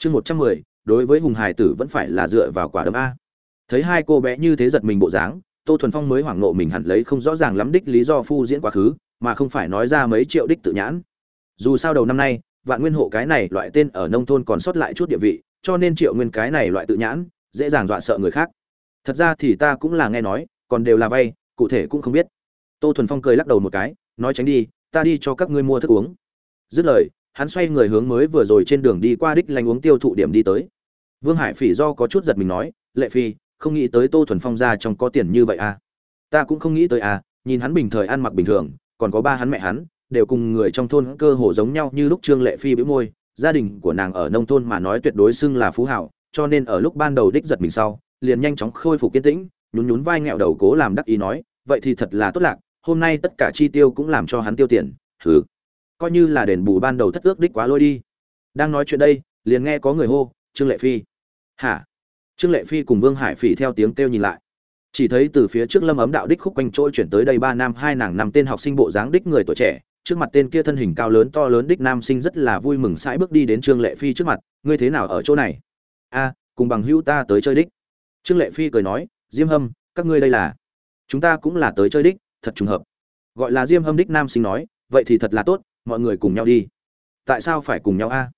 chương một trăm mười, đối với hùng hải tử vẫn phải là dựa vào quả đấm a. Thấy hai cô bé như thế giật mình bộ dáng, tô thuần phong mới hoảng nộ mình hẳn lấy không rõ ràng lắm đích lý do phu diễn quá khứ, mà không phải nói ra mấy triệu đích tự nhãn. Dù sao đầu năm nay, vạn nguyên hộ cái này loại tên ở nông thôn còn sót lại chút địa vị, cho nên triệu nguyên cái này loại tự nhãn, dễ dàng dọa sợ người khác. Thật ra thì ta cũng là nghe nói, còn đều là vay, cụ thể cũng không biết. Tô thuần phong cười lắc đầu một cái, nói tránh đi, ta đi cho các ngươi mua thức uống. Dứt lời hắn xoay người hướng mới vừa rồi trên đường đi qua đích lanh uống tiêu thụ điểm đi tới. Vương hải phỉ do có chút giật mình nói, lệ phi, không nghĩ tới tô thuần phong ra trong có tiền như vậy à? Ta cũng không nghĩ tới à nhìn hắn bình thời ăn mặc bình thường, còn có ba hắn mẹ hắn, đều cùng người trong thôn cơ hồ giống nhau như lúc trương lệ phi bĩu môi, gia đình của nàng ở nông thôn mà nói tuyệt đối xưng là phú hảo, cho nên ở lúc ban đầu đích giật mình sau, liền nhanh chóng khôi phục kiên tĩnh, nhún nhún vai nghẹo đầu cố làm đắc ý nói, vậy thì thật là tốt lạc, hôm nay tất cả chi tiêu cũng làm cho hắn tiêu tiền. Hừ coi như là đền bù ban đầu thất ước đích quá lôi đi. Đang nói chuyện đây, liền nghe có người hô, trương lệ phi. Hả? Trương lệ phi cùng vương hải phỉ theo tiếng kêu nhìn lại. Chỉ thấy từ phía trước lâm ấm đạo đích khúc quanh trôi chuyển tới đây ba nam, hai nàng năm tên học sinh bộ dáng đích người tuổi trẻ, trước mặt tên kia thân hình cao lớn to lớn đích nam sinh rất là vui mừng sãi bước đi đến trương lệ phi trước mặt, ngươi thế nào ở chỗ này? A, cùng bằng hữu ta tới chơi đích. Trương lệ phi cười nói, diêm hâm, các ngươi đây là? Chúng ta cũng là tới chơi đích, thật trùng hợp. Gọi là diêm hâm đích nam sinh nói, vậy thì thật là tốt mọi người cùng nhau đi. Tại sao phải cùng nhau a?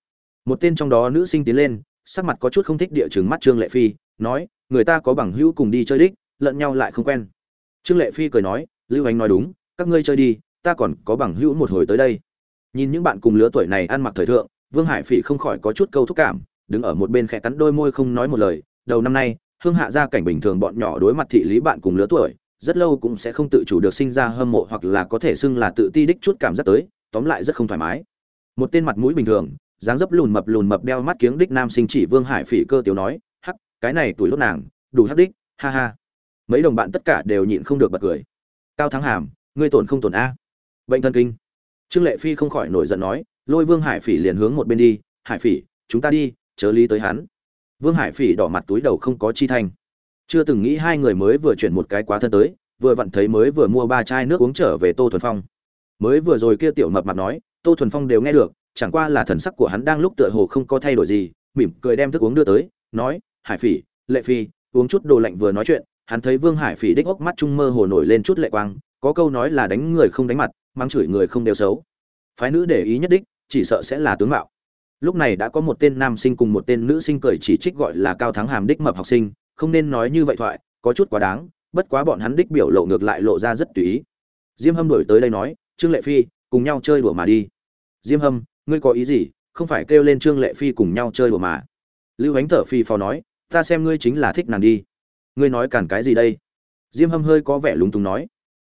Một tên trong đó nữ sinh tiến lên, sắc mặt có chút không thích địa chừng mắt trương lệ phi, nói, người ta có bằng hữu cùng đi chơi đích, lẫn nhau lại không quen. Trương lệ phi cười nói, lưu ánh nói đúng, các ngươi chơi đi, ta còn có bằng hữu một hồi tới đây. Nhìn những bạn cùng lứa tuổi này ăn mặc thời thượng, vương hải phỉ không khỏi có chút câu thúc cảm, đứng ở một bên khẽ cắn đôi môi không nói một lời, đầu năm nay, hương hạ gia cảnh bình thường bọn nhỏ đối mặt thị lý bạn cùng lứa tuổi rất lâu cũng sẽ không tự chủ được sinh ra hâm mộ hoặc là có thể xưng là tự ti đích chút cảm giác tới, tóm lại rất không thoải mái. Một tên mặt mũi bình thường, dáng dấp lùn mập lùn mập đeo mắt kiếng đích nam sinh chỉ vương hải phỉ cơ tiểu nói, hắc, cái này tuổi lúc nàng, đủ hắc đích, ha ha. Mấy đồng bạn tất cả đều nhịn không được bật cười. Cao thắng hàm, ngươi tổn không tổn a. Bệnh thần kinh. Trương lệ phi không khỏi nổi giận nói, lôi vương hải phỉ liền hướng một bên đi, hải phỉ, chúng ta đi, chớ lý tới hắn. Vương hải phỉ đỏ mặt túi đầu không có chi thành chưa từng nghĩ hai người mới vừa chuyển một cái quá thân tới, vừa vặn thấy mới vừa mua ba chai nước uống trở về tô thuần phong. Mới vừa rồi kia tiểu mập mặt nói, tô thuần phong đều nghe được, chẳng qua là thần sắc của hắn đang lúc tựa hồ không có thay đổi gì, mỉm cười đem thức uống đưa tới, nói, hải phỉ, lệ phi uống chút đồ lạnh vừa nói chuyện. Hắn thấy vương hải phỉ đích ốc mắt trung mơ hồ nổi lên chút lệ quang, có câu nói là đánh người không đánh mặt mang chửi người không đều xấu. Phái nữ để ý nhất đích, chỉ sợ sẽ là tướng mạo. Lúc này đã có một tên nam sinh cùng một tên nữ sinh cười chỉ trích gọi là cao thắng hàm đích mập học sinh không nên nói như vậy thoại, có chút quá đáng, bất quá bọn hắn đích biểu lộ ngược lại lộ ra rất tùy ý. Diêm hâm đổi tới đây nói, trương lệ phi, cùng nhau chơi đùa mà đi. Diêm hâm, ngươi có ý gì? Không phải kêu lên trương lệ phi cùng nhau chơi đùa mà. Lưu ánh thở phi phò nói, ta xem ngươi chính là thích nàng đi. Ngươi nói cản cái gì đây? Diêm hâm hơi có vẻ lúng túng nói.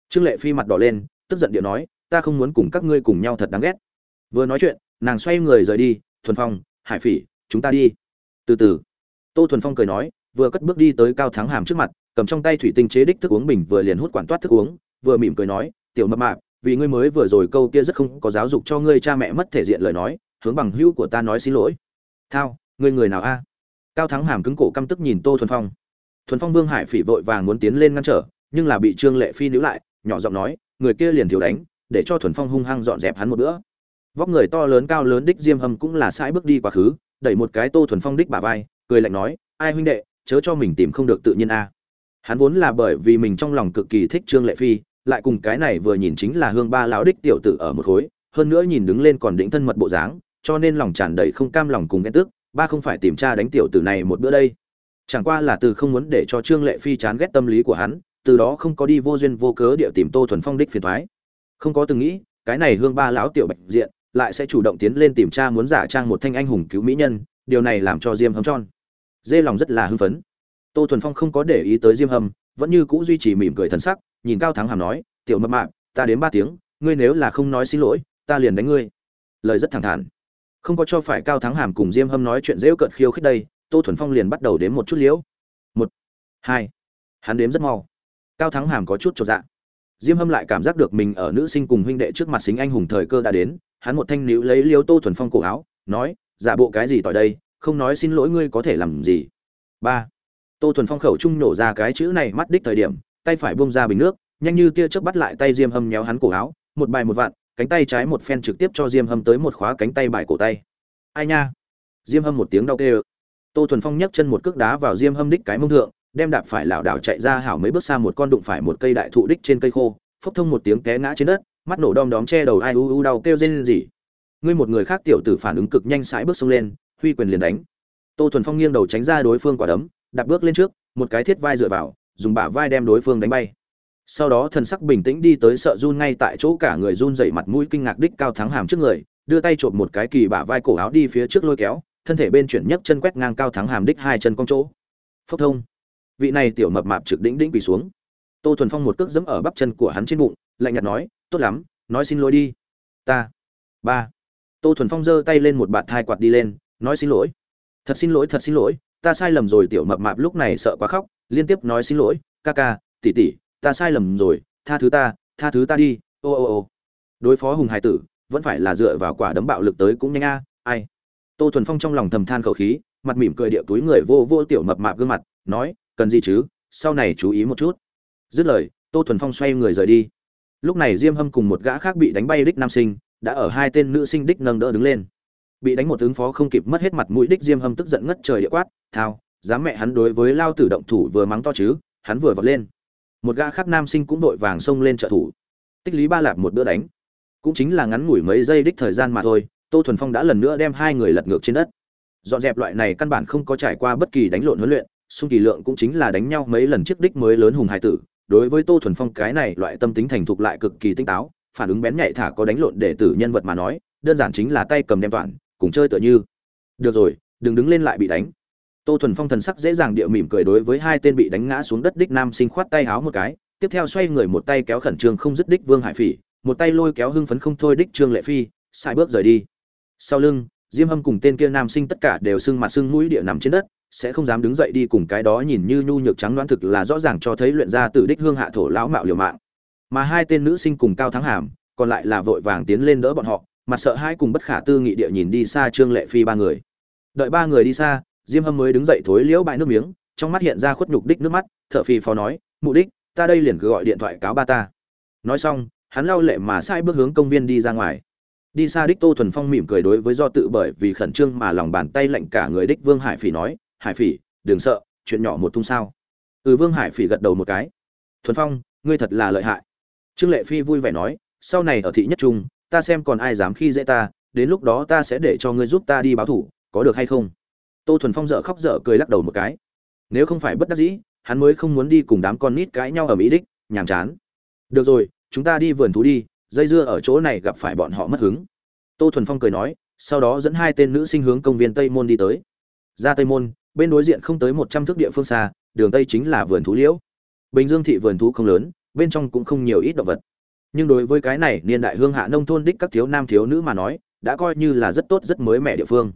Trương lệ phi mặt đỏ lên, tức giận điệu nói, ta không muốn cùng các ngươi cùng nhau thật đáng ghét. Vừa nói chuyện, nàng xoay người rời đi, thuần phong, hải phỉ, chúng ta đi. Từ từ, tô thuần phong cười nói vừa cất bước đi tới cao thắng hàm trước mặt, cầm trong tay thủy tinh chế đích thức uống bình vừa liền hút quản toát thức uống, vừa mỉm cười nói, tiểu mập mạp, vì ngươi mới vừa rồi câu kia rất không có giáo dục cho ngươi cha mẹ mất thể diện lời nói, hướng bằng hữu của ta nói xin lỗi. Thao, ngươi người nào a? Cao thắng hàm cứng cổ căm tức nhìn tô thuần phong. Thuần phong vương hải phỉ vội vàng muốn tiến lên ngăn trở, nhưng là bị trương lệ phi níu lại, nhỏ giọng nói, người kia liền thiếu đánh, để cho thuần phong hung hăng dọn dẹp hắn một bữa. Vóc người to lớn cao lớn đích diêm hầm cũng là sãi bước đi quá khứ, đẩy một cái tô thuần phong đích bà vai, cười lạnh nói, ai huynh đệ chớ cho mình tìm không được tự nhiên a. Hắn vốn là bởi vì mình trong lòng cực kỳ thích trương lệ phi, lại cùng cái này vừa nhìn chính là hương ba lão đích tiểu tử ở một khối, hơn nữa nhìn đứng lên còn đĩnh thân mật bộ dáng, cho nên lòng tràn đầy không cam lòng cùng ghen tức, ba không phải tìm cha đánh tiểu tử này một bữa đây. Chẳng qua là từ không muốn để cho trương lệ phi chán ghét tâm lý của hắn, từ đó không có đi vô duyên vô cớ địa tìm tô thuần phong đích phiền thoái không có từng nghĩ, cái này hương ba lão tiểu bạch diện, lại sẽ chủ động tiến lên tìm cha muốn giả trang một thanh anh hùng cứu mỹ nhân, điều này làm cho diêm hấm tròn dê lòng rất là hưng phấn. Tô thuần phong không có để ý tới diêm hâm, vẫn như cũ duy trì mỉm cười thần sắc, nhìn cao thắng hàm nói, tiểu mập mạp, ta đến ba tiếng, ngươi nếu là không nói xin lỗi, ta liền đánh ngươi. Lời rất thẳng thắn. Không có cho phải cao thắng hàm cùng diêm hâm nói chuyện dễu cợt khiêu khích đây, tô thuần phong liền bắt đầu đếm một chút liễu. Một, hai, hắn đếm rất mau. Cao thắng hàm có chút trọn dạ. Diêm hâm lại cảm giác được mình ở nữ sinh cùng huynh đệ trước mặt xính anh hùng thời cơ đã đến, hắn một thanh níu lấy liêu tô thuần phong cổ áo, nói, giả bộ cái gì tỏi đây không nói xin lỗi ngươi có thể làm gì. Ba. Tô thuần phong khẩu trung nổ ra cái chữ này mắt đích thời điểm, tay phải bông ra bình nước, nhanh như tia chớp bắt lại tay diêm hâm nhéo hắn cổ áo, một bài một vạn, cánh tay trái một phen trực tiếp cho diêm hâm tới một khóa cánh tay bài cổ tay. Ai nha? Diêm hâm một tiếng đau kêu. Tô thuần phong nhấc chân một cước đá vào diêm hâm đích cái mông thượng, đem đạp phải lảo đảo chạy ra hảo mấy bước xa một con đụng phải một cây đại thụ đích trên cây khô, phốc thông một tiếng té ngã trên đất, mắt nổ đom đóm che đầu ai u u đau kêu rên gì ngươi một người khác tiểu tử phản ứng cực nhanh sải bước xông lên huy quyền liền đánh. Tô thuần phong nghiêng đầu tránh ra đối phương quả đấm, đạp bước lên trước, một cái thiết vai dựa vào, dùng bả vai đem đối phương đánh bay. Sau đó thần sắc bình tĩnh đi tới sợ run ngay tại chỗ cả người run dậy mặt mũi kinh ngạc đích cao thắng hàm trước người, đưa tay trộm một cái kỳ bả vai cổ áo đi phía trước lôi kéo, thân thể bên chuyển nhấc chân quét ngang cao thắng hàm đích hai chân cong chỗ. Phốc thông. Vị này tiểu mập mạp trực đỉnh đỉnh quỳ xuống. Tô thuần phong một cước dẫm ở bắp chân của hắn trên bụng, lạnh nhạt nói, tốt lắm, nói xin lỗi đi. Ta. Ba. Tô thuần phong giơ tay lên một bạt thai quạt đi lên nói xin lỗi. Thật xin lỗi, thật xin lỗi, ta sai lầm rồi, tiểu mập mạp lúc này sợ quá khóc, liên tiếp nói xin lỗi, ca ca, tỷ tỷ, ta sai lầm rồi, tha thứ ta, tha thứ ta đi, ô ô ô. Đối phó hùng hải tử, vẫn phải là dựa vào quả đấm bạo lực tới cũng nhanh a, ai. Tô thuần phong trong lòng thầm than khẩu khí, mặt mỉm cười điệu túi người vô vô tiểu mập mạp gương mặt, nói, cần gì chứ, sau này chú ý một chút. Dứt lời, tô thuần phong xoay người rời đi. Lúc này diêm hâm cùng một gã khác bị đánh bay đích nam sinh, đã ở hai tên nữ sinh đích nâng đỡ đứng lên bị đánh một ứng phó không kịp mất hết mặt mũi, đích diêm hâm tức giận ngất trời địa quát, thao, dám mẹ hắn đối với lao tử động thủ vừa mắng to chứ, hắn vừa vọt lên. Một gã khác nam sinh cũng vội vàng xông lên trợ thủ. Tích lý ba lạp một bữa đánh. Cũng chính là ngắn ngủi mấy giây đích thời gian mà thôi, tô thuần phong đã lần nữa đem hai người lật ngược trên đất. Dọn dẹp loại này căn bản không có trải qua bất kỳ đánh lộn huấn luyện, xung kỳ lượng cũng chính là đánh nhau mấy lần trước đích mới lớn hùng hải tử. Đối với tô thuần phong, cái này loại tâm tính thành thục lại cực kỳ tinh táo, phản ứng bén nhạy thả có đánh lộn để tử nhân vật mà nói, đơn giản chính là tay cầm đem toàn cùng chơi tựa như. Được rồi, đừng đứng lên lại bị đánh. Tô thuần phong thần sắc dễ dàng địa mỉm cười đối với hai tên bị đánh ngã xuống đất đích nam sinh khoát tay háo một cái, tiếp theo xoay người một tay kéo khẩn trương không dứt đích vương hải phỉ, một tay lôi kéo hưng phấn không thôi đích trương lệ phi sai bước rời đi. Sau lưng, diêm hâm cùng tên kia nam sinh tất cả đều sưng mặt sưng mũi địa nằm trên đất, sẽ không dám đứng dậy đi cùng cái đó nhìn như nhu nhược trắng đoán thực là rõ ràng cho thấy luyện ra từ đích hương hạ thổ lão mạo liều mạng. Mà hai tên nữ sinh cùng cao thắng hàm, còn lại là vội vàng tiến lên đỡ bọn họ mặt sợ hai cùng bất khả tư nghị địa nhìn đi xa trương lệ phi ba người. Đợi ba người đi xa, diêm hâm mới đứng dậy thối liễu bãi nước miếng, trong mắt hiện ra khuất nhục đích nước mắt thợ phi phó nói, mụ đích, ta đây liền cứ gọi điện thoại cáo ba ta. Nói xong, hắn lau lệ mà sai bước hướng công viên đi ra ngoài. Đi xa đích tô thuần phong mỉm cười đối với do tự bởi vì khẩn trương mà lòng bàn tay lạnh cả người đích vương hải phỉ nói, hải phỉ, đừng sợ, chuyện nhỏ một tung sao? Ừ vương hải phỉ gật đầu một cái. Thuần phong, ngươi thật là lợi hại. Trương lệ phi vui vẻ nói, sau này ở thị nhất trung ta xem còn ai dám khi dễ ta, đến lúc đó ta sẽ để cho ngươi giúp ta đi báo thủ, có được hay không? Tô thuần phong dợ khóc dở cười lắc đầu một cái. Nếu không phải bất đắc dĩ, hắn mới không muốn đi cùng đám con nít cãi nhau ở mỹ đích, nhàm chán. Được rồi, chúng ta đi vườn thú đi, dây dưa ở chỗ này gặp phải bọn họ mất hứng. Tô thuần phong cười nói, sau đó dẫn hai tên nữ sinh hướng công viên tây môn đi tới. Ra tây môn, bên đối diện không tới một trăm thước địa phương xa, đường tây chính là vườn thú liễu. Bình dương thị vườn thú không lớn, bên trong cũng không nhiều ít động vật nhưng đối với cái này, niên đại hương hạ nông thôn đích các thiếu nam thiếu nữ mà nói, đã coi như là rất tốt, rất mới mẻ địa phương.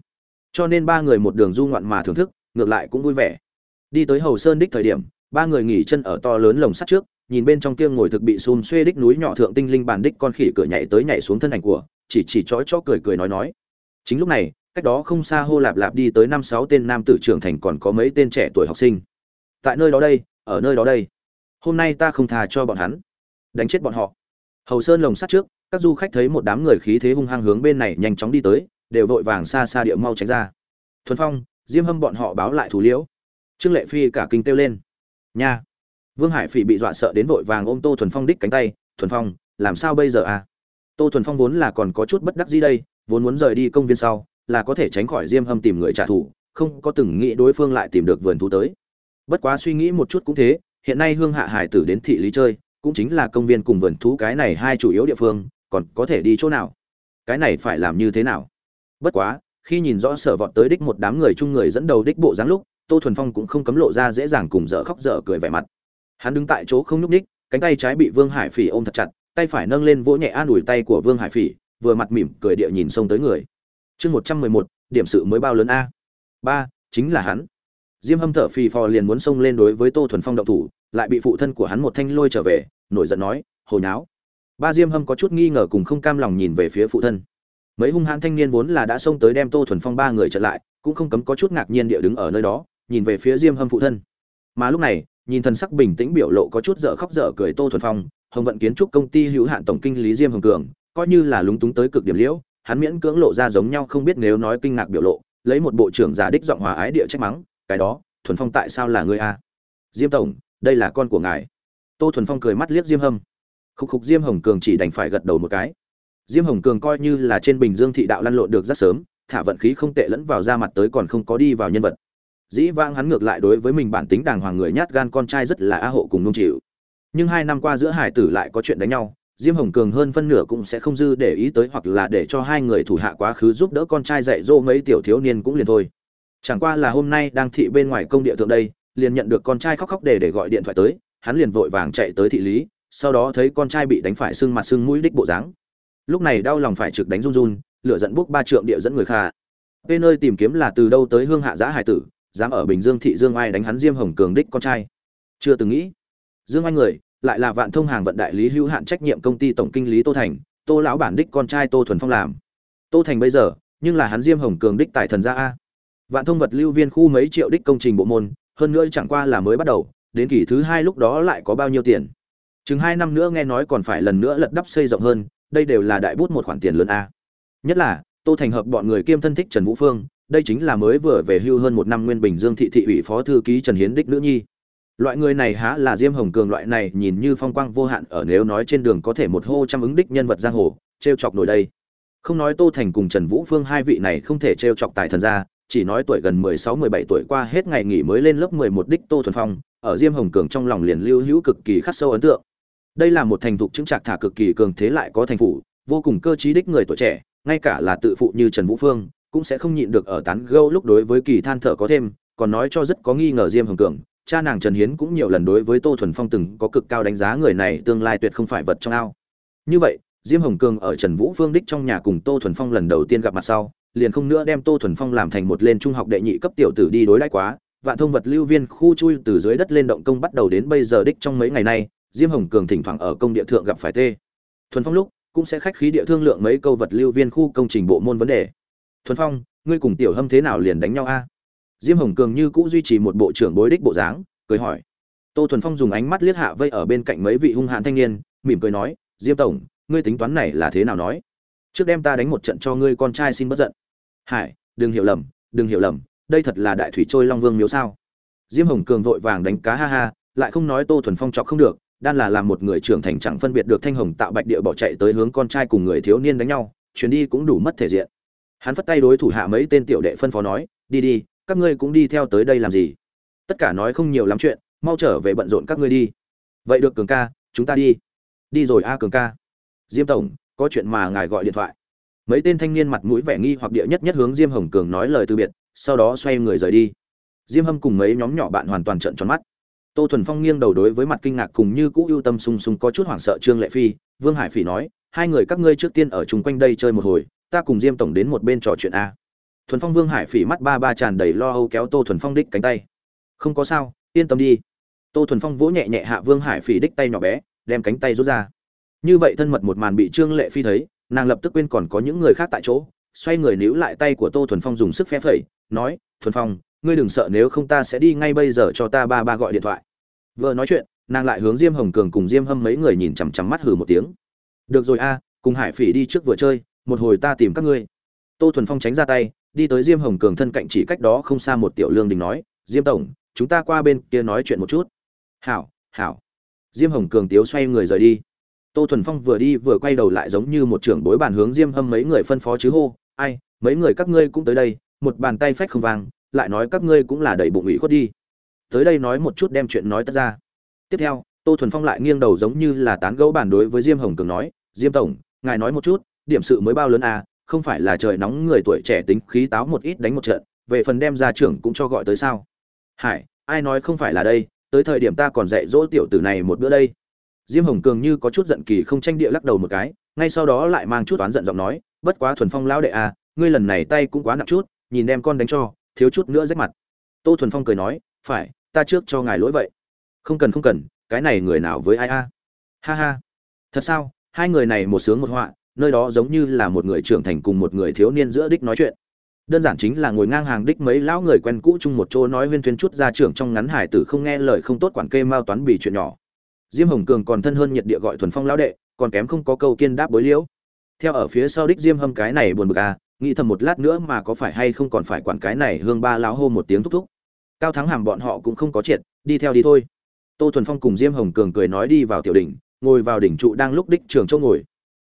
Cho nên ba người một đường du ngoạn mà thưởng thức, ngược lại cũng vui vẻ. Đi tới hầu sơn đích thời điểm, ba người nghỉ chân ở to lớn lồng sắt trước, nhìn bên trong kia ngồi thực bị xùm xuê đích núi nhỏ thượng tinh linh bàn đích con khỉ cửa nhảy tới nhảy xuống thân ảnh của, chỉ chỉ chói cho cười cười nói nói. Chính lúc này, cách đó không xa hô lạp lạp đi tới năm sáu tên nam tử trưởng thành còn có mấy tên trẻ tuổi học sinh. Tại nơi đó đây, ở nơi đó đây. Hôm nay ta không thà cho bọn hắn. Đánh chết bọn họ hầu sơn lồng sắt trước, các du khách thấy một đám người khí thế hung hăng hướng bên này nhanh chóng đi tới, đều vội vàng xa xa địa mau tránh ra. Thuần phong, diêm hâm bọn họ báo lại thủ liễu. Trương lệ phi cả kinh kêu lên. Nha! Vương hải phỉ bị dọa sợ đến vội vàng ôm tô thuần phong đích cánh tay, thuần phong, làm sao bây giờ à? Tô thuần phong vốn là còn có chút bất đắc gì đây, vốn muốn rời đi công viên sau, là có thể tránh khỏi diêm hâm tìm người trả thù, không có từng nghĩ đối phương lại tìm được vườn thú tới. Bất quá suy nghĩ một chút cũng thế, hiện nay hương hạ hải tử đến thị lý chơi cũng chính là công viên cùng vườn thú cái này hai chủ yếu địa phương, còn có thể đi chỗ nào? Cái này phải làm như thế nào? Bất quá, khi nhìn rõ sở vọt tới đích một đám người chung người dẫn đầu đích bộ dáng lúc, tô thuần phong cũng không cấm lộ ra dễ dàng cùng dở khóc dở cười vẻ mặt. Hắn đứng tại chỗ không nhúc ních cánh tay trái bị vương hải phỉ ôm thật chặt, tay phải nâng lên vỗ nhẹ an ủi tay của vương hải phỉ, vừa mặt mỉm cười địa nhìn xông tới người. Chương một trăm mười một, điểm sự mới bao lớn a? Ba, chính là hắn. Diêm hâm thở phì phò liền muốn xông lên đối với tô thuần phong động thủ lại bị phụ thân của hắn một thanh lôi trở về, nổi giận nói hồi nháo. Ba diêm hâm có chút nghi ngờ cùng không cam lòng nhìn về phía phụ thân. Mấy hung hãn thanh niên vốn là đã xông tới đem tô thuần phong ba người trở lại, cũng không cấm có chút ngạc nhiên địa đứng ở nơi đó, nhìn về phía diêm hâm phụ thân. Mà lúc này, nhìn thần sắc bình tĩnh biểu lộ có chút dở khóc dở cười tô thuần phong, hồng vận kiến trúc công ty hữu hạn tổng kinh lý diêm hồng cường, coi như là lúng túng tới cực điểm liễu, hắn miễn cưỡng lộ ra giống nhau không biết nếu nói kinh ngạc biểu lộ, lấy một bộ trưởng giả đích giọng hòa ái địa trách mắng, cái đó, thuần phong tại sao là ngươi a? Diêm tổng đây là con của ngài. Tô thuần phong cười mắt liếc diêm hâm. Khúc khúc diêm hồng cường chỉ đành phải gật đầu một cái. Diêm hồng cường coi như là trên bình dương thị đạo lăn lộn được rất sớm, thả vận khí không tệ lẫn vào ra mặt tới còn không có đi vào nhân vật. Dĩ vãng hắn ngược lại đối với mình bản tính đàng hoàng người nhát gan con trai rất là a hộ cùng nung chịu. Nhưng hai năm qua giữa hải tử lại có chuyện đánh nhau, diêm hồng cường hơn phân nửa cũng sẽ không dư để ý tới hoặc là để cho hai người thủ hạ quá khứ giúp đỡ con trai dạy dỗ mấy tiểu thiếu niên cũng liền thôi. Chẳng qua là hôm nay đang thị bên ngoài công địa thượng đây liền nhận được con trai khóc khóc để để gọi điện thoại tới, hắn liền vội vàng chạy tới thị lý, sau đó thấy con trai bị đánh phải sưng mặt sưng mũi đích bộ dáng. Lúc này đau lòng phải trực đánh run run, lửa giận bốc ba trượng địa dẫn người kha. Bên nơi tìm kiếm là từ đâu tới hương hạ giã hải tử, dám ở bình dương thị dương ai đánh hắn diêm hồng cường đích con trai. Chưa từng nghĩ, dương anh người, lại là vạn thông hàng vận đại lý hữu hạn trách nhiệm công ty tổng kinh lý tô thành, tô lão bản đích con trai tô thuần phong làm. Tô thành bây giờ, nhưng là hắn diêm hồng cường đích tài thần gia a. Vạn thông vật lưu viên khu mấy triệu đích công trình bộ môn hơn nữa chẳng qua là mới bắt đầu, đến kỳ thứ hai lúc đó lại có bao nhiêu tiền? Chừng hai năm nữa nghe nói còn phải lần nữa lật đắp xây rộng hơn, đây đều là đại bút một khoản tiền lớn a. Nhất là, tô thành hợp bọn người kiêm thân thích trần vũ phương, đây chính là mới vừa về hưu hơn một năm nguyên bình dương thị thị ủy phó thư ký trần hiến đích nữ nhi. Loại người này há là diêm hồng cường loại này, nhìn như phong quang vô hạn ở nếu nói trên đường có thể một hô trăm ứng đích nhân vật giang hồ t r e o chọc nổi đây. Không nói tô thành cùng trần vũ phương hai vị này không thể t r e o chọc tài thần ra chỉ nói tuổi gần mười sáu mười bảy tuổi qua hết ngày nghỉ mới lên lớp mười một đích tô thuần phong ở diêm hồng cường trong lòng liền lưu hữu cực kỳ khắc sâu ấn tượng đây là một thành thục chứng trạc thả cực kỳ cường thế lại có thành phủ vô cùng cơ trí đích người tuổi trẻ ngay cả là tự phụ như trần vũ phương cũng sẽ không nhịn được ở tán gẫu lúc đối với kỳ than thở có thêm còn nói cho rất có nghi ngờ diêm hồng cường cha nàng Trần Hiến cũng nhiều lần đối với Tô Thuần Phong từng có cực cao đánh giá người này tương lai tuyệt không phải vật trong ao. Như vậy, Diêm Hồng Cường ở Trần Vũ Phương đích trong nhà cùng Tô Thuần Phong lần đầu tiên gặp mặt sau, liền không nữa đem Tô Thuần Phong làm thành một lên trung học đệ nhị cấp tiểu tử đi đối đãi quá, vạn thông vật lưu viên khu chui từ dưới đất lên động công bắt đầu đến bây giờ đích trong mấy ngày nay, Diêm Hồng Cường thỉnh thoảng ở công địa thượng gặp phải tê. Thuần Phong lúc cũng sẽ khách khí địa thương lượng mấy câu vật lưu viên khu công trình bộ môn vấn đề. Thuần Phong, ngươi cùng tiểu hâm thế nào liền đánh nhau a? diêm hồng cường như cũ duy trì một bộ trưởng bối đích bộ dáng cười hỏi tô thuần phong dùng ánh mắt liếc hạ vây ở bên cạnh mấy vị hung hãn thanh niên mỉm cười nói diêm tổng ngươi tính toán này là thế nào nói trước đem ta đánh một trận cho ngươi con trai xin bất giận hải, đừng hiểu lầm, đừng hiểu lầm, đây thật là đại thủy trôi long vương miếu sao? Diêm hồng cường vội vàng đánh cá ha ha, lại không nói tô thuần phong chọc không được, đan là làm một người trưởng thành chẳng phân biệt được thanh hồng tạo bạch địa bỏ chạy tới hướng con trai cùng người thiếu niên đánh nhau, chuyến đi cũng đủ mất thể diện. Hắn phất tay đối thủ hạ mấy tên tiểu đệ phân phó nói, đi đi, các ngươi cũng đi theo tới đây làm gì? Tất cả nói không nhiều lắm chuyện, mau trở về bận rộn các ngươi đi. Vậy được cường ca, chúng ta đi. Đi rồi a cường ca. Diêm tổng, có chuyện mà ngài gọi điện thoại mấy tên thanh niên mặt mũi vẻ nghi hoặc địa nhất nhất hướng diêm hồng cường nói lời từ biệt, sau đó xoay người rời đi. Diêm hâm cùng mấy nhóm nhỏ bạn hoàn toàn trợn tròn mắt. Tô thuần phong nghiêng đầu đối với mặt kinh ngạc cùng như cũ ưu tâm sung sung có chút hoảng sợ trương lệ phi, vương hải phỉ nói, hai người các ngươi trước tiên ở chung quanh đây chơi một hồi, ta cùng diêm tổng đến một bên trò chuyện a. Thuần phong vương hải phỉ mắt ba ba tràn đầy lo âu kéo tô thuần phong đích cánh tay. Không có sao, yên tâm đi. Tô thuần phong vỗ nhẹ nhẹ hạ vương hải phỉ đích tay nhỏ bé, đem cánh tay rút ra. Như vậy thân mật một màn bị trương lệ phi thấy nàng lập tức quên còn có những người khác tại chỗ, xoay người níu lại tay của tô thuần phong dùng sức phe phẩy, nói, thuần phong, ngươi đừng sợ nếu không ta sẽ đi ngay bây giờ cho ta ba ba gọi điện thoại. Vừa nói chuyện, nàng lại hướng diêm hồng cường cùng diêm hâm mấy người nhìn chằm chằm mắt hừ một tiếng. Được rồi a, cùng hải phỉ đi trước vừa chơi, một hồi ta tìm các ngươi. Tô thuần phong tránh ra tay, đi tới diêm hồng cường thân cạnh chỉ cách đó không xa một tiểu lương đình nói, diêm tổng, chúng ta qua bên kia nói chuyện một chút. Hảo hảo. Diêm hồng cường tiếu xoay người rời đi tô thuần phong vừa đi vừa quay đầu lại giống như một trưởng bối bàn hướng diêm hâm mấy người phân phó chứ hô, ai, mấy người các ngươi cũng tới đây, một bàn tay phách không vang, lại nói các ngươi cũng là đầy bụng ủy khuất đi. Tới đây nói một chút đem chuyện nói tất ra. Tiếp theo, tô thuần phong lại nghiêng đầu giống như là tán gẫu bàn đối với diêm hồng cường nói, diêm tổng, ngài nói một chút, điểm sự mới bao lớn à không phải là trời nóng người tuổi trẻ tính khí táo một ít đánh một trận, về phần đem ra trưởng cũng cho gọi tới sao? Hải, ai nói không phải là đây, tới thời điểm ta còn dạy dỗ tiểu tử này một bữa đây diêm hồng cường như có chút giận kỳ không tranh địa lắc đầu một cái, ngay sau đó lại mang chút oán giận giọng nói, bất quá thuần phong lão đệ à ngươi lần này tay cũng quá nặng chút, nhìn đem con đánh cho, thiếu chút nữa rách mặt. Tô thuần phong cười nói, phải, ta trước cho ngài lỗi vậy. Không cần không cần, cái này người nào với ai a? Ha ha, thật sao? Hai người này một sướng một họa, nơi đó giống như là một người trưởng thành cùng một người thiếu niên giữa đích nói chuyện. Đơn giản chính là ngồi ngang hàng đích mấy lão người quen cũ chung một chỗ nói huyên thuyên chút ra trưởng trong ngắn hải tử không nghe lời không tốt quản kê mao toán bì chuyện nhỏ diêm hồng cường còn thân hơn nhiệt địa gọi thuần phong lão đệ, còn kém không có câu kiên đáp bối liễu. Theo ở phía sau đích diêm hâm cái này buồn bực à nghĩ thầm một lát nữa mà có phải hay không còn phải quản cái này hương ba lão hô một tiếng thúc thúc. Cao thắng hàm bọn họ cũng không có triệt, đi theo đi thôi. Tô thuần phong cùng diêm hồng cường cười nói đi vào tiểu đỉnh, ngồi vào đỉnh trụ đang lúc đích trường chỗ ngồi.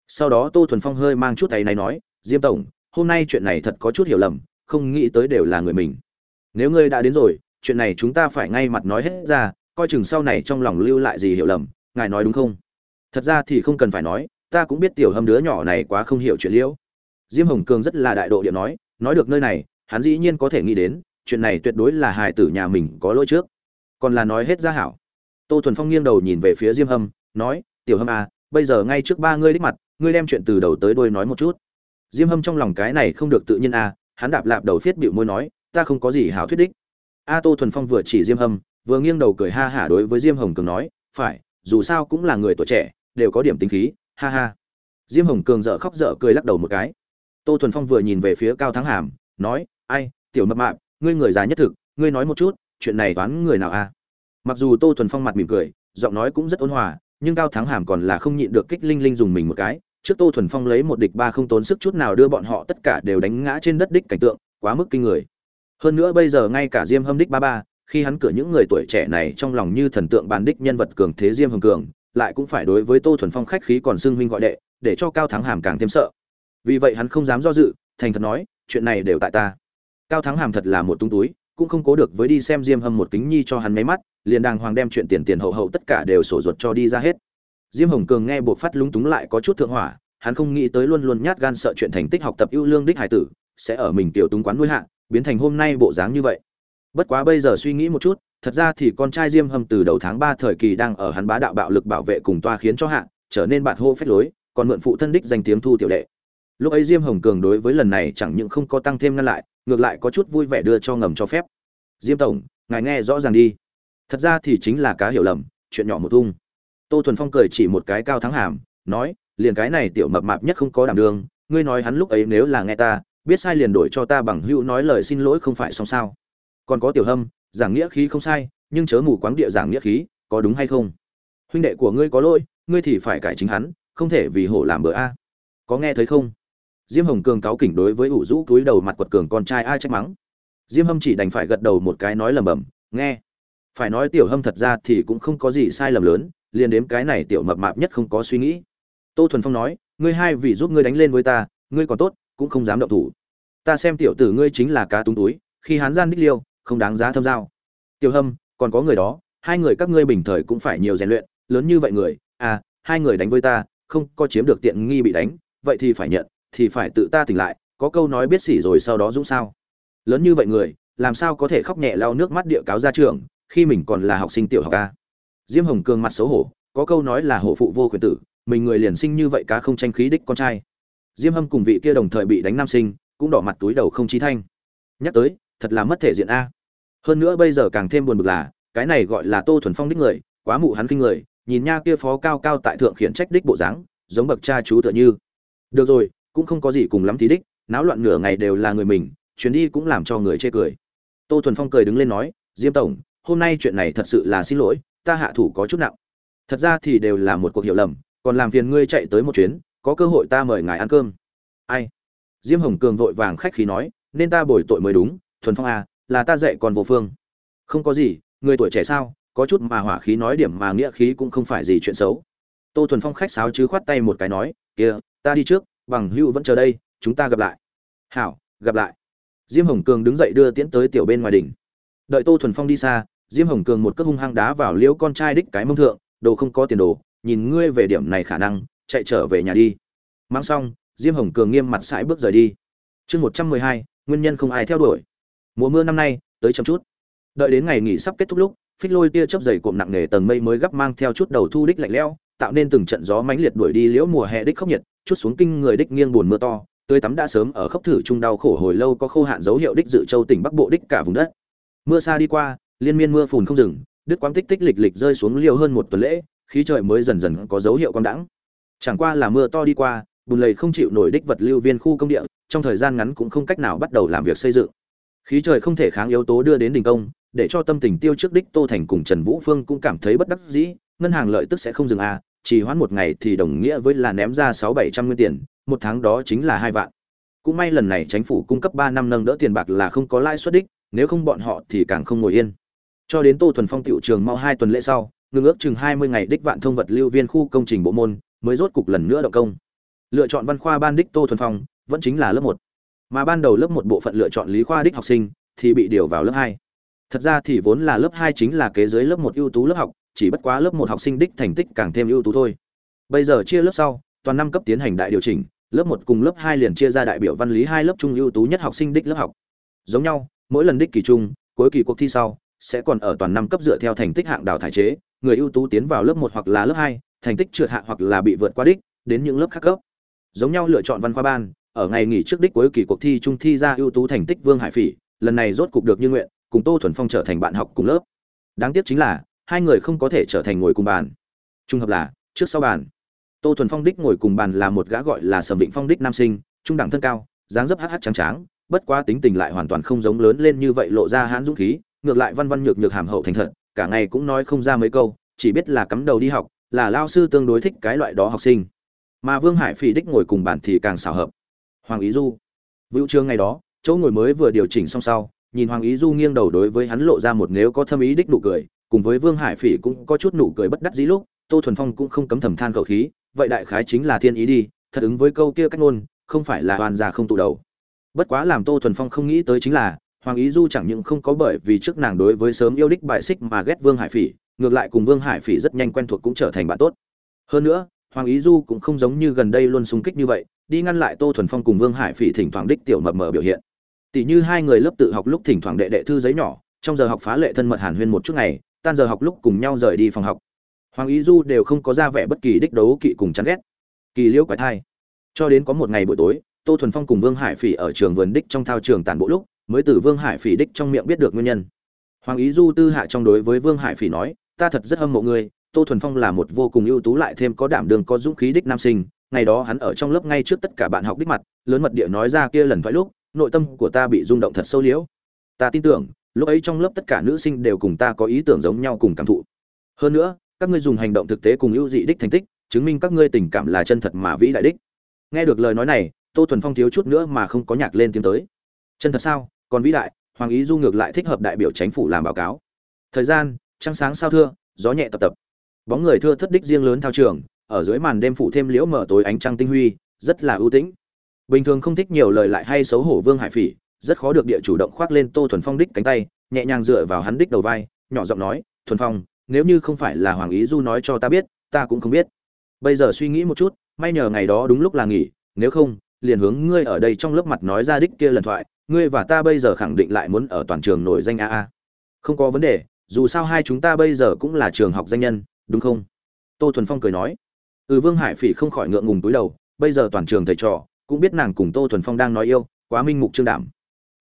Sau đó tô thuần phong hơi mang chút tay này nói, diêm tổng, hôm nay chuyện này thật có chút hiểu lầm, không nghĩ tới đều là người mình. Nếu ngươi đã đến rồi, chuyện này chúng ta phải ngay mặt nói hết ra coi chừng sau này trong lòng lưu lại gì hiểu lầm, ngài nói đúng không? Thật ra thì không cần phải nói, ta cũng biết tiểu hâm đứa nhỏ này quá không hiểu chuyện liễu. Diêm hồng cường rất là đại độ điện nói nói được nơi này, hắn dĩ nhiên có thể nghĩ đến, chuyện này tuyệt đối là hài tử nhà mình có lỗi trước. Còn là nói hết ra hảo. Tô thuần phong nghiêng đầu nhìn về phía diêm hâm, nói, tiểu hâm à bây giờ ngay trước ba ngươi đích mặt, ngươi đem chuyện từ đầu tới đuôi nói một chút. Diêm hâm trong lòng cái này không được tự nhiên à hắn đạp lạp đầu phiết bịu môi nói, ta không có gì hảo thuyết đích. A tô thuần phong vừa chỉ diêm hâm vừa nghiêng đầu cười ha hả đối với diêm hồng cường nói, phải, dù sao cũng là người tuổi trẻ, đều có điểm tính khí, ha ha. Diêm hồng cường dợ khóc dở cười lắc đầu một cái. Tô thuần phong vừa nhìn về phía cao thắng hàm, nói, ai, tiểu mập mạp, ngươi người già nhất thực, ngươi nói một chút, chuyện này toán người nào a? Mặc dù tô thuần phong mặt mỉm cười, giọng nói cũng rất ôn hòa, nhưng cao thắng hàm còn là không nhịn được kích linh linh dùng mình một cái. Trước tô thuần phong lấy một địch ba không tốn sức chút nào đưa bọn họ tất cả đều đánh ngã trên đất đích cảnh tượng, quá mức kinh người. Hơn nữa bây giờ ngay cả diêm hâm đích ba ba khi hắn cửa những người tuổi trẻ này trong lòng như thần tượng bàn đích nhân vật cường thế diêm hồng cường, lại cũng phải đối với tô thuần phong khách khí còn xưng huynh gọi đệ, để cho cao thắng hàm càng thêm sợ. Vì vậy hắn không dám do dự, thành thật nói, chuyện này đều tại ta. Cao thắng hàm thật là một tung túi, cũng không cố được với đi xem diêm hâm một kính nhi cho hắn mấy mắt, liền đàng hoàng đem chuyện tiền tiền hậu hậu tất cả đều sổ ruột cho đi ra hết. Diêm hồng cường nghe buộc phát lúng túng lại có chút thượng hỏa, hắn không nghĩ tới luôn luôn nhát gan sợ chuyện thành tích học tập ưu lương đích hải tử, sẽ ở mình tiểu túng quán nuôi hạ, biến thành hôm nay bộ dáng như vậy bất quá bây giờ suy nghĩ một chút, thật ra thì con trai diêm hâm từ đầu tháng ba thời kỳ đang ở hắn bá đạo bạo lực bảo vệ cùng toa khiến cho hạ, trở nên bạn hô phép lối, còn mượn phụ thân đích danh tiếng thu tiểu đệ. Lúc ấy diêm hồng cường đối với lần này chẳng những không có tăng thêm ngăn lại, ngược lại có chút vui vẻ đưa cho ngầm cho phép. Diêm tổng, ngài nghe rõ ràng đi. Thật ra thì chính là cá hiểu lầm, chuyện nhỏ một thung. Tô thuần phong cười chỉ một cái cao thắng hàm, nói, liền cái này tiểu mập mạp nhất không có đảm đường ngươi nói hắn lúc ấy nếu là nghe ta, biết sai liền đổi cho ta bằng hữu nói lời xin lỗi không phải xong sao còn có tiểu hâm, giảng nghĩa khí không sai, nhưng chớ mù quáng địa giảng nghĩa khí, có đúng hay không? Huynh đệ của ngươi có lỗi, ngươi thì phải cải chính hắn, không thể vì hổ làm bữa a. Có nghe thấy không? Diêm hồng cường cáo kỉnh đối với ủ rũ túi đầu mặt quật cường con trai ai trách mắng. Diêm hâm chỉ đành phải gật đầu một cái nói lầm bầm nghe. Phải nói tiểu hâm thật ra thì cũng không có gì sai lầm lớn, liền đếm cái này tiểu mập mạp nhất không có suy nghĩ. Tô thuần phong nói, ngươi hai vì giúp ngươi đánh lên với ta, ngươi còn tốt, cũng không dám động thủ. Ta xem tiểu tử ngươi chính là cá túng túi, khi hán gian đích liêu không đáng giá thâm giao. Tiểu hâm, còn có người đó, hai người các ngươi bình thời cũng phải nhiều rèn luyện, lớn như vậy người à hai người đánh với ta, không có chiếm được tiện nghi bị đánh, vậy thì phải nhận, thì phải tự ta tỉnh lại, có câu nói biết xỉ rồi sau đó dũng sao. Lớn như vậy người, làm sao có thể khóc nhẹ lau nước mắt địa cáo ra trường, khi mình còn là học sinh tiểu học a. Diêm hồng cường mặt xấu hổ, có câu nói là hổ phụ vô quyền tử, mình người liền sinh như vậy cá không tranh khí đích con trai. Diêm hâm cùng vị kia đồng thời bị đánh nam sinh, cũng đỏ mặt túi đầu không trí thanh. Nhắc tới thật là mất thể diện a. Hơn nữa bây giờ càng thêm buồn bực là, cái này gọi là tô thuần phong đích người, quá mụ hắn kinh người, nhìn nha kia phó cao cao tại thượng khiển trách đích bộ dáng, giống bậc cha chú tựa như. Được rồi, cũng không có gì cùng lắm thì đích, náo loạn nửa ngày đều là người mình, chuyến đi cũng làm cho người chê cười. Tô thuần phong cười đứng lên nói, diêm tổng, hôm nay chuyện này thật sự là xin lỗi, ta hạ thủ có chút nặng. Thật ra thì đều là một cuộc hiểu lầm, còn làm phiền ngươi chạy tới một chuyến, có cơ hội ta mời ngài ăn cơm. Ai? Diêm hồng cường vội vàng khách khí nói, nên ta bồi tội mới đúng thuần phong à là ta dạy còn vô phương. Không có gì, người tuổi trẻ sao, có chút mà hỏa khí nói điểm mà nghĩa khí cũng không phải gì chuyện xấu. Tô thuần phong khách sáo chứ khoát tay một cái nói, kia, ta đi trước, bằng hữu vẫn chờ đây, chúng ta gặp lại. Hảo, gặp lại. Diêm hồng cường đứng dậy đưa tiễn tới tiểu bên ngoài đỉnh. Đợi tô thuần phong đi xa, diêm hồng cường một cước hung hăng đá vào liễu con trai đích cái mông thượng, đồ không có tiền đồ, nhìn ngươi về điểm này khả năng, chạy trở về nhà đi. Mang xong, diêm hồng cường nghiêm mặt sải bước rời đi. Chương một trăm mười hai, nguyên nhân không ai theo đuổi mùa mưa năm nay, tới chậm chút. Đợi đến ngày nghỉ sắp kết thúc lúc, phích lôi tia chớp dày cộm nặng nề tầng mây mới gấp mang theo chút đầu thu đích lạnh lẽo, tạo nên từng trận gió mãnh liệt đuổi đi liễu mùa hè đích khốc nhiệt, chút xuống kinh người đích nghiêng buồn mưa to, tươi tắm đã sớm ở khốc thử trung đau khổ hồi lâu có khô hạn dấu hiệu đích dự châu tỉnh bắc bộ đích cả vùng đất. Mưa xa đi qua, liên miên mưa phùn không dừng, đứt quáng tích tích lịch lịch rơi xuống liều hơn một tuần lễ, khí trời mới dần dần có dấu hiệu quang đãng. Chẳng qua là mưa to đi qua, bùn lầy không chịu nổi đích vật lưu viên khu công địa, trong thời gian ngắn cũng không cách nào bắt đầu làm việc xây dựng khí trời không thể kháng yếu tố đưa đến đình công, để cho tâm tình tiêu trước đích tô thành cùng trần vũ phương cũng cảm thấy bất đắc dĩ, ngân hàng lợi tức sẽ không dừng à chỉ hoãn một ngày thì đồng nghĩa với là ném ra sáu bảy trăm nguyên tiền, một tháng đó chính là hai vạn. Cũng may lần này chính phủ cung cấp ba năm nâng đỡ tiền bạc là không có lãi suất đích, nếu không bọn họ thì càng không ngồi yên. Cho đến tô thuần phong tiệu trường mau hai tuần lễ sau, ngừng ước chừng hai mươi ngày đích vạn thông vật lưu viên khu công trình bộ môn, mới rốt cục lần nữa động công. Lựa chọn văn khoa ban đích tô thuần phong, vẫn chính là lớp một mà ban đầu lớp một bộ phận lựa chọn lý khoa đích học sinh thì bị điều vào lớp hai. Thật ra thì vốn là lớp hai chính là kế dưới lớp một ưu tú lớp học, chỉ bất quá lớp một học sinh đích thành tích càng thêm ưu tú thôi. Bây giờ chia lớp sau, toàn năm cấp tiến hành đại điều chỉnh, lớp một cùng lớp hai liền chia ra đại biểu văn lý hai lớp trung ưu tú nhất học sinh đích lớp học. Giống nhau, mỗi lần đích kỳ trung cuối kỳ cuộc thi sau, sẽ còn ở toàn năm cấp dựa theo thành tích hạng đào thải chế, người ưu tú tiến vào lớp một hoặc là lớp hai, thành tích trượt hạ hoặc là bị vượt qua đích, đến những lớp khác cấp. Giống nhau lựa chọn văn khoa ban ở ngày nghỉ trước đích cuối kỳ cuộc thi trung thi ra ưu tú thành tích vương hải phỉ, lần này rốt cục được như nguyện cùng tô thuần phong trở thành bạn học cùng lớp. Đáng tiếc chính là, hai người không có thể trở thành ngồi cùng bàn. Trung hợp là, trước sau bàn. Tô thuần phong đích ngồi cùng bàn là một gã gọi là sầm vịnh phong đích nam sinh, trung đẳng thân cao, dáng dấp hh trắng trắng bất quá tính tình lại hoàn toàn không giống lớn lên như vậy lộ ra hãn dũng khí, ngược lại văn văn nhược nhược hàm hậu thành thật, cả ngày cũng nói không ra mấy câu, chỉ biết là cắm đầu đi học, là lao sư tương đối thích cái loại đó học sinh. Mà vương hải phỉ đích ngồi cùng bàn thì càng xảo hợp hoàng ý du. Vũ trương ngày đó, chỗ ngồi mới vừa điều chỉnh xong sau, nhìn hoàng ý du nghiêng đầu đối với hắn lộ ra một nếu có thâm ý đích nụ cười, cùng với vương hải phỉ cũng có chút nụ cười bất đắc dĩ lúc, tô thuần phong cũng không cấm thầm than khẩu khí, vậy đại khái chính là thiên ý đi, thật ứng với câu kia cách ngôn, không phải là hoàn già không tụ đầu. Bất quá làm tô thuần phong không nghĩ tới chính là, hoàng ý du chẳng những không có bởi vì trước nàng đối với sớm yêu đích bại xích mà ghét vương hải phỉ, ngược lại cùng vương hải phỉ rất nhanh quen thuộc cũng trở thành bạn tốt. Hơn nữa, hoàng ý du cũng không giống như gần đây luôn xung kích như vậy đi ngăn lại tô thuần phong cùng vương hải phỉ thỉnh thoảng đích tiểu mập mờ biểu hiện. Tỷ như hai người lớp tự học lúc thỉnh thoảng đệ đệ thư giấy nhỏ, trong giờ học phá lệ thân mật hàn huyên một chút ngày, tan giờ học lúc cùng nhau rời đi phòng học. Hoàng ý du đều không có ra vẻ bất kỳ đích đấu kỵ cùng chán ghét. Kỳ liễu quái thai. Cho đến có một ngày buổi tối, tô thuần phong cùng vương hải phỉ ở trường vườn đích trong thao trường tản bộ lúc, mới từ vương hải phỉ đích trong miệng biết được nguyên nhân. Hoàng ý du tư hạ trong đối với vương hải phỉ nói, ta thật rất hâm mộ ngươi, tô thuần phong là một vô cùng ưu tú lại thêm có đảm đường có dũng khí đích nam sinh ngày đó hắn ở trong lớp ngay trước tất cả bạn học đích mặt, lớn mật địa nói ra kia lần thoại lúc, nội tâm của ta bị rung động thật sâu liễu. Ta tin tưởng, lúc ấy trong lớp tất cả nữ sinh đều cùng ta có ý tưởng giống nhau cùng cảm thụ. Hơn nữa, các ngươi dùng hành động thực tế cùng ưu dị đích thành tích, chứng minh các ngươi tình cảm là chân thật mà vĩ đại đích. Nghe được lời nói này, tô thuần phong thiếu chút nữa mà không có nhạc lên tiếng tới. Chân thật sao? Còn vĩ đại, hoàng ý du ngược lại thích hợp đại biểu chính phủ làm báo cáo. Thời gian, trăng sáng sao thưa, gió nhẹ tập tập. Bóng người thưa thất đích riêng lớn thao trường ở dưới màn đêm phụ thêm liễu mở tối ánh trăng tinh huy, rất là ưu tĩnh. Bình thường không thích nhiều lời lại hay xấu hổ vương hải phỉ, rất khó được địa chủ động khoác lên tô thuần phong đích cánh tay, nhẹ nhàng dựa vào hắn đích đầu vai, nhỏ giọng nói, thuần phong, nếu như không phải là hoàng ý du nói cho ta biết, ta cũng không biết. Bây giờ suy nghĩ một chút, may nhờ ngày đó đúng lúc là nghỉ, nếu không, liền hướng ngươi ở đây trong lớp mặt nói ra đích kia lần thoại, ngươi và ta bây giờ khẳng định lại muốn ở toàn trường nổi danh a a. Không có vấn đề, dù sao hai chúng ta bây giờ cũng là trường học danh nhân, đúng không? Tô thuần phong cười nói ừ vương hải phỉ không khỏi ngượng ngùng túi đầu, bây giờ toàn trường thầy trò cũng biết nàng cùng tô thuần phong đang nói yêu, quá minh mục trương đảm.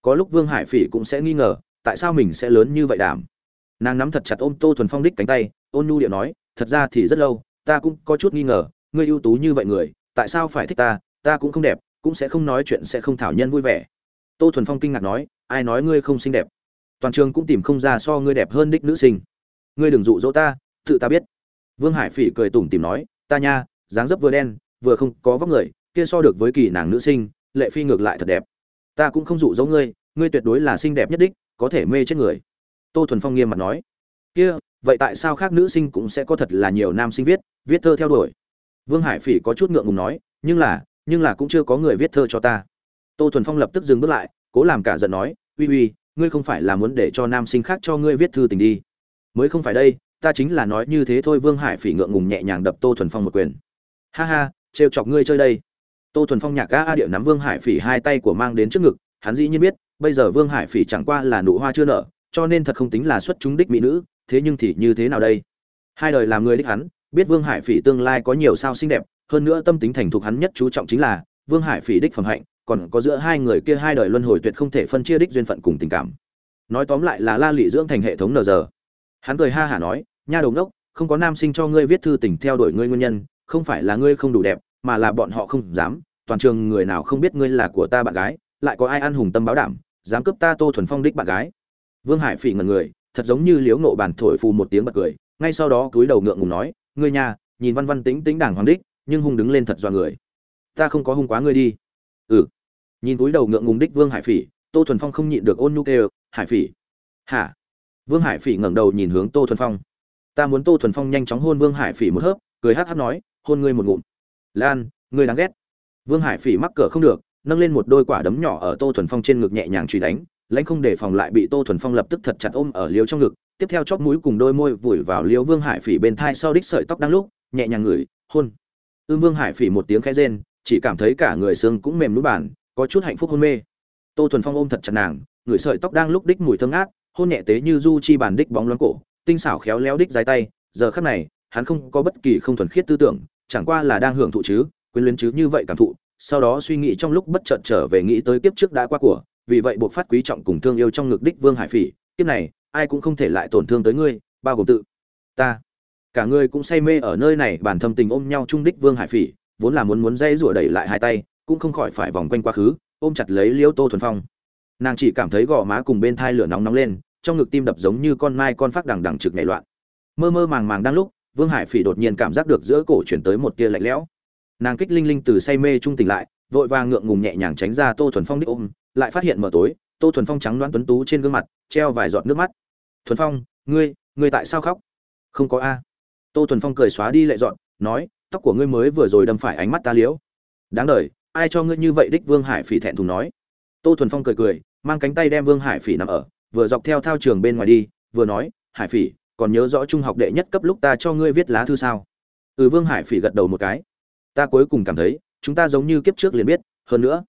Có lúc vương hải phỉ cũng sẽ nghi ngờ, tại sao mình sẽ lớn như vậy đảm? Nàng nắm thật chặt ôm tô thuần phong đích cánh tay, ôn nhu điệu nói, thật ra thì rất lâu, ta cũng có chút nghi ngờ, ngươi ưu tú như vậy người, tại sao phải thích ta? Ta cũng không đẹp, cũng sẽ không nói chuyện sẽ không thảo nhân vui vẻ. Tô thuần phong kinh ngạc nói, ai nói ngươi không xinh đẹp? Toàn trường cũng tìm không ra so ngươi đẹp hơn đích nữ sinh. Ngươi đừng dụ dỗ ta, tự ta biết. Vương hải phỉ cười tủm tìm nói ta nha, dáng dấp vừa đen, vừa không có vóc người, kia so được với kỳ nàng nữ sinh, lệ phi ngược lại thật đẹp. Ta cũng không dụ dỗ ngươi ngươi tuyệt đối là xinh đẹp nhất đích, có thể mê chết người. Tô thuần phong nghiêm mặt nói. Kia, vậy tại sao khác nữ sinh cũng sẽ có thật là nhiều nam sinh viết viết thơ theo đuổi? Vương hải phỉ có chút ngượng ngùng nói. Nhưng là nhưng là cũng chưa có người viết thơ cho ta. Tô thuần phong lập tức dừng bước lại, cố làm cả giận nói. Uy uy, ngươi không phải là muốn để cho nam sinh khác cho ngươi viết thư tình đi. Mới không phải đây ta chính là nói như thế thôi, vương hải phỉ ngượng ngùng nhẹ nhàng đập tô thuần phong một quyền. Ha ha, trêu chọc ngươi chơi đây. Tô thuần phong nhạc ga a điệu nắm vương hải phỉ hai tay của mang đến trước ngực, hắn dĩ nhiên biết, bây giờ vương hải phỉ chẳng qua là nụ hoa chưa nở, cho nên thật không tính là xuất chúng đích mỹ nữ, thế nhưng thì như thế nào đây? Hai đời làm người đích hắn, biết vương hải phỉ tương lai có nhiều sao xinh đẹp, hơn nữa tâm tính thành thục hắn nhất chú trọng chính là, vương hải phỉ đích phẩm hạnh, còn có giữa hai người kia hai đời luân hồi tuyệt không thể phân chia đích duyên phận cùng tình cảm. Nói tóm lại là la lị dưỡng thành hệ thống nờ giờ hắn cười ha hả nói nha đầu ngốc, không có nam sinh cho ngươi viết thư tình theo đuổi ngươi nguyên nhân, không phải là ngươi không đủ đẹp, mà là bọn họ không dám, toàn trường người nào không biết ngươi là của ta bạn gái, lại có ai ăn hùng tâm báo đảm, dám cướp ta tô thuần phong đích bạn gái. Vương hải phỉ ngẩn người, thật giống như liếu nộ bản thổi phù một tiếng bật cười, ngay sau đó cúi đầu ngượng ngùng nói, ngươi nhà nhìn văn văn tính tính đảng hoàng đích, nhưng hung đứng lên thật do người. Ta không có hung quá ngươi đi. Ừ. Nhìn túi đầu ngượng ngùng đích vương hải phỉ, tô thuần phong không nhịn được ôn nhu kêu, hải phỉ. Hả? Vương hải phỉ ngẩng đầu nhìn hướng tô thuần phong ta muốn tô thuần phong nhanh chóng hôn vương hải phỉ một hớp, cười hát hát nói, hôn ngươi một ngụm. Lan, ngươi đáng ghét. Vương hải phỉ mắc cỡ không được, nâng lên một đôi quả đấm nhỏ ở tô thuần phong trên ngực nhẹ nhàng truy đánh, lãnh không để phòng lại bị tô thuần phong lập tức thật chặt ôm ở liêu trong ngực, tiếp theo chóp mũi cùng đôi môi vùi vào liêu vương hải phỉ bên thai sau đích sợi tóc đang lúc, nhẹ nhàng ngửi, hôn. Ư vương hải phỉ một tiếng khẽ rên, chỉ cảm thấy cả người xương cũng mềm núi bản có chút hạnh phúc hôn mê. Tô thuần phong ôm thật chặt nàng người sợi tóc đang lúc đích mùi thơm ngát, hôn nhẹ tế như du chi bàn đích bóng loáng cổ tinh xảo khéo léo đích dài tay, giờ khắc này, hắn không có bất kỳ không thuần khiết tư tưởng, chẳng qua là đang hưởng thụ chứ, quyến luyến chứ như vậy cảm thụ, sau đó suy nghĩ trong lúc bất chợt trở về nghĩ tới kiếp trước đã qua của, vì vậy buộc phát quý trọng cùng thương yêu trong ngực đích vương hải phỉ, kiếp này, ai cũng không thể lại tổn thương tới ngươi, bao gồm tự ta. Cả ngươi cũng say mê ở nơi này, bản thâm tình ôm nhau chung đích vương hải phỉ, vốn là muốn muốn dây rủa đẩy lại hai tay, cũng không khỏi phải vòng quanh quá khứ, ôm chặt lấy liêu tô thuần phong. Nàng chỉ cảm thấy gò má cùng bên thai lửa nóng nóng lên trong ngực tim đập giống như con mai con phát đằng đằng trực nhảy loạn. Mơ mơ màng màng đang lúc, vương hải phỉ đột nhiên cảm giác được giữa cổ chuyển tới một tia lạnh lẽo. Nàng kích linh linh từ say mê trung tỉnh lại, vội vàng ngượng ngùng nhẹ nhàng tránh ra tô thuần phong đích ôm, lại phát hiện mở tối, tô thuần phong trắng đoán tuấn tú trên gương mặt, treo vài giọt nước mắt. Thuần phong, ngươi ngươi tại sao khóc? Không có a. Tô thuần phong cười xóa đi lệ dọn nói, tóc của ngươi mới vừa rồi đâm phải ánh mắt ta liễu. Đáng đời, ai cho ngươi như vậy đích? Vương hải phỉ thẹn thùng nói. Tô thuần phong cười cười, mang cánh tay đem vương hải phỉ nằm ở vừa dọc theo thao trường bên ngoài đi, vừa nói, hải phỉ, còn nhớ rõ trung học đệ nhất cấp lúc ta cho ngươi viết lá thư sao? Ừ vương hải phỉ gật đầu một cái. Ta cuối cùng cảm thấy, chúng ta giống như kiếp trước liền biết, hơn nữa,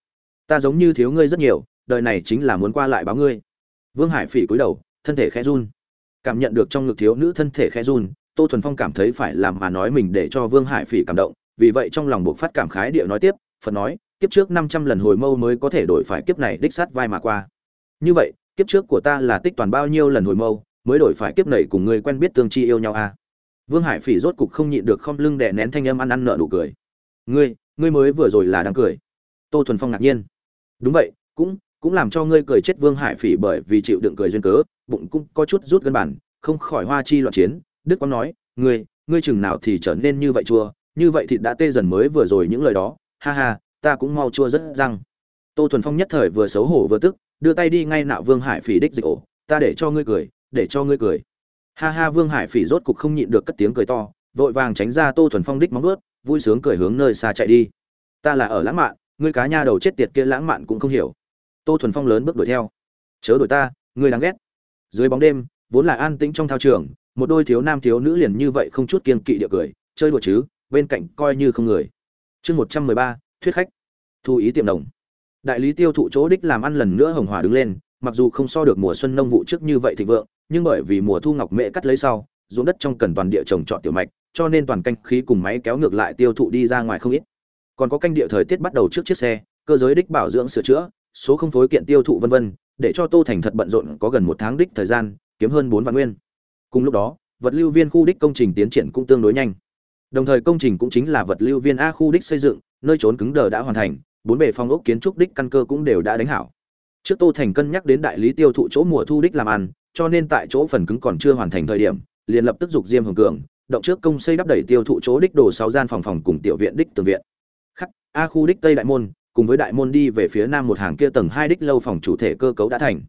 ta giống như thiếu ngươi rất nhiều, đời này chính là muốn qua lại báo ngươi. Vương hải phỉ cúi đầu, thân thể khẽ run. Cảm nhận được trong ngực thiếu nữ thân thể khẽ run, tô thuần phong cảm thấy phải làm mà nói mình để cho vương hải phỉ cảm động, vì vậy trong lòng buộc phát cảm khái địa nói tiếp, phật nói, kiếp trước năm trăm lần hồi mâu mới có thể đổi phải kiếp này đích sát vai mà qua. Như vậy kiếp trước của ta là tích toàn bao nhiêu lần hồi mâu, mới đổi phải kiếp này cùng người quen biết tương chi yêu nhau à? Vương hải phỉ rốt cục không nhịn được không lưng đè nén thanh âm ăn ăn nợ nụ cười. Ngươi ngươi mới vừa rồi là đang cười. Tô thuần phong ngạc nhiên. Đúng vậy, cũng cũng làm cho ngươi cười chết vương hải phỉ bởi vì chịu đựng cười duyên cớ, bụng cũng có chút rút gân bản, không khỏi hoa chi loạn chiến. Đức quang nói, ngươi ngươi chừng nào thì trở nên như vậy chua, như vậy thì đã tê dần mới vừa rồi những lời đó. Ha ha, ta cũng mau chua rất răng. Tô thuần phong nhất thời vừa xấu hổ vừa tức đưa tay đi ngay nạo vương hải phỉ đích dịch ổ, ta để cho ngươi cười, để cho ngươi cười. Ha ha, vương hải phỉ rốt cục không nhịn được cất tiếng cười to, vội vàng tránh ra tô thuần phong đích móng ướt vui sướng cười hướng nơi xa chạy đi. Ta là ở lãng mạn, ngươi cá nha đầu chết tiệt kia lãng mạn cũng không hiểu. Tô thuần phong lớn bước đuổi theo. Chớ đuổi ta, ngươi đáng ghét. Dưới bóng đêm, vốn là an tĩnh trong thao trường, một đôi thiếu nam thiếu nữ liền như vậy không chút kiên kỵ địa cười, chơi đùa chứ, bên cạnh coi như không người. Chương một trăm mười ba, thuyết khách. Thu ý tiệm đồng đại lý tiêu thụ chỗ đích làm ăn lần nữa hồng hòa đứng lên, mặc dù không so được mùa xuân nông vụ trước như vậy thịnh vượng, nhưng bởi vì mùa thu ngọc mễ cắt lấy sau, ruộng đất trong cần toàn địa trồng trọt tiểu mạch, cho nên toàn canh khí cùng máy kéo ngược lại tiêu thụ đi ra ngoài không ít. Còn có canh địa thời tiết bắt đầu trước chiếc xe, cơ giới đích bảo dưỡng sửa chữa, số không phối kiện tiêu thụ vân vân, để cho tô thành thật bận rộn có gần một tháng đích thời gian, kiếm hơn bốn vạn nguyên. Cùng lúc đó, vật lưu viên khu đích công trình tiến triển cũng tương đối nhanh. Đồng thời công trình cũng chính là vật lưu viên a khu đích xây dựng, nơi trốn cứng đờ đã hoàn thành bốn bề phong ốc kiến trúc đích căn cơ cũng đều đã đánh hảo. Trước tô thành cân nhắc đến đại lý tiêu thụ chỗ mùa thu đích làm ăn, cho nên tại chỗ phần cứng còn chưa hoàn thành thời điểm, liền lập tức dục diêm hồng cường, động trước công xây đắp đẩy tiêu thụ chỗ đích đồ sáu gian phòng phòng cùng tiểu viện đích tường viện. Khắc, a khu đích tây đại môn, cùng với đại môn đi về phía nam một hàng kia tầng hai đích lâu phòng chủ thể cơ cấu đã thành.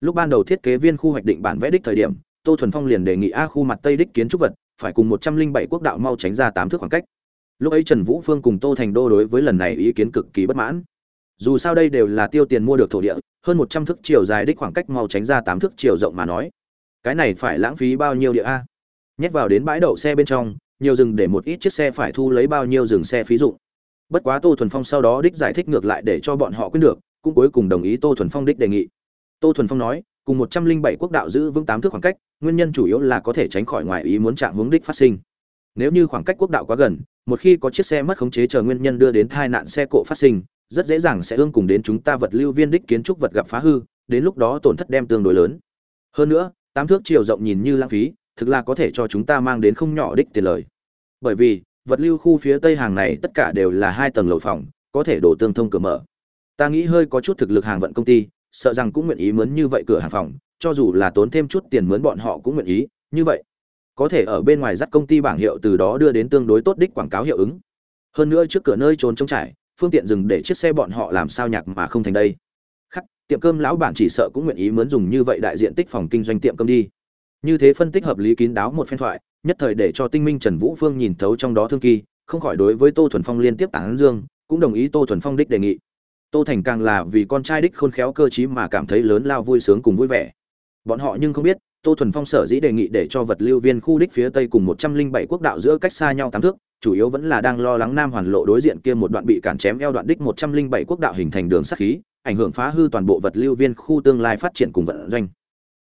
Lúc ban đầu thiết kế viên khu hoạch định bản vẽ đích thời điểm, tô thuần phong liền đề nghị a khu mặt tây đích kiến trúc vật, phải cùng một trăm linh bảy quốc đạo mau tránh ra tám thước khoảng cách lúc ấy trần vũ phương cùng tô thành đô đối với lần này ý kiến cực kỳ bất mãn. Dù sao đây đều là tiêu tiền mua được thổ địa, hơn một trăm thước chiều dài đích khoảng cách mau tránh ra tám thước chiều rộng mà nói. Cái này phải lãng phí bao nhiêu địa a? Nhét vào đến bãi đậu xe bên trong, nhiều rừng để một ít chiếc xe phải thu lấy bao nhiêu rừng xe phí dụng. Bất quá tô thuần phong sau đó đích giải thích ngược lại để cho bọn họ quyết được, cũng cuối cùng đồng ý tô thuần phong đích đề nghị. Tô thuần phong nói, cùng một trăm linh bảy quốc đạo giữ vững tám thước khoảng cách, nguyên nhân chủ yếu là có thể tránh khỏi ngoài ý muốn chạm hướng đích phát sinh. Nếu như khoảng cách quốc đạo quá gần một khi có chiếc xe mất khống chế chờ nguyên nhân đưa đến tai nạn xe cộ phát sinh, rất dễ dàng sẽ ương cùng đến chúng ta vật lưu viên đích kiến trúc vật gặp phá hư, đến lúc đó tổn thất đem tương đối lớn. Hơn nữa, tám thước chiều rộng nhìn như lãng phí, thực là có thể cho chúng ta mang đến không nhỏ đích tiền lời. Bởi vì, vật lưu khu phía tây hàng này tất cả đều là hai tầng lầu phòng, có thể đổ tương thông cửa mở. Ta nghĩ hơi có chút thực lực hàng vận công ty, sợ rằng cũng nguyện ý mướn như vậy cửa hàng phòng, cho dù là tốn thêm chút tiền mướn bọn họ cũng nguyện ý, như vậy có thể ở bên ngoài dắt công ty bảng hiệu từ đó đưa đến tương đối tốt đích quảng cáo hiệu ứng. Hơn nữa trước cửa nơi trốn trống trải, phương tiện dừng để chiếc xe bọn họ làm sao nhạc mà không thành đây. Khắc, tiệm cơm lão bản chỉ sợ cũng nguyện ý mướn dùng như vậy đại diện tích phòng kinh doanh tiệm cơm đi. Như thế phân tích hợp lý kín đáo một phen thoại, nhất thời để cho tinh minh trần vũ phương nhìn thấu trong đó thương kỳ, không khỏi đối với tô thuần phong liên tiếp tán dương, cũng đồng ý tô thuần phong đích đề nghị. Tô thành càng là vì con trai đích khôn khéo cơ t mà cảm thấy lớn lao vui sướng cùng vui vẻ. Bọn họ nhưng không biết tô thuần phong sở dĩ đề nghị để cho vật lưu viên khu đích phía tây cùng một trăm linh bảy quốc đạo giữa cách xa nhau tám thước, chủ yếu vẫn là đang lo lắng nam hoàn lộ đối diện kia một đoạn bị cản chém eo đoạn đích một trăm linh bảy quốc đạo hình thành đường sắt khí, ảnh hưởng phá hư toàn bộ vật lưu viên khu tương lai phát triển cùng vận doanh.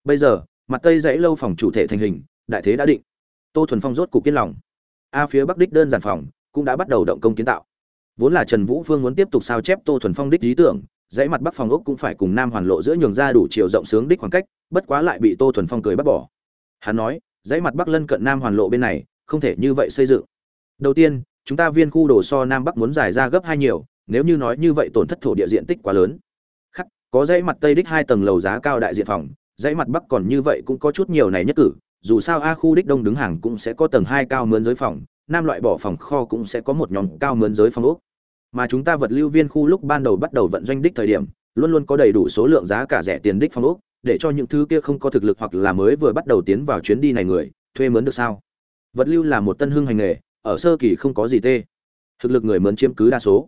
Bây giờ, mặt tây dãy lâu phòng chủ thể thành hình, đại thế đã định. Tô thuần phong rốt cục kiên lòng. A phía bắc đích đơn giản phòng cũng đã bắt đầu động công kiến tạo. Vốn là trần vũ phương muốn tiếp tục sao chép tô thuần phong đích lý tưởng, dãy mặt bắc phòng ốc cũng phải cùng nam hoàn lộ giữa nhường ra đủ chiều rộng sướng đích khoảng cách bất quá lại bị tô thuần phong cười bắt bỏ. Hắn nói, dãy mặt bắc lân cận nam hoàn lộ bên này, không thể như vậy xây dựng. Đầu tiên, chúng ta viên khu đồ so nam bắc muốn giải ra gấp hai nhiều, nếu như nói như vậy tổn thất thổ địa diện tích quá lớn. Khắc, có dãy mặt tây đích hai tầng lầu giá cao đại diện phòng, dãy mặt bắc còn như vậy cũng có chút nhiều này nhất cử, dù sao a khu đích đông đứng hàng cũng sẽ có tầng hai cao mướn giới phòng, nam loại bỏ phòng kho cũng sẽ có một nhóm cao mướn giới phòng úc mà chúng ta vật lưu viên khu lúc ban đầu bắt đầu vận doanh đích thời điểm, luôn luôn có đầy đủ số lượng giá cả rẻ tiền đích phòng úc để cho những thứ kia không có thực lực hoặc là mới vừa bắt đầu tiến vào chuyến đi này người, thuê mướn được sao? Vật lưu là một tân hưng hành nghề, ở sơ kỳ không có gì tê. Thực lực người mướn chiếm cứ đa số.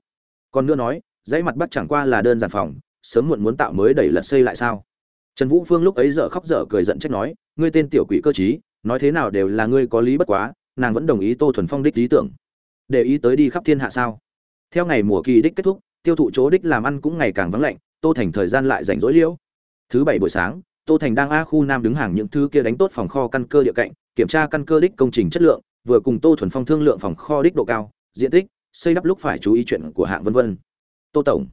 Còn nữa nói, dãy mặt bắt chẳng qua là đơn giản phòng, sớm muộn muốn tạo mới đẩy lật xây lại sao? Trần vũ phương lúc ấy dở khóc dở cười giận trách nói, ngươi tên tiểu quỷ cơ chí nói thế nào đều là ngươi có lý bất quá, nàng vẫn đồng ý tô thuần phong đích lý tưởng. Để ý tới đi khắp thiên hạ sao? Theo ngày mùa kỳ đích kết thúc, tiêu thụ chỗ đích làm ăn cũng ngày càng vắng lạnh, tô thành thời gian lại rảnh rỗi liễu thứ bảy buổi sáng, tô thành đang a khu nam đứng hàng những thứ kia đánh tốt phòng kho căn cơ địa cạnh, kiểm tra căn cơ đích công trình chất lượng, vừa cùng tô thuần phong thương lượng phòng kho đích độ cao, diện tích, xây đắp lúc phải chú ý chuyện của hạng vân vân. Tô tổng.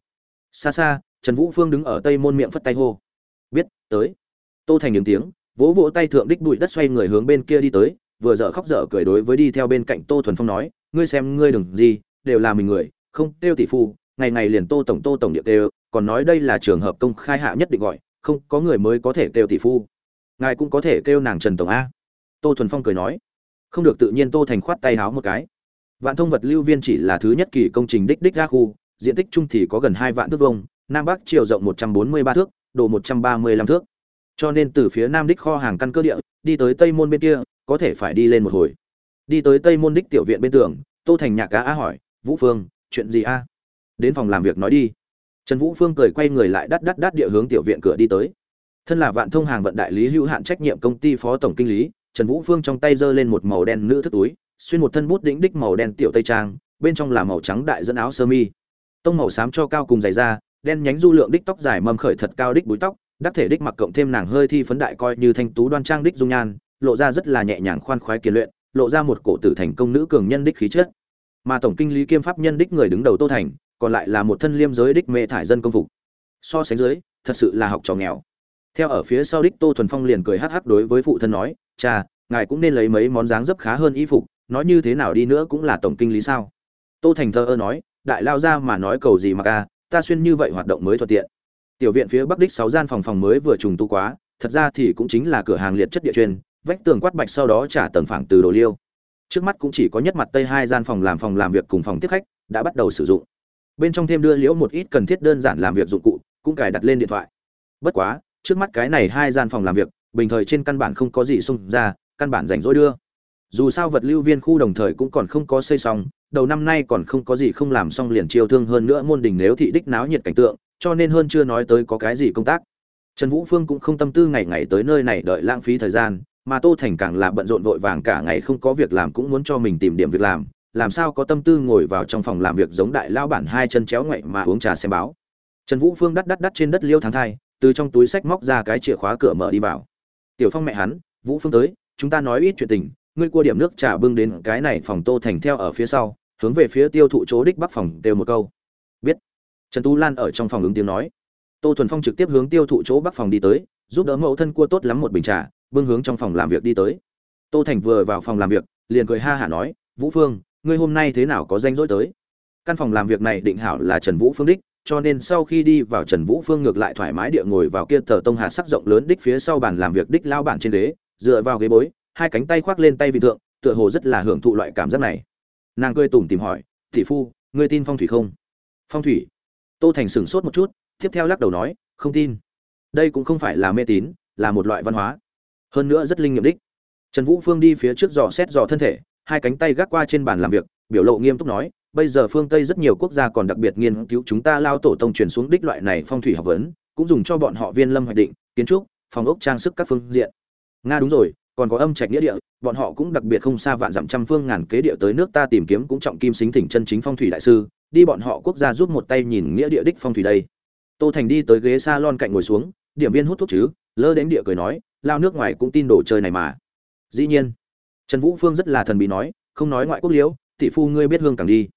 Xa xa, trần vũ phương đứng ở tây môn miệng phất tay hô. Biết, tới. Tô thành những tiếng, vỗ vỗ tay thượng đích bụi đất xoay người hướng bên kia đi tới, vừa dở khóc dở cười đối với đi theo bên cạnh tô thuần phong nói, ngươi xem, ngươi đừng gì, đều là mình người, không tiêu tỷ phu, ngày ngày liền tô tổng tô tổng điệp đều, còn nói đây là trường hợp công khai hạ nhất định gọi không, có người mới có thể kêu tỷ phu. Ngài cũng có thể kêu nàng trần tổng a. Tô thuần phong cười nói. Không được tự nhiên tô thành khoát tay háo một cái. Vạn thông vật lưu viên chỉ là thứ nhất kỳ công trình đích đích ra khu, diện tích chung thì có gần hai vạn thước vông nam bắc chiều rộng một trăm bốn mươi ba thước, độ một trăm ba mươi lăm thước. Cho nên từ phía nam đích kho hàng căn cơ địa, đi tới tây môn bên kia, có thể phải đi lên một hồi. Đi tới tây môn đích tiểu viện bên tường, tô thành nhạc cá a hỏi, vũ phương, chuyện gì a? Đến phòng làm việc nói đi trần vũ phương cười quay người lại đắt đắt đắt địa hướng tiểu viện cửa đi tới. Thân là vạn thông hàng vận đại lý hữu hạn trách nhiệm công ty phó tổng kinh lý, trần vũ phương trong tay giơ lên một màu đen nữ thức túi, xuyên một thân bút đĩnh đích màu đen tiểu tây trang, bên trong là màu trắng đại dẫn áo sơ mi. Tông màu xám cho cao cùng dày da, đen nhánh du lượng đích tóc dài mầm khởi thật cao đích búi tóc, đắc thể đích mặc cộng thêm nàng hơi thi phấn đại coi như thanh tú đoan trang đích dung nhan, lộ ra rất là nhẹ nhàng khoan khoái kiệt luyện, lộ ra một cổ tử thành công nữ cường nhân đích khí chất. Mà tổng kinh lý kiêm pháp nhân đích người đứng đầu tô thành còn lại là một thân liêm giới đích mê thải dân công phục. So sánh dưới, thật sự là học trò nghèo. Theo ở phía sau đích tô thuần phong liền cười hắc hắc đối với phụ thân nói, cha, ngài cũng nên lấy mấy món dáng dấp khá hơn y phục, nói như thế nào đi nữa cũng là tổng kinh lý sao? Tô thành thơ ơ nói, đại lao ra mà nói cầu gì mà ca, ta xuyên như vậy hoạt động mới thuận tiện. Tiểu viện phía bắc đích sáu gian phòng phòng mới vừa trùng tu quá, thật ra thì cũng chính là cửa hàng liệt chất địa chuyên vách tường quát bạch sau đó trả tầng phẳng từ đồ liêu. Trước mắt cũng chỉ có nhất mặt tây hai gian phòng làm phòng làm việc cùng phòng tiếp khách, đã bắt đầu sử dụng bên trong thêm đưa liễu một ít cần thiết đơn giản làm việc dụng cụ, cũng cài đặt lên điện thoại. Bất quá, trước mắt cái này hai gian phòng làm việc, bình thời trên căn bản không có gì xung ra, căn bản rảnh rỗi đưa. Dù sao vật lưu viên khu đồng thời cũng còn không có xây xong, đầu năm nay còn không có gì không làm xong liền chiêu thương hơn nữa môn đình nếu thị đích náo nhiệt cảnh tượng, cho nên hơn chưa nói tới có cái gì công tác. Trần vũ phương cũng không tâm tư ngày ngày tới nơi này đợi lãng phí thời gian, mà tô thành càng là bận rộn vội vàng cả ngày không có việc làm cũng muốn cho mình tìm điểm việc làm làm sao có tâm tư ngồi vào trong phòng làm việc giống đại lao bản hai chân chéo ngoậy mà uống trà xem báo. Trần vũ phương đắt đắt đắt trên đất liêu tháng thai, từ trong túi sách móc ra cái chìa khóa cửa mở đi vào. Tiểu phong mẹ hắn, vũ phương tới, chúng ta nói ít chuyện tình, ngươi cua điểm nước trà bưng đến cái này phòng tô thành theo ở phía sau, hướng về phía tiêu thụ chỗ đích bắc phòng đều một câu. Biết. Trần tú lan ở trong phòng ứng tiếng nói. Tô thuần phong trực tiếp hướng tiêu thụ chỗ bắc phòng đi tới, giúp đỡ mẫu thân cua tốt lắm một bình trà, bưng hướng trong phòng làm việc đi tới. Tô thành vừa vào phòng làm việc, liền cười ha hả nói, vũ phương ngươi hôm nay thế nào có danh rỗi tới? Căn phòng làm việc này định hảo là trần vũ phương đích, cho nên sau khi đi vào trần vũ phương ngược lại thoải mái địa ngồi vào kia tờ tông hạ sắc rộng lớn đích phía sau bàn làm việc đích lao bản trên ghế, dựa vào ghế bối, hai cánh tay khoác lên tay vị thượng, tựa hồ rất là hưởng thụ loại cảm giác này. Nàng cười tủm tìm hỏi thị phu, ngươi tin phong thủy không? Phong thủy? Tô thành sửng sốt một chút, tiếp theo lắc đầu nói, không tin. Đây cũng không phải là mê tín, là một loại văn hóa. Hơn nữa rất linh nghiệm đích. Trần vũ phương đi phía trước dò xét dò thân thể hai cánh tay gác qua trên bàn làm việc, biểu lộ nghiêm túc nói, bây giờ phương tây rất nhiều quốc gia còn đặc biệt nghiên cứu chúng ta lao tổ tông truyền xuống đích loại này phong thủy học vấn, cũng dùng cho bọn họ viên lâm hoạch định, kiến trúc, phòng ốc trang sức các phương diện. Nga đúng rồi, còn có âm trạch nghĩa địa, bọn họ cũng đặc biệt không xa vạn dặm trăm phương ngàn kế địa tới nước ta tìm kiếm cũng trọng kim xính thỉnh chân chính phong thủy đại sư, đi bọn họ quốc gia giúp một tay nhìn nghĩa địa đích phong thủy đây. Tô thành đi tới ghế salon cạnh ngồi xuống, điểm viên hút thuốc chứ, lơ đến địa cười nói, lao nước ngoài cũng tin đồ chơi này mà. Dĩ nhiên trần vũ phương rất là thần bí nói, không nói ngoại quốc liễu, tỷ phu ngươi biết hương càng đi.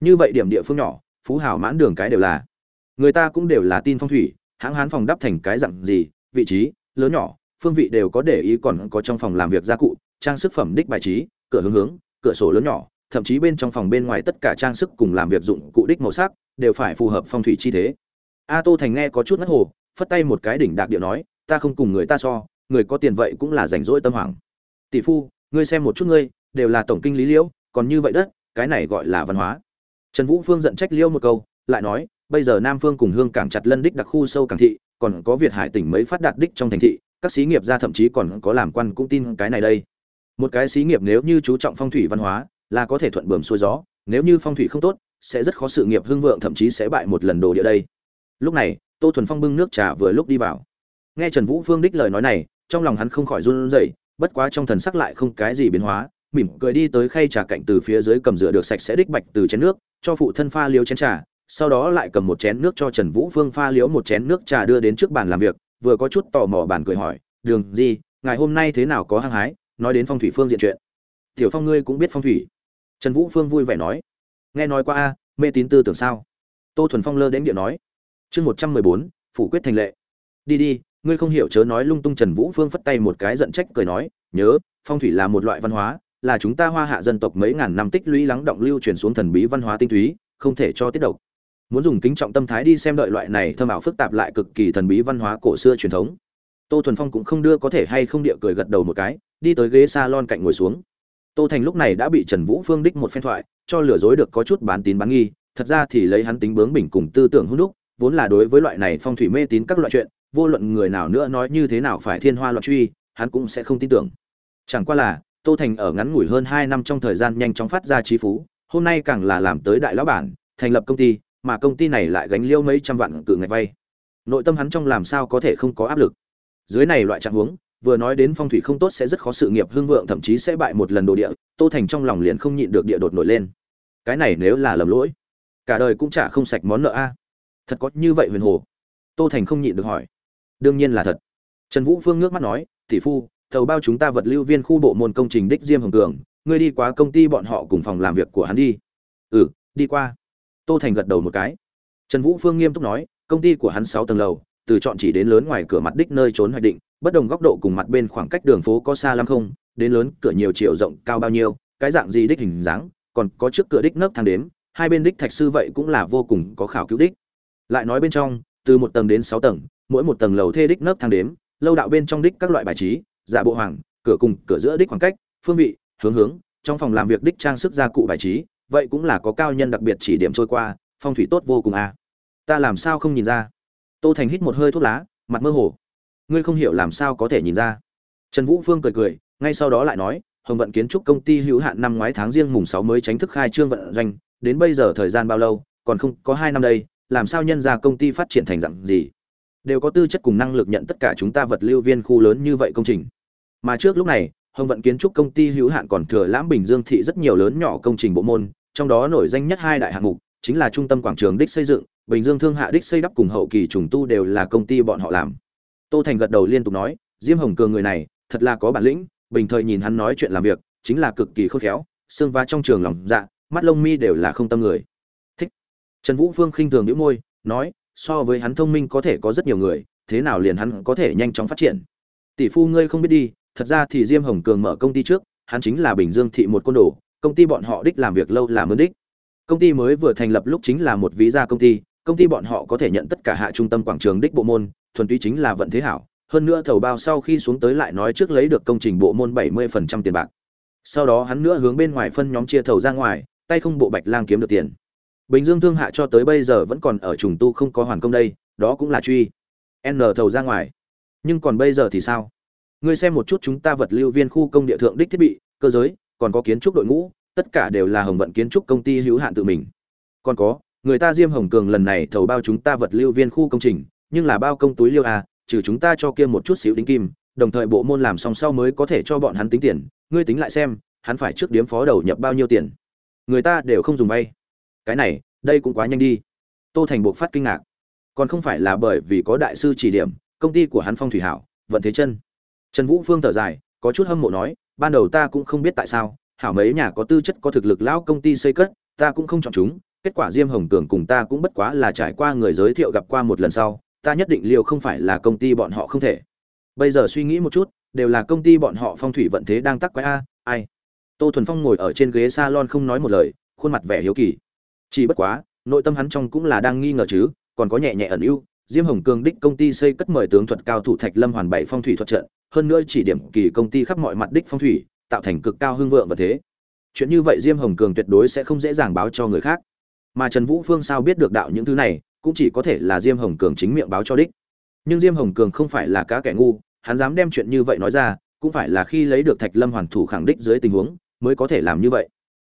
Như vậy điểm địa phương nhỏ, phú hào mãn đường cái đều là. Người ta cũng đều là tin phong thủy, hãng hán phòng đắp thành cái dặn gì, vị trí, lớn nhỏ, phương vị đều có để ý còn có trong phòng làm việc gia cụ, trang sức phẩm đích bài trí, cửa hướng hướng, cửa sổ lớn nhỏ, thậm chí bên trong phòng bên ngoài tất cả trang sức cùng làm việc dụng cụ đích màu sắc, đều phải phù hợp phong thủy chi thế. A tô thành nghe có chút ngất hồ, phất tay một cái đỉnh đạc điệu nói, ta không cùng người ta so, người có tiền vậy cũng là rảnh rỗi tâm hoàng tỷ phu ngươi xem một chút ngươi, đều là tổng kinh lý liễu, còn như vậy đất, cái này gọi là văn hóa. Trần vũ phương giận trách liêu một câu, lại nói, bây giờ nam phương cùng hương cảng chặt lân đích đặc khu sâu cảng thị, còn có việt hải tỉnh mấy phát đạt đích trong thành thị, các xí nghiệp ra thậm chí còn có làm quan cũng tin cái này đây. Một cái xí nghiệp nếu như chú trọng phong thủy văn hóa, là có thể thuận bờm xuôi gió, nếu như phong thủy không tốt, sẽ rất khó sự nghiệp hưng vượng thậm chí sẽ bại một lần đồ địa đây. Lúc này, tô thuần phong bưng nước trà vừa lúc đi vào. Nghe trần vũ phương đích lời nói này, trong lòng hắn không khỏi run rẩy bất quá trong thần sắc lại không cái gì biến hóa, mỉm cười đi tới khay trà cạnh từ phía dưới cầm rửa được sạch sẽ đích bạch từ chén nước, cho phụ thân pha liếu chén trà, sau đó lại cầm một chén nước cho trần vũ phương pha liếu một chén nước trà đưa đến trước bàn làm việc, vừa có chút tò mò bàn cười hỏi, đường gì, ngày hôm nay thế nào có hăng hái, nói đến phong thủy phương diện chuyện. Tiểu phong ngươi cũng biết phong thủy. Trần vũ phương vui vẻ nói, nghe nói qua a, mê tín tư tưởng sao? Tô thuần phong lơ đến điện nói, chương một trăm mười bốn, phủ quyết thành lệ. Đi đi ngươi không hiểu chớ nói lung tung trần vũ phương phất tay một cái giận trách cười nói, nhớ, phong thủy là một loại văn hóa, là chúng ta hoa hạ dân tộc mấy ngàn năm tích lũy lắng động lưu truyền xuống thần bí văn hóa tinh túy, không thể cho tiết độc. Muốn dùng kính trọng tâm thái đi xem đợi loại này thơm ảo phức tạp lại cực kỳ thần bí văn hóa cổ xưa truyền thống. Tô thuần phong cũng không đưa có thể hay không địa cười gật đầu một cái, đi tới ghế salon cạnh ngồi xuống. Tô thành lúc này đã bị trần vũ phương đích một phen thoại, cho lừa dối được có chút bán tín bán nghi, thật ra thì lấy hắn tính bướng bỉnh cùng tư tưởng hung đúc, vốn là đối với loại này phong thủy mê tín các loại chuyện vô luận người nào nữa nói như thế nào phải thiên hoa loạn truy, hắn cũng sẽ không tin tưởng. Chẳng qua là, tô thành ở ngắn ngủi hơn hai năm trong thời gian nhanh chóng phát ra trí phú, hôm nay càng là làm tới đại lão bản, thành lập công ty, mà công ty này lại gánh liêu mấy trăm vạn cự ngày vay. Nội tâm hắn trong làm sao có thể không có áp lực? Dưới này loại trạng huống, vừa nói đến phong thủy không tốt sẽ rất khó sự nghiệp, hưng vượng thậm chí sẽ bại một lần đồ địa, tô thành trong lòng liền không nhịn được địa đột nổi lên. Cái này nếu là lầm lỗi, cả đời cũng chả không sạch món nợ a. Thật có như vậy huyền hồ? Tô thành không nhịn được hỏi đương nhiên là thật. Trần vũ phương ngước mắt nói, tỷ phu, thầu bao chúng ta vật lưu viên khu bộ môn công trình đích diêm hồng cường ngươi đi qua công ty bọn họ cùng phòng làm việc của hắn đi. Ừ đi qua. Tô thành gật đầu một cái. Trần vũ phương nghiêm túc nói, công ty của hắn sáu tầng lầu, từ chọn chỉ đến lớn ngoài cửa mặt đích nơi trốn hoạch định, bất đồng góc độ cùng mặt bên khoảng cách đường phố có xa lắm không, đến lớn cửa nhiều chiều rộng cao bao nhiêu, cái dạng gì đích hình dáng, còn có trước cửa đích nấc thang đếm, hai bên đích thạch sư vậy cũng là vô cùng có khảo cứu đích. Lại nói bên trong, từ một tầng đến sáu tầng mỗi một tầng lầu thê đích nấc thang đếm, lâu đạo bên trong đích các loại bài trí, giả bộ hoàng, cửa cùng cửa giữa đích khoảng cách, phương vị, hướng hướng, trong phòng làm việc đích trang sức gia cụ bài trí, vậy cũng là có cao nhân đặc biệt chỉ điểm trôi qua, phong thủy tốt vô cùng à. ta làm sao không nhìn ra? Tô thành hít một hơi thuốc lá, mặt mơ hồ. Ngươi không hiểu làm sao có thể nhìn ra. Trần vũ phương cười cười, ngay sau đó lại nói, hồng vận kiến trúc công ty hữu hạn năm ngoái tháng riêng mùng sáu mới chính thức khai trương vận doanh, đến bây giờ thời gian bao lâu, còn không có hai năm đây, làm sao nhân ra công ty phát triển thành dạng gì? Đều có tư chất cùng năng lực nhận tất cả chúng ta vật lưu viên khu lớn như vậy công trình. Mà trước lúc này, hồng vận kiến trúc công ty hữu hạn còn thừa lãm bình dương thị rất nhiều lớn nhỏ công trình bộ môn, trong đó nổi danh nhất hai đại hạng mục, chính là trung tâm quảng trường đích xây dựng, bình dương thương hạ đích xây đắp cùng hậu kỳ trùng tu đều là công ty bọn họ làm. Tô thành gật đầu liên tục nói, diêm hồng cường người này, thật là có bản lĩnh, bình thời nhìn hắn nói chuyện làm việc, chính là cực kỳ khôn khéo, xương va trong trường lòng dạ mắt lông mi đều là không tâm người. Thích. Trần vũ phương khinh thường đĩu môi, nói so với hắn thông minh có thể có rất nhiều người, thế nào liền hắn có thể nhanh chóng phát triển? Tỷ phu ngươi không biết đi, thật ra thì diêm hồng cường mở công ty trước, hắn chính là bình dương thị một côn đồ, công ty bọn họ đích làm việc lâu là mướn đích. Công ty mới vừa thành lập lúc chính là một ví gia công ty công ty bọn họ có thể nhận tất cả hạ trung tâm quảng trường đích bộ môn, thuần túy chính là vận thế hảo, hơn nữa thầu bao sau khi xuống tới lại nói trước lấy được công trình bộ môn 70% tiền bạc. Sau đó hắn nữa hướng bên ngoài phân nhóm chia thầu ra ngoài, tay không bộ bạch lang kiếm được tiền bình dương thương hạ cho tới bây giờ vẫn còn ở trùng tu không có hoàn công đây, đó cũng là truy. N thầu ra ngoài. Nhưng còn bây giờ thì sao? Ngươi xem một chút chúng ta vật lưu viên khu công địa thượng đích thiết bị, cơ giới, còn có kiến trúc đội ngũ, tất cả đều là hồng vận kiến trúc công ty hữu hạn tự mình. Còn có, người ta diêm hồng cường lần này thầu bao chúng ta vật lưu viên khu công trình, nhưng là bao công túi liêu à trừ chúng ta cho kia một chút xíu đính kim, đồng thời bộ môn làm xong sau mới có thể cho bọn hắn tính tiền. Ngươi tính lại xem, hắn phải trước điếm phó đầu nhập bao nhiêu tiền. Người ta đều không dùng vay cái này, đây cũng quá nhanh đi. Tô thành buộc phát kinh ngạc. Còn không phải là bởi vì có đại sư chỉ điểm, công ty của hắn phong thủy hảo, vận thế chân. Trần vũ phương thở dài, có chút hâm mộ nói, ban đầu ta cũng không biết tại sao, hảo mấy nhà có tư chất có thực lực lão công ty xây cất, ta cũng không chọn chúng, kết quả diêm hồng cường cùng ta cũng bất quá là trải qua người giới thiệu gặp qua một lần sau, ta nhất định liều không phải là công ty bọn họ không thể. Bây giờ suy nghĩ một chút, đều là công ty bọn họ phong thủy vận thế đang tắc quái a, ai? Tô thuần phong ngồi ở trên ghế salon không nói một lời, khuôn mặt vẻ hiếu kỳ chỉ bất quá, nội tâm hắn trong cũng là đang nghi ngờ chứ, còn có nhẹ nhẹ ẩn ưu, diêm hồng cường đích công ty xây cất mời tướng thuật cao thủ thạch lâm hoàn bảy phong thủy thuật trận, hơn nữa chỉ điểm kỳ công ty khắp mọi mặt đích phong thủy, tạo thành cực cao hương vượng và thế. Chuyện như vậy diêm hồng cường tuyệt đối sẽ không dễ dàng báo cho người khác. Mà trần vũ phương sao biết được đạo những thứ này, cũng chỉ có thể là diêm hồng cường chính miệng báo cho đích. Nhưng diêm hồng cường không phải là cá kẻ ngu, hắn dám đem chuyện như vậy nói ra, cũng phải là khi lấy được thạch lâm hoàn thủ khẳng đích dưới tình huống, mới có thể làm như vậy.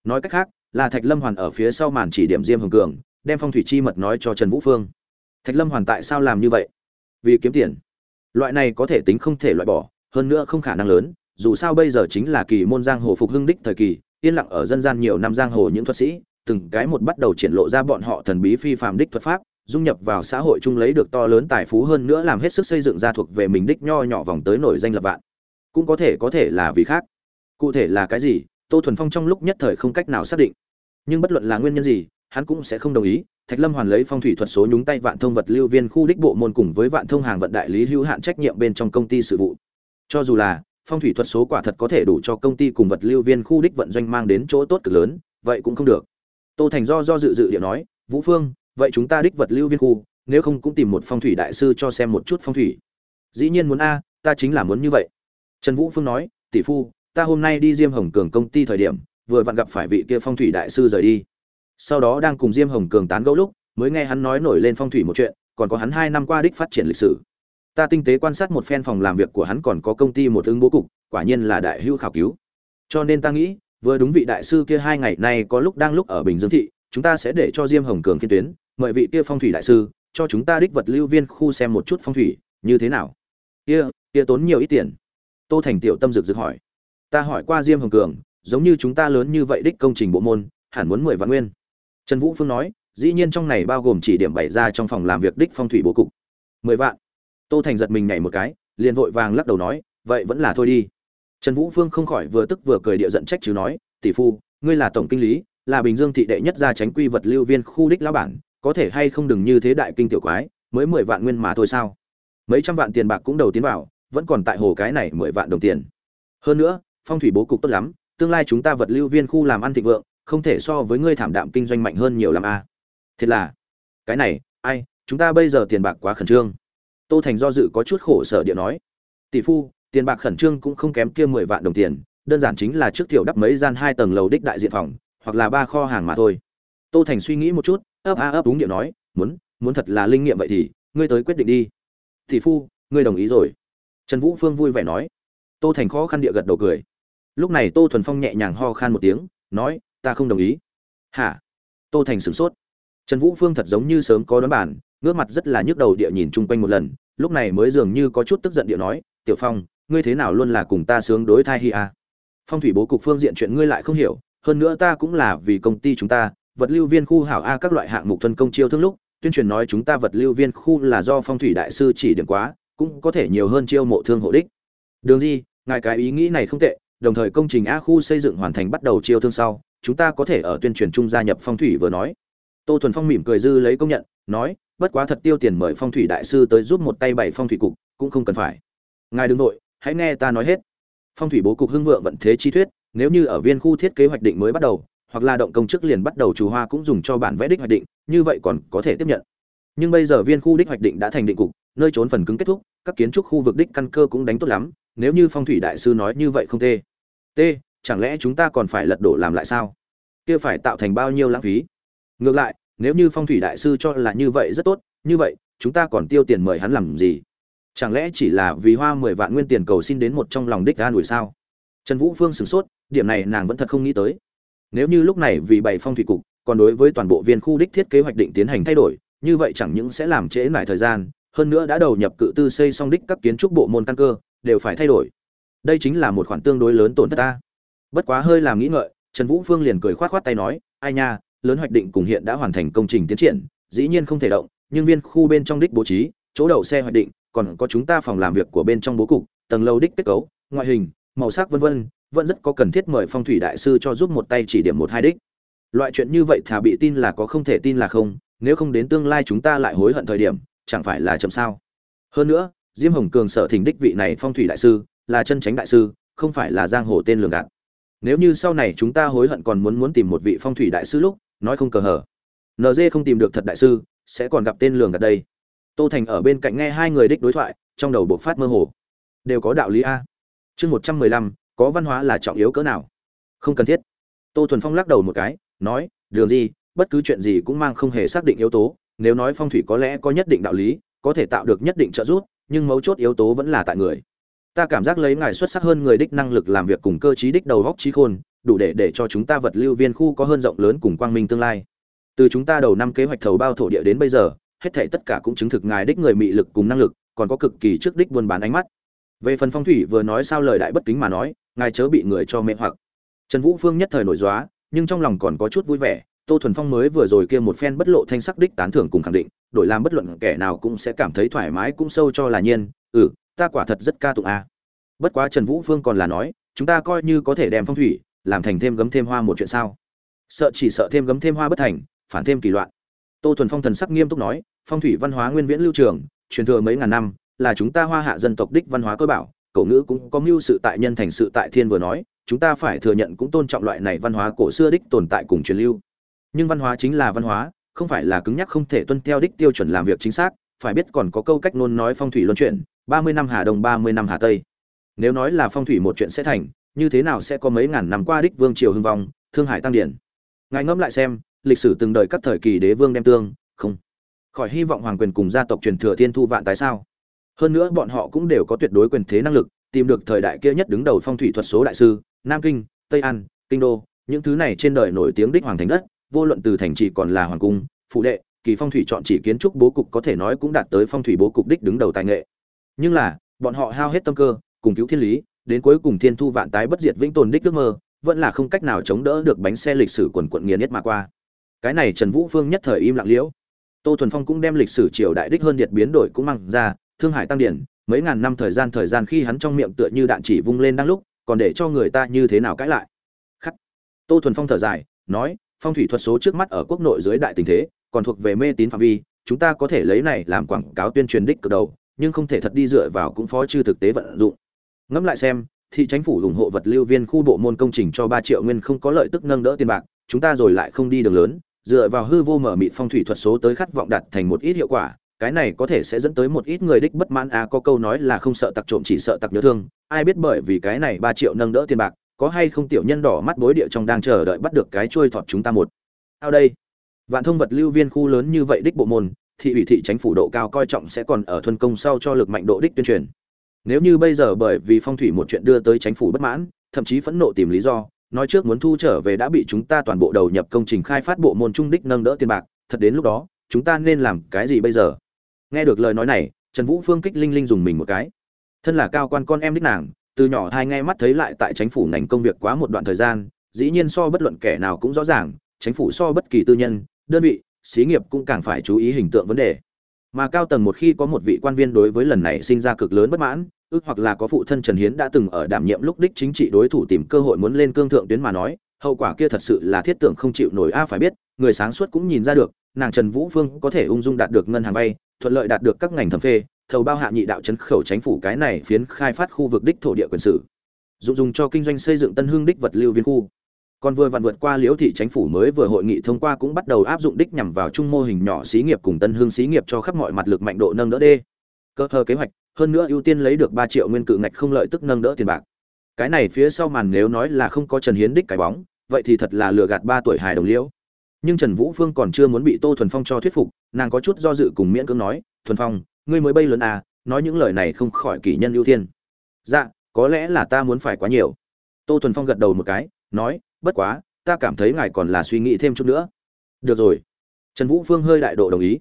Nói cách khác là thạch lâm hoàn ở phía sau màn chỉ điểm diêm hồng cường, đem phong thủy chi mật nói cho trần vũ phương. Thạch lâm hoàn tại sao làm như vậy? Vì kiếm tiền. Loại này có thể tính không thể loại bỏ, hơn nữa không khả năng lớn, dù sao bây giờ chính là kỳ môn giang hồ phục hưng đích thời kỳ, yên lặng ở dân gian nhiều năm giang hồ những thuật sĩ, từng cái một bắt đầu triển lộ ra bọn họ thần bí phi phàm đích thuật pháp, dung nhập vào xã hội chung lấy được to lớn tài phú hơn nữa làm hết sức xây dựng ra thuộc về mình đích nho nhỏ vòng tới nổi danh lập vạn. Cũng có thể có thể là vì khác. Cụ thể là cái gì? Tô thuần phong trong lúc nhất thời không cách nào xác định. Nhưng bất luận là nguyên nhân gì, hắn cũng sẽ không đồng ý. Thạch lâm hoàn lấy phong thủy thuật số nhúng tay vạn thông vật lưu viên khu đích bộ môn cùng với vạn thông hàng vận đại lý hữu hạn trách nhiệm bên trong công ty sự vụ. Cho dù là, phong thủy thuật số quả thật có thể đủ cho công ty cùng vật lưu viên khu đích vận doanh mang đến chỗ tốt cực lớn, vậy cũng không được. Tô thành do do dự dự điệu nói, vũ phương, vậy chúng ta đích vật lưu viên khu, nếu không cũng tìm một phong thủy đại sư cho xem một chút phong thủy. Dĩ nhiên muốn a, ta chính là muốn như vậy. Trần vũ phương nói, tỷ phu ta hôm nay đi diêm hồng cường công ty thời điểm, vừa vặn gặp phải vị kia phong thủy đại sư rời đi. Sau đó đang cùng diêm hồng cường tán gẫu lúc, mới nghe hắn nói nổi lên phong thủy một chuyện, còn có hắn hai năm qua đích phát triển lịch sử. Ta tinh tế quan sát một phen phòng làm việc của hắn còn có công ty một ứng bố cục, quả nhiên là đại hưu khảo cứu. Cho nên ta nghĩ, vừa đúng vị đại sư kia hai ngày nay có lúc đang lúc ở bình dương thị, chúng ta sẽ để cho diêm hồng cường kiên tuyến, mời vị kia phong thủy đại sư, cho chúng ta đích vật lưu viên khu xem một chút phong thủy, như thế nào. Kia kia tốn nhiều ít tiền. Tô thành tiểu tâm rực rực hỏi ta hỏi qua diêm hồng cường, giống như chúng ta lớn như vậy đích công trình bộ môn, hẳn muốn mười vạn nguyên. Trần vũ phương nói, dĩ nhiên trong này bao gồm chỉ điểm bày ra trong phòng làm việc đích phong thủy bố cục. Mười vạn. Tô thành giật mình nhảy một cái, liền vội vàng lắc đầu nói, vậy vẫn là thôi đi. Trần vũ phương không khỏi vừa tức vừa cười địa giận trách chứ nói, tỷ phu, ngươi là tổng kinh lý, là bình dương thị đệ nhất gia tránh quy vật lưu viên khu đích lão bản, có thể hay không đừng như thế đại kinh tiểu quái, mới mười vạn nguyên mà thôi sao? Mấy trăm vạn tiền bạc cũng đầu tiến vào, vẫn còn tại hồ cái này mười vạn đồng tiền. Hơn nữa phong thủy bố cục tốt lắm, tương lai chúng ta vật lưu viên khu làm ăn thịnh vượng, không thể so với ngươi thảm đạm kinh doanh mạnh hơn nhiều làm a. À. thiệt là, cái này, ai, chúng ta bây giờ tiền bạc quá khẩn trương. Tô thành do dự có chút khổ sở địa nói. Tỷ phu, tiền bạc khẩn trương cũng không kém kia mười vạn đồng tiền, đơn giản chính là trước tiểu đắp mấy gian hai tầng lầu đích đại diện phòng, hoặc là ba kho hàng mà thôi. Tô thành suy nghĩ một chút, ấp a ấp đúng điệu nói, muốn muốn thật là linh nghiệm vậy thì, ngươi tới quyết định đi. Tỷ phu, ngươi đồng ý rồi. Trần vũ phương vui vẻ nói. Tô thành khó khăn địa gật đầu cười lúc này tô thuần phong nhẹ nhàng ho khan một tiếng, nói, ta không đồng ý. Hả? Tô thành sửng sốt. Trần vũ phương thật giống như sớm có đoán bản, ngước mặt rất là nhức đầu địa nhìn chung quanh một lần, lúc này mới dường như có chút tức giận địa nói, tiểu phong, ngươi thế nào luôn là cùng ta sướng đối thai hi à. phong thủy bố cục phương diện chuyện ngươi lại không hiểu, hơn nữa ta cũng là vì công ty chúng ta, vật lưu viên khu hảo a các loại hạng mục thuần công chiêu thương lúc, tuyên truyền nói chúng ta vật lưu viên khu là do phong thủy đại sư chỉ điểm quá, cũng có thể nhiều hơn chiêu mộ thương hộ đích. Đường di, ngài cái ý nghĩ này không tệ đồng thời công trình a khu xây dựng hoàn thành bắt đầu chiêu thương sau, chúng ta có thể ở tuyên truyền chung gia nhập phong thủy vừa nói. Tô thuần phong mỉm cười dư lấy công nhận, nói, bất quá thật tiêu tiền mời phong thủy đại sư tới giúp một tay bảy phong thủy cục, cũng không cần phải. Ngài đừng nội hãy nghe ta nói hết. Phong thủy bố cục hưng vượng vận thế chi thuyết, nếu như ở viên khu thiết kế hoạch định mới bắt đầu, hoặc là động công chức liền bắt đầu chủ hoa cũng dùng cho bản vẽ đích hoạch định, như vậy còn có thể tiếp nhận. Nhưng bây giờ viên khu đích hoạch định đã thành định cục, nơi trốn phần cứng kết thúc, các kiến trúc khu vực đích căn cơ cũng đánh tốt lắm, nếu như phong thủy đại sư nói như vậy không tê t, chẳng lẽ chúng ta còn phải lật đổ làm lại sao? Kia phải tạo thành bao nhiêu lãng phí? Ngược lại, nếu như phong thủy đại sư cho là như vậy rất tốt, như vậy, chúng ta còn tiêu tiền mời hắn làm gì? Chẳng lẽ chỉ là vì hoa mười vạn nguyên tiền cầu xin đến một trong lòng đích an ủi sao? Trần vũ phương sửng sốt, điểm này nàng vẫn thật không nghĩ tới. Nếu như lúc này vì bày phong thủy cục, còn đối với toàn bộ viên khu đích thiết kế hoạch định tiến hành thay đổi, như vậy chẳng những sẽ làm trễ lại thời gian, hơn nữa đã đầu nhập cự tư xây xong đích các kiến trúc bộ môn căn cơ, đều phải thay đổi đây chính là một khoản tương đối lớn tổn thất ta. Bất quá hơi làm nghĩ ngợi, trần vũ phương liền cười khoát khoát tay nói, ai nha, lớn hoạch định cùng hiện đã hoàn thành công trình tiến triển, dĩ nhiên không thể động, nhưng viên khu bên trong đích bố trí, chỗ đậu xe hoạch định, còn có chúng ta phòng làm việc của bên trong bố cục, tầng lâu đích kết cấu, ngoại hình, màu sắc vân vân, vẫn rất có cần thiết mời phong thủy đại sư cho giúp một tay chỉ điểm một hai đích. Loại chuyện như vậy thà bị tin là có không thể tin là không, nếu không đến tương lai chúng ta lại hối hận thời điểm, chẳng phải là chậm sao? Hơn nữa, diêm hồng cường sở thỉnh đích vị này phong thủy đại sư là chân tránh đại sư, không phải là giang hồ tên lường gạt. Nếu như sau này chúng ta hối hận còn muốn muốn tìm một vị phong thủy đại sư lúc, nói không cờ hở nd không tìm được thật đại sư, sẽ còn gặp tên lường gạt đây. Tô thành ở bên cạnh nghe hai người đích đối thoại, trong đầu bộc phát mơ hồ. Đều có đạo lý a. Chương một trăm mười lăm, có văn hóa là trọng yếu cỡ nào? Không cần thiết. Tô thuần phong lắc đầu một cái, nói, đường gì, bất cứ chuyện gì cũng mang không hề xác định yếu tố, nếu nói phong thủy có lẽ có nhất định đạo lý, có thể tạo được nhất định trợ giúp, nhưng mấu chốt yếu tố vẫn là tại người ta cảm giác lấy ngài xuất sắc hơn người đích năng lực làm việc cùng cơ trí đích đầu góc trí khôn, đủ để để cho chúng ta vật lưu viên khu có hơn rộng lớn cùng quang minh tương lai. Từ chúng ta đầu năm kế hoạch thầu bao thổ địa đến bây giờ, hết thảy tất cả cũng chứng thực ngài đích người mị lực cùng năng lực, còn có cực kỳ trước đích buôn bán ánh mắt. Về phần phong thủy vừa nói sao lời đại bất kính mà nói, ngài chớ bị người cho mê hoặc. Trần vũ phương nhất thời nổi dóa nhưng trong lòng còn có chút vui vẻ, tô thuần phong mới vừa rồi kia một phen bất lộ thanh sắc đích tán thưởng cùng khẳng định, đổi làm bất luận kẻ nào cũng sẽ cảm thấy thoải mái cũng sâu cho là nhiên ừ ta quả thật rất ca tụng a. Bất quá trần vũ phương còn là nói, chúng ta coi như có thể đem phong thủy, làm thành thêm gấm thêm hoa một chuyện sao? Sợ chỉ sợ thêm gấm thêm hoa bất thành, phản thêm kỳ loạn. Tô thuần phong thần sắc nghiêm túc nói, phong thủy văn hóa nguyên viễn lưu trường, truyền thừa mấy ngàn năm, là chúng ta hoa hạ dân tộc đích văn hóa cơ bảo, cổ ngữ cũng có mưu sự tại nhân thành sự tại thiên vừa nói, chúng ta phải thừa nhận cũng tôn trọng loại này văn hóa cổ xưa đích tồn tại cùng truyền lưu. Nhưng văn hóa chính là văn hóa, không phải là cứng nhắc không thể tuân theo đích tiêu chuẩn làm việc chính xác, phải biết còn có câu cách nôn nói phong thủy luân chuyển ba mươi năm hà đông, ba mươi năm hà tây. Nếu nói là phong thủy một chuyện sẽ thành, như thế nào sẽ có mấy ngàn năm qua đích vương triều hưng vong, thương hải tăng điển? Ngài ngẫm lại xem, lịch sử từng đời các thời kỳ đế vương đem tương, không. Khỏi hy vọng hoàng quyền cùng gia tộc truyền thừa thiên thu vạn tại sao? Hơn nữa bọn họ cũng đều có tuyệt đối quyền thế năng lực, tìm được thời đại kia nhất đứng đầu phong thủy thuật số đại sư, nam kinh, tây an, kinh đô, những thứ này trên đời nổi tiếng đích hoàng thành đất, vô luận từ thành trì còn là hoàng cung, phụ đệ, kỳ phong thủy chọn chỉ kiến trúc bố cục có thể nói cũng đạt tới phong thủy bố cục đích đứng đầu tài nghệ nhưng là, bọn họ hao hết tâm cơ, cùng cứu thiên lý, đến cuối cùng thiên thu vạn tái bất diệt vĩnh tồn đích ước mơ, vẫn là không cách nào chống đỡ được bánh xe lịch sử quần quận nghiền nhất mà qua. Cái này trần vũ phương nhất thời im lặng liễu. Tô thuần phong cũng đem lịch sử triều đại đích hơn điệt biến đổi cũng mang ra, thương hải tăng điển, mấy ngàn năm thời gian thời gian khi hắn trong miệng tựa như đạn chỉ vung lên đang lúc, còn để cho người ta như thế nào cãi lại. Khắc. Tô thuần phong thở dài, nói, phong thủy thuật số trước mắt ở quốc nội dưới đại tình thế, còn thuộc về mê tín phạm vi, chúng ta có thể lấy này làm quảng cáo tuyên truyền đích cực đầu nhưng không thể thật đi dựa vào cũng phó chư thực tế vận dụng. Ngẫm lại xem, thị chính phủ ủng hộ vật lưu viên khu bộ môn công trình cho ba triệu nguyên không có lợi tức nâng đỡ tiền bạc, chúng ta rồi lại không đi đường lớn, dựa vào hư vô mở mịt phong thủy thuật số tới khát vọng đạt thành một ít hiệu quả, cái này có thể sẽ dẫn tới một ít người đích bất mãn. À có câu nói là không sợ tặc trộm chỉ sợ tặc nhớ thương, ai biết bởi vì cái này ba triệu nâng đỡ tiền bạc, có hay không tiểu nhân đỏ mắt bối địa trong đang chờ đợi bắt được cái trôi thọt chúng ta một. Ao đây, vạn thông vật lưu viên khu lớn như vậy đích bộ môn thị ủy thị chính phủ độ cao coi trọng sẽ còn ở thuần công sau cho lực mạnh độ đích tuyên truyền. Nếu như bây giờ bởi vì phong thủy một chuyện đưa tới chính phủ bất mãn, thậm chí phẫn nộ tìm lý do, nói trước muốn thu trở về đã bị chúng ta toàn bộ đầu nhập công trình khai phát bộ môn trung đích nâng đỡ tiền bạc, thật đến lúc đó, chúng ta nên làm cái gì bây giờ? Nghe được lời nói này, trần vũ phương kích linh linh dùng mình một cái. Thân là cao quan con em đích nàng, từ nhỏ thai nghe mắt thấy lại tại chính phủ ngành công việc quá một đoạn thời gian, dĩ nhiên so bất luận kẻ nào cũng rõ ràng chính phủ so bất kỳ tư nhân, đơn vị xí nghiệp cũng càng phải chú ý hình tượng vấn đề. Mà cao tầng một khi có một vị quan viên đối với lần này sinh ra cực lớn bất mãn, ước hoặc là có phụ thân trần hiến đã từng ở đảm nhiệm lúc đích chính trị đối thủ tìm cơ hội muốn lên cương thượng tuyến mà nói, hậu quả kia thật sự là thiết tưởng không chịu nổi a, phải biết, người sáng suốt cũng nhìn ra được, nàng trần vũ phương có thể ung dung đạt được ngân hàng vay, thuận lợi đạt được các ngành thẩm phê, thầu bao hạ nhị đạo chấn khẩu chính phủ cái này phiến khai phát khu vực đích thổ địa quyền sử. Dụng dùng cho kinh doanh xây dựng tân hương đích vật lưu viên khu còn vừa vặn vượt qua liễu thị chính phủ mới vừa hội nghị thông qua cũng bắt đầu áp dụng đích nhằm vào trung mô hình nhỏ xí nghiệp cùng tân hương xí nghiệp cho khắp mọi mặt lực mạnh độ nâng đỡ đê. Cơ thơ kế hoạch, hơn nữa ưu tiên lấy được ba triệu nguyên cự ngạch không lợi tức nâng đỡ tiền bạc. Cái này phía sau màn nếu nói là không có trần hiến đích cái bóng, vậy thì thật là lừa gạt ba tuổi hài đồng liễu. Nhưng trần vũ phương còn chưa muốn bị tô thuần phong cho thuyết phục, nàng có chút do dự cùng miễn cưỡng nói, thuần phong, ngươi mới bay lớn à nói những lời này không khỏi kỷ nhân ưu tiên. Dạ có lẽ là ta muốn phải quá nhiều. Tô thuần phong gật đầu một cái, nói bất quá, ta cảm thấy ngài còn là suy nghĩ thêm chút nữa. Được rồi. Trần vũ phương hơi đại độ đồng ý.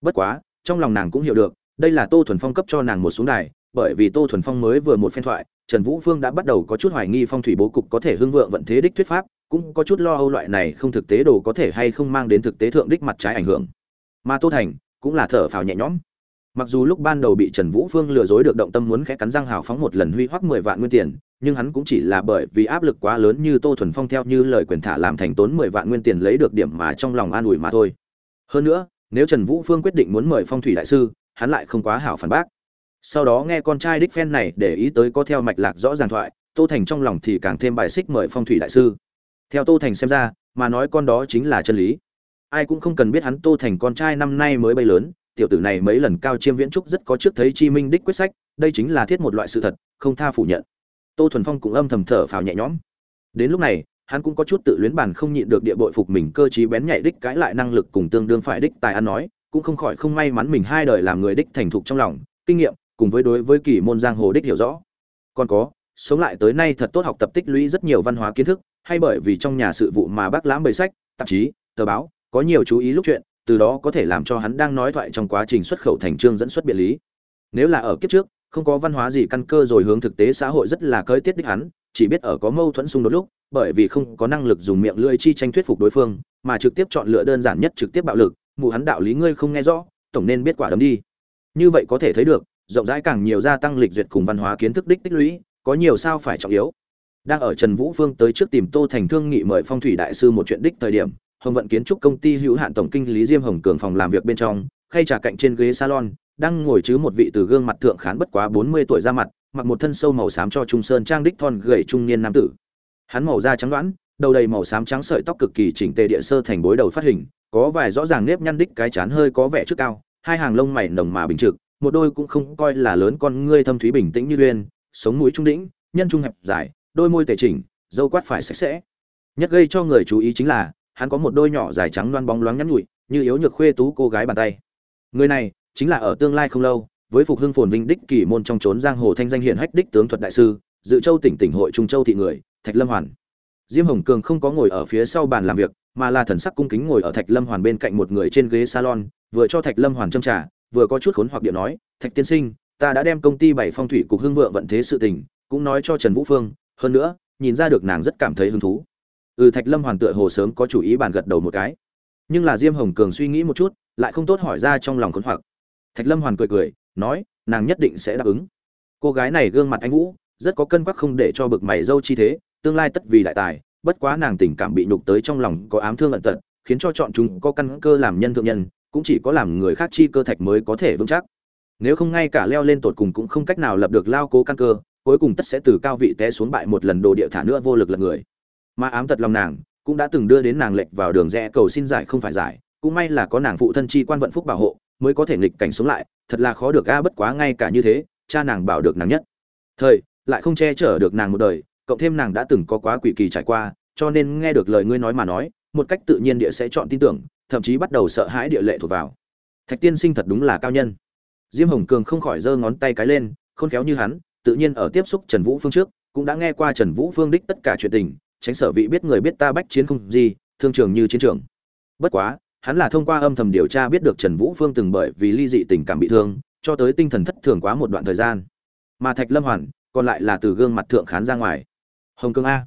Bất quá, trong lòng nàng cũng hiểu được, đây là tô thuần phong cấp cho nàng một xuống đài, bởi vì tô thuần phong mới vừa một phen thoại, trần vũ phương đã bắt đầu có chút hoài nghi phong thủy bố cục có thể hưng vượng vận thế đích thuyết pháp, cũng có chút lo âu loại này không thực tế đồ có thể hay không mang đến thực tế thượng đích mặt trái ảnh hưởng. Mà tô thành cũng là thở phào nhẹ nhõm. Mặc dù lúc ban đầu bị trần vũ phương lừa dối được động tâm muốn khẽ cắn răng hào phóng một lần huy hoắc mười vạn nguyên tiền nhưng hắn cũng chỉ là bởi vì áp lực quá lớn như tô thuần phong theo như lời quyền thả làm thành tốn mười vạn nguyên tiền lấy được điểm mà trong lòng an ủi mà thôi. Hơn nữa, nếu trần vũ phương quyết định muốn mời phong thủy đại sư, hắn lại không quá hảo phản bác. Sau đó nghe con trai đích phen này để ý tới có theo mạch lạc rõ ràng thoại, tô thành trong lòng thì càng thêm bài xích mời phong thủy đại sư. Theo tô thành xem ra, mà nói con đó chính là chân lý. Ai cũng không cần biết hắn tô thành con trai năm nay mới bay lớn, tiểu tử này mấy lần cao chiêm viễn trúc rất có trước thấy chi minh đích quyết sách, đây chính là thiết một loại sự thật, không tha phủ nhận tô thuần phong cũng âm thầm thở phào nhẹ nhõm. Đến lúc này, hắn cũng có chút tự luyến bản không nhịn được địa bội phục mình, cơ trí bén nhạy đích cãi lại năng lực cùng tương đương phải đích tài ăn nói, cũng không khỏi không may mắn mình hai đời làm người đích thành thục trong lòng, kinh nghiệm, cùng với đối với kỳ môn giang hồ đích hiểu rõ. Còn có, sống lại tới nay thật tốt học tập tích lũy rất nhiều văn hóa kiến thức, hay bởi vì trong nhà sự vụ mà bác lãm bầy sách, tạp chí, tờ báo, có nhiều chú ý lúc chuyện, từ đó có thể làm cho hắn đang nói thoại trong quá trình xuất khẩu thành chương dẫn xuất biện lý. Nếu là ở kiếp trước không có văn hóa gì căn cơ rồi hướng thực tế xã hội rất là cơi tiết đích hắn, chỉ biết ở có mâu thuẫn xung đột lúc, bởi vì không có năng lực dùng miệng lưỡi chi tranh thuyết phục đối phương, mà trực tiếp chọn lựa đơn giản nhất trực tiếp bạo lực, mù hắn đạo lý ngươi không nghe rõ, tổng nên biết quả đấm đi. Như vậy có thể thấy được, rộng rãi càng nhiều gia tăng lịch duyệt cùng văn hóa kiến thức đích tích lũy, có nhiều sao phải trọng yếu. Đang ở trần vũ phương tới trước tìm tô thành thương nghị mời phong thủy đại sư một chuyện đích thời điểm, hồng vận kiến trúc công ty hữu hạn tổng kinh lý diêm hồng cường phòng làm việc bên trong, khay trà cạnh trên ghế salon đang ngồi chứ một vị từ gương mặt thượng khán bất quá bốn mươi tuổi ra mặt, mặc một thân sâu màu xám cho trung sơn trang đích thon gầy trung niên nam tử. Hắn màu da trắng đoán đầu đầy màu xám trắng sợi tóc cực kỳ chỉnh tề địa sơ thành bối đầu phát hình, có vài rõ ràng nếp nhăn đích cái chán hơi có vẻ trước cao, hai hàng lông mày nồng mà bình trực, một đôi cũng không coi là lớn con ngươi thâm thúy bình tĩnh như uyên, sống mũi trung đỉnh nhân trung hẹp dài, đôi môi tề chỉnh, dâu quát phải sạch sẽ. Nhất gây cho người chú ý chính là, hắn có một đôi nhỏ dài trắng loan bóng loáng nhắn nhụi, như yếu nhược khuê tú cô gái bàn tay. Người này chính là ở tương lai không lâu, với phục hưng phồn vinh đích kỳ môn trong trốn giang hồ thanh danh hiển hách đích tướng thuật đại sư, dự châu tỉnh tỉnh hội trung châu thị người, thạch lâm hoàn. Diêm hồng cường không có ngồi ở phía sau bàn làm việc, mà là thần sắc cung kính ngồi ở thạch lâm hoàn bên cạnh một người trên ghế salon, vừa cho thạch lâm hoàn châm trà, vừa có chút khốn hoặc điệu nói, thạch tiên sinh, ta đã đem công ty bảy phong thủy cục hưng vượng vận thế sự tình, cũng nói cho trần vũ phương, hơn nữa, nhìn ra được nàng rất cảm thấy hứng thú. Ừ thạch lâm hoàn tựa hồ sớm có chủ ý bàn gật đầu một cái. Nhưng là diêm hồng cường suy nghĩ một chút, lại không tốt hỏi ra trong lòng khốn hoặc thạch lâm hoàn cười cười, nói, nàng nhất định sẽ đáp ứng. Cô gái này gương mặt anh vũ, rất có cân quắc không để cho bực mày dâu chi thế, tương lai tất vì đại tài, bất quá nàng tình cảm bị nhục tới trong lòng có ám thương ẩn tật, khiến cho chọn chúng có căn cơ làm nhân thượng nhân, cũng chỉ có làm người khác chi cơ thạch mới có thể vững chắc. Nếu không ngay cả leo lên tột cùng cũng không cách nào lập được lao cố căn cơ, cuối cùng tất sẽ từ cao vị té xuống bại một lần đồ địa thả nữa vô lực lật người. Mà ám tật lòng nàng cũng đã từng đưa đến nàng lệch vào đường rẽ cầu xin giải không phải giải, cũng may là có nàng phụ thân chi quan vận phúc bảo hộ mới có thể nghịch cảnh sống lại, thật là khó được a, bất quá ngay cả như thế, cha nàng bảo được nàng nhất. Thời, lại không che chở được nàng một đời, cộng thêm nàng đã từng có quá quỷ kỳ trải qua, cho nên nghe được lời ngươi nói mà nói, một cách tự nhiên địa sẽ chọn tin tưởng, thậm chí bắt đầu sợ hãi địa lệ thuộc vào. Thạch tiên sinh thật đúng là cao nhân. Diêm hồng cường không khỏi giơ ngón tay cái lên, khôn khéo như hắn, tự nhiên ở tiếp xúc trần vũ phương trước, cũng đã nghe qua trần vũ phương đích tất cả chuyện tình, tránh sở vị biết người biết ta bách chiến không gì, thương trường như chiến trường. Bất quá hắn là thông qua âm thầm điều tra biết được trần vũ phương từng bởi vì ly dị tình cảm bị thương, cho tới tinh thần thất thường quá một đoạn thời gian. Mà thạch lâm hoàn còn lại là từ gương mặt thượng khán ra ngoài. Hồng cương a.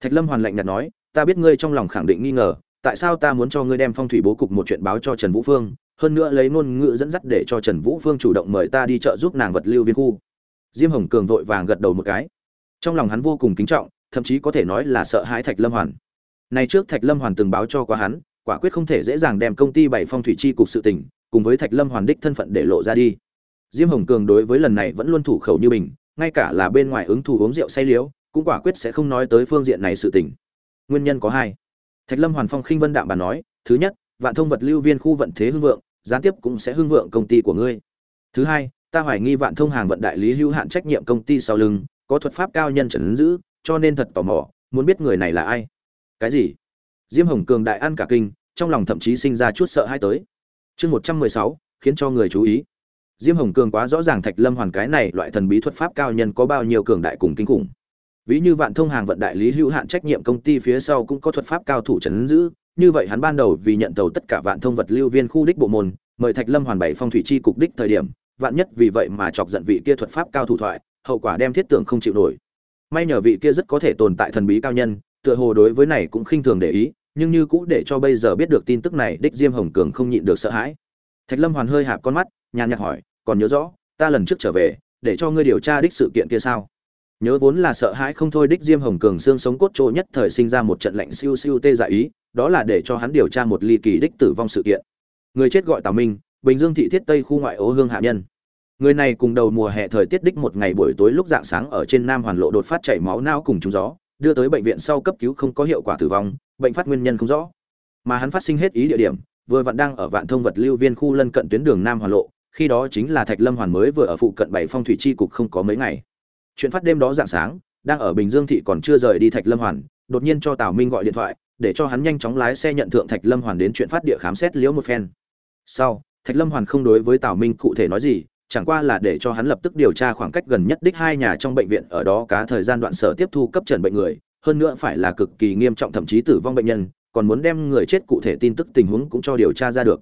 Thạch lâm hoàn lạnh nhạt nói, ta biết ngươi trong lòng khẳng định nghi ngờ, tại sao ta muốn cho ngươi đem phong thủy bố cục một chuyện báo cho trần vũ phương, hơn nữa lấy ngôn ngữ dẫn dắt để cho trần vũ phương chủ động mời ta đi chợ giúp nàng vật lưu viên khu. Diêm hồng cường vội vàng gật đầu một cái. Trong lòng hắn vô cùng kính trọng, thậm chí có thể nói là sợ hãi thạch lâm hoàn. Này trước thạch lâm hoàn từng báo cho qua hắn quả quyết không thể dễ dàng đem công ty bảy phong thủy chi cục sự tình cùng với thạch lâm hoàn đích thân phận để lộ ra đi. Diêm hồng cường đối với lần này vẫn luôn thủ khẩu như mình ngay cả là bên ngoài ứng thủ uống rượu say liếu, cũng quả quyết sẽ không nói tới phương diện này sự tình. Nguyên nhân có hai. Thạch lâm hoàn phong khinh vân đạm bà nói, thứ nhất, vạn thông vật lưu viên khu vận thế hưng vượng, gián tiếp cũng sẽ hưng vượng công ty của ngươi. Thứ hai, ta hoài nghi vạn thông hàng vận đại lý hữu hạn trách nhiệm công ty sau lưng, có thuật pháp cao nhân trần giữ, cho nên thật tò mò, muốn biết người này là ai. Cái gì? Diêm hồng cường đại ăn cả kinh, trong lòng thậm chí sinh ra chút sợ hãi tới. Chương một trăm mười sáu, khiến cho người chú ý. Diêm hồng cường quá rõ ràng thạch lâm hoàn cái này loại thần bí thuật pháp cao nhân có bao nhiêu cường đại cùng kinh khủng. Ví như vạn thông hàng vận đại lý hữu hạn trách nhiệm công ty phía sau cũng có thuật pháp cao thủ trấn giữ, như vậy hắn ban đầu vì nhận tàu tất cả vạn thông vật lưu viên khu đích bộ môn, mời thạch lâm hoàn bảy phong thủy chi cục đích thời điểm, vạn nhất vì vậy mà chọc giận vị kia thuật pháp cao thủ thoại, hậu quả đem thiết tưởng không chịu nổi. May nhờ vị kia rất có thể tồn tại thần bí cao nhân, tựa hồ đối với này cũng khinh thường để ý nhưng như cũ để cho bây giờ biết được tin tức này, đích diêm hồng cường không nhịn được sợ hãi. Thạch lâm hoàn hơi hạp con mắt, nhàn nhạt hỏi, còn nhớ rõ, ta lần trước trở về, để cho ngươi điều tra đích sự kiện kia sao? Nhớ vốn là sợ hãi không thôi. Đích diêm hồng cường xương sống cốt trộ nhất thời sinh ra một trận lạnh siêu siêu tê dại ý, đó là để cho hắn điều tra một ly kỳ đích tử vong sự kiện. Người chết gọi tào minh, bình dương thị thiết tây khu ngoại Ô hương hạ nhân. Người này cùng đầu mùa hè thời tiết đích một ngày buổi tối lúc dạng sáng ở trên nam hoàn lộ đột phát chảy máu não cùng trúng gió, đưa tới bệnh viện sau cấp cứu không có hiệu quả tử vong bệnh phát nguyên nhân không rõ. Mà hắn phát sinh hết ý địa điểm, vừa vặn đang ở vạn thông vật lưu viên khu lân cận tuyến đường nam hoàn lộ, khi đó chính là thạch lâm hoàn mới vừa ở phụ cận bảy phong thủy chi cục không có mấy ngày. Chuyện phát đêm đó dạng sáng, đang ở bình dương thị còn chưa rời đi thạch lâm hoàn, đột nhiên cho tào minh gọi điện thoại, để cho hắn nhanh chóng lái xe nhận thượng thạch lâm hoàn đến chuyện phát địa khám xét liễu một phen. Sau, thạch lâm hoàn không đối với tào minh cụ thể nói gì, chẳng qua là để cho hắn lập tức điều tra khoảng cách gần nhất đích hai nhà trong bệnh viện, ở đó cá thời gian đoạn sở tiếp thu cấp trần bệnh người hơn nữa phải là cực kỳ nghiêm trọng thậm chí tử vong bệnh nhân, còn muốn đem người chết cụ thể tin tức tình huống cũng cho điều tra ra được.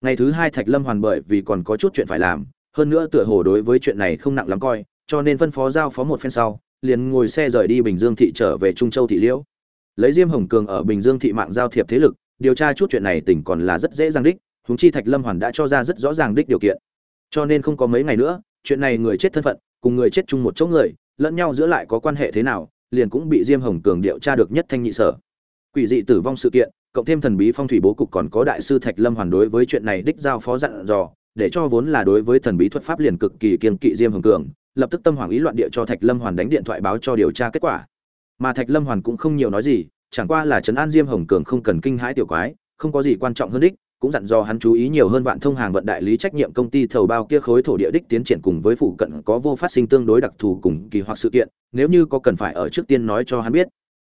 Ngày thứ hai thạch lâm hoàn bởi vì còn có chút chuyện phải làm, hơn nữa tựa hồ đối với chuyện này không nặng lắm coi, cho nên phân phó giao phó một phen sau, liền ngồi xe rời đi bình dương thị trở về trung châu thị liễu. Lấy diêm hồng cường ở bình dương thị mạng giao thiệp thế lực, điều tra chút chuyện này tỉnh còn là rất dễ dàng đích, huống chi thạch lâm hoàn đã cho ra rất rõ ràng đích điều kiện. Cho nên không có mấy ngày nữa, chuyện này người chết thân phận, cùng người chết chung một chỗ người, lẫn nhau giữa lại có quan hệ thế nào liền cũng bị diêm hồng cường điều tra được nhất thanh nhị sở. Quỷ dị tử vong sự kiện, cộng thêm thần bí phong thủy bố cục còn có đại sư thạch lâm hoàn đối với chuyện này đích giao phó dặn dò, để cho vốn là đối với thần bí thuật pháp liền cực kỳ kiên kỵ diêm hồng cường, lập tức tâm hoàng ý loạn địa cho thạch lâm hoàn đánh điện thoại báo cho điều tra kết quả. Mà thạch lâm hoàn cũng không nhiều nói gì, chẳng qua là trấn an diêm hồng cường không cần kinh hãi tiểu quái, không có gì quan trọng hơn đích cũng dặn dò hắn chú ý nhiều hơn vạn thông hàng vận đại lý trách nhiệm công ty thầu bao kia khối thổ địa đích tiến triển cùng với phụ cận có vô phát sinh tương đối đặc thù cùng kỳ hoặc sự kiện, nếu như có cần phải ở trước tiên nói cho hắn biết.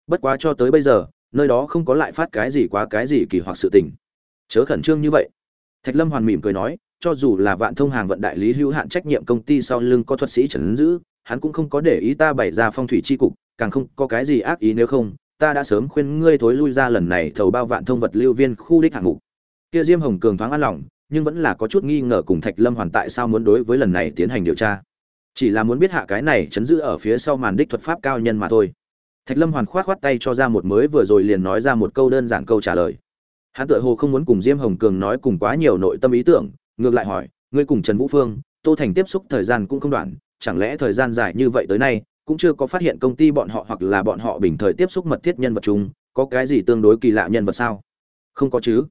Bất quá cho tới bây giờ, nơi đó không có lại phát cái gì quá cái gì kỳ hoặc sự tình. Chớ khẩn trương như vậy. Thạch lâm hoàn mỉm cười nói, cho dù là vạn thông hàng vận đại lý hữu hạn trách nhiệm công ty sau lưng có thuật sĩ trần giữ, hắn cũng không có để ý ta bày ra phong thủy chi cục, càng không có cái gì ác ý nếu không, ta đã sớm khuyên ngươi thối lui ra lần này thầu bao vạn thông vật lưu viên khu đích hạng mục kia diêm hồng cường thoáng an lòng, nhưng vẫn là có chút nghi ngờ cùng thạch lâm hoàn tại sao muốn đối với lần này tiến hành điều tra. Chỉ là muốn biết hạ cái này chấn giữ ở phía sau màn đích thuật pháp cao nhân mà thôi. Thạch lâm hoàn khoát khoát tay cho ra một mới vừa rồi liền nói ra một câu đơn giản câu trả lời. Hắn tựa hồ không muốn cùng diêm hồng cường nói cùng quá nhiều nội tâm ý tưởng, ngược lại hỏi, ngươi cùng trần vũ phương, tô thành tiếp xúc thời gian cũng không đoạn, chẳng lẽ thời gian dài như vậy tới nay, cũng chưa có phát hiện công ty bọn họ hoặc là bọn họ bình thời tiếp xúc mật thiết nhân vật chung, có cái gì tương đối kỳ lạ nhân vật sao? Không có chứ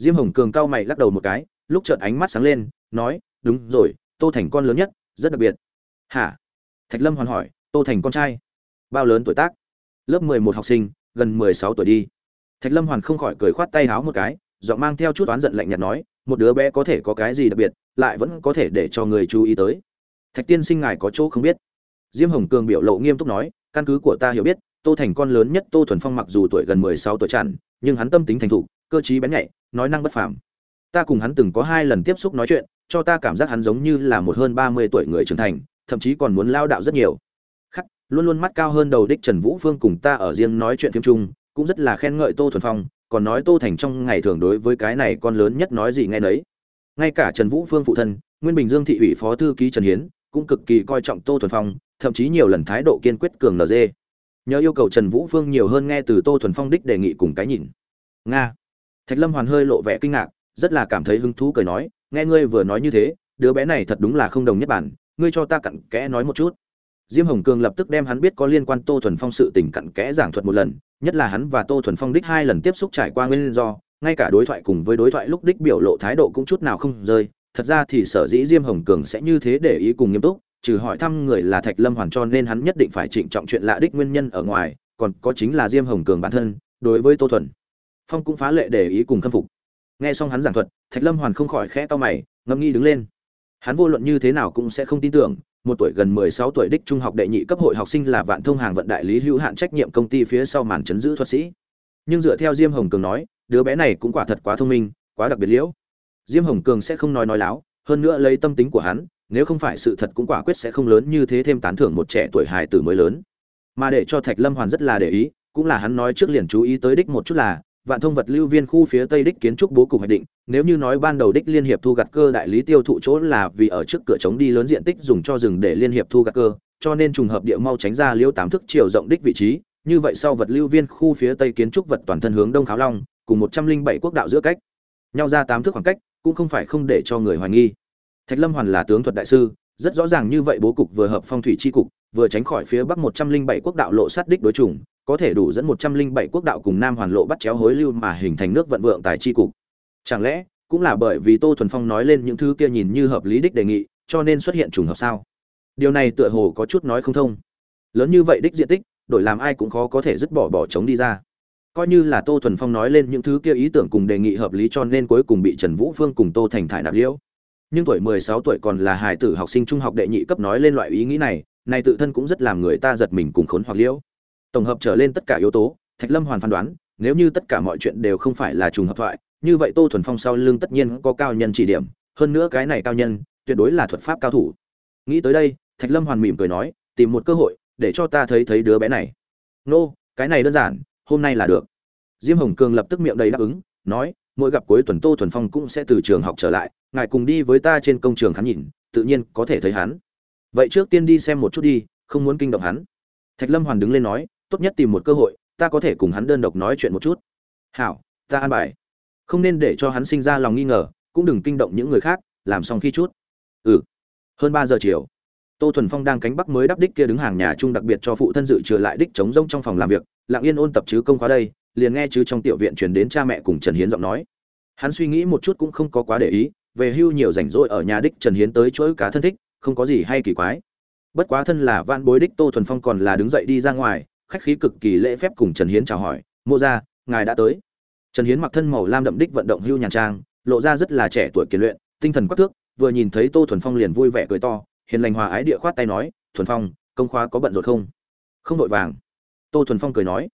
diêm hồng cường cao mày lắc đầu một cái lúc chợt ánh mắt sáng lên nói đúng rồi tô thành con lớn nhất rất đặc biệt. Hả? Thạch lâm hoàn hỏi tô thành con trai? Bao lớn tuổi tác? Lớp mười một học sinh gần mười sáu tuổi đi. Thạch lâm hoàn không khỏi cười khoát tay háo một cái giọng mang theo chút oán giận lạnh nhạt nói một đứa bé có thể có cái gì đặc biệt lại vẫn có thể để cho người chú ý tới. Thạch tiên sinh ngài có chỗ không biết. Diêm hồng cường biểu lộ nghiêm túc nói căn cứ của ta hiểu biết tô thành con lớn nhất tô thuần phong mặc dù tuổi gần mười sáu tuổi chẳng, nhưng hắn tâm tính thành thục cơ trí bén nhạy, nói năng bất phàm. Ta cùng hắn từng có hai lần tiếp xúc nói chuyện, cho ta cảm giác hắn giống như là một hơn ba mươi tuổi người trưởng thành, thậm chí còn muốn lao đạo rất nhiều. Khắc, luôn luôn mắt cao hơn đầu đích trần vũ phương cùng ta ở riêng nói chuyện phiếm chung, cũng rất là khen ngợi tô thuần phong, còn nói tô thành trong ngày thường đối với cái này con lớn nhất nói gì nghe nấy. Ngay cả trần vũ phương phụ thân, nguyên bình dương thị ủy phó thư ký trần hiến, cũng cực kỳ coi trọng tô thuần phong, thậm chí nhiều lần thái độ kiên quyết cường nd nhớ yêu cầu trần vũ phương nhiều hơn nghe từ tô thuần phong đích đề nghị cùng cái nhìn. Nga thạch lâm hoàn hơi lộ vẻ kinh ngạc, rất là cảm thấy hứng thú cười nói, nghe ngươi vừa nói như thế, đứa bé này thật đúng là không đồng nhất bản, ngươi cho ta cặn kẽ nói một chút. Diêm hồng cường lập tức đem hắn biết có liên quan tô thuần phong sự tình cặn kẽ giảng thuật một lần, nhất là hắn và tô thuần phong đích hai lần tiếp xúc trải qua nguyên do, ngay cả đối thoại cùng với đối thoại lúc đích biểu lộ thái độ cũng chút nào không rơi. Thật ra thì sở dĩ diêm hồng cường sẽ như thế để ý cùng nghiêm túc, trừ hỏi thăm người là thạch lâm hoàn cho nên hắn nhất định phải trịnh trọng chuyện lạ đích nguyên nhân ở ngoài, còn có chính là diêm hồng cường bản thân, đối với tô thuần phong cũng phá lệ để ý cùng khâm phục. Nghe xong hắn giảng thuật, thạch lâm hoàn không khỏi khẽ to mày ngâm nghi đứng lên. Hắn vô luận như thế nào cũng sẽ không tin tưởng, một tuổi gần mười sáu tuổi đích trung học đệ nhị cấp hội học sinh là vạn thông hàng vận đại lý hữu hạn trách nhiệm công ty phía sau màn chấn giữ thuật sĩ. Nhưng dựa theo diêm hồng cường nói, đứa bé này cũng quả thật quá thông minh, quá đặc biệt liễu. Diêm hồng cường sẽ không nói nói láo, hơn nữa lấy tâm tính của hắn, nếu không phải sự thật cũng quả quyết sẽ không lớn như thế thêm tán thưởng một trẻ tuổi hài tử mới lớn. Mà để cho thạch lâm hoàn rất là để ý, cũng là hắn nói trước liền chú ý tới đích một chút là vạn thông vật lưu viên khu phía tây đích kiến trúc bố cục hoạch định, nếu như nói ban đầu đích liên hiệp thu gặt cơ đại lý tiêu thụ chỗ là vì ở trước cửa trống đi lớn diện tích dùng cho rừng để liên hiệp thu gặt cơ, cho nên trùng hợp địa mau tránh ra liêu tám thức chiều rộng đích vị trí, như vậy sau vật lưu viên khu phía tây kiến trúc vật toàn thân hướng đông kháo long, cùng một trăm linh bảy quốc đạo giữa cách. Nhau ra tám thước khoảng cách, cũng không phải không để cho người hoài nghi. Thạch lâm hoàn là tướng thuật đại sư, rất rõ ràng như vậy bố cục vừa hợp phong thủy chi cục, vừa tránh khỏi phía bắc một trăm linh bảy quốc đạo lộ sát đích đối chủng có thể đủ dẫn một trăm linh bảy quốc đạo cùng nam hoàn lộ bắt chéo hối lưu mà hình thành nước vận vượng tài chi cục. Chẳng lẽ, cũng là bởi vì tô thuần phong nói lên những thứ kia nhìn như hợp lý đích đề nghị, cho nên xuất hiện trùng hợp sao? Điều này tựa hồ có chút nói không thông. Lớn như vậy đích diện tích, đổi làm ai cũng khó có thể dứt bỏ bỏ trống đi ra. Coi như là tô thuần phong nói lên những thứ kia ý tưởng cùng đề nghị hợp lý cho nên cuối cùng bị trần vũ phương cùng tô thành thải nạp liễu. Nhưng tuổi mười sáu tuổi còn là hài tử học sinh trung học đệ nhị cấp nói lên loại ý nghĩ này này tự thân cũng rất làm người ta giật mình cùng khốn hoặc liễu tổng hợp trở lên tất cả yếu tố, thạch lâm hoàn phán đoán, nếu như tất cả mọi chuyện đều không phải là trùng hợp thoại, như vậy tô thuần phong sau lưng tất nhiên có cao nhân chỉ điểm, hơn nữa cái này cao nhân, tuyệt đối là thuật pháp cao thủ. Nghĩ tới đây, thạch lâm hoàn mỉm cười nói, tìm một cơ hội, để cho ta thấy thấy đứa bé này. Nô, cái này đơn giản, hôm nay là được. Diêm hồng cường lập tức miệng đầy đáp ứng, nói, mỗi gặp cuối tuần tô thuần phong cũng sẽ từ trường học trở lại, ngài cùng đi với ta trên công trường khán nhìn, tự nhiên có thể thấy hắn. Vậy trước tiên đi xem một chút đi, không muốn kinh động hắn. Thạch lâm hoàn đứng lên nói tốt nhất tìm một cơ hội, ta có thể cùng hắn đơn độc nói chuyện một chút. Hảo, ta an bài. Không nên để cho hắn sinh ra lòng nghi ngờ, cũng đừng kinh động những người khác, làm xong khi chút. Ừ. Hơn ba giờ chiều, tô thuần phong đang cánh bắc mới đắp đích kia đứng hàng nhà chung đặc biệt cho phụ thân dự trừ lại đích chống rông trong phòng làm việc, lặng yên ôn tập chứ công khóa đây, liền nghe chứ trong tiểu viện truyền đến cha mẹ cùng trần hiến giọng nói. Hắn suy nghĩ một chút cũng không có quá để ý, về hưu nhiều rảnh rỗi ở nhà đích trần hiến tới chuỗi cá thân thích, không có gì hay kỳ quái. Bất quá thân là van bối đích tô thuần phong còn là đứng dậy đi ra ngoài khách khí cực kỳ lễ phép cùng trần hiến chào hỏi Mộ gia, ngài đã tới. Trần hiến mặc thân màu lam đậm đích vận động hưu nhàn trang lộ ra rất là trẻ tuổi kiên luyện tinh thần quắc thước vừa nhìn thấy tô thuần phong liền vui vẻ cười to hiền lành hòa ái địa khoát tay nói thuần phong công khoa có bận rộn không? Không đội vàng. Tô thuần phong cười nói.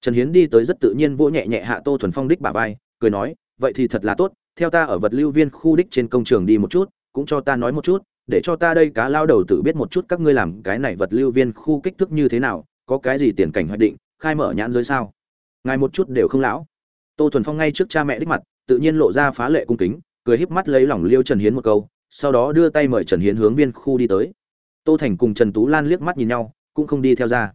Trần hiến đi tới rất tự nhiên vỗ nhẹ nhẹ hạ tô thuần phong đích bả vai cười nói vậy thì thật là tốt theo ta ở vật lưu viên khu đích trên công trường đi một chút cũng cho ta nói một chút để cho ta đây cá lao đầu tự biết một chút các ngươi làm cái này vật lưu viên khu kích thước như thế nào có cái gì tiền cảnh hoạch định, khai mở nhãn giới sao? Ngài một chút đều không lão. Tô thuần phong ngay trước cha mẹ đích mặt, tự nhiên lộ ra phá lệ cung kính, cười híp mắt lấy lòng liêu trần hiến một câu, sau đó đưa tay mời trần hiến hướng viên khu đi tới. Tô thành cùng trần tú lan liếc mắt nhìn nhau, cũng không đi theo ra.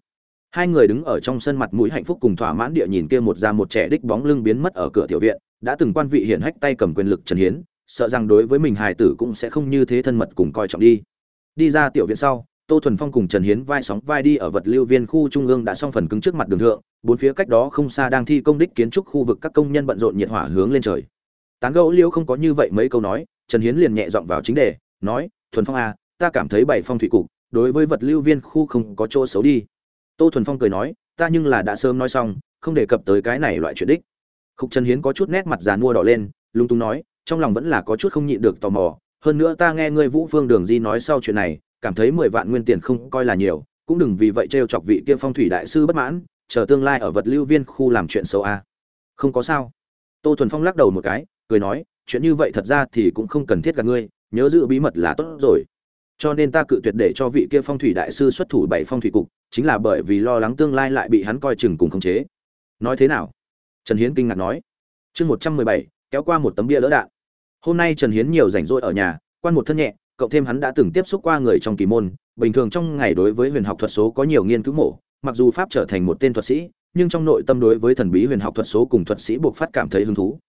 Hai người đứng ở trong sân mặt mũi hạnh phúc cùng thỏa mãn địa nhìn kia một già một trẻ đích bóng lưng biến mất ở cửa tiểu viện, đã từng quan vị hiển hách tay cầm quyền lực trần hiến, sợ rằng đối với mình hài tử cũng sẽ không như thế thân mật cùng coi trọng đi. Đi ra tiểu viện sau tô thuần phong cùng trần hiến vai sóng vai đi ở vật lưu viên khu trung ương đã xong phần cứng trước mặt đường thượng, bốn phía cách đó không xa đang thi công đích kiến trúc khu vực các công nhân bận rộn nhiệt hỏa hướng lên trời. Tán gẫu liêu không có như vậy mấy câu nói, trần hiến liền nhẹ giọng vào chính đề, nói, thuần phong à ta cảm thấy bảy phong thủy cục, đối với vật lưu viên khu không có chỗ xấu đi. Tô thuần phong cười nói, ta nhưng là đã sớm nói xong, không đề cập tới cái này loại chuyện đích. Khúc trần hiến có chút nét mặt già mua đỏ lên lung tung nói, trong lòng vẫn là có chút không nhịn được tò mò, hơn nữa ta nghe ngươi vũ phương đường di nói sau chuyện này cảm thấy mười vạn nguyên tiền không coi là nhiều, cũng đừng vì vậy trêu chọc vị kia phong thủy đại sư bất mãn, chờ tương lai ở vật lưu viên khu làm chuyện xấu a. À. không có sao. Tô thuần phong lắc đầu một cái, cười nói, chuyện như vậy thật ra thì cũng không cần thiết gặp ngươi, nhớ giữ bí mật là tốt rồi. Cho nên ta cự tuyệt để cho vị kia phong thủy đại sư xuất thủ bảy phong thủy cục, chính là bởi vì lo lắng tương lai lại bị hắn coi chừng cùng khống chế. Nói thế nào? Trần hiến kinh ngạc nói. Chương một trăm mười bảy, kéo qua một tấm bia lỡ đạn. Hôm nay trần hiến nhiều rảnh rỗi ở nhà, quan một thân nhẹ cộng thêm hắn đã từng tiếp xúc qua người trong kỳ môn, bình thường trong ngày đối với huyền học thuật số có nhiều nghiên cứu mổ, mặc dù pháp trở thành một tên thuật sĩ, nhưng trong nội tâm đối với thần bí huyền học thuật số cùng thuật sĩ buộc phát cảm thấy hứng thú.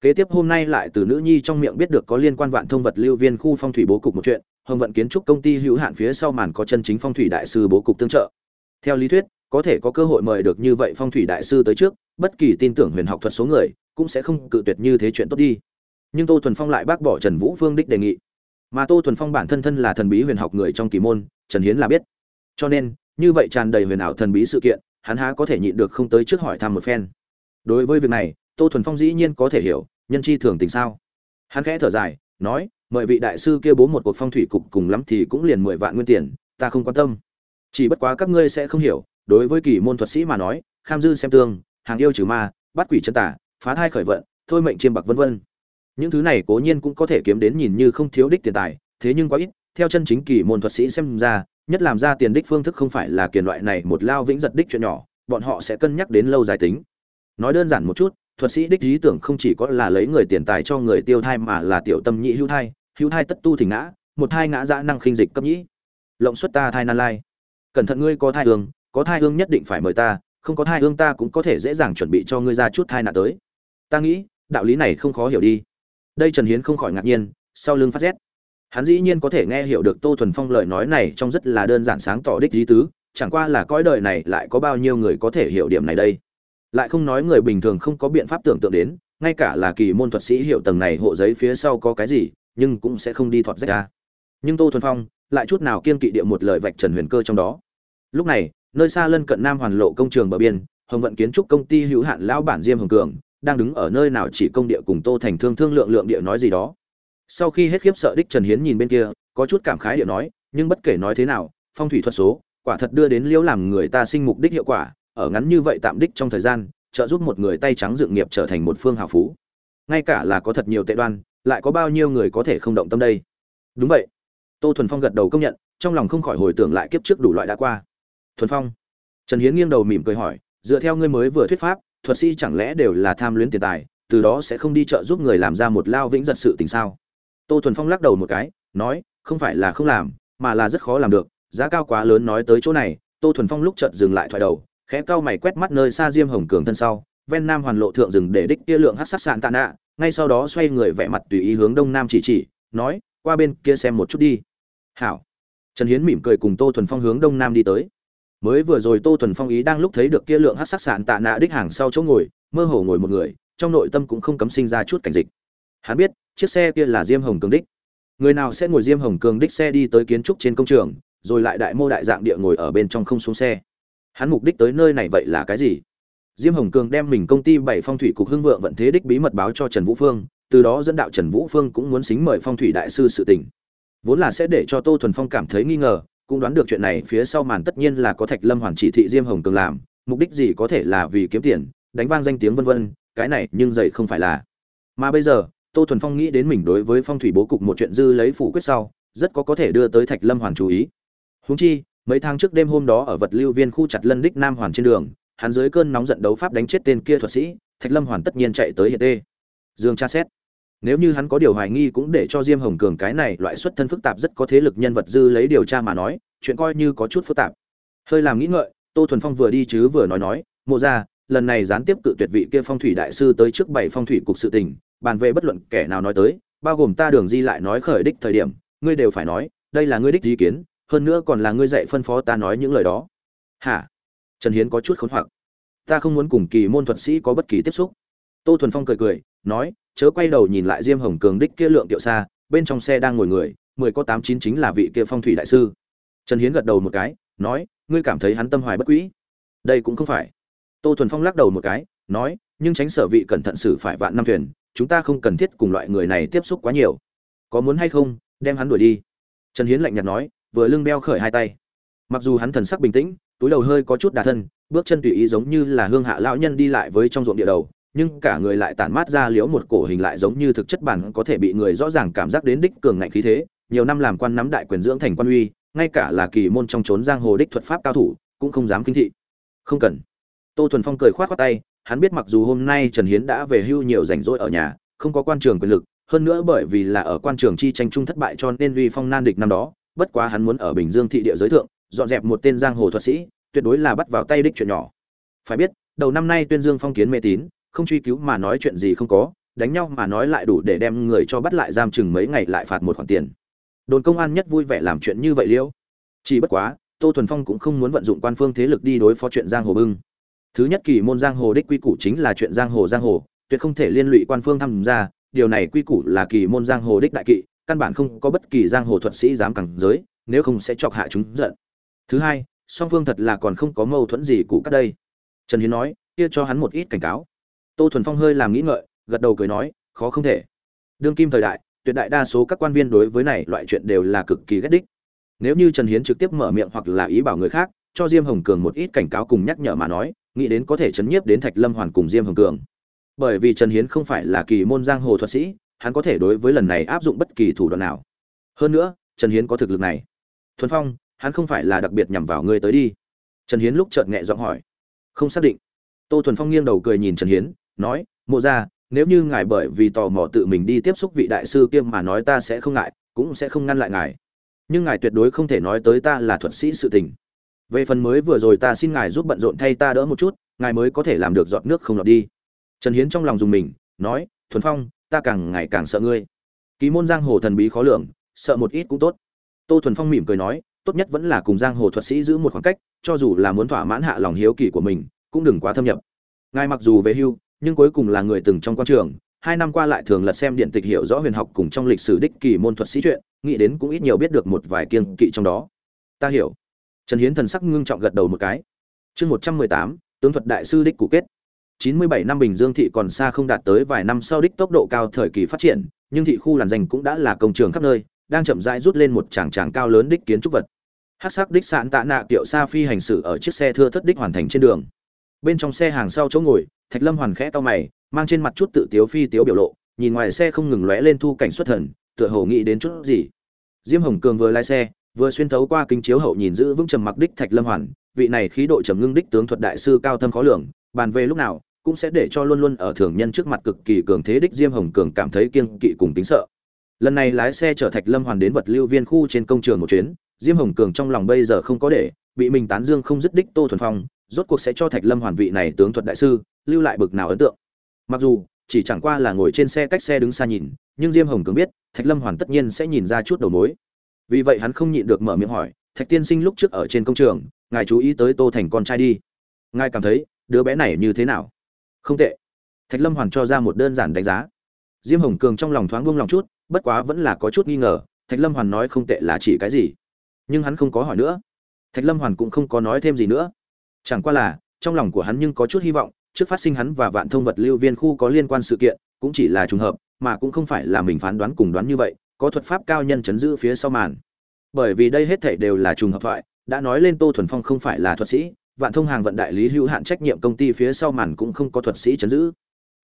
Kế tiếp hôm nay lại từ nữ nhi trong miệng biết được có liên quan vạn thông vật lưu viên khu phong thủy bố cục một chuyện, hồng vận kiến trúc công ty hữu hạn phía sau màn có chân chính phong thủy đại sư bố cục tương trợ. Theo lý thuyết, có thể có cơ hội mời được như vậy phong thủy đại sư tới trước, bất kỳ tin tưởng huyền học thuật số người cũng sẽ không cự tuyệt như thế chuyện tốt đi. Nhưng tô thuần phong lại bác bỏ trần vũ phương đích đề nghị mà tô thuần phong bản thân thân là thần bí huyền học người trong kỳ môn, trần hiến là biết. Cho nên, như vậy tràn đầy huyền ảo thần bí sự kiện, hắn há có thể nhịn được không tới trước hỏi thăm một phen. Đối với việc này, tô thuần phong dĩ nhiên có thể hiểu, nhân chi thường tình sao. Hắn khẽ thở dài, nói, mời vị đại sư kia bố một cuộc phong thủy cục cùng lắm thì cũng liền mười vạn nguyên tiền, ta không quan tâm. Chỉ bất quá các ngươi sẽ không hiểu, đối với kỳ môn thuật sĩ mà nói, kham dư xem tương, hàng yêu trừ ma, bắt quỷ chân tả phá thai khởi vận, thôi mệnh chiêm bạc vân vân những thứ này cố nhiên cũng có thể kiếm đến nhìn như không thiếu đích tiền tài, thế nhưng quá ít, theo chân chính kỳ môn thuật sĩ xem ra, nhất làm ra tiền đích phương thức không phải là kiền loại này một lao vĩnh giật đích chuyện nhỏ, bọn họ sẽ cân nhắc đến lâu dài tính. Nói đơn giản một chút, thuật sĩ đích lý tưởng không chỉ có là lấy người tiền tài cho người tiêu thai mà là tiểu tâm nhị hữu thai hữu thai tất tu thỉnh ngã, một thai ngã dã năng khinh dịch cấp nhĩ lộng xuất ta thai nan lai. Cẩn thận ngươi có thai hương, có thai hương nhất định phải mời ta, không có thai hương ta cũng có thể dễ dàng chuẩn bị cho ngươi ra chút thai nạn tới. Ta nghĩ, đạo lý này không khó hiểu đi đây trần hiến không khỏi ngạc nhiên, sau lưng phát rét. Hắn dĩ nhiên có thể nghe hiểu được tô thuần phong lời nói này trong rất là đơn giản sáng tỏ đích lý tứ, chẳng qua là cõi đời này lại có bao nhiêu người có thể hiểu điểm này đây. Lại không nói người bình thường không có biện pháp tưởng tượng đến, ngay cả là kỳ môn thuật sĩ hiệu tầng này hộ giấy phía sau có cái gì, nhưng cũng sẽ không đi thọt rách ra. Nhưng tô thuần phong lại chút nào kiên kỵ địa một lời vạch trần huyền cơ trong đó. Lúc này, nơi xa lân cận nam hoàn lộ công trường bờ biên, hồng vận kiến trúc công ty hữu hạn lão bản diêm hồng cường đang đứng ở nơi nào chỉ công địa cùng tô thành thương thương lượng lượng địa nói gì đó. Sau khi hết khiếp sợ đích trần hiến nhìn bên kia, có chút cảm khái địa nói, nhưng bất kể nói thế nào, phong thủy thuật số, quả thật đưa đến liễu làm người ta sinh mục đích hiệu quả, ở ngắn như vậy tạm đích trong thời gian, trợ giúp một người tay trắng dựng nghiệp trở thành một phương hào phú. Ngay cả là có thật nhiều tệ đoan, lại có bao nhiêu người có thể không động tâm đây? Đúng vậy. Tô thuần phong gật đầu công nhận, trong lòng không khỏi hồi tưởng lại kiếp trước đủ loại đã qua. Thuần phong. Trần hiến nghiêng đầu mỉm cười hỏi, dựa theo ngươi mới vừa thuyết pháp thuật sĩ chẳng lẽ đều là tham luyến tiền tài, từ đó sẽ không đi trợ giúp người làm ra một lao vĩnh giật sự tình sao? Tô thuần phong lắc đầu một cái, nói, không phải là không làm, mà là rất khó làm được, giá cao quá lớn nói tới chỗ này, tô thuần phong lúc chợt dừng lại thoại đầu, khẽ cau mày quét mắt nơi xa diêm hồng cường thân sau, ven nam hoàn lộ thượng rừng để đích kia lượng hát sắc sạn tạ nạ, ngay sau đó xoay người vẻ mặt tùy ý hướng đông nam chỉ chỉ, nói, qua bên kia xem một chút đi. Hảo. Trần hiến mỉm cười cùng tô thuần phong hướng đông nam đi tới mới vừa rồi tô thuần phong ý đang lúc thấy được kia lượng hát sắc sạn tạ nạ đích hàng sau chỗ ngồi, mơ hồ ngồi một người, trong nội tâm cũng không cấm sinh ra chút cảnh dịch. Hắn biết, chiếc xe kia là diêm hồng cường đích. Người nào sẽ ngồi diêm hồng cường đích xe đi tới kiến trúc trên công trường, rồi lại đại mô đại dạng địa ngồi ở bên trong không xuống xe? Hắn mục đích tới nơi này vậy là cái gì? Diêm hồng cường đem mình công ty bảy phong thủy cục hưng vượng vận thế đích bí mật báo cho trần vũ phương, từ đó dẫn đạo trần vũ phương cũng muốn xính mời phong thủy đại sư sự tình. Vốn là sẽ để cho tô thuần phong cảm thấy nghi ngờ cũng đoán được chuyện này phía sau màn tất nhiên là có thạch lâm hoàn chỉ thị diêm hồng cường làm, mục đích gì có thể là vì kiếm tiền, đánh vang danh tiếng vân vân, cái này nhưng dậy không phải là. Mà bây giờ, tô thuần phong nghĩ đến mình đối với phong thủy bố cục một chuyện dư lấy phủ quyết sau, rất có có thể đưa tới thạch lâm hoàn chú ý. Huống chi, mấy tháng trước đêm hôm đó ở vật lưu viên khu chặt lân đích nam hoàn trên đường, hắn dưới cơn nóng giận đấu pháp đánh chết tên kia thuật sĩ, thạch lâm hoàn tất nhiên chạy tới hiện tê. Dương tra xét nếu như hắn có điều hoài nghi cũng để cho diêm hồng cường cái này loại xuất thân phức tạp rất có thế lực nhân vật dư lấy điều tra mà nói, chuyện coi như có chút phức tạp. Hơi làm nghĩ ngợi, tô thuần phong vừa đi chứ vừa nói nói, mộ ra, lần này gián tiếp cự tuyệt vị kia phong thủy đại sư tới trước bảy phong thủy cục sự tình, bàn về bất luận kẻ nào nói tới, bao gồm ta đường di lại nói khởi đích thời điểm, ngươi đều phải nói, đây là ngươi đích ý kiến, hơn nữa còn là ngươi dạy phân phó ta nói những lời đó. Hả? Trần hiến có chút khốn hoặc ta không muốn cùng kỳ môn thuật sĩ có bất kỳ tiếp xúc. Tô thuần phong cười cười, nói chớ quay đầu nhìn lại diêm hồng cường đích kia lượng kiệu xa, bên trong xe đang ngồi người, mười có tám chín chính là vị kia phong thủy đại sư. Trần hiến gật đầu một cái, nói, ngươi cảm thấy hắn tâm hoài bất quỹ đây cũng không phải. Tô thuần phong lắc đầu một cái, nói, nhưng tránh sở vị cẩn thận xử phải vạn năm thuyền, chúng ta không cần thiết cùng loại người này tiếp xúc quá nhiều. Có muốn hay không, đem hắn đuổi đi. Trần hiến lạnh nhạt nói, vừa lưng đeo khởi hai tay. Mặc dù hắn thần sắc bình tĩnh, túi đầu hơi có chút đà thân, bước chân tùy ý giống như là hương hạ lão nhân đi lại với trong ruộng địa đầu nhưng cả người lại tản mát ra liễu một cổ hình lại giống như thực chất bản có thể bị người rõ ràng cảm giác đến đích cường ngạnh khí thế. Nhiều năm làm quan nắm đại quyền dưỡng thành quan uy, ngay cả là kỳ môn trong trốn giang hồ đích thuật pháp cao thủ, cũng không dám kinh thị. Không cần. Tô thuần phong cười khoát khoát tay, hắn biết mặc dù hôm nay trần hiến đã về hưu nhiều rảnh rỗi ở nhà, không có quan trường quyền lực, hơn nữa bởi vì là ở quan trường chi tranh chung thất bại cho nên vi phong nan địch năm đó, bất quá hắn muốn ở bình dương thị địa giới thượng, dọn dẹp một tên giang hồ thuật sĩ, tuyệt đối là bắt vào tay đích chuyện nhỏ. Phải biết, đầu năm nay tuyên dương phong kiến mê tín không truy cứu mà nói chuyện gì không có, đánh nhau mà nói lại đủ để đem người cho bắt lại giam chừng mấy ngày lại phạt một khoản tiền. Đồn công an nhất vui vẻ làm chuyện như vậy liễu. Chỉ bất quá, tô thuần phong cũng không muốn vận dụng quan phương thế lực đi đối phó chuyện giang hồ bưng. Thứ nhất kỳ môn giang hồ đích quy củ chính là chuyện giang hồ giang hồ, tuyệt không thể liên lụy quan phương tham gia, điều này quy củ là kỳ môn giang hồ đích đại kỵ, căn bản không có bất kỳ giang hồ thuật sĩ dám cẳng giới, nếu không sẽ chọc hạ chúng giận. Thứ hai, song phương thật là còn không có mâu thuẫn gì cụ các đây. Trần hiến nói, kia cho hắn một ít cảnh cáo tô thuần phong hơi làm nghĩ ngợi, gật đầu cười nói, khó không thể. Đương kim thời đại, tuyệt đại đa số các quan viên đối với này loại chuyện đều là cực kỳ ghét đích. Nếu như trần hiến trực tiếp mở miệng hoặc là ý bảo người khác, cho diêm hồng cường một ít cảnh cáo cùng nhắc nhở mà nói, nghĩ đến có thể chấn nhiếp đến thạch lâm hoàn cùng diêm hồng cường. Bởi vì trần hiến không phải là kỳ môn giang hồ thuật sĩ, hắn có thể đối với lần này áp dụng bất kỳ thủ đoạn nào. Hơn nữa, trần hiến có thực lực này. Thuần phong, hắn không phải là đặc biệt nhằm vào ngươi tới đi. Trần hiến lúc chợt nhẹ giọng hỏi. Không xác định. Tô thuần phong nghiêng đầu cười nhìn trần hiến nói, mộ ra, nếu như ngài bởi vì tò mò tự mình đi tiếp xúc vị đại sư kia mà nói ta sẽ không ngại, cũng sẽ không ngăn lại ngài. Nhưng ngài tuyệt đối không thể nói tới ta là thuật sĩ sự tình. Về phần mới vừa rồi ta xin ngài giúp bận rộn thay ta đỡ một chút, ngài mới có thể làm được giọt nước không lọt đi. Trần hiến trong lòng dùng mình, nói, thuần phong, ta càng ngày càng sợ ngươi. Ký môn giang hồ thần bí khó lường, sợ một ít cũng tốt. Tô thuần phong mỉm cười nói, tốt nhất vẫn là cùng giang hồ thuật sĩ giữ một khoảng cách, cho dù là muốn thỏa mãn hạ lòng hiếu kỳ của mình, cũng đừng quá thâm nhập. Ngài mặc dù về hưu nhưng cuối cùng là người từng trong quan trường. Hai năm qua lại thường lật xem điện tịch hiểu rõ huyền học cùng trong lịch sử đích kỳ môn thuật sĩ chuyện, nghĩ đến cũng ít nhiều biết được một vài kiêng kỵ trong đó. Ta hiểu. Trần hiến thần sắc ngưng trọng gật đầu một cái. Chương một trăm mười tám, tướng thuật đại sư đích cụ kết. Chín mươi bảy năm bình dương thị còn xa không đạt tới vài năm sau đích tốc độ cao thời kỳ phát triển, nhưng thị khu làn danh cũng đã là công trường khắp nơi, đang chậm rãi rút lên một tràng tràng cao lớn đích kiến trúc vật. Hát sắc đích sạn tạ nạ kiệu sa phi hành xử ở chiếc xe thưa thất đích hoàn thành trên đường. Bên trong xe hàng sau chỗ ngồi thạch lâm hoàn khẽ cau mày, mang trên mặt chút tự tiếu phi tiếu biểu lộ, nhìn ngoài xe không ngừng lóe lên thu cảnh xuất thần, tựa hồ nghĩ đến chút gì. Diêm hồng cường vừa lái xe, vừa xuyên thấu qua kính chiếu hậu nhìn giữ vững trầm mặc đích thạch lâm hoàn, vị này khí độ trầm ngưng đích tướng thuật đại sư cao thâm khó lường, bàn về lúc nào, cũng sẽ để cho luôn luôn ở thường nhân trước mặt cực kỳ cường thế đích diêm hồng cường cảm thấy kiêng kỵ cùng tính sợ. Lần này lái xe chở thạch lâm hoàn đến vật lưu viên khu trên công trường một chuyến, diêm hồng cường trong lòng bây giờ không có để, bị mình tán dương không dứt đích tô thuần phong rốt cuộc sẽ cho thạch lâm hoàn vị này tướng thuật đại sư lưu lại bực nào ấn tượng. Mặc dù, chỉ chẳng qua là ngồi trên xe cách xe đứng xa nhìn, nhưng diêm hồng cường biết, thạch lâm hoàn tất nhiên sẽ nhìn ra chút đầu mối. Vì vậy hắn không nhịn được mở miệng hỏi, thạch tiên sinh lúc trước ở trên công trường, ngài chú ý tới tô thành con trai đi. Ngài cảm thấy, đứa bé này như thế nào? Không tệ. Thạch lâm hoàn cho ra một đơn giản đánh giá. Diêm hồng cường trong lòng thoáng buông lòng chút, bất quá vẫn là có chút nghi ngờ, thạch lâm hoàn nói không tệ là chỉ cái gì? Nhưng hắn không có hỏi nữa. Thạch lâm hoàn cũng không có nói thêm gì nữa chẳng qua là, trong lòng của hắn nhưng có chút hy vọng, trước phát sinh hắn và vạn thông vật lưu viên khu có liên quan sự kiện, cũng chỉ là trùng hợp, mà cũng không phải là mình phán đoán cùng đoán như vậy, có thuật pháp cao nhân chấn giữ phía sau màn. Bởi vì đây hết thảy đều là trùng hợp thoại, đã nói lên tô thuần phong không phải là thuật sĩ, vạn thông hàng vận đại lý hữu hạn trách nhiệm công ty phía sau màn cũng không có thuật sĩ chấn giữ.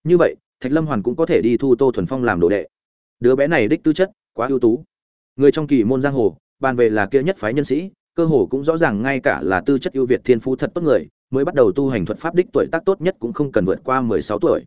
Như vậy, thạch lâm hoàn cũng có thể đi thu tô thuần phong làm đồ đệ. Đứa bé này đích tư chất, quá ưu tú. Người trong kỳ môn giang hồ, bàn về là kia nhất phái nhân sĩ cơ hồ cũng rõ ràng ngay cả là tư chất ưu việt thiên phú thật tốt người, mới bắt đầu tu hành thuật pháp đích tuổi tác tốt nhất cũng không cần vượt qua mười sáu tuổi.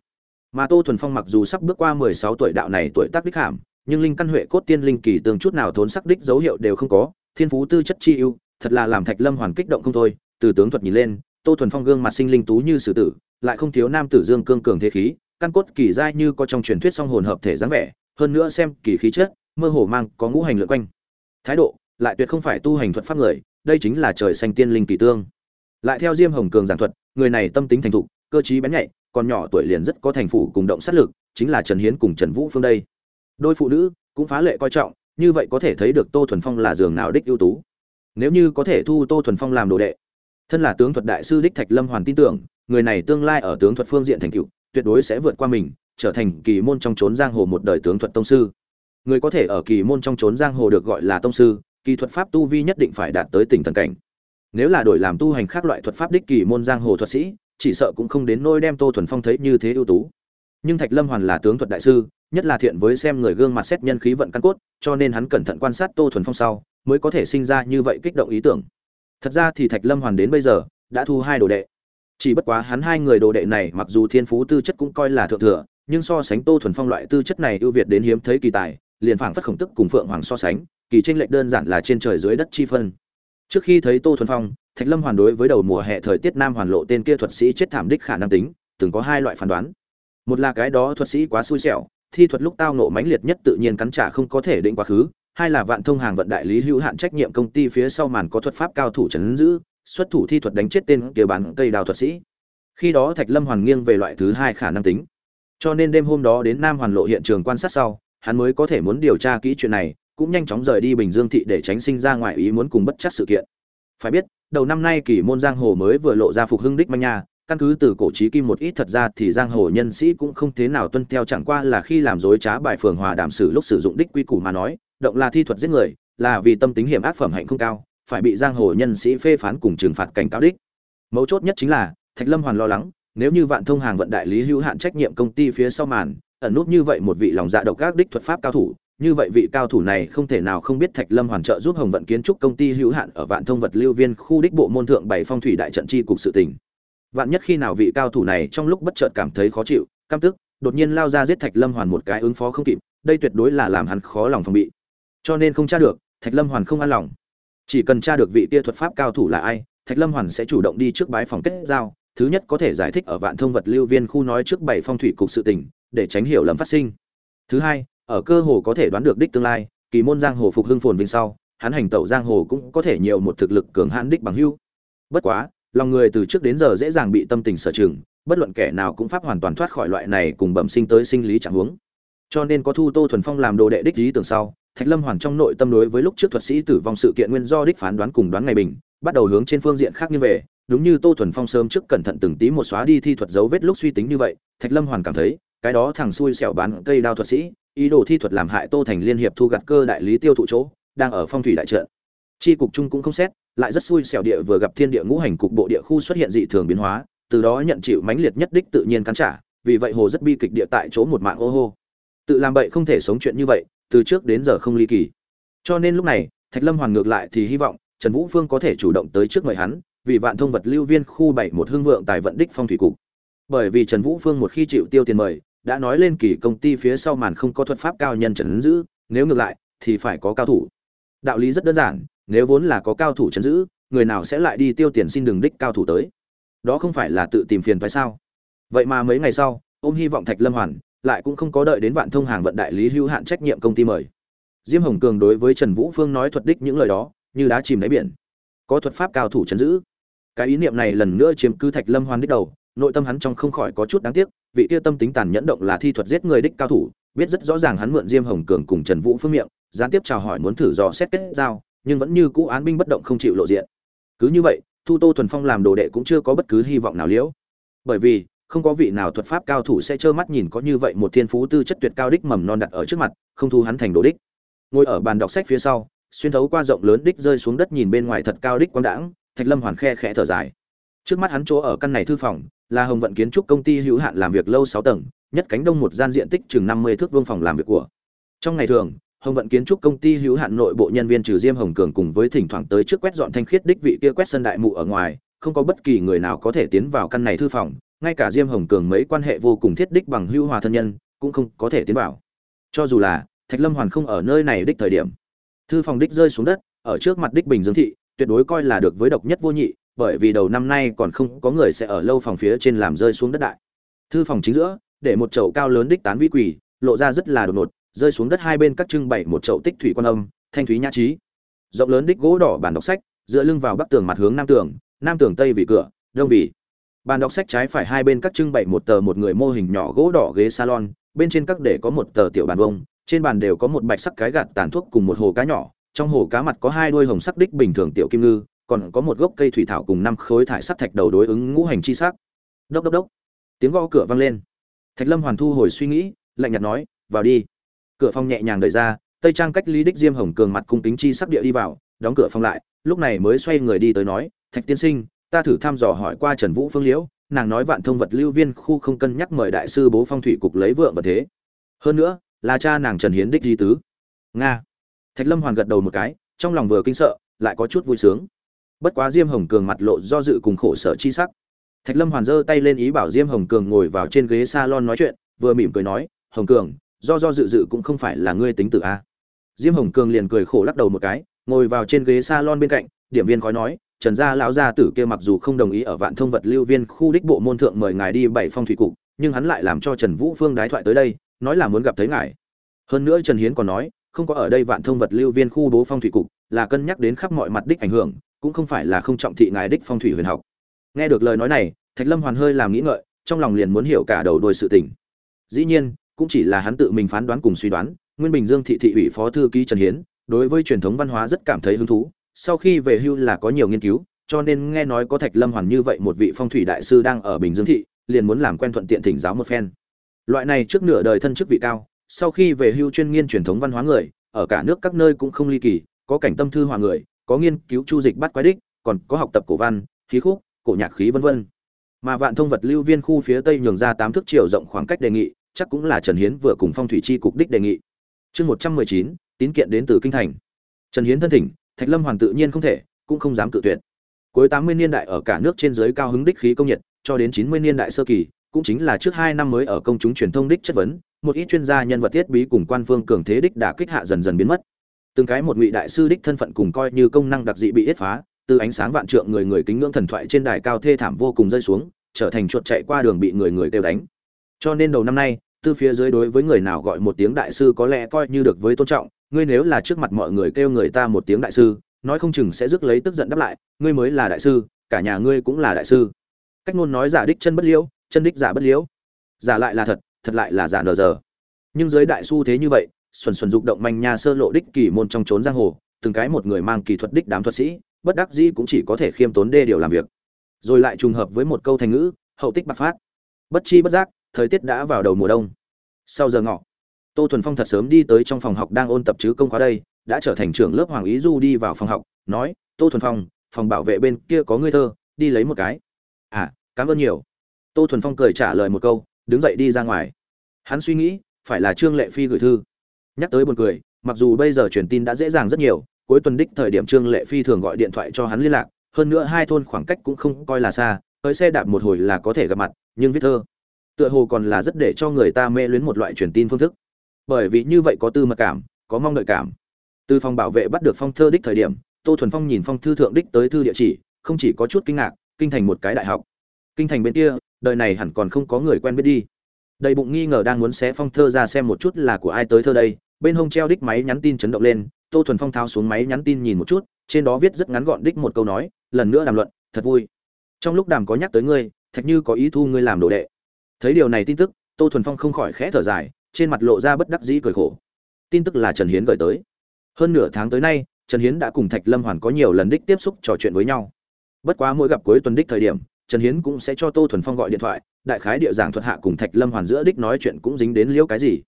Mà tô thuần phong mặc dù sắp bước qua mười sáu tuổi đạo này tuổi tác đích hàm, nhưng linh căn huệ cốt tiên linh kỳ tương chút nào thốn sắc đích dấu hiệu đều không có, thiên phú tư chất chi ưu, thật là làm thạch lâm hoàn kích động không thôi. Từ tướng thuật nhìn lên, tô thuần phong gương mặt sinh linh tú như sử tử, lại không thiếu nam tử dương cương cường thế khí, căn cốt kỳ giai như có trong truyền thuyết song hồn hợp thể dáng vẻ, hơn nữa xem kỳ khí chất, mơ hồ mang có ngũ hành lượn quanh. Thái độ lại tuyệt không phải tu hành thuật pháp người, đây chính là trời xanh tiên linh kỳ tương. Lại theo diêm hồng cường giảng thuật, người này tâm tính thành thục, cơ trí bén nhạy, còn nhỏ tuổi liền rất có thành phủ cùng động sát lực, chính là trần hiến cùng trần vũ phương đây. Đôi phụ nữ cũng phá lệ coi trọng, như vậy có thể thấy được tô thuần phong là giường nào đích ưu tú. Nếu như có thể thu tô thuần phong làm đồ đệ, thân là tướng thuật đại sư đích thạch lâm hoàn tin tưởng, người này tương lai ở tướng thuật phương diện thành tựu, tuyệt đối sẽ vượt qua mình, trở thành kỳ môn trong trốn giang hồ một đời tướng thuật tông sư. Người có thể ở kỳ môn trong trốn giang hồ được gọi là tông sư kỳ thuật pháp tu vi nhất định phải đạt tới tình thần cảnh. Nếu là đổi làm tu hành khác loại thuật pháp đích kỳ môn giang hồ thuật sĩ, chỉ sợ cũng không đến nôi đem tô thuần phong thấy như thế ưu tú. Nhưng thạch lâm hoàn là tướng thuật đại sư, nhất là thiện với xem người gương mặt xét nhân khí vận căn cốt, cho nên hắn cẩn thận quan sát tô thuần phong sau, mới có thể sinh ra như vậy kích động ý tưởng. Thật ra thì thạch lâm hoàn đến bây giờ, đã thu hai đồ đệ. Chỉ bất quá hắn hai người đồ đệ này mặc dù thiên phú tư chất cũng coi là thượng thừa, nhưng so sánh tô thuần phong loại tư chất này ưu việt đến hiếm thấy kỳ tài, liền phảng phất khổng tức cùng phượng hoàng so sánh kỳ tranh lệch đơn giản là trên trời dưới đất chi phân. Trước khi thấy tô thuần phong, thạch lâm hoàn đối với đầu mùa hè thời tiết nam hoàn lộ tên kia thuật sĩ chết thảm đích khả năng tính, từng có hai loại phán đoán. Một là cái đó thuật sĩ quá xui xẻo, thi thuật lúc tao nộ mãnh liệt nhất tự nhiên cắn trả không có thể định quá khứ. Hai là vạn thông hàng vận đại lý hữu hạn trách nhiệm công ty phía sau màn có thuật pháp cao thủ trấn giữ, xuất thủ thi thuật đánh chết tên kia bán cây đào thuật sĩ. Khi đó thạch lâm hoàn nghiêng về loại thứ hai khả năng tính. Cho nên đêm hôm đó đến nam hoàn lộ hiện trường quan sát sau, hắn mới có thể muốn điều tra kỹ chuyện này cũng nhanh chóng rời đi bình dương thị để tránh sinh ra ngoại ý muốn cùng bất chắc sự kiện. Phải biết, đầu năm nay kỳ môn giang hồ mới vừa lộ ra phục hưng đích manh nha, căn cứ từ cổ chí kim một ít thật ra thì giang hồ nhân sĩ cũng không thế nào tuân theo chẳng qua là khi làm dối trá bài phường hòa đàm sử lúc sử dụng đích quy củ mà nói, động là thi thuật giết người, là vì tâm tính hiểm ác phẩm hạnh không cao, phải bị giang hồ nhân sĩ phê phán cùng trừng phạt cảnh cáo đích. Mấu chốt nhất chính là, thạch lâm hoàn lo lắng, nếu như vạn thông hàng vận đại lý hữu hạn trách nhiệm công ty phía sau màn, ẩn nút như vậy một vị lòng dạ độc ác đích thuật pháp cao thủ như vậy vị cao thủ này không thể nào không biết thạch lâm hoàn trợ giúp hồng vận kiến trúc công ty hữu hạn ở vạn thông vật lưu viên khu đích bộ môn thượng bảy phong thủy đại trận chi cục sự tình. Vạn nhất khi nào vị cao thủ này trong lúc bất chợt cảm thấy khó chịu, căm tức, đột nhiên lao ra giết thạch lâm hoàn một cái ứng phó không kịp, đây tuyệt đối là làm hắn khó lòng phòng bị. Cho nên không tra được, thạch lâm hoàn không an lòng. Chỉ cần tra được vị kia thuật pháp cao thủ là ai, thạch lâm hoàn sẽ chủ động đi trước bái phòng kết giao, thứ nhất có thể giải thích ở vạn thông vật lưu viên khu nói trước bảy phong thủy cục sự tình, để tránh hiểu lầm phát sinh. Thứ hai ở cơ hồ có thể đoán được đích tương lai, kỳ môn giang hồ phục hưng phồn vinh sau, hắn hành tẩu giang hồ cũng có thể nhiều một thực lực cường hãn đích bằng hưu bất quá, lòng người từ trước đến giờ dễ dàng bị tâm tình sở trường, bất luận kẻ nào cũng pháp hoàn toàn thoát khỏi loại này cùng bẩm sinh tới sinh lý trạng huống. Cho nên có thu tô thuần phong làm đồ đệ đích lý tưởng sau, thạch lâm hoàn trong nội tâm đối với lúc trước thuật sĩ tử vong sự kiện nguyên do đích phán đoán cùng đoán ngày bình, bắt đầu hướng trên phương diện khác như về. Đúng như tô thuần phong sớm trước cẩn thận từng tí một xóa đi thi thuật dấu vết lúc suy tính như vậy, thạch lâm hoàn cảm thấy, cái đó thằng xui xẻo bán cây đao thuật sĩ ý đồ thi thuật làm hại tô thành liên hiệp thu gặt cơ đại lý tiêu thụ chỗ, đang ở phong thủy đại trận. Tri cục trung cũng không xét, lại rất xui xẻo địa vừa gặp thiên địa ngũ hành cục bộ địa khu xuất hiện dị thường biến hóa, từ đó nhận chịu mãnh liệt nhất đích tự nhiên cắn trả, vì vậy hồ rất bi kịch địa tại chỗ một mạng ô hô. Tự làm bậy không thể sống chuyện như vậy, từ trước đến giờ không ly kỳ. Cho nên lúc này, thạch lâm hoàn ngược lại thì hy vọng, trần vũ phương có thể chủ động tới trước mời hắn, vì vạn thông vật lưu viên khu bảy một hương vượng tài vận đích phong thủy cục. Bởi vì trần vũ phương một khi chịu tiêu tiền mời đã nói lên kỳ công ty phía sau màn không có thuật pháp cao nhân trấn giữ, nếu ngược lại, thì phải có cao thủ. Đạo lý rất đơn giản, nếu vốn là có cao thủ trấn giữ, người nào sẽ lại đi tiêu tiền xin đường đích cao thủ tới? Đó không phải là tự tìm phiền phải sao? Vậy mà mấy ngày sau, ôm hy vọng thạch lâm hoàn, lại cũng không có đợi đến vạn thông hàng vận đại lý hữu hạn trách nhiệm công ty mời. Diêm hồng cường đối với trần vũ phương nói thuật đích những lời đó, như đá chìm đáy biển. Có thuật pháp cao thủ chấn giữ. Cái ý niệm này lần nữa chiếm cứ thạch lâm hoàn đích đầu, nội tâm hắn trong không khỏi có chút đáng tiếc vị kia tâm tính tàn nhẫn động là thi thuật giết người đích cao thủ, biết rất rõ ràng hắn mượn diêm hồng cường cùng trần vũ phương miệng, gián tiếp chào hỏi muốn thử dò xét kết giao, nhưng vẫn như cũ án binh bất động không chịu lộ diện. Cứ như vậy, thu tô thuần phong làm đồ đệ cũng chưa có bất cứ hy vọng nào liễu. Bởi vì, không có vị nào thuật pháp cao thủ sẽ trơ mắt nhìn có như vậy một thiên phú tư chất tuyệt cao đích mầm non đặt ở trước mặt, không thu hắn thành đồ đích. Ngồi ở bàn đọc sách phía sau, xuyên thấu qua rộng lớn đích rơi xuống đất nhìn bên ngoài thật cao đích quang đãng, thạch lâm hoàn khe khẽ thở dài. Trước mắt hắn chỗ ở căn này thư phòng là hồng vận kiến trúc công ty hữu hạn làm việc lâu sáu tầng, nhất cánh đông một gian diện tích chừng năm mươi thước vương phòng làm việc của. Trong ngày thường, hồng vận kiến trúc công ty hữu hạn nội bộ nhân viên trừ diêm hồng cường cùng với thỉnh thoảng tới trước quét dọn thanh khiết đích vị kia quét sân đại mụ ở ngoài, không có bất kỳ người nào có thể tiến vào căn này thư phòng, ngay cả diêm hồng cường mấy quan hệ vô cùng thiết đích bằng hữu hòa thân nhân, cũng không có thể tiến vào. Cho dù là, thạch lâm hoàn không ở nơi này đích thời điểm. Thư phòng đích rơi xuống đất, ở trước mặt đích bình dương thị, tuyệt đối coi là được với độc nhất vô nhị bởi vì đầu năm nay còn không có người sẽ ở lâu phòng phía trên làm rơi xuống đất đại. Thư phòng chính giữa, để một chậu cao lớn đích tán vi quỷ lộ ra rất là đột ngột, rơi xuống đất hai bên các trưng bày một chậu tích thủy quan âm, thanh thúy nhã trí. Rộng lớn đích gỗ đỏ bàn đọc sách, dựa lưng vào bắc tường mặt hướng nam tường nam tường tây vị cửa, đông vị. Bàn đọc sách trái phải hai bên các trưng bày một tờ một người mô hình nhỏ gỗ đỏ ghế salon, bên trên các để có một tờ tiểu bàn vông, trên bàn đều có một bạch sắc cái gạt tàn thuốc cùng một hồ cá nhỏ, trong hồ cá mặt có hai đuôi hồng sắc đích bình thường tiểu kim ngư còn có một gốc cây thủy thảo cùng năm khối thải sắt thạch đầu đối ứng ngũ hành chi sắc. Đốc đốc đốc. Tiếng gõ cửa vang lên. Thạch lâm hoàn thu hồi suy nghĩ, lạnh nhạt nói, vào đi. Cửa phòng nhẹ nhàng đợi ra, tây trang cách lý đích diêm hồng cường mặt cung kính chi sắc địa đi vào, đóng cửa phòng lại, lúc này mới xoay người đi tới nói, thạch tiên sinh, ta thử thăm dò hỏi qua trần vũ phương liễu, nàng nói vạn thông vật lưu viên khu không cân nhắc mời đại sư bố phong thủy cục lấy vượng và thế. Hơn nữa, là cha nàng trần hiến đích di tứ. Nga. Thạch lâm hoàn gật đầu một cái, trong lòng vừa kinh sợ, lại có chút vui sướng bất quá diêm hồng cường mặt lộ do dự cùng khổ sở chi sắc. Thạch lâm hoàn giơ tay lên ý bảo diêm hồng cường ngồi vào trên ghế salon nói chuyện, vừa mỉm cười nói, hồng cường, do do dự dự cũng không phải là ngươi tính tử a. Diêm hồng cường liền cười khổ lắc đầu một cái, ngồi vào trên ghế salon bên cạnh, điểm viên khói nói, trần gia lão gia tử kia mặc dù không đồng ý ở vạn thông vật lưu viên khu đích bộ môn thượng mời ngài đi bảy phong thủy cục, nhưng hắn lại làm cho trần vũ phương đái thoại tới đây, nói là muốn gặp thấy ngài. Hơn nữa trần hiến còn nói, không có ở đây vạn thông vật lưu viên khu bố phong thủy cục là cân nhắc đến khắp mọi mặt đích ảnh hưởng, cũng không phải là không trọng thị ngài đích phong thủy huyền học. Nghe được lời nói này, thạch lâm hoàn hơi làm nghĩ ngợi, trong lòng liền muốn hiểu cả đầu đuôi sự tình. Dĩ nhiên, cũng chỉ là hắn tự mình phán đoán cùng suy đoán, nguyên bình dương thị thị ủy phó thư ký trần hiến, đối với truyền thống văn hóa rất cảm thấy hứng thú, sau khi về hưu là có nhiều nghiên cứu, cho nên nghe nói có thạch lâm hoàn như vậy một vị phong thủy đại sư đang ở bình dương thị, liền muốn làm quen thuận tiện thỉnh giáo một phen. Loại này trước nửa đời thân chức vị cao, sau khi về hưu chuyên nghiên truyền thống văn hóa người, ở cả nước các nơi cũng không ly kỳ có cảnh tâm thư hòa người, có nghiên cứu chu dịch bắt quái đích, còn có học tập cổ văn, khí khúc, cổ nhạc khí vân vân. Mà vạn thông vật lưu viên khu phía tây nhường ra tám thước chiều rộng khoảng cách đề nghị, chắc cũng là trần hiến vừa cùng phong thủy chi cục đích đề nghị. Chương một trăm mười chín, tín kiện đến từ kinh thành. Trần hiến thân thỉnh, thạch lâm hoàn tự nhiên không thể, cũng không dám cự tuyệt. Cuối tám mươi niên đại ở cả nước trên dưới cao hứng đích khí công nhiệt, cho đến chín mươi niên đại sơ kỳ, cũng chính là trước hai năm mới ở công chúng truyền thông đích chất vấn, một ít chuyên gia nhân vật thiết bí cùng quan phương cường thế đích đã kích hạ dần dần biến mất từng cái một ngụy đại sư đích thân phận cùng coi như công năng đặc dị bị yết phá, từ ánh sáng vạn trượng người người kính ngưỡng thần thoại trên đài cao thê thảm vô cùng rơi xuống, trở thành chuột chạy qua đường bị người người đều đánh. Cho nên đầu năm nay, từ phía dưới đối với người nào gọi một tiếng đại sư có lẽ coi như được với tôn trọng, ngươi nếu là trước mặt mọi người kêu người ta một tiếng đại sư, nói không chừng sẽ rước lấy tức giận đáp lại, ngươi mới là đại sư, cả nhà ngươi cũng là đại sư. Cách ngôn nói giả đích chân bất liễu, chân đích giả bất liễu. Giả lại là thật thật lại là giả nờ giờ. Nhưng dưới đại su thế như vậy xuân xuân dục động manh nha sơ lộ đích kỳ môn trong trốn giang hồ, từng cái một người mang kỳ thuật đích đám thuật sĩ, bất đắc dĩ cũng chỉ có thể khiêm tốn đê điều làm việc. Rồi lại trùng hợp với một câu thành ngữ, hậu tích bạc phát. Bất chi bất giác, thời tiết đã vào đầu mùa đông. Sau giờ ngọ, tô thuần phong thật sớm đi tới trong phòng học đang ôn tập chứ công khóa đây, đã trở thành trưởng lớp hoàng ý du đi vào phòng học, nói, tô thuần phong, phòng bảo vệ bên kia có ngươi thơ, đi lấy một cái. À cảm ơn nhiều. Tô thuần phong cười trả lời một câu, đứng dậy đi ra ngoài. Hắn suy nghĩ, phải là trương lệ phi gửi thư nhắc tới buồn cười, mặc dù bây giờ truyền tin đã dễ dàng rất nhiều, cuối tuần đích thời điểm trương lệ phi thường gọi điện thoại cho hắn liên lạc, hơn nữa hai thôn khoảng cách cũng không coi là xa, tới xe đạp một hồi là có thể gặp mặt, nhưng viết thơ, tựa hồ còn là rất để cho người ta mê luyến một loại truyền tin phương thức. Bởi vì như vậy có tư mật cảm, có mong đợi cảm. Từ phòng bảo vệ bắt được phong thơ đích thời điểm, tô thuần phong nhìn phong thư thượng đích tới thư địa chỉ, không chỉ có chút kinh ngạc, kinh thành một cái đại học. Kinh thành bên kia, đời này hẳn còn không có người quen biết đi. Đầy bụng nghi ngờ đang muốn xé phong thơ ra xem một chút là của ai tới thơ đây bên hông treo đích máy nhắn tin chấn động lên, tô thuần phong tháo xuống máy nhắn tin nhìn một chút, trên đó viết rất ngắn gọn đích một câu nói, lần nữa đàm luận, thật vui. Trong lúc đàm có nhắc tới ngươi, thạch như có ý thu ngươi làm đồ đệ. Thấy điều này tin tức, tô thuần phong không khỏi khẽ thở dài, trên mặt lộ ra bất đắc dĩ cười khổ. Tin tức là trần hiến gửi tới. Hơn nửa tháng tới nay, trần hiến đã cùng thạch lâm hoàn có nhiều lần đích tiếp xúc trò chuyện với nhau. Bất quá mỗi gặp cuối tuần đích thời điểm, trần hiến cũng sẽ cho tô thuần phong gọi điện thoại, đại khái địa giảng thuật hạ cùng thạch lâm hoàn giữa đích nói chuyện cũng dính đến liễu cái gì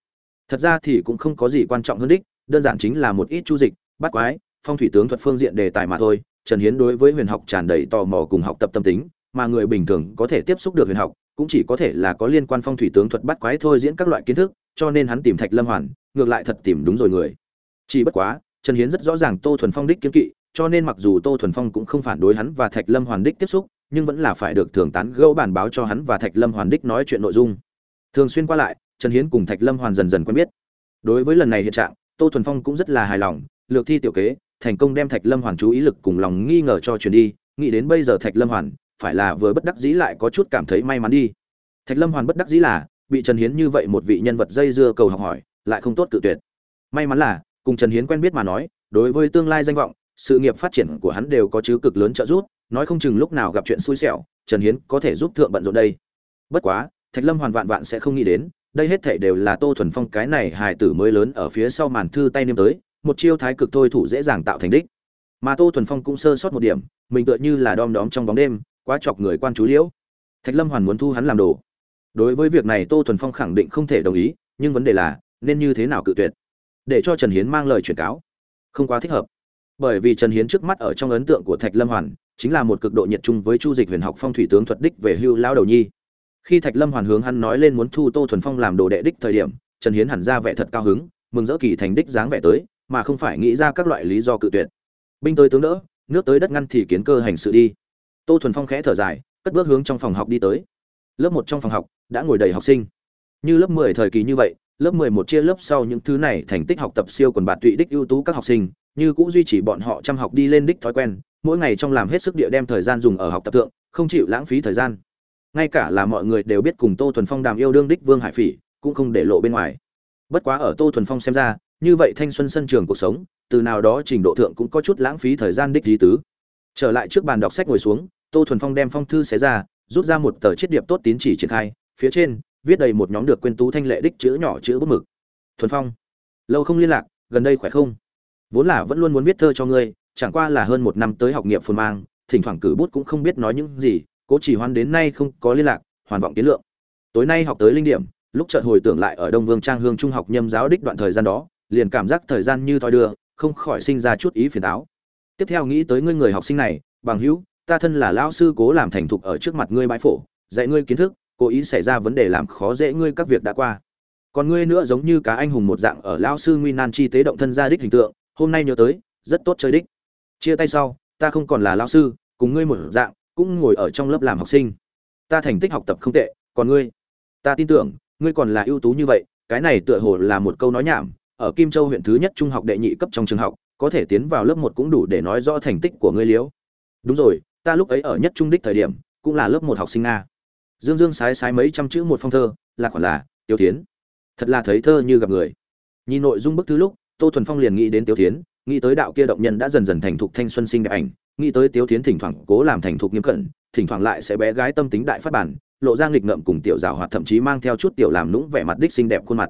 thật ra thì cũng không có gì quan trọng hơn đích, đơn giản chính là một ít chu dịch, bắt quái, phong thủy tướng thuật phương diện đề tài mà thôi. Trần hiến đối với huyền học tràn đầy tò mò cùng học tập tâm tính, mà người bình thường có thể tiếp xúc được huyền học, cũng chỉ có thể là có liên quan phong thủy tướng thuật bắt quái thôi diễn các loại kiến thức, cho nên hắn tìm thạch lâm hoàn, ngược lại thật tìm đúng rồi người. Chỉ bất quá, trần hiến rất rõ ràng tô thuần phong đích kiến kỵ, cho nên mặc dù tô thuần phong cũng không phản đối hắn và thạch lâm hoàn đích tiếp xúc, nhưng vẫn là phải được thường tán gẫu bản báo cho hắn và thạch lâm hoàn đích nói chuyện nội dung. Thường xuyên qua lại trần hiến cùng thạch lâm hoàn dần dần quen biết. Đối với lần này hiện trạng, tô thuần phong cũng rất là hài lòng, lược thi tiểu kế, thành công đem thạch lâm hoàn chú ý lực cùng lòng nghi ngờ cho chuyển đi, nghĩ đến bây giờ thạch lâm hoàn phải là vừa bất đắc dĩ lại có chút cảm thấy may mắn đi. Thạch lâm hoàn bất đắc dĩ là, bị trần hiến như vậy một vị nhân vật dây dưa cầu học hỏi, lại không tốt cự tuyệt. May mắn là, cùng trần hiến quen biết mà nói, đối với tương lai danh vọng, sự nghiệp phát triển của hắn đều có chứ cực lớn trợ giúp, nói không chừng lúc nào gặp chuyện xui xẻo, trần hiến có thể giúp thượng bận rộn đây. Bất quá, thạch lâm hoàn vạn vạn sẽ không nghĩ đến đây hết thể đều là tô thuần phong cái này hài tử mới lớn ở phía sau màn thư tay niêm tới, một chiêu thái cực thôi thủ dễ dàng tạo thành đích. Mà tô thuần phong cũng sơ sót một điểm, mình tựa như là đom đóm trong bóng đêm, quá chọc người quan chú liễu. Thạch lâm hoàn muốn thu hắn làm đồ. Đối với việc này tô thuần phong khẳng định không thể đồng ý, nhưng vấn đề là, nên như thế nào cự tuyệt? Để cho trần hiến mang lời truyền cáo. Không quá thích hợp. Bởi vì trần hiến trước mắt ở trong ấn tượng của thạch lâm hoàn, chính là một cực độ nhiệt chung với chu dịch huyền học phong thủy tướng thuật đích về hưu lao đầu nhi khi thạch lâm hoàn hướng hắn nói lên muốn thu tô thuần phong làm đồ đệ đích thời điểm, trần hiến hẳn ra vẻ thật cao hứng, mừng rỡ kỳ thành đích dáng vẻ tới, mà không phải nghĩ ra các loại lý do cự tuyệt. Binh tới tướng đỡ, nước tới đất ngăn thì kiến cơ hành sự đi. Tô thuần phong khẽ thở dài, cất bước hướng trong phòng học đi tới. Lớp một trong phòng học đã ngồi đầy học sinh. Như lớp mười thời kỳ như vậy, lớp mười một chia lớp sau những thứ này thành tích học tập siêu quần bạt tụy đích ưu tú các học sinh, như cũng duy trì bọn họ chăm học đi lên đích thói quen, mỗi ngày trong làm hết sức địa đem thời gian dùng ở học tập tượng không chịu lãng phí thời gian ngay cả là mọi người đều biết cùng tô thuần phong đàm yêu đương đích vương hải phỉ, cũng không để lộ bên ngoài. Bất quá ở tô thuần phong xem ra, như vậy thanh xuân sân trường cuộc sống, từ nào đó trình độ thượng cũng có chút lãng phí thời gian đích lý tứ. Trở lại trước bàn đọc sách ngồi xuống, tô thuần phong đem phong thư xé ra, rút ra một tờ chiết điệp tốt tín chỉ triển khai, phía trên viết đầy một nhóm được quên tú thanh lệ đích chữ nhỏ chữ bút mực. Thuần phong, lâu không liên lạc, gần đây khỏe không? Vốn là vẫn luôn muốn viết thơ cho ngươi, chẳng qua là hơn một năm tới học nghiệp phồn mang, thỉnh thoảng cử bút cũng không biết nói những gì cố chỉ hoan đến nay không có liên lạc, hoàn vọng kiến lượng. Tối nay học tới linh điểm, lúc chợt hồi tưởng lại ở đông vương trang hương trung học nhâm giáo đích đoạn thời gian đó, liền cảm giác thời gian như thoi đưa, không khỏi sinh ra chút ý phiền táo. Tiếp theo nghĩ tới ngươi người học sinh này, bằng hữu, ta thân là lão sư cố làm thành thục ở trước mặt ngươi bãi phổ, dạy ngươi kiến thức, cố ý xảy ra vấn đề làm khó dễ ngươi các việc đã qua. Còn ngươi nữa giống như cá anh hùng một dạng ở lão sư nguy nan chi tế động thân gia đích hình tượng, hôm nay nhớ tới, rất tốt chơi đích. Chia tay sau, ta không còn là lão sư, cùng ngươi một dạng cũng ngồi ở trong lớp làm học sinh. Ta thành tích học tập không tệ, còn ngươi? Ta tin tưởng, ngươi còn là ưu tú như vậy, cái này tựa hồ là một câu nói nhảm. Ở kim châu huyện thứ nhất trung học đệ nhị cấp trong trường học, có thể tiến vào lớp một cũng đủ để nói rõ thành tích của ngươi liếu đúng rồi, ta lúc ấy ở nhất trung đích thời điểm, cũng là lớp một học sinh nga dương dương sái sái mấy trăm chữ một phong thơ, là còn là tiêu tiến thật là thấy thơ như gặp người. Nhìn nội dung bức thư lúc, tô thuần phong liền nghĩ đến tiêu tiến nghĩ tới đạo kia động nhân đã dần dần thành thục thanh xuân sinh đẹp ảnh nghĩ tới tiếu tiến thỉnh thoảng cố làm thành thục nghiêm cẩn, thỉnh thoảng lại sẽ bé gái tâm tính đại phát bản, lộ ra nghịch ngợm cùng tiểu rào hoạt, thậm chí mang theo chút tiểu làm nũng vẻ mặt đích xinh đẹp khuôn mặt.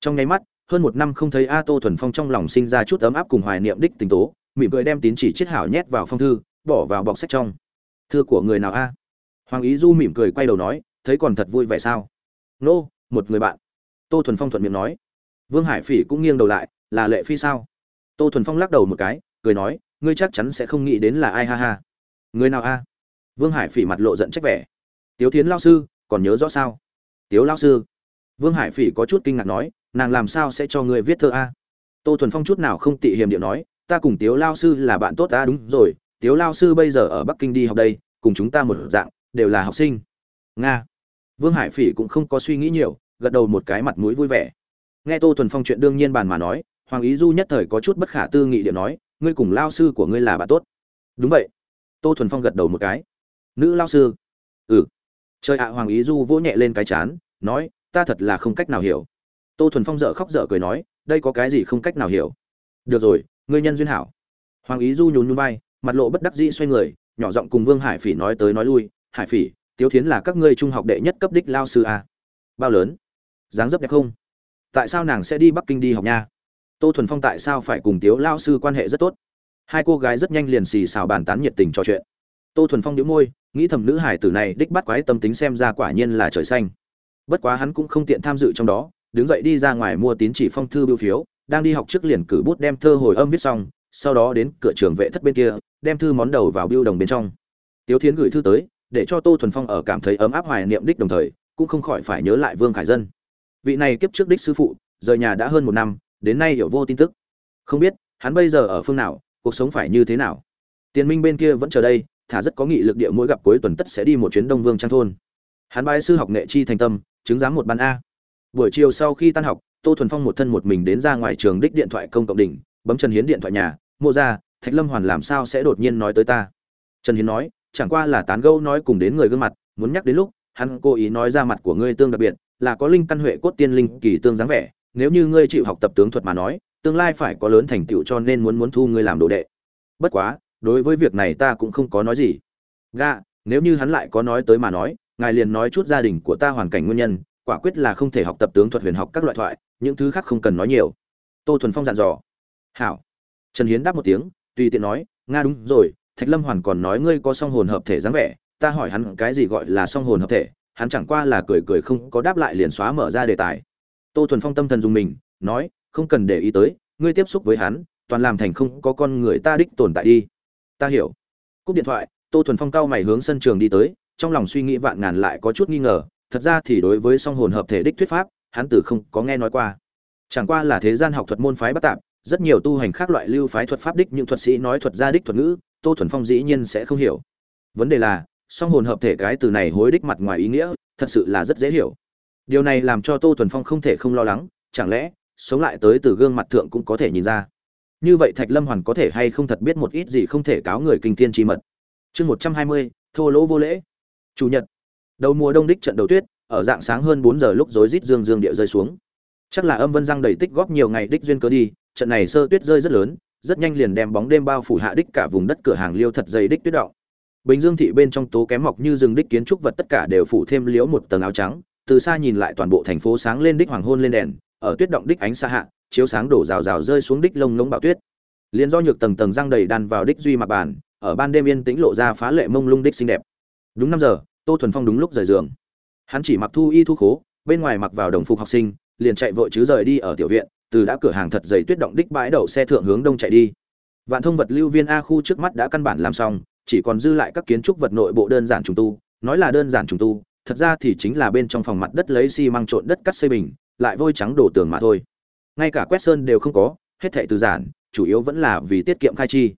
Trong nháy mắt, hơn một năm không thấy a tô thuần phong trong lòng sinh ra chút ấm áp cùng hoài niệm đích tình tố, mỉm cười đem tín chỉ chiết hảo nhét vào phong thư, bỏ vào bọc sách trong. Thư của người nào a? Hoàng ý du mỉm cười quay đầu nói, thấy còn thật vui vẻ sao? Nô, một người bạn. Tô thuần phong thuận miệng nói. Vương hải phỉ cũng nghiêng đầu lại, là lệ phi sao? Tô thuần phong lắc đầu một cái, cười nói ngươi chắc chắn sẽ không nghĩ đến là ai, ha ha. Người nào, a? Vương hải phỉ mặt lộ giận trách vẻ. Tiếu thiến lao sư, còn nhớ rõ sao? Tiếu lao sư. Vương hải phỉ có chút kinh ngạc nói, nàng làm sao sẽ cho ngươi viết thơ, a? Tô thuần phong chút nào không tị hiềm điệu nói, ta cùng tiếu lao sư là bạn tốt ta đúng rồi. Tiếu lao sư bây giờ ở bắc kinh đi học đây, cùng chúng ta một dạng, đều là học sinh. Nga. Vương hải phỉ cũng không có suy nghĩ nhiều, gật đầu một cái mặt mũi vui vẻ. Nghe tô thuần phong chuyện đương nhiên bàn mà nói, hoàng ý du nhất thời có chút bất khả tư nghị điệu nói ngươi cùng lao sư của ngươi là bạn tốt. Đúng vậy. Tô thuần phong gật đầu một cái. Nữ lao sư? Ừ. Trời ạ, hoàng ý du vỗ nhẹ lên cái chán, nói, ta thật là không cách nào hiểu. Tô thuần phong dở khóc dở cười nói, đây có cái gì không cách nào hiểu? Được rồi, ngươi nhân duyên hảo. Hoàng ý du nhún nhún vai, mặt lộ bất đắc dĩ xoay người, nhỏ giọng cùng vương hải phỉ nói tới nói lui, hải phỉ, tiếu thiến là các ngươi trung học đệ nhất cấp đích lao sư à bao lớn? Dáng dấp đẹp không? Tại sao nàng sẽ đi bắc kinh đi học nha? Tô thuần phong tại sao phải cùng tiếu lao sư quan hệ rất tốt? Hai cô gái rất nhanh liền xì xào bàn tán nhiệt tình trò chuyện. Tô thuần phong đĩu môi, nghĩ thầm nữ hải tử này đích bắt quái tâm tính xem ra quả nhiên là trời xanh. Bất quá hắn cũng không tiện tham dự trong đó, đứng dậy đi ra ngoài mua tín chỉ phong thư biêu phiếu, đang đi học trước liền cử bút đem thơ hồi âm viết xong, sau đó đến cửa trường vệ thất bên kia, đem thư món đầu vào biêu đồng bên trong. Tiếu thiến gửi thư tới, để cho tô thuần phong ở cảm thấy ấm áp hoài niệm đích đồng thời, cũng không khỏi phải nhớ lại vương khải dân. Vị này kiếp trước đích sư phụ, rời nhà đã hơn một năm đến nay hiểu vô tin tức. Không biết, hắn bây giờ ở phương nào, cuộc sống phải như thế nào? Tiền minh bên kia vẫn chờ đây, thả rất có nghị lực địa mỗi gặp cuối tuần tất sẽ đi một chuyến đông vương trang thôn. Hắn bái sư học nghệ chi thành tâm, chứng giám một ban a. Buổi chiều sau khi tan học, tô thuần phong một thân một mình đến ra ngoài trường đích điện thoại công cộng đỉnh, bấm trần hiến điện thoại nhà mua ra, thạch lâm hoàn làm sao sẽ đột nhiên nói tới ta? Trần hiến nói, chẳng qua là tán gẫu nói cùng đến người gương mặt, muốn nhắc đến lúc, hắn cố ý nói ra mặt của ngươi tương đặc biệt, là có linh căn huệ cốt tiên linh kỳ tương dáng vẻ nếu như ngươi chịu học tập tướng thuật mà nói, tương lai phải có lớn thành tựu cho nên muốn muốn thu ngươi làm đồ đệ. Bất quá, đối với việc này ta cũng không có nói gì. Ga nếu như hắn lại có nói tới mà nói, ngài liền nói chút gia đình của ta hoàn cảnh nguyên nhân, quả quyết là không thể học tập tướng thuật huyền học các loại thoại, những thứ khác không cần nói nhiều. Tô thuần phong dặn dò. Hảo. Trần hiến đáp một tiếng, tùy tiện nói, nga đúng rồi, thạch lâm hoàn còn nói ngươi có song hồn hợp thể dáng vẻ, ta hỏi hắn cái gì gọi là song hồn hợp thể, hắn chẳng qua là cười cười không có đáp lại liền xóa mở ra đề tài tô thuần phong tâm thần dùng mình, nói, không cần để ý tới, ngươi tiếp xúc với hắn, toàn làm thành không có con người ta đích tồn tại đi. Ta hiểu. Cúp điện thoại, tô thuần phong cao mày hướng sân trường đi tới, trong lòng suy nghĩ vạn ngàn lại có chút nghi ngờ, thật ra thì đối với song hồn hợp thể đích thuyết pháp, hắn từ không có nghe nói qua. Chẳng qua là thế gian học thuật môn phái bất tạp rất nhiều tu hành khác loại lưu phái thuật pháp đích những thuật sĩ nói thuật gia đích thuật ngữ, tô thuần phong dĩ nhiên sẽ không hiểu. Vấn đề là, song hồn hợp thể cái từ này hối đích mặt ngoài ý nghĩa, thật sự là rất dễ hiểu điều này làm cho tô thuần phong không thể không lo lắng, chẳng lẽ, sống lại tới từ gương mặt thượng cũng có thể nhìn ra? Như vậy thạch lâm hoàn có thể hay không thật biết một ít gì không thể cáo người kinh tiên tri mật? Chương một trăm hai mươi, thô lỗ vô lễ. Chủ nhật. Đầu mùa đông đích trận đầu tuyết, ở dạng sáng hơn bốn giờ lúc rối rít dương dương địa rơi xuống. Chắc là âm vân răng đầy tích góp nhiều ngày đích duyên cớ đi, trận này sơ tuyết rơi rất lớn, rất nhanh liền đem bóng đêm bao phủ hạ đích cả vùng đất cửa hàng liêu thật dày đích tuyết động. Bình dương thị bên trong tố kém mọc như rừng đích kiến trúc vật tất cả đều phủ thêm liễu một tầng áo trắng từ xa nhìn lại toàn bộ thành phố sáng lên đích hoàng hôn lên đèn, ở tuyết động đích ánh xa hạ, chiếu sáng đổ rào rào rơi xuống đích lông ngống bạo tuyết. Liền do nhược tầng tầng răng đầy đàn vào đích duy mặt bàn, ở ban đêm yên tĩnh lộ ra phá lệ mông lung đích xinh đẹp. Đúng năm giờ, tô thuần phong đúng lúc rời giường. Hắn chỉ mặc thu y thu khố, bên ngoài mặc vào đồng phục học sinh, liền chạy vội chứ rời đi ở tiểu viện, từ đã cửa hàng thật dày tuyết động đích bãi đậu xe thượng hướng đông chạy đi. Vạn thông vật lưu viên a khu trước mắt đã căn bản làm xong, chỉ còn dư lại các kiến trúc vật nội bộ đơn giản trùng tu, nói là đơn giản trùng tu thật ra thì chính là bên trong phòng mặt đất lấy xi măng trộn đất cắt xây bình, lại vôi trắng đổ tường mà thôi. Ngay cả quét sơn đều không có, hết thảy từ giản, chủ yếu vẫn là vì tiết kiệm khai chi.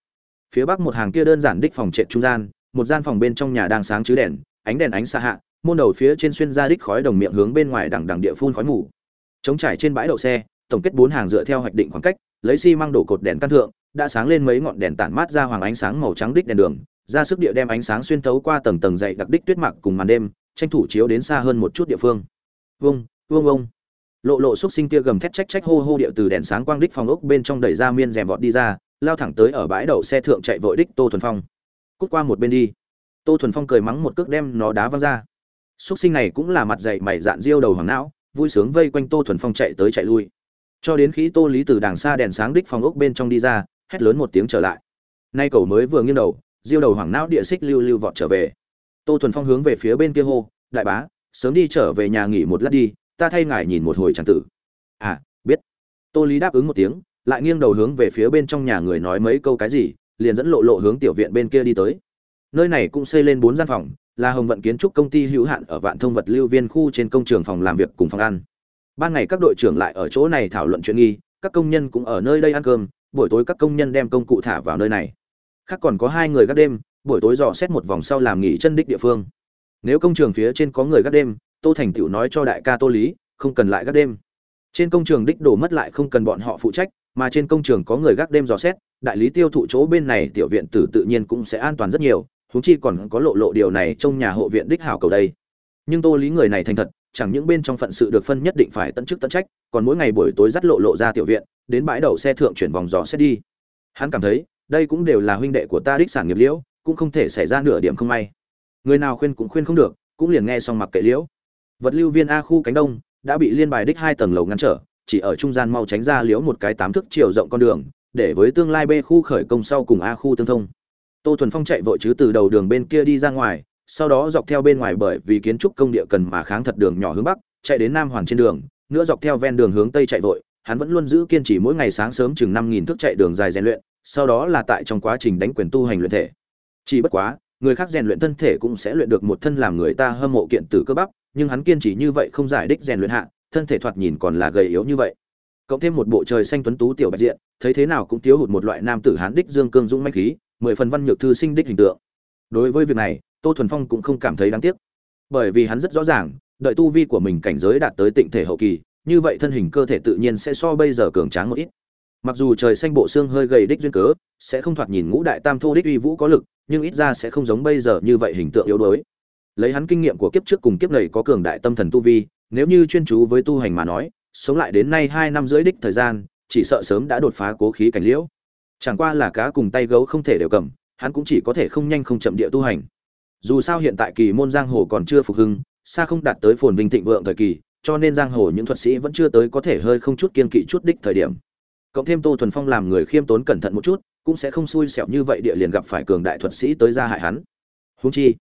Phía bắc một hàng kia đơn giản đích phòng trệt trung gian, một gian phòng bên trong nhà đang sáng chứ đèn, ánh đèn ánh xa hạ, môn đầu phía trên xuyên ra đích khói đồng miệng hướng bên ngoài đằng đằng địa phun khói mù. Chống trải trên bãi đậu xe, tổng kết bốn hàng dựa theo hoạch định khoảng cách, lấy xi măng đổ cột đèn căn thượng đã sáng lên mấy ngọn đèn tản mát ra hoàng ánh sáng màu trắng đích đèn đường, ra sức địa đem ánh sáng xuyên thấu qua tầng tầng dậy đặc đích tuyết mặc cùng màn đêm, tranh thủ chiếu đến xa hơn một chút địa phương. Vông vông vông lộ lộ xúc sinh kia gầm thét trách trách hô hô địa từ đèn sáng quang đích phòng ốc bên trong đẩy ra miên rèm vọt đi ra, lao thẳng tới ở bãi đậu xe thượng chạy vội đích tô thuần phong. Cút qua một bên đi. Tô thuần phong cười mắng một cước đem nó đá văng ra. Xúc sinh này cũng là mặt dày mày dạn riêu đầu hoàng não, vui sướng vây quanh tô thuần phong chạy tới chạy lui. Cho đến khi tô lý từ đàng xa đèn sáng đích phòng ốc bên trong đi ra hét lớn một tiếng trở lại. Nay cầu mới vừa nghiêng đầu, diêu đầu hoàng não địa xích lưu lưu vọt trở về. Tô thuần phong hướng về phía bên kia hô, đại bá, sớm đi trở về nhà nghỉ một lát đi, ta thay ngài nhìn một hồi tràng tử. À biết. Tô lý đáp ứng một tiếng, lại nghiêng đầu hướng về phía bên trong nhà người nói mấy câu cái gì, liền dẫn lộ lộ hướng tiểu viện bên kia đi tới. Nơi này cũng xây lên bốn gian phòng, là hồng vận kiến trúc công ty hữu hạn ở vạn thông vật lưu viên khu trên công trường phòng làm việc cùng phòng ăn. Ban ngày các đội trưởng lại ở chỗ này thảo luận chuyện nghi, các công nhân cũng ở nơi đây ăn cơm buổi tối các công nhân đem công cụ thả vào nơi này. Khác còn có hai người gác đêm, buổi tối dò xét một vòng sau làm nghỉ chân đích địa phương. Nếu công trường phía trên có người gác đêm, tô thành tựu nói cho đại ca tô lý, không cần lại gác đêm. Trên công trường đích đổ mất lại không cần bọn họ phụ trách, mà trên công trường có người gác đêm dò xét, đại lý tiêu thụ chỗ bên này tiểu viện tử tự nhiên cũng sẽ an toàn rất nhiều, huống chi còn có lộ lộ điều này trong nhà hộ viện đích hảo cầu đây. Nhưng tô lý người này thành thật chẳng những bên trong phận sự được phân nhất định phải tận chức tận trách, còn mỗi ngày buổi tối dắt lộ lộ ra tiểu viện, đến bãi đậu xe thượng chuyển vòng gió sẽ đi. Hắn cảm thấy, đây cũng đều là huynh đệ của ta đích sản nghiệp liễu, cũng không thể xảy ra nửa điểm không may. Người nào khuyên cũng khuyên không được, cũng liền nghe xong mặc kệ liễu. Vật lưu viên a khu cánh đông, đã bị liên bài đích hai tầng lầu ngăn trở, chỉ ở trung gian mau tránh ra liễu một cái tám thước chiều rộng con đường, để với tương lai b khu khởi công sau cùng a khu tương thông. Tô thuần phong chạy vội chứ từ đầu đường bên kia đi ra ngoài sau đó dọc theo bên ngoài bởi vì kiến trúc công địa cần mà kháng thật đường nhỏ hướng bắc, chạy đến nam hoàn trên đường, nữa dọc theo ven đường hướng tây chạy vội, hắn vẫn luôn giữ kiên trì mỗi ngày sáng sớm chừng năm nghìn thước chạy đường dài rèn luyện, sau đó là tại trong quá trình đánh quyền tu hành luyện thể. Chỉ bất quá, người khác rèn luyện thân thể cũng sẽ luyện được một thân làm người ta hâm mộ kiện tử cơ bắp, nhưng hắn kiên trì như vậy không giải đích rèn luyện hạ, thân thể thoạt nhìn còn là gầy yếu như vậy. Cộng thêm một bộ trời xanh tuấn tú tiểu bạch diện, thấy thế nào cũng thiếu hụt một loại nam tử hán đích dương cương dũng mãnh khí, mười phần văn nhược thư sinh đích hình tượng. Đối với việc này tô thuần phong cũng không cảm thấy đáng tiếc. Bởi vì hắn rất rõ ràng, đợi tu vi của mình cảnh giới đạt tới tịnh thể hậu kỳ, như vậy thân hình cơ thể tự nhiên sẽ so bây giờ cường tráng một ít. Mặc dù trời xanh bộ xương hơi gầy đích duyên cớ, sẽ không thoạt nhìn ngũ đại tam thô đích uy vũ có lực, nhưng ít ra sẽ không giống bây giờ như vậy hình tượng yếu đuối. Lấy hắn kinh nghiệm của kiếp trước cùng kiếp này có cường đại tâm thần tu vi, nếu như chuyên chú với tu hành mà nói, sống lại đến nay hai năm rưỡi đích thời gian, chỉ sợ sớm đã đột phá cố khí cảnh liễu. Chẳng qua là cá cùng tay gấu không thể đều cầm, hắn cũng chỉ có thể không nhanh không chậm địa tu hành dù sao hiện tại kỳ môn giang hồ còn chưa phục hưng, xa không đạt tới phồn vinh thịnh vượng thời kỳ, cho nên giang hồ những thuật sĩ vẫn chưa tới có thể hơi không chút kiên kỵ chút đích thời điểm. Cộng thêm tô thuần phong làm người khiêm tốn cẩn thận một chút, cũng sẽ không xui xẻo như vậy địa liền gặp phải cường đại thuật sĩ tới ra hại hắn. Húng chi,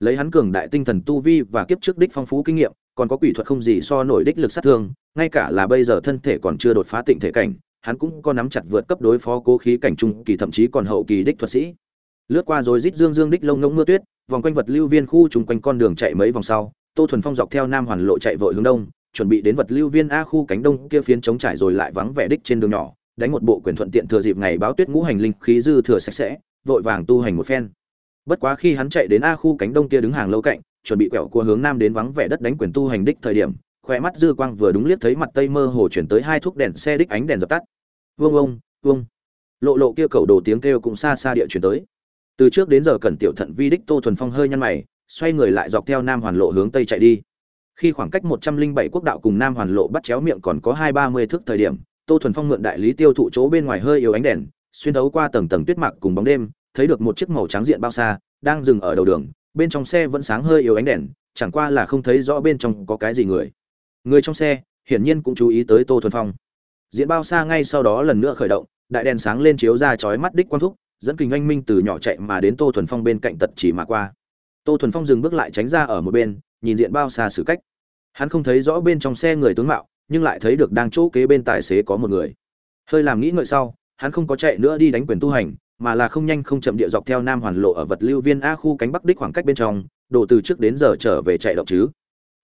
lấy hắn cường đại tinh thần tu vi và kiếp trước đích phong phú kinh nghiệm, còn có quỷ thuật không gì so nổi đích lực sát thương, ngay cả là bây giờ thân thể còn chưa đột phá tịnh thể cảnh, hắn cũng có nắm chặt vượt cấp đối phó cố khí cảnh trung kỳ thậm chí còn hậu kỳ đích thuật sĩ. Lướt qua rồi rít dương dương đích lông ngông mưa tuyết vòng quanh vật lưu viên khu chung quanh con đường chạy mấy vòng sau, tô thuần phong dọc theo nam hoàn lộ chạy vội hướng đông, chuẩn bị đến vật lưu viên a khu cánh đông kia phiến chống trải rồi lại vắng vẻ đích trên đường nhỏ, đánh một bộ quyền thuận tiện thừa dịp ngày báo tuyết ngũ hành linh khí dư thừa sạch sẽ, vội vàng tu hành một phen. Bất quá khi hắn chạy đến a khu cánh đông kia đứng hàng lâu cạnh, chuẩn bị quẹo qua hướng nam đến vắng vẻ đất đánh quyền tu hành đích thời điểm khoe mắt dư quang vừa đúng liếc thấy mặt tây mơ hồ chuyển tới hai thuốc đèn xe đích ánh đèn dập tắt. Vương ông vương lộ lộ kia cầu đồ tiếng kêu cũng xa xa địa chuyển tới từ trước đến giờ cần tiểu thận vi đích tô thuần phong hơi nhăn mày, xoay người lại dọc theo nam hoàn lộ hướng tây chạy đi. Khi khoảng cách một trăm linh bảy quốc đạo cùng nam hoàn lộ bắt chéo miệng còn có hai ba mươi thước thời điểm, tô thuần phong mượn đại lý tiêu thụ chỗ bên ngoài hơi yếu ánh đèn, xuyên thấu qua tầng tầng tuyết mạc cùng bóng đêm, thấy được một chiếc màu trắng diện bao xa, đang dừng ở đầu đường, bên trong xe vẫn sáng hơi yếu ánh đèn, chẳng qua là không thấy rõ bên trong có cái gì người. Người trong xe, hiển nhiên cũng chú ý tới tô thuần phong. Diện bao xa ngay sau đó lần nữa khởi động, đại đèn sáng lên chiếu ra chói mắt đích quang thúc dẫn kình anh minh từ nhỏ chạy mà đến tô thuần phong bên cạnh tật chỉ mà qua. Tô thuần phong dừng bước lại tránh ra ở một bên, nhìn diện bao xa xử cách. Hắn không thấy rõ bên trong xe người tướng mạo, nhưng lại thấy được đang chỗ kế bên tài xế có một người. Hơi làm nghĩ ngợi sau, hắn không có chạy nữa đi đánh quyền tu hành, mà là không nhanh không chậm địa dọc theo nam hoàn lộ ở vật lưu viên a khu cánh bắc đích khoảng cách bên trong đổ từ trước đến giờ trở về chạy động chứ.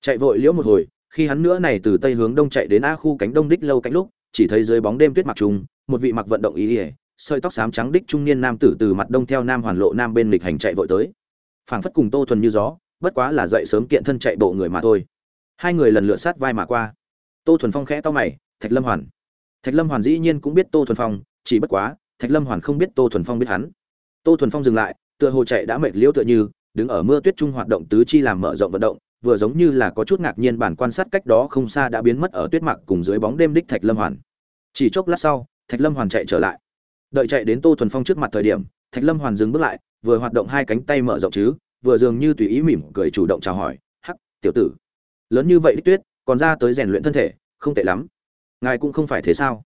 Chạy vội liễu một hồi, khi hắn nữa này từ tây hướng đông chạy đến a khu cánh đông đích lâu cánh lúc, chỉ thấy dưới bóng đêm tuyết mặc trùng, một vị mặc vận động ý ỉa sợi tóc xám trắng đích trung niên nam tử từ mặt đông theo nam hoàn lộ nam bên lịch hành chạy vội tới. Phảng phất cùng tô thuần như gió, bất quá là dậy sớm kiện thân chạy bộ người mà thôi. Hai người lần lượt sát vai mà qua. Tô thuần phong khẽ to mày, thạch lâm hoàn. Thạch lâm hoàn dĩ nhiên cũng biết tô thuần phong, chỉ bất quá, thạch lâm hoàn không biết tô thuần phong biết hắn. Tô thuần phong dừng lại, tựa hồ chạy đã mệt liễu tựa như, đứng ở mưa tuyết trung hoạt động tứ chi làm mở rộng vận động, vừa giống như là có chút ngạc nhiên bản quan sát cách đó không xa đã biến mất ở tuyết mặc cùng dưới bóng đêm đích thạch lâm hoàn. Chỉ chốc lát sau, thạch lâm hoàn chạy trở lại đợi chạy đến tô thuần phong trước mặt thời điểm, thạch lâm hoàn dừng bước lại, vừa hoạt động hai cánh tay mở rộng chứ, vừa dường như tùy ý mỉm cười chủ động chào hỏi, hắc, tiểu tử, lớn như vậy đích tuyết, còn ra tới rèn luyện thân thể, không tệ lắm. Ngài cũng không phải thế sao?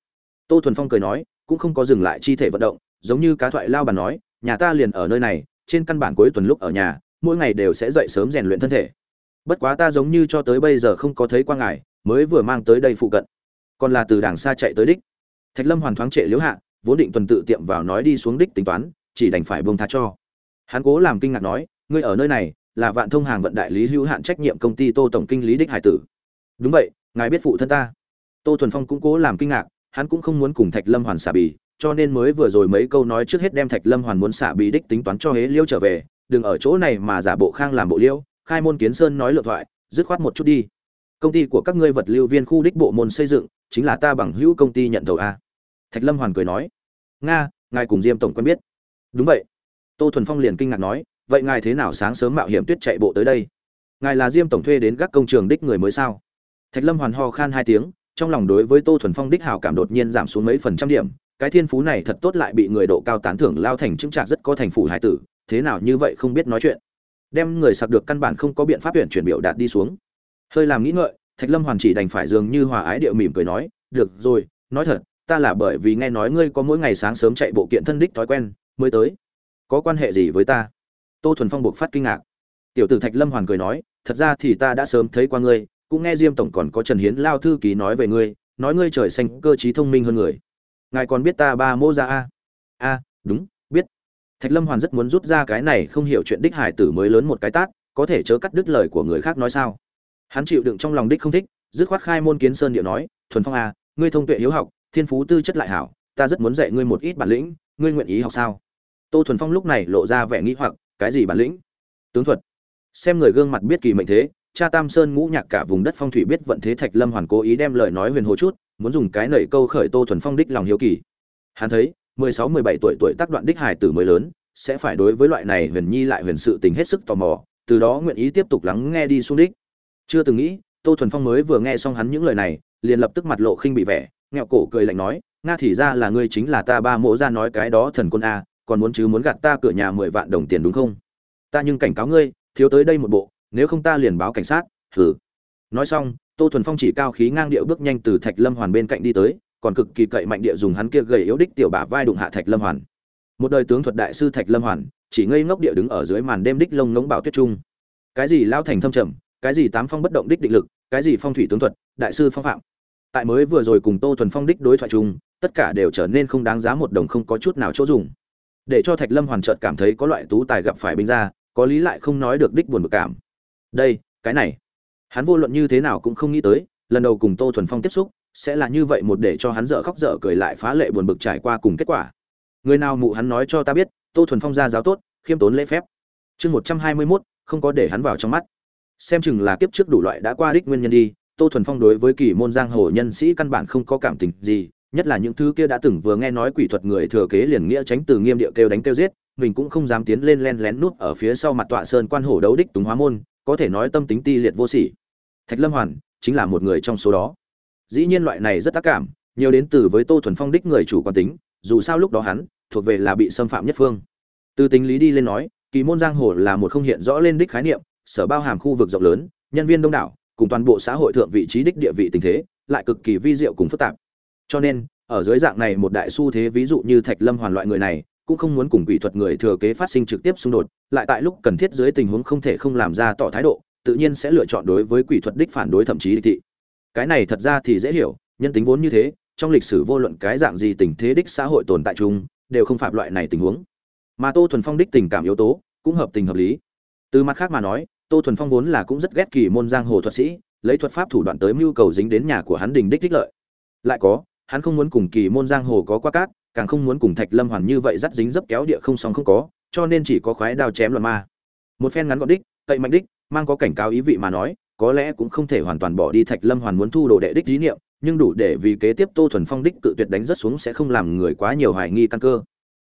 Tô thuần phong cười nói, cũng không có dừng lại chi thể vận động, giống như cá thoại lao bàn nói, nhà ta liền ở nơi này, trên căn bản cuối tuần lúc ở nhà, mỗi ngày đều sẽ dậy sớm rèn luyện thân thể. Bất quá ta giống như cho tới bây giờ không có thấy qua ngài, mới vừa mang tới đây phụ cận. Còn là từ đàng xa chạy tới đích. Thạch lâm hoàn thoáng trệ liếu hạ vốn định tuần tự tiệm vào nói đi xuống đích tính toán, chỉ đành phải buông tha cho. Hắn cố làm kinh ngạc nói, ngươi ở nơi này, là vạn thông hàng vận đại lý hữu hạn trách nhiệm công ty tô tổng kinh lý đích hải tử. Đúng vậy, ngài biết phụ thân ta. Tô thuần phong cũng cố làm kinh ngạc, hắn cũng không muốn cùng thạch lâm hoàn xả bì, cho nên mới vừa rồi mấy câu nói trước hết đem thạch lâm hoàn muốn xả bì đích tính toán cho hế liêu trở về, đừng ở chỗ này mà giả bộ khang làm bộ liêu, khai môn kiến sơn nói lựa thoại, dứt khoát một chút đi. Công ty của các ngươi vật lưu viên khu đích bộ môn xây dựng, chính là ta bằng hữu công ty nhận thầu a thạch lâm hoàn cười nói, nga, ngài cùng diêm tổng quen biết. Đúng vậy. Tô thuần phong liền kinh ngạc nói, vậy ngài thế nào sáng sớm mạo hiểm tuyết chạy bộ tới đây? Ngài là diêm tổng thuê đến các công trường đích người mới sao? Thạch lâm hoàn ho khan hai tiếng, trong lòng đối với tô thuần phong đích hào cảm đột nhiên giảm xuống mấy phần trăm điểm. Cái thiên phú này thật tốt lại bị người độ cao tán thưởng lao thành chứng trạc rất có thành phủ hải tử, thế nào như vậy không biết nói chuyện. Đem người sặc được căn bản không có biện pháp tuyển chuyển biểu đạt đi xuống. Hơi làm nghĩ ngợi, thạch lâm hoàn chỉ đành phải dường như hòa ái điệu mỉm cười nói, được rồi, nói thật ta là bởi vì nghe nói ngươi có mỗi ngày sáng sớm chạy bộ kiện thân đích thói quen, mới tới. Có quan hệ gì với ta? Tô thuần phong buộc phát kinh ngạc. Tiểu tử thạch lâm hoàn cười nói, thật ra thì ta đã sớm thấy qua ngươi, cũng nghe diêm tổng còn có trần hiến lao thư ký nói về ngươi, nói ngươi trời xanh, cơ trí thông minh hơn người. Ngài còn biết ta ba mô ra a? A, đúng, biết. Thạch lâm hoàn rất muốn rút ra cái này không hiểu chuyện đích hải tử mới lớn một cái tát, có thể chớ cắt đứt lời của người khác nói sao. Hắn chịu đựng trong lòng đích không thích, dứt khoát khai môn kiến sơn điệu nói, thuần phong a ngươi thông tuệ hiếu học thiên phú tư chất lại hảo, ta rất muốn dạy ngươi một ít bản lĩnh, ngươi nguyện ý học sao? Tô thuần phong lúc này lộ ra vẻ nghĩ hoặc, cái gì bản lĩnh? Tướng thuật. Xem người gương mặt biết kỳ mệnh thế, cha tam sơn ngũ nhạc cả vùng đất phong thủy biết vận thế thạch lâm hoàn cố ý đem lời nói huyền hồ chút, muốn dùng cái nảy câu khởi tô thuần phong đích lòng hiếu kỳ. Hắn thấy, mười sáu, mười bảy tuổi tuổi tác đoạn đích hải tử mới lớn, sẽ phải đối với loại này huyền nhi lại huyền sự tình hết sức tò mò, từ đó nguyện ý tiếp tục lắng nghe đi xuống đích. Chưa từng nghĩ, tô thuần phong mới vừa nghe xong hắn những lời này, liền lập tức mặt lộ khinh bị vẻ nghẹo cổ cười lạnh nói, nga thì ra là ngươi chính là ta ba mộ ra nói cái đó thần quân a, còn muốn chứ muốn gạt ta cửa nhà mười vạn đồng tiền đúng không? Ta nhưng cảnh cáo ngươi, thiếu tới đây một bộ, nếu không ta liền báo cảnh sát thử nói xong, tô thuần phong chỉ cao khí ngang điệu bước nhanh từ thạch lâm hoàn bên cạnh đi tới, còn cực kỳ cậy mạnh địa dùng hắn kia gầy yếu đích tiểu bả vai đụng hạ thạch lâm hoàn. Một đời tướng thuật đại sư thạch lâm hoàn, chỉ ngây ngốc địa đứng ở dưới màn đêm đích lông ngống bảo tuyết trung. Cái gì lao thành thâm trầm, cái gì tám phong bất động đích định lực, cái gì phong thủy tướng thuật, đại sư phong phạm tại mới vừa rồi cùng tô thuần phong đích đối thoại chung, tất cả đều trở nên không đáng giá một đồng không có chút nào chỗ dùng. Để cho thạch lâm hoàn trợt cảm thấy có loại tú tài gặp phải binh ra có lý lại không nói được đích buồn bực cảm. Đây, cái này. Hắn vô luận như thế nào cũng không nghĩ tới, lần đầu cùng tô thuần phong tiếp xúc, sẽ là như vậy một để cho hắn dở khóc dở cười lại phá lệ buồn bực trải qua cùng kết quả. Người nào mụ hắn nói cho ta biết, tô thuần phong ra giáo tốt, khiêm tốn lễ phép. Chương một trăm hai mươi mốt, không có để hắn vào trong mắt. Xem chừng là kiếp trước đủ loại đã qua đích nguyên nhân đi tô thuần phong đối với kỳ môn giang hồ nhân sĩ căn bản không có cảm tình gì, nhất là những thứ kia đã từng vừa nghe nói quỷ thuật người thừa kế liền nghĩa tránh từ nghiêm điệu kêu đánh kêu giết, mình cũng không dám tiến lên len lén nút ở phía sau mặt tọa sơn quan hổ đấu đích túng hóa môn, có thể nói tâm tính ti liệt vô sỉ. Thạch lâm hoàn chính là một người trong số đó. Dĩ nhiên loại này rất tác cảm, nhiều đến từ với tô thuần phong đích người chủ quan tính, dù sao lúc đó hắn thuộc về là bị xâm phạm nhất phương. Từ tính lý đi lên nói, kỳ môn giang hồ là một không hiện rõ lên đích khái niệm, sở bao hàm khu vực rộng lớn, nhân viên đông đảo cùng toàn bộ xã hội thượng vị trí đích địa vị tình thế, lại cực kỳ vi diệu cùng phức tạp. Cho nên, ở dưới dạng này một đại xu thế ví dụ như thạch lâm hoàn loại người này, cũng không muốn cùng quỷ thuật người thừa kế phát sinh trực tiếp xung đột, lại tại lúc cần thiết dưới tình huống không thể không làm ra tỏ thái độ, tự nhiên sẽ lựa chọn đối với quỷ thuật đích phản đối thậm chí địch thị. Cái này thật ra thì dễ hiểu, nhân tính vốn như thế, trong lịch sử vô luận cái dạng gì tình thế đích xã hội tồn tại chung, đều không phạm loại này tình huống. Mà tô thuần phong đích tình cảm yếu tố, cũng hợp tình hợp lý. Từ mặt khác mà nói tô thuần phong vốn là cũng rất ghét kỳ môn giang hồ thuật sĩ, lấy thuật pháp thủ đoạn tới mưu cầu dính đến nhà của hắn đình đích thích lợi. Lại có, hắn không muốn cùng kỳ môn giang hồ có qua cát, càng không muốn cùng thạch lâm hoàn như vậy dắt dính dấp kéo địa không song không có, cho nên chỉ có khoái đao chém loạn ma. Một phen ngắn gọn đích cậy mạnh đích, mang có cảnh cáo ý vị mà nói, có lẽ cũng không thể hoàn toàn bỏ đi thạch lâm hoàn muốn thu đồ đệ đích dí niệm, nhưng đủ để vì kế tiếp tô thuần phong đích cự tuyệt đánh rất xuống sẽ không làm người quá nhiều hoài nghi căn cơ.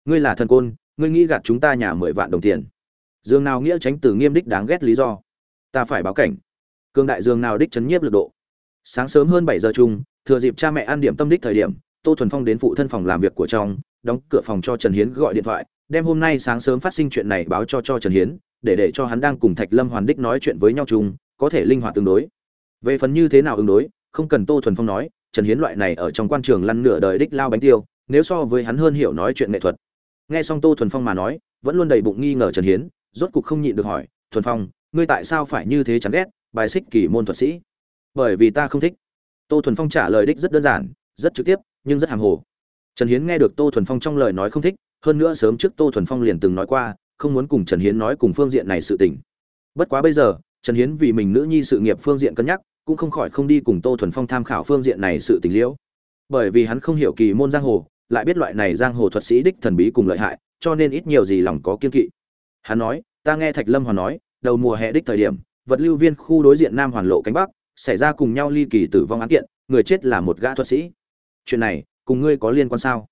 Ngươi là thần côn, ngươi nghĩ gạt chúng ta nhà mười vạn đồng tiền dương nào nghĩa tránh từ nghiêm đích đáng ghét lý do. Ta phải báo cảnh. Cương đại dương nào đích chấn nhiếp lực độ. Sáng sớm hơn bảy giờ chung, thừa dịp cha mẹ ăn điểm tâm đích thời điểm, tô thuần phong đến phụ thân phòng làm việc của trong đóng cửa phòng cho trần hiến gọi điện thoại, đem hôm nay sáng sớm phát sinh chuyện này báo cho cho trần hiến, để để cho hắn đang cùng thạch lâm hoàn đích nói chuyện với nhau chung, có thể linh hoạt tương đối. Về phần như thế nào ứng đối, không cần tô thuần phong nói, trần hiến loại này ở trong quan trường lăn nửa đời đích lao bánh tiêu, nếu so với hắn hơn hiểu nói chuyện nghệ thuật. Nghe xong tô thuần phong mà nói, vẫn luôn đầy bụng nghi ngờ trần hiến rốt cục không nhịn được hỏi, thuần phong, ngươi tại sao phải như thế chán ghét bài xích kỳ môn thuật sĩ? Bởi vì ta không thích. Tô thuần phong trả lời đích rất đơn giản, rất trực tiếp, nhưng rất hàm hồ. Trần hiến nghe được tô thuần phong trong lời nói không thích, hơn nữa sớm trước tô thuần phong liền từng nói qua, không muốn cùng trần hiến nói cùng phương diện này sự tình. Bất quá bây giờ, trần hiến vì mình nữ nhi sự nghiệp phương diện cân nhắc, cũng không khỏi không đi cùng tô thuần phong tham khảo phương diện này sự tình liễu. Bởi vì hắn không hiểu kỳ môn giang hồ, lại biết loại này giang hồ thuật sĩ đích thần bí cùng lợi hại, cho nên ít nhiều gì lòng có kiên kỵ hắn nói, ta nghe thạch lâm hoàn nói, đầu mùa hè đích thời điểm, vật lưu viên khu đối diện nam hoàn lộ cánh bắc, xảy ra cùng nhau ly kỳ tử vong án kiện, người chết là một gã thuật sĩ. Chuyện này, cùng ngươi có liên quan sao?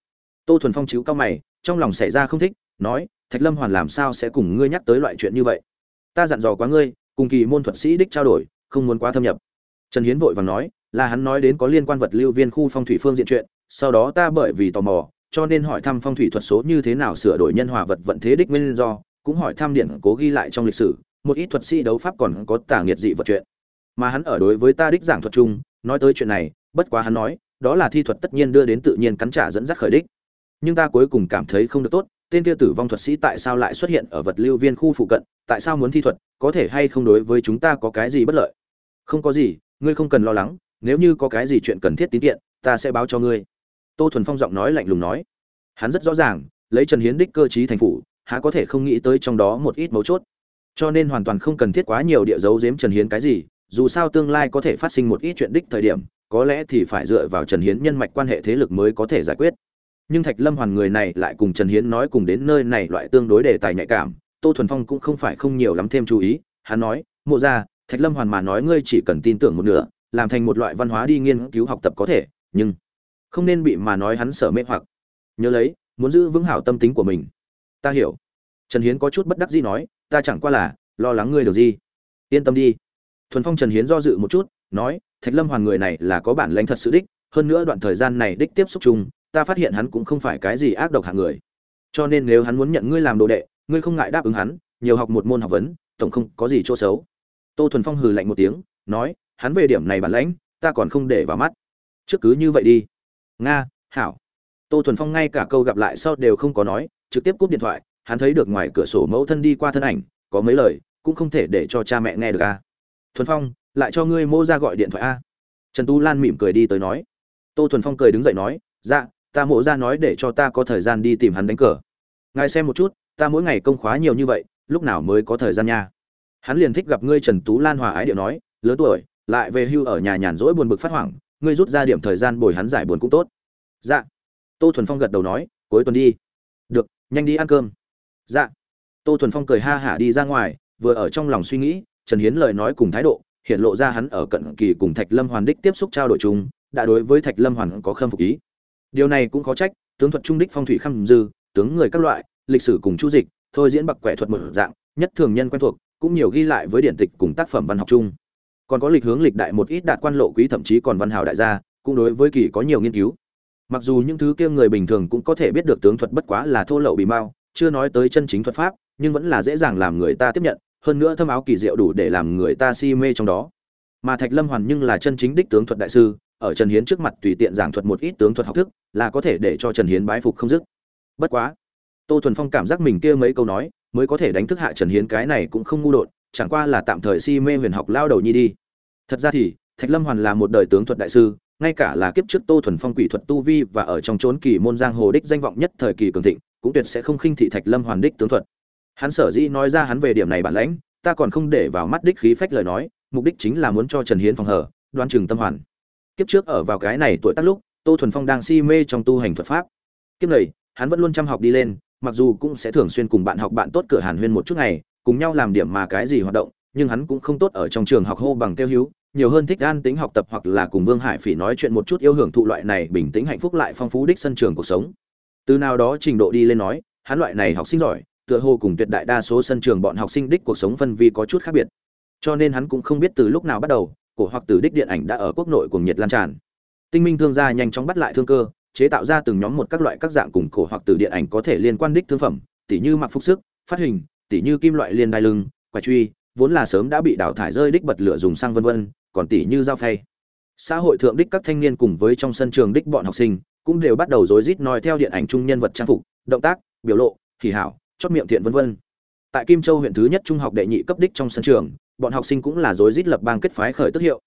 Tô thuần phong chiếu cao mày, trong lòng xảy ra không thích, nói, thạch lâm hoàn làm sao sẽ cùng ngươi nhắc tới loại chuyện như vậy? Ta dặn dò quá ngươi, cùng kỳ môn thuật sĩ đích trao đổi, không muốn quá thâm nhập. Trần hiến vội vàng nói, là hắn nói đến có liên quan vật lưu viên khu phong thủy phương diện chuyện, sau đó ta bởi vì tò mò, cho nên hỏi thăm phong thủy thuật số như thế nào sửa đổi nhân hòa vật vận thế đích nguyên do cũng hỏi thăm điển cố ghi lại trong lịch sử, một ít thuật sĩ đấu pháp còn có tả nghiệt dị vật chuyện. Mà hắn ở đối với ta đích giảng thuật chung, nói tới chuyện này, bất quá hắn nói, đó là thi thuật tất nhiên đưa đến tự nhiên cắn trả dẫn dắt khởi đích. Nhưng ta cuối cùng cảm thấy không được tốt, tên kia tử vong thuật sĩ tại sao lại xuất hiện ở vật lưu viên khu phụ cận, tại sao muốn thi thuật, có thể hay không đối với chúng ta có cái gì bất lợi? Không có gì, ngươi không cần lo lắng, nếu như có cái gì chuyện cần thiết tín kiện, ta sẽ báo cho ngươi. Tô thuần phong giọng nói lạnh lùng nói. Hắn rất rõ ràng, lấy trần hiến đích cơ chí thành phủ há có thể không nghĩ tới trong đó một ít mấu chốt. Cho nên hoàn toàn không cần thiết quá nhiều địa dấu giếm trần hiến cái gì, dù sao tương lai có thể phát sinh một ít chuyện đích thời điểm, có lẽ thì phải dựa vào trần hiến nhân mạch quan hệ thế lực mới có thể giải quyết. Nhưng thạch lâm hoàn người này lại cùng trần hiến nói cùng đến nơi này loại tương đối đề tài nhạy cảm, tô thuần phong cũng không phải không nhiều lắm thêm chú ý, hắn nói, mộ ra, thạch lâm hoàn mà nói ngươi chỉ cần tin tưởng một nửa, làm thành một loại văn hóa đi nghiên cứu học tập có thể, nhưng không nên bị mà nói hắn sở mê hoặc. Nhớ lấy, muốn giữ vững hảo tâm tính của mình ta hiểu. Trần hiến có chút bất đắc dĩ nói, ta chẳng qua là lo lắng ngươi được gì. Yên tâm đi. Thuần phong trần hiến do dự một chút, nói, thạch lâm hoàn người này là có bản lãnh thật sự đích, hơn nữa đoạn thời gian này đích tiếp xúc chung, ta phát hiện hắn cũng không phải cái gì ác độc hạng người. Cho nên nếu hắn muốn nhận ngươi làm đồ đệ, ngươi không ngại đáp ứng hắn, nhiều học một môn học vấn, tổng không có gì chỗ xấu. Tô thuần phong hừ lạnh một tiếng, nói, hắn về điểm này bản lãnh, ta còn không để vào mắt. Trước cứ như vậy đi. Nga, hảo. Tô thuần phong ngay cả câu gặp lại sau đều không có nói trực tiếp cúp điện thoại, hắn thấy được ngoài cửa sổ mẫu thân đi qua thân ảnh, có mấy lời, cũng không thể để cho cha mẹ nghe được a. Thuần phong, lại cho ngươi mô ra gọi điện thoại a. Trần tu lan mỉm cười đi tới nói. Tô thuần phong cười đứng dậy nói dạ ta mộ ra nói để cho ta có thời gian đi tìm hắn đánh cờ. Ngài xem một chút, ta mỗi ngày công khóa nhiều như vậy, lúc nào mới có thời gian nha? Hắn liền thích gặp ngươi trần tú lan hòa ái điệu nói, lớn tuổi, lại về hưu ở nhà nhàn rỗi buồn bực phát hoảng, ngươi rút ra điểm thời gian bồi hắn giải buồn cũng tốt. Dạ. Tô thuần phong gật đầu nói, cuối tuần đi. Được nhanh đi ăn cơm. Dạ. Tô thuần phong cười ha hả đi ra ngoài, vừa ở trong lòng suy nghĩ, trần hiến lời nói cùng thái độ, hiện lộ ra hắn ở cận kỳ cùng thạch lâm hoàn đích tiếp xúc trao đổi chung, đã đối với thạch lâm hoàn có khâm phục ý. Điều này cũng khó trách, tướng thuật trung đích phong thủy khâm dư, tướng người các loại, lịch sử cùng chu dịch, thôi diễn bậc quẻ thuật một dạng, nhất thường nhân quen thuộc, cũng nhiều ghi lại với điển tịch cùng tác phẩm văn học chung. Còn có lịch hướng lịch đại một ít đạt quan lộ quý thậm chí còn văn hào đại gia, cũng đối với kỳ có nhiều nghiên cứu mặc dù những thứ kia người bình thường cũng có thể biết được tướng thuật bất quá là thô lậu bị mao chưa nói tới chân chính thuật pháp, nhưng vẫn là dễ dàng làm người ta tiếp nhận, hơn nữa thâm áo kỳ diệu đủ để làm người ta si mê trong đó. Mà thạch lâm hoàn nhưng là chân chính đích tướng thuật đại sư, ở trần hiến trước mặt tùy tiện giảng thuật một ít tướng thuật học thức, là có thể để cho trần hiến bái phục không dứt. Bất quá, tô thuần phong cảm giác mình kia mấy câu nói, mới có thể đánh thức hạ trần hiến cái này cũng không ngu đột, chẳng qua là tạm thời si mê huyền học lao đầu nhi đi. Thật ra thì, thạch lâm hoàn là một đời tướng thuật đại sư ngay cả là kiếp trước tô thuần phong quỷ thuật tu vi và ở trong chốn kỳ môn giang hồ đích danh vọng nhất thời kỳ cường thịnh, cũng tuyệt sẽ không khinh thị thạch lâm hoàn đích tướng thuật. Hắn sở dĩ nói ra hắn về điểm này bản lãnh, ta còn không để vào mắt đích khí phách lời nói, mục đích chính là muốn cho trần hiến phòng hở đoan chừng tâm hoàn. Kiếp trước ở vào cái này tuổi tác lúc, tô thuần phong đang si mê trong tu hành thuật pháp. Kiếp này, hắn vẫn luôn chăm học đi lên, mặc dù cũng sẽ thường xuyên cùng bạn học bạn tốt cửa hàn huyên một chút ngày, cùng nhau làm điểm mà cái gì hoạt động, nhưng hắn cũng không tốt ở trong trường học hô bằng tiêu hữu nhiều hơn thích an tính học tập hoặc là cùng vương hải phỉ nói chuyện một chút yêu hưởng thụ loại này bình tĩnh hạnh phúc lại phong phú đích sân trường cuộc sống. Từ nào đó trình độ đi lên nói, hắn loại này học sinh giỏi, tựa hồ cùng tuyệt đại đa số sân trường bọn học sinh đích cuộc sống phân vi có chút khác biệt. Cho nên hắn cũng không biết từ lúc nào bắt đầu, cổ hoặc từ đích điện ảnh đã ở quốc nội cùng nhiệt lan tràn. Tinh minh thương gia nhanh chóng bắt lại thương cơ, chế tạo ra từng nhóm một các loại các dạng cùng cổ hoặc từ điện ảnh có thể liên quan đích thương phẩm, tỉ như mặc phục sức, phát hình, tỉ như kim loại liên đai lưng quả truy, vốn là sớm đã bị đào thải rơi đích bật lửa dùng sang vân vân còn tỉ như giao phay. Xã hội thượng đích các thanh niên cùng với trong sân trường đích bọn học sinh cũng đều bắt đầu rối rít nói theo điện ảnh chung nhân vật trang phục, động tác, biểu lộ kỳ hảo, chót miệng thiện vân vân. Tại kim châu huyện thứ nhất trung học đệ nhị cấp đích trong sân trường, bọn học sinh cũng là rối rít lập bang kết phái khởi tức hiệu.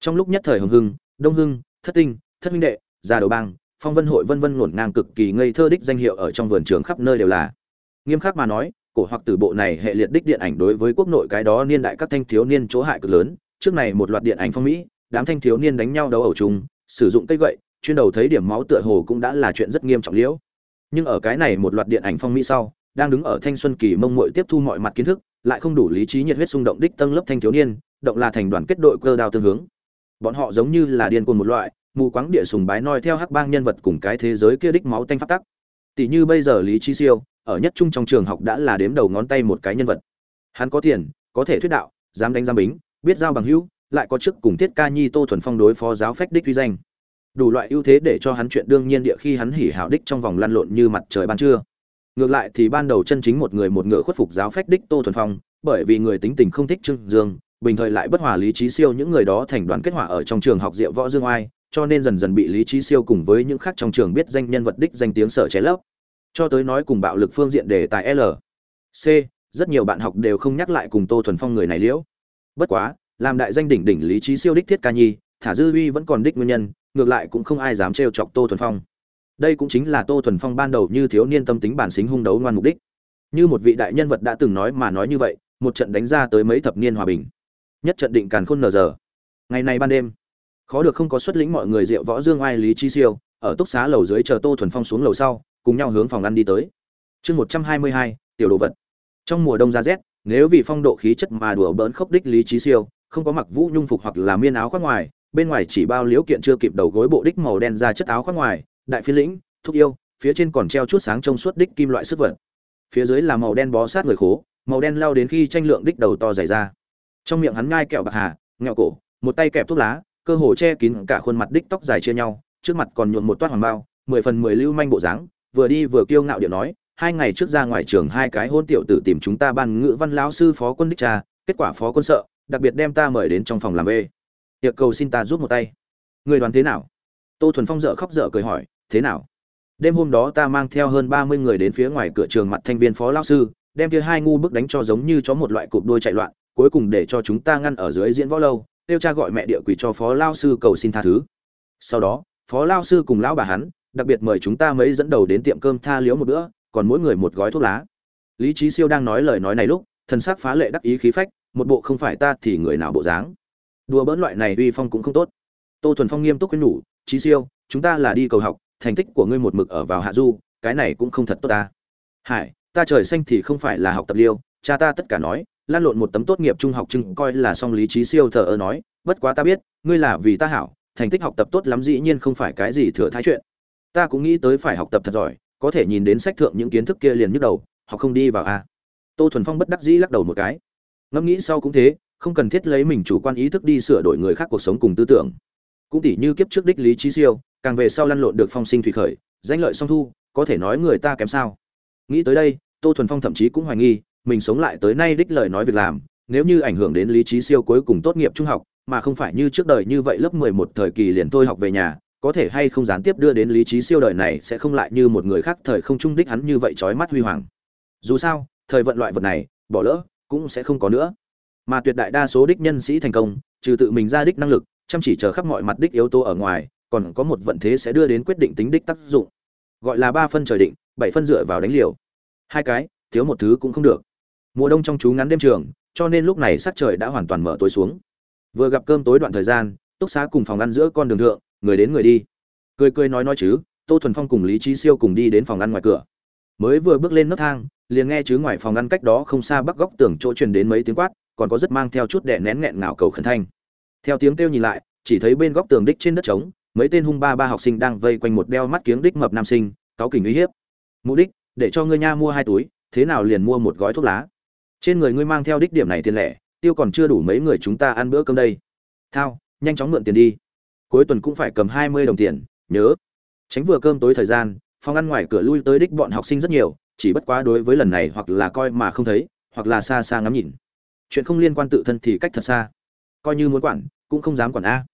Trong lúc nhất thời hồng hưng, đông hưng, thất tinh, thất minh đệ, già đầu bang, phong vân hội vân vân ngổn ngang cực kỳ ngây thơ đích danh hiệu ở trong vườn trường khắp nơi đều là. Nghiêm khắc mà nói, cổ hoặc từ bộ này hệ liệt đích điện ảnh đối với quốc nội cái đó niên đại các thanh thiếu niên chỗ hại cực lớn trước này một loạt điện ảnh phong mỹ, đám thanh thiếu niên đánh nhau đấu ẩu chung, sử dụng cây gậy, chuyên đầu thấy điểm máu tựa hồ cũng đã là chuyện rất nghiêm trọng liễu. Nhưng ở cái này một loạt điện ảnh phong mỹ sau, đang đứng ở thanh xuân kỳ mông muội tiếp thu mọi mặt kiến thức, lại không đủ lý trí nhiệt huyết xung động đích tăng lớp thanh thiếu niên, động là thành đoàn kết đội cơ đao tương hướng. Bọn họ giống như là điên cuồng một loại, mù quáng địa sùng bái noi theo hắc bang nhân vật cùng cái thế giới kia đích máu tanh phát tắc. Tỷ như bây giờ lý trí siêu, ở nhất trung trong trường học đã là đếm đầu ngón tay một cái nhân vật. Hắn có tiền, có thể thuyết đạo, dám đánh giam bính biết giao bằng hữu, lại có chức cùng tiết ca nhi tô thuần phong đối phó giáo phách đích uy danh. Đủ loại ưu thế để cho hắn chuyện đương nhiên địa khi hắn hỉ hảo đích trong vòng lăn lộn như mặt trời ban trưa. Ngược lại thì ban đầu chân chính một người một ngựa khuất phục giáo phách đích tô thuần phong, bởi vì người tính tình không thích trương dương, bình thời lại bất hòa lý trí siêu những người đó thành đoàn kết hỏa ở trong trường học diệu võ dương oai, cho nên dần dần bị lý trí siêu cùng với những khác trong trường biết danh nhân vật đích danh tiếng sở chế lấp. Cho tới nói cùng bạo lực phương diện đề tài l, c, rất nhiều bạn học đều không nhắc lại cùng tô thuần phong người này liễu bất quá, làm đại danh đỉnh đỉnh lý trí siêu đích thiết ca nhi, thả dư uy vẫn còn đích nguyên nhân, ngược lại cũng không ai dám trêu chọc tô thuần phong. Đây cũng chính là tô thuần phong ban đầu như thiếu niên tâm tính bản xính hung đấu ngoan mục đích. Như một vị đại nhân vật đã từng nói mà nói như vậy, một trận đánh ra tới mấy thập niên hòa bình. Nhất trận định càn khôn nờ giờ. Ngày này ban đêm, khó được không có xuất lĩnh mọi người rượu võ dương ai lý chi siêu, ở túc xá lầu dưới chờ tô thuần phong xuống lầu sau, cùng nhau hướng phòng ăn đi tới. Chương một trăm hai mươi hai, tiểu đồ vật. Trong mùa đông ra rét nếu vì phong độ khí chất mà đùa bỡn khốc đích lý trí siêu, không có mặc vũ nhung phục hoặc là miên áo khoác ngoài, bên ngoài chỉ bao liễu kiện chưa kịp đầu gối bộ đích màu đen ra chất áo khoác ngoài, đại phi lĩnh, thúc yêu, phía trên còn treo chút sáng trong suốt đích kim loại sức vật. Phía dưới là màu đen bó sát người khố, màu đen lao đến khi tranh lượng đích đầu to dày ra. Trong miệng hắn ngai kẹo bạc hà, nghẹo cổ, một tay kẹp thuốc lá, cơ hồ che kín cả khuôn mặt đích tóc dài chia nhau, trước mặt còn nhuộm một toát hoàng bao, mười phần mười lưu manh bộ dáng, vừa đi vừa kiêu ngạo điệu nói hai ngày trước ra ngoài trường hai cái hôn tiểu tử tìm chúng ta ban ngữ văn lão sư phó quân đích cha, kết quả phó quân sợ, đặc biệt đem ta mời đến trong phòng làm về hiệp cầu xin ta giúp một tay. Người đoàn thế nào? Tô thuần phong dợ khóc dở cười hỏi, thế nào? Đêm hôm đó ta mang theo hơn ba mươi người đến phía ngoài cửa trường mặt thanh viên phó lão sư, đem kia hai ngu bức đánh cho giống như chó một loại cụp đuôi chạy loạn, cuối cùng để cho chúng ta ngăn ở dưới diễn võ lâu tiêu cha gọi mẹ địa quỷ cho phó lao sư cầu xin tha thứ. Sau đó, phó lao sư cùng lão bà hắn, đặc biệt mời chúng ta mấy dẫn đầu đến tiệm cơm tha liếu một bữa còn mỗi người một gói thuốc lá. Lý trí siêu đang nói lời nói này lúc, thần sắc phá lệ đắc ý khí phách, một bộ không phải ta thì người nào bộ dáng. Đùa bỡn loại này uy phong cũng không tốt. Tô thuần phong nghiêm túc khuyên nhủ trí siêu, chúng ta là đi cầu học, thành tích của ngươi một mực ở vào hạ du, cái này cũng không thật tốt ta. Hải, ta trời xanh thì không phải là học tập liêu, cha ta tất cả nói, lan lộn một tấm tốt nghiệp trung học chừng coi là song lý trí siêu thờ ơ nói, bất quá ta biết, ngươi là vì ta hảo, thành tích học tập tốt lắm dĩ nhiên không phải cái gì thừa thái chuyện. Ta cũng nghĩ tới phải học tập thật giỏi có thể nhìn đến sách thượng những kiến thức kia liền nhức đầu họ không đi vào a tô thuần phong bất đắc dĩ lắc đầu một cái. Ngẫm nghĩ sau cũng thế, không cần thiết lấy mình chủ quan ý thức đi sửa đổi người khác cuộc sống cùng tư tưởng. Cũng tỉ như kiếp trước đích lý trí siêu, càng về sau lăn lộn được phong sinh thủy khởi, danh lợi song thu, có thể nói người ta kém sao. Nghĩ tới đây, tô thuần phong thậm chí cũng hoài nghi, mình sống lại tới nay đích lời nói việc làm, nếu như ảnh hưởng đến lý trí siêu cuối cùng tốt nghiệp trung học, mà không phải như trước đời như vậy lớp mười một thời kỳ liền thôi học về nhà có thể hay không gián tiếp đưa đến lý trí siêu đời này sẽ không lại như một người khác thời không trung đích hắn như vậy trói mắt huy hoàng. Dù sao, thời vận loại vật này, bỏ lỡ, cũng sẽ không có nữa. Mà tuyệt đại đa số đích nhân sĩ thành công, trừ tự mình ra đích năng lực, chăm chỉ chờ khắp mọi mặt đích yếu tố ở ngoài, còn có một vận thế sẽ đưa đến quyết định tính đích tác dụng. Gọi là ba phân trời định, bảy phân dựa vào đánh liều. Hai cái, thiếu một thứ cũng không được. Mùa đông trong chú ngắn đêm trường, cho nên lúc này sắc trời đã hoàn toàn mở tối xuống. Vừa gặp cơm tối đoạn thời gian, túc xá cùng phòng ăn giữa con đường thượng người đến người đi. Cười cười nói nói chứ, tô thuần phong cùng lý trí siêu cùng đi đến phòng ăn ngoài cửa. Mới vừa bước lên nấc thang, liền nghe chứ ngoài phòng ăn cách đó không xa bắc góc tường chỗ truyền đến mấy tiếng quát, còn có rất mang theo chút đẻ nén nghẹn ngào cầu khẩn thanh. Theo tiếng kêu nhìn lại, chỉ thấy bên góc tường đích trên đất trống, mấy tên hung ba ba học sinh đang vây quanh một đeo mắt kiếng đích mập nam sinh, cáo kỉnh uy hiếp. Mục đích, để cho ngươi nha mua hai túi, thế nào liền mua một gói thuốc lá? Trên người ngươi mang theo đích điểm này tiền lẻ, tiêu còn chưa đủ mấy người chúng ta ăn bữa cơm đây. Thao, nhanh chóng mượn tiền đi cuối tuần cũng phải cầm hai mươi đồng tiền, nhớ. Tránh vừa cơm tối thời gian, phòng ăn ngoài cửa lui tới đích bọn học sinh rất nhiều, chỉ bất quá đối với lần này hoặc là coi mà không thấy, hoặc là xa xa ngắm nhìn. Chuyện không liên quan tự thân thì cách thật xa. Coi như muốn quản, cũng không dám quản a.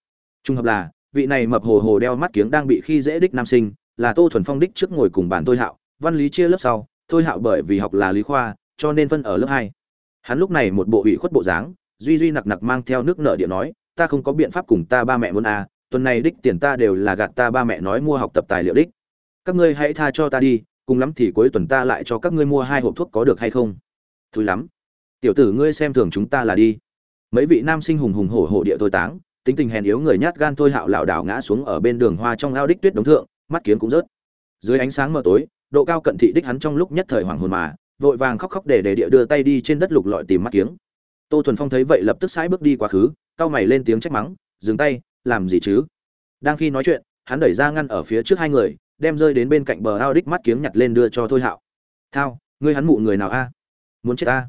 Trung hợp là, vị này mập hồ hồ đeo mắt kiếng đang bị khi dễ đích nam sinh, là tô thuần phong đích trước ngồi cùng bàn thôi hạo. Văn lý chia lớp sau, thôi hạo bởi vì học là lý khoa, cho nên phân ở lớp hai. Hắn lúc này một bộ ủy khuất bộ dáng, duy duy nặc nặc mang theo nước nợ địa nói, ta không có biện pháp cùng ta ba mẹ muốn a tuần này đích tiền ta đều là gạt ta ba mẹ nói mua học tập tài liệu đích. Các ngươi hãy tha cho ta đi, cùng lắm thì cuối tuần ta lại cho các ngươi mua hai hộp thuốc có được hay không? Thúi lắm. Tiểu tử ngươi xem thường chúng ta là đi. Mấy vị nam sinh hùng hùng hổ hổ địa thôi táng, tính tình hèn yếu người nhát gan thôi hạo lảo đảo ngã xuống ở bên đường hoa trong ao đích tuyết đống thượng, mắt kiến cũng rớt. Dưới ánh sáng mờ tối, độ cao cận thị đích hắn trong lúc nhất thời hoàng hồn mà, vội vàng khóc khóc để để địa đưa tay đi trên đất lục lọi tìm mắt kiếng. Tô thuần phong thấy vậy lập tức sai bước đi quá khứ, cau mày lên tiếng trách mắng, dừng tay làm gì chứ? Đang khi nói chuyện, hắn đẩy ra ngăn ở phía trước hai người, đem rơi đến bên cạnh bờ ao đích mắt kiếng nhặt lên đưa cho thôi hạo. Thao, ngươi hắn mụ người nào a? Muốn chết a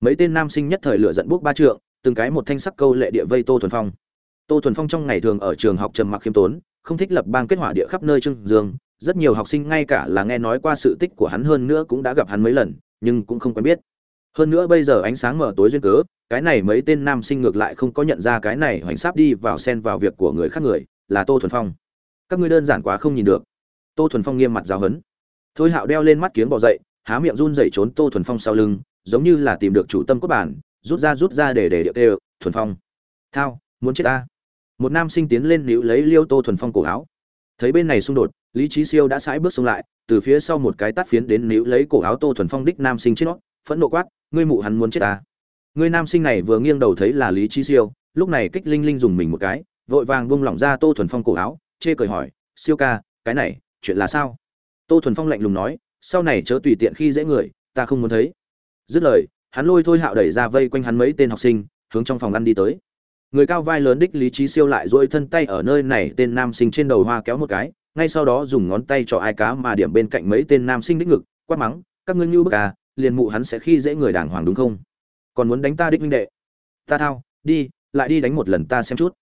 mấy tên nam sinh nhất thời lửa giận bốc ba trượng, từng cái một thanh sắc câu lệ địa vây tô thuần phong. Tô thuần phong trong ngày thường ở trường học trầm mặc khiêm tốn, không thích lập bang kết hỏa địa khắp nơi trưng dương, rất nhiều học sinh ngay cả là nghe nói qua sự tích của hắn hơn nữa cũng đã gặp hắn mấy lần, nhưng cũng không quen biết hơn nữa bây giờ ánh sáng mở tối duyên cớ, cái này mấy tên nam sinh ngược lại không có nhận ra cái này hoành sáp đi vào xen vào việc của người khác người, là tô thuần phong. Các ngươi đơn giản quá không nhìn được. Tô thuần phong nghiêm mặt giáo hấn thôi hạo đeo lên mắt kiếng bỏ dậy, há miệng run dậy trốn tô thuần phong sau lưng, giống như là tìm được chủ tâm cốt bản, rút ra rút ra để để điệu đều, thuần phong, thao, muốn chết ta? Một nam sinh tiến lên níu lấy liêu tô thuần phong cổ áo. Thấy bên này xung đột, lý trí siêu đã sải bước xông lại, từ phía sau một cái tát phiến đến níu lấy cổ áo tô thuần phong đích nam sinh chết nó, phẫn nộ quát ngươi mụ hắn muốn chết ta. Ngươi nam sinh này vừa nghiêng đầu thấy là lý trí siêu, lúc này kích linh linh dùng mình một cái, vội vàng buông lỏng ra tô thuần phong cổ áo, chê cười hỏi, siêu ca, cái này, chuyện là sao? Tô thuần phong lạnh lùng nói, sau này chớ tùy tiện khi dễ người, ta không muốn thấy. Dứt lời, hắn lôi thôi hạo đẩy ra vây quanh hắn mấy tên học sinh, hướng trong phòng ăn đi tới. Người cao vai lớn đích lý trí siêu lại dỗi thân tay ở nơi này, tên nam sinh trên đầu hoa kéo một cái, ngay sau đó dùng ngón tay cho ai cá mà điểm bên cạnh mấy tên nam sinh đích ngực, quát mắng, các ngươi như bức à liền mụ hắn sẽ khi dễ người đàng hoàng đúng không? Còn muốn đánh ta đích huynh đệ? Ta thao, đi, lại đi đánh một lần ta xem chút.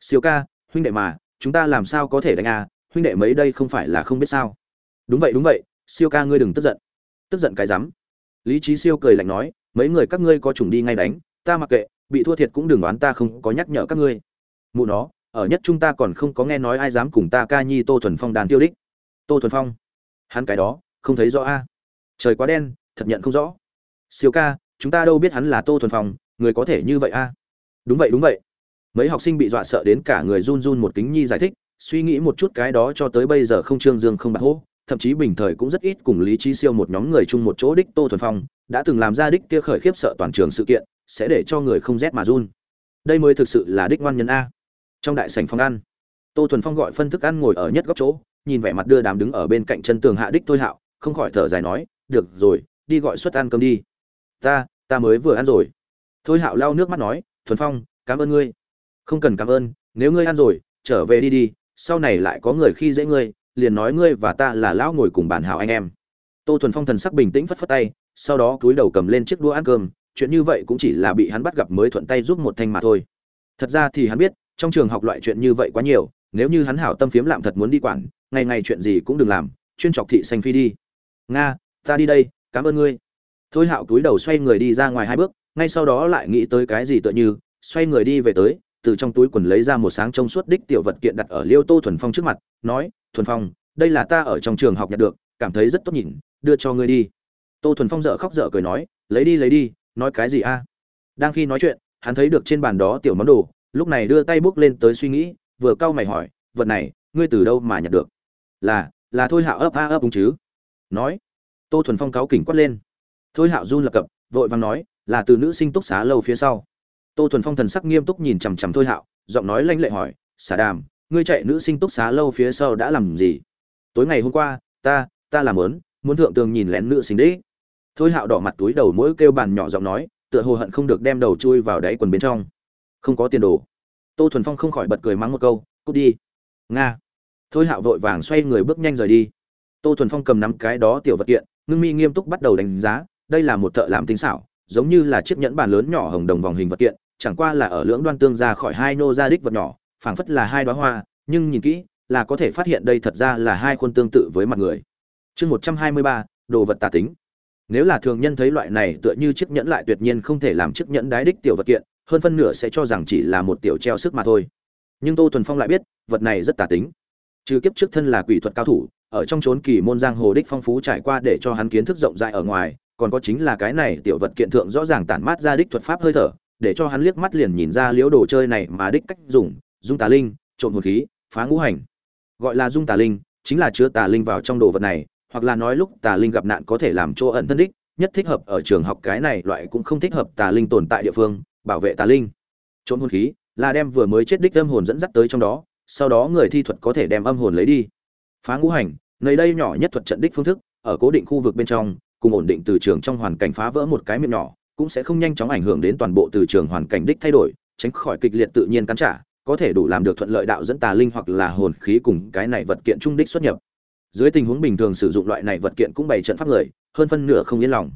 Siêu ca, huynh đệ mà, chúng ta làm sao có thể đánh à? Huynh đệ mấy đây không phải là không biết sao? Đúng vậy đúng vậy, siêu ca ngươi đừng tức giận. Tức giận cái rắm. Lý trí siêu cười lạnh nói, mấy người các ngươi có chủng đi ngay đánh, ta mặc kệ, bị thua thiệt cũng đừng đoán ta không có nhắc nhở các ngươi. Mụ nó, ở nhất chúng ta còn không có nghe nói ai dám cùng ta ca nhi tô thuần phong đàn tiêu đích. Tô thuần phong, hắn cái đó, không thấy rõ a. Trời quá đen thật nhận không rõ. Siêu ca, chúng ta đâu biết hắn là tô thuần phong, người có thể như vậy a? Đúng vậy đúng vậy. Mấy học sinh bị dọa sợ đến cả người run run một kính nhi giải thích, suy nghĩ một chút cái đó cho tới bây giờ không trương dương không bạc hô thậm chí bình thời cũng rất ít cùng lý trí siêu một nhóm người chung một chỗ đích tô thuần phong, đã từng làm ra đích kia khởi khiếp sợ toàn trường sự kiện, sẽ để cho người không rét mà run. Đây mới thực sự là đích ngoan nhân a. Trong đại sảnh phòng ăn, tô thuần phong gọi phân thức ăn ngồi ở nhất góc chỗ, nhìn vẻ mặt đưa đám đứng ở bên cạnh chân tường hạ đích thôi hạo, không khỏi thở dài nói, được rồi đi gọi suất ăn cơm đi. Ta ta mới vừa ăn rồi. Thôi hạo lau nước mắt nói, thuần phong, cảm ơn ngươi. Không cần cảm ơn, nếu ngươi ăn rồi, trở về đi đi, sau này lại có người khi dễ ngươi, liền nói ngươi và ta là lão ngồi cùng bàn hảo anh em. Tô thuần phong thần sắc bình tĩnh phất phất tay, sau đó cúi đầu cầm lên chiếc đũa ăn cơm, chuyện như vậy cũng chỉ là bị hắn bắt gặp mới thuận tay giúp một thanh mà thôi. Thật ra thì hắn biết, trong trường học loại chuyện như vậy quá nhiều, nếu như hắn hảo tâm phiếm lạm thật muốn đi quản, ngày ngày chuyện gì cũng đừng làm, chuyên chọc thị xanh phi đi. Nga, ta đi đây cảm ơn ngươi. Thôi hạo túi đầu xoay người đi ra ngoài hai bước, ngay sau đó lại nghĩ tới cái gì tựa như, xoay người đi về tới, từ trong túi quần lấy ra một sáng trong suốt đích tiểu vật kiện đặt ở liêu tô thuần phong trước mặt, nói, thuần phong, đây là ta ở trong trường học nhận được, cảm thấy rất tốt nhìn, đưa cho ngươi đi. Tô thuần phong dở khóc dở cười nói, lấy đi lấy đi, nói cái gì a? Đang khi nói chuyện, hắn thấy được trên bàn đó tiểu món đồ, lúc này đưa tay bước lên tới suy nghĩ, vừa cau mày hỏi, vật này, ngươi từ đâu mà nhặt được? Là là thôi hạo ấp a ấp đúng chứ? Nói tô thuần phong cáo kỉnh quát lên. Thôi hạo run lập cập, vội vàng nói, là từ nữ sinh túc xá lâu phía sau. Tô thuần phong thần sắc nghiêm túc nhìn chằm chằm thôi hạo, giọng nói lanh lệ hỏi, xả đàm, ngươi chạy nữ sinh túc xá lâu phía sau đã làm gì? Tối ngày hôm qua, ta ta làm lớn muốn thượng tường nhìn lén nữ sinh đấy. Thôi hạo đỏ mặt túi đầu mỗi kêu bàn nhỏ giọng nói, tựa hồ hận không được đem đầu chui vào đáy quần bên trong. Không có tiền đồ. Tô thuần phong không khỏi bật cười mắng một câu, cút đi. Nga. Thôi hạo vội vàng xoay người bước nhanh rời đi. Tô thuần phong cầm nắm cái đó tiểu vật kiện ngưng mi nghiêm túc bắt đầu đánh giá, đây là một thợ làm tinh xảo, giống như là chiếc nhẫn bàn lớn nhỏ hồng đồng vòng hình vật kiện, chẳng qua là ở lưỡng đoan tương ra khỏi hai nô gia đích vật nhỏ, phảng phất là hai đoá hoa, nhưng nhìn kỹ, là có thể phát hiện đây thật ra là hai khuôn tương tự với mặt người. Chương một trăm hai mươi ba, đồ vật tà tính. Nếu là thường nhân thấy loại này tựa như chiếc nhẫn lại tuyệt nhiên không thể làm chiếc nhẫn đái đích tiểu vật kiện, hơn phân nửa sẽ cho rằng chỉ là một tiểu treo sức mà thôi. Nhưng tô thuần phong lại biết, vật này rất tà tính. Trừ kiếp trước thân là quỷ thuật cao thủ ở trong chốn kỳ môn giang hồ đích phong phú trải qua để cho hắn kiến thức rộng rãi ở ngoài, còn có chính là cái này tiểu vật kiện thượng rõ ràng tản mát ra đích thuật pháp hơi thở, để cho hắn liếc mắt liền nhìn ra liễu đồ chơi này mà đích cách dùng, dung tà linh, trộn hồn khí, phá ngũ hành. Gọi là dung tà linh, chính là chứa tà linh vào trong đồ vật này, hoặc là nói lúc tà linh gặp nạn có thể làm chỗ ẩn thân đích, nhất thích hợp ở trường học cái này loại cũng không thích hợp tà linh tồn tại địa phương, bảo vệ tà linh. Trộn hồn khí là đem vừa mới chết đích âm hồn dẫn dắt tới trong đó, sau đó người thi thuật có thể đem âm hồn lấy đi phá ngũ hành, nơi đây nhỏ nhất thuật trận đích phương thức, ở cố định khu vực bên trong, cùng ổn định từ trường trong hoàn cảnh phá vỡ một cái miệng nhỏ, cũng sẽ không nhanh chóng ảnh hưởng đến toàn bộ từ trường hoàn cảnh đích thay đổi, tránh khỏi kịch liệt tự nhiên cắn trả, có thể đủ làm được thuận lợi đạo dẫn tà linh hoặc là hồn khí cùng cái này vật kiện trung đích xuất nhập. Dưới tình huống bình thường sử dụng loại này vật kiện cũng bày trận pháp người, hơn phân nửa không yên lòng.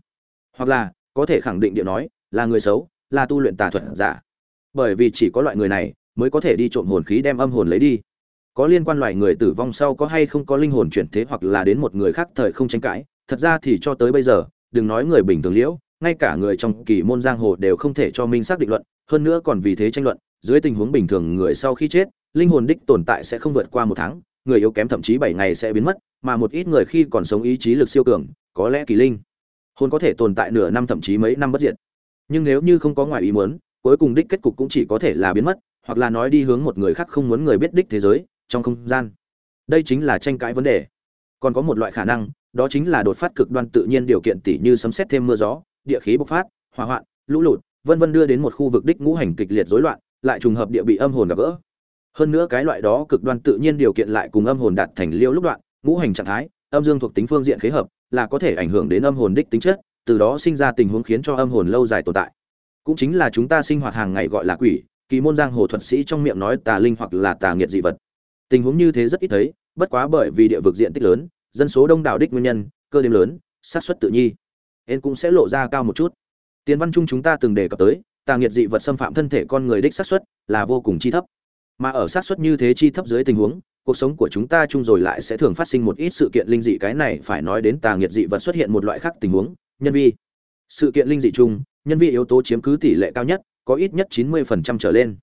Hoặc là, có thể khẳng định địa nói, là người xấu, là tu luyện tà thuật giả. Bởi vì chỉ có loại người này, mới có thể đi trộm hồn khí đem âm hồn lấy đi có liên quan loại người tử vong sau có hay không có linh hồn chuyển thế hoặc là đến một người khác thời không tranh cãi, thật ra thì cho tới bây giờ, đừng nói người bình thường liễu, ngay cả người trong kỳ môn giang hồ đều không thể cho minh xác định luận, hơn nữa còn vì thế tranh luận, dưới tình huống bình thường người sau khi chết, linh hồn đích tồn tại sẽ không vượt qua một tháng, người yếu kém thậm chí bảy ngày sẽ biến mất, mà một ít người khi còn sống ý chí lực siêu cường, có lẽ kỳ linh hồn có thể tồn tại nửa năm thậm chí mấy năm bất diệt. Nhưng nếu như không có ngoài ý muốn, cuối cùng đích kết cục cũng chỉ có thể là biến mất, hoặc là nói đi hướng một người khác không muốn người biết đích thế giới trong không gian. Đây chính là tranh cãi vấn đề. Còn có một loại khả năng, đó chính là đột phát cực đoan tự nhiên điều kiện tỉ như sấm sét thêm mưa gió, địa khí bộc phát, hỏa hoạn, lũ lụt, vân vân đưa đến một khu vực đích ngũ hành kịch liệt rối loạn, lại trùng hợp địa bị âm hồn gặp gỡ. Hơn nữa cái loại đó cực đoan tự nhiên điều kiện lại cùng âm hồn đạt thành liêu lúc đoạn, ngũ hành trạng thái, âm dương thuộc tính phương diện khế hợp, là có thể ảnh hưởng đến âm hồn đích tính chất, từ đó sinh ra tình huống khiến cho âm hồn lâu dài tồn tại. Cũng chính là chúng ta sinh hoạt hàng ngày gọi là quỷ, kỳ môn giang hồ thuật sĩ trong miệng nói tà linh hoặc là tà nghiệt dị vật tình huống như thế rất ít thấy, bất quá bởi vì địa vực diện tích lớn, dân số đông đảo đích nguyên nhân, cơ đêm lớn, xác suất tự nhi. Nên cũng sẽ lộ ra cao một chút. Tiền văn chung chúng ta từng đề cập tới, tà nghiệt dị vật xâm phạm thân thể con người đích xác suất là vô cùng chi thấp. Mà ở xác suất như thế chi thấp dưới tình huống, cuộc sống của chúng ta chung rồi lại sẽ thường phát sinh một ít sự kiện linh dị cái này phải nói đến tà nghiệt dị vật xuất hiện một loại khác tình huống, nhân vi. Sự kiện linh dị chung, nhân vi yếu tố chiếm cứ tỷ lệ cao nhất, có ít nhất 90% trở lên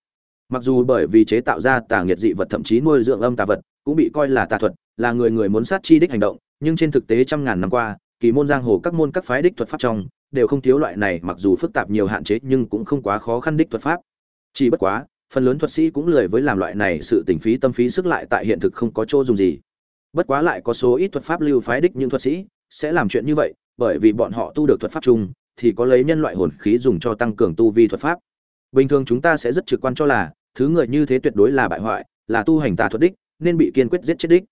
mặc dù bởi vì chế tạo ra tà nghiệt dị vật thậm chí nuôi dưỡng âm tà vật cũng bị coi là tà thuật, là người người muốn sát chi đích hành động, nhưng trên thực tế trăm ngàn năm qua, kỳ môn giang hồ các môn các phái đích thuật pháp trong đều không thiếu loại này mặc dù phức tạp nhiều hạn chế nhưng cũng không quá khó khăn đích thuật pháp. Chỉ bất quá, phần lớn thuật sĩ cũng lười với làm loại này sự tình phí tâm phí sức lại tại hiện thực không có chỗ dùng gì. Bất quá lại có số ít thuật pháp lưu phái đích những thuật sĩ sẽ làm chuyện như vậy, bởi vì bọn họ tu được thuật pháp chung thì có lấy nhân loại hồn khí dùng cho tăng cường tu vi thuật pháp. Bình thường chúng ta sẽ rất trực quan cho là thứ người như thế tuyệt đối là bại hoại, là tu hành tà thuật đích, nên bị kiên quyết giết chết đích.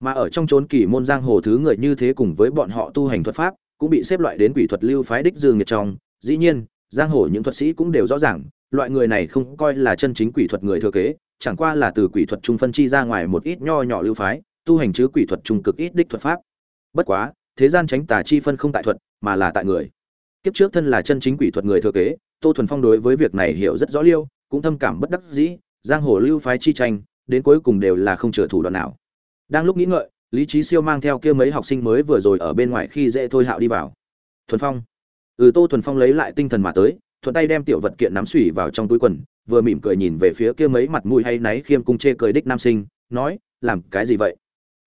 Mà ở trong chốn kỳ môn giang hồ thứ người như thế cùng với bọn họ tu hành thuật pháp, cũng bị xếp loại đến quỷ thuật lưu phái đích dương nghiệt trong. Dĩ nhiên, giang hồ những thuật sĩ cũng đều rõ ràng, loại người này không coi là chân chính quỷ thuật người thừa kế, chẳng qua là từ quỷ thuật trung phân chi ra ngoài một ít nho nhỏ lưu phái, tu hành chứ quỷ thuật trung cực ít đích thuật pháp. Bất quá, thế gian tránh tà chi phân không tại thuật, mà là tại người. Kiếp trước thân là chân chính quỷ thuật người thừa kế, tô thuần phong đối với việc này hiểu rất rõ liêu cũng thâm cảm bất đắc dĩ, giang hồ lưu phái chi tranh, đến cuối cùng đều là không chừa thủ đoạn nào. Đang lúc nghĩ ngợi, lý trí siêu mang theo kia mấy học sinh mới vừa rồi ở bên ngoài khi dễ thôi hạo đi vào. Thuần phong. Ừ tô thuần phong lấy lại tinh thần mà tới, thuận tay đem tiểu vật kiện nắm sủy vào trong túi quần, vừa mỉm cười nhìn về phía kia mấy mặt mũi hay náy khiêm cung chê cười đích nam sinh, nói, làm cái gì vậy?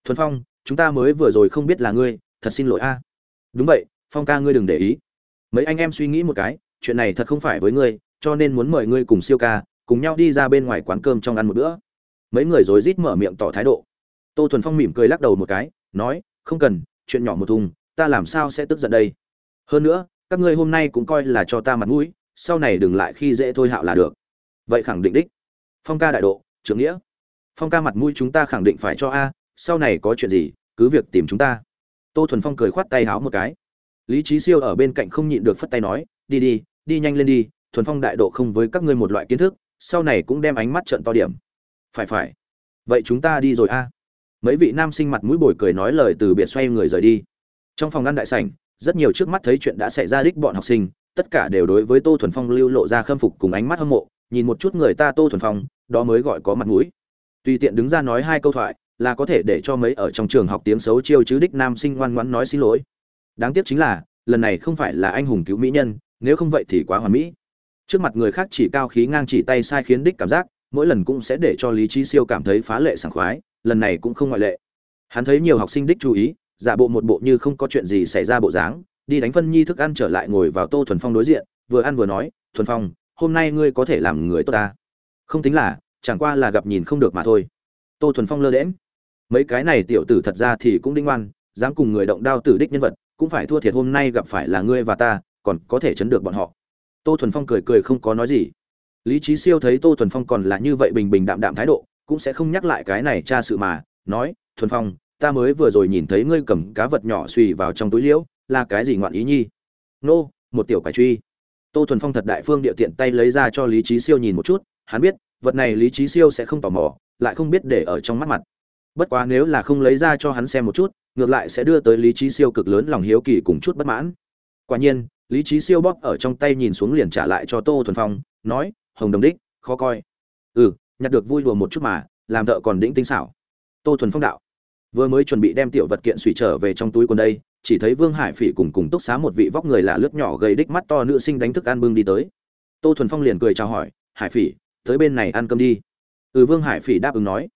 Thuần phong, chúng ta mới vừa rồi không biết là ngươi, thật xin lỗi a. Đúng vậy, phong ca ngươi đừng để ý. Mấy anh em suy nghĩ một cái, chuyện này thật không phải với ngươi cho nên muốn mời ngươi cùng siêu ca, cùng nhau đi ra bên ngoài quán cơm trong ăn một bữa. Mấy người rối rít mở miệng tỏ thái độ. Tô thuần phong mỉm cười lắc đầu một cái, nói, không cần, chuyện nhỏ một thùng, ta làm sao sẽ tức giận đây? Hơn nữa, các ngươi hôm nay cũng coi là cho ta mặt mũi, sau này đừng lại khi dễ thôi hạo là được. Vậy khẳng định đích. Phong ca đại độ, trưởng nghĩa. Phong ca mặt mũi chúng ta khẳng định phải cho a, sau này có chuyện gì, cứ việc tìm chúng ta. Tô thuần phong cười khoát tay háo một cái. Lý trí siêu ở bên cạnh không nhịn được phất tay nói, đi đi đi nhanh lên đi thuần phong đại độ không với các ngươi một loại kiến thức, sau này cũng đem ánh mắt trận to điểm. Phải phải. Vậy chúng ta đi rồi a. Mấy vị nam sinh mặt mũi bồi cười nói lời từ biệt xoay người rời đi. Trong phòng ngăn đại sảnh, rất nhiều trước mắt thấy chuyện đã xảy ra đích bọn học sinh, tất cả đều đối với tô thuần phong lưu lộ ra khâm phục cùng ánh mắt hâm mộ, nhìn một chút người ta tô thuần phong, đó mới gọi có mặt mũi. Tùy tiện đứng ra nói hai câu thoại, là có thể để cho mấy ở trong trường học tiếng xấu chiêu chứ đích nam sinh ngoan ngoãn nói xin lỗi. Đáng tiếc chính là, lần này không phải là anh hùng cứu mỹ nhân, nếu không vậy thì quá hoàn mỹ trước mặt người khác chỉ cao khí ngang chỉ tay sai khiến đích cảm giác, mỗi lần cũng sẽ để cho lý trí siêu cảm thấy phá lệ sảng khoái, lần này cũng không ngoại lệ. Hắn thấy nhiều học sinh đích chú ý, giả bộ một bộ như không có chuyện gì xảy ra bộ dáng, đi đánh phân nhi thức ăn trở lại ngồi vào tô thuần phong đối diện, vừa ăn vừa nói, thuần phong, hôm nay ngươi có thể làm người tốt ta? Không tính là, chẳng qua là gặp nhìn không được mà thôi. Tô thuần phong lơ đễm mấy cái này tiểu tử thật ra thì cũng đinh oan, dám cùng người động đao tử đích nhân vật, cũng phải thua thiệt hôm nay gặp phải là ngươi và ta, còn có thể chấn được bọn họ tô thuần phong cười cười không có nói gì. Lý trí siêu thấy tô thuần phong còn là như vậy bình bình đạm đạm thái độ, cũng sẽ không nhắc lại cái này tra sự mà, nói, thuần phong, ta mới vừa rồi nhìn thấy ngươi cầm cá vật nhỏ suy vào trong túi liễu, là cái gì ngoạn ý nhi? Nô, một tiểu quái truy. Tô thuần phong thật đại phương địa tiện tay lấy ra cho lý trí siêu nhìn một chút, hắn biết, vật này lý trí siêu sẽ không tò mò, lại không biết để ở trong mắt mặt. Bất quá nếu là không lấy ra cho hắn xem một chút, ngược lại sẽ đưa tới lý trí siêu cực lớn lòng hiếu kỳ cùng chút bất mãn. Quả nhiên lý trí siêu bóp ở trong tay nhìn xuống liền trả lại cho tô thuần phong, nói, hồng đồng đích, khó coi. Ừ nhặt được vui đùa một chút mà, làm thợ còn đĩnh tinh xảo. Tô thuần phong đạo. Vừa mới chuẩn bị đem tiểu vật kiện suy trở về trong túi quần đây, chỉ thấy vương hải phỉ cùng cùng túc xá một vị vóc người là lướt nhỏ gầy đích mắt to nữ sinh đánh thức ăn bưng đi tới. Tô thuần phong liền cười chào hỏi, hải phỉ, tới bên này ăn cơm đi. Ừ vương hải phỉ đáp ứng nói.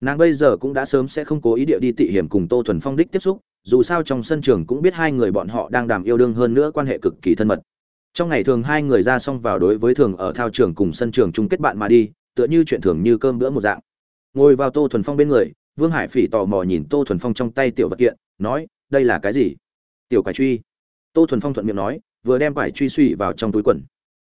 Nàng bây giờ cũng đã sớm sẽ không cố ý địa đi tị hiểm cùng tô thuần phong đích tiếp xúc dù sao trong sân trường cũng biết hai người bọn họ đang đàm yêu đương hơn nữa quan hệ cực kỳ thân mật. Trong ngày thường hai người ra xong vào đối với thường ở thao trường cùng sân trường chung kết bạn mà đi, tựa như chuyện thường như cơm bữa một dạng. Ngồi vào tô thuần phong bên người, vương hải phỉ tò mò nhìn tô thuần phong trong tay tiểu vật kiện, nói, đây là cái gì? Tiểu quải truy. Tô thuần phong thuận miệng nói, vừa đem quải truy suy vào trong túi quần.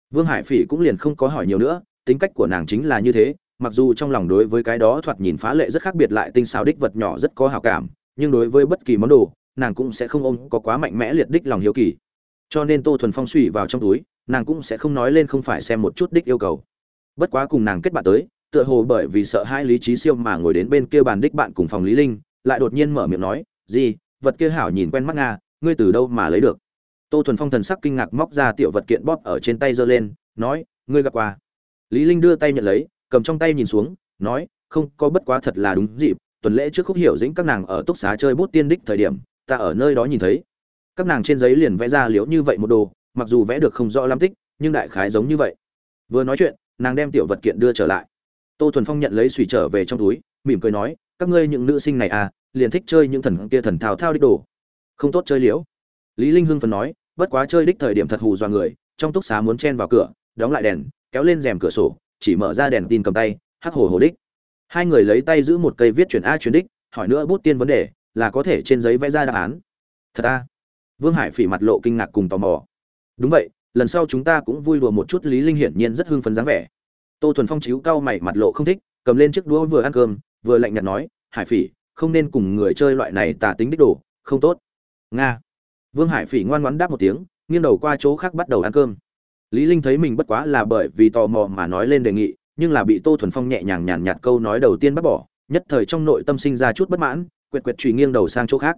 Vương hải phỉ cũng liền không có hỏi nhiều nữa, tính cách của nàng chính là như thế, mặc dù trong lòng đối với cái đó thoạt nhìn phá lệ rất khác biệt lại tinh xào đích vật nhỏ rất có hào cảm nhưng đối với bất kỳ món đồ, nàng cũng sẽ không ôm có quá mạnh mẽ liệt đích lòng hiếu kỳ. Cho nên tô thuần phong suy vào trong túi, nàng cũng sẽ không nói lên không phải xem một chút đích yêu cầu. Bất quá cùng nàng kết bạn tới, tựa hồ bởi vì sợ hai lý trí siêu mà ngồi đến bên kia bàn đích bạn cùng phòng lý linh, lại đột nhiên mở miệng nói, gì, vật kia hảo nhìn quen mắt nga, ngươi từ đâu mà lấy được? Tô thuần phong thần sắc kinh ngạc móc ra tiểu vật kiện bóp ở trên tay giơ lên, nói, ngươi gặp qua. Lý linh đưa tay nhận lấy, cầm trong tay nhìn xuống, nói, không, có bất quá thật là đúng dịp tuần lễ trước khúc hiểu dĩnh các nàng ở túc xá chơi bút tiên đích thời điểm, ta ở nơi đó nhìn thấy. Các nàng trên giấy liền vẽ ra liễu như vậy một đồ, mặc dù vẽ được không rõ lắm tích, nhưng đại khái giống như vậy. Vừa nói chuyện, nàng đem tiểu vật kiện đưa trở lại. Tô thuần phong nhận lấy suy trở về trong túi, mỉm cười nói, các ngươi những nữ sinh này à liền thích chơi những thần kia thần thao thao đích đồ. Không tốt chơi liễu. Lý linh hưng phần nói, bất quá chơi đích thời điểm thật hù dọa người, trong túc xá muốn chen vào cửa, đóng lại đèn, kéo lên rèm cửa sổ, chỉ mở ra đèn tin cầm tay, hắc hồ hồ đích hai người lấy tay giữ một cây viết chuyển a chuyển đích, hỏi nữa bút tiên vấn đề, là có thể trên giấy vẽ ra đáp án. Thật a vương hải phỉ mặt lộ kinh ngạc cùng tò mò. Đúng vậy, lần sau chúng ta cũng vui đùa một chút, lý linh hiển nhiên rất hưng phấn dáng vẻ. Tô thuần phong chiếu cao mày mặt lộ không thích, cầm lên chiếc đũa vừa ăn cơm, vừa lạnh nhạt nói, hải phỉ, không nên cùng người chơi loại này tả tính đích đồ, không tốt. Nga. Vương hải phỉ ngoan ngoãn đáp một tiếng, nghiêng đầu qua chỗ khác bắt đầu ăn cơm. Lý linh thấy mình bất quá là bởi vì tò mò mà nói lên đề nghị nhưng là bị tô thuần phong nhẹ nhàng nhàn nhạt câu nói đầu tiên bắt bỏ, nhất thời trong nội tâm sinh ra chút bất mãn, quệt quệt trùy nghiêng đầu sang chỗ khác.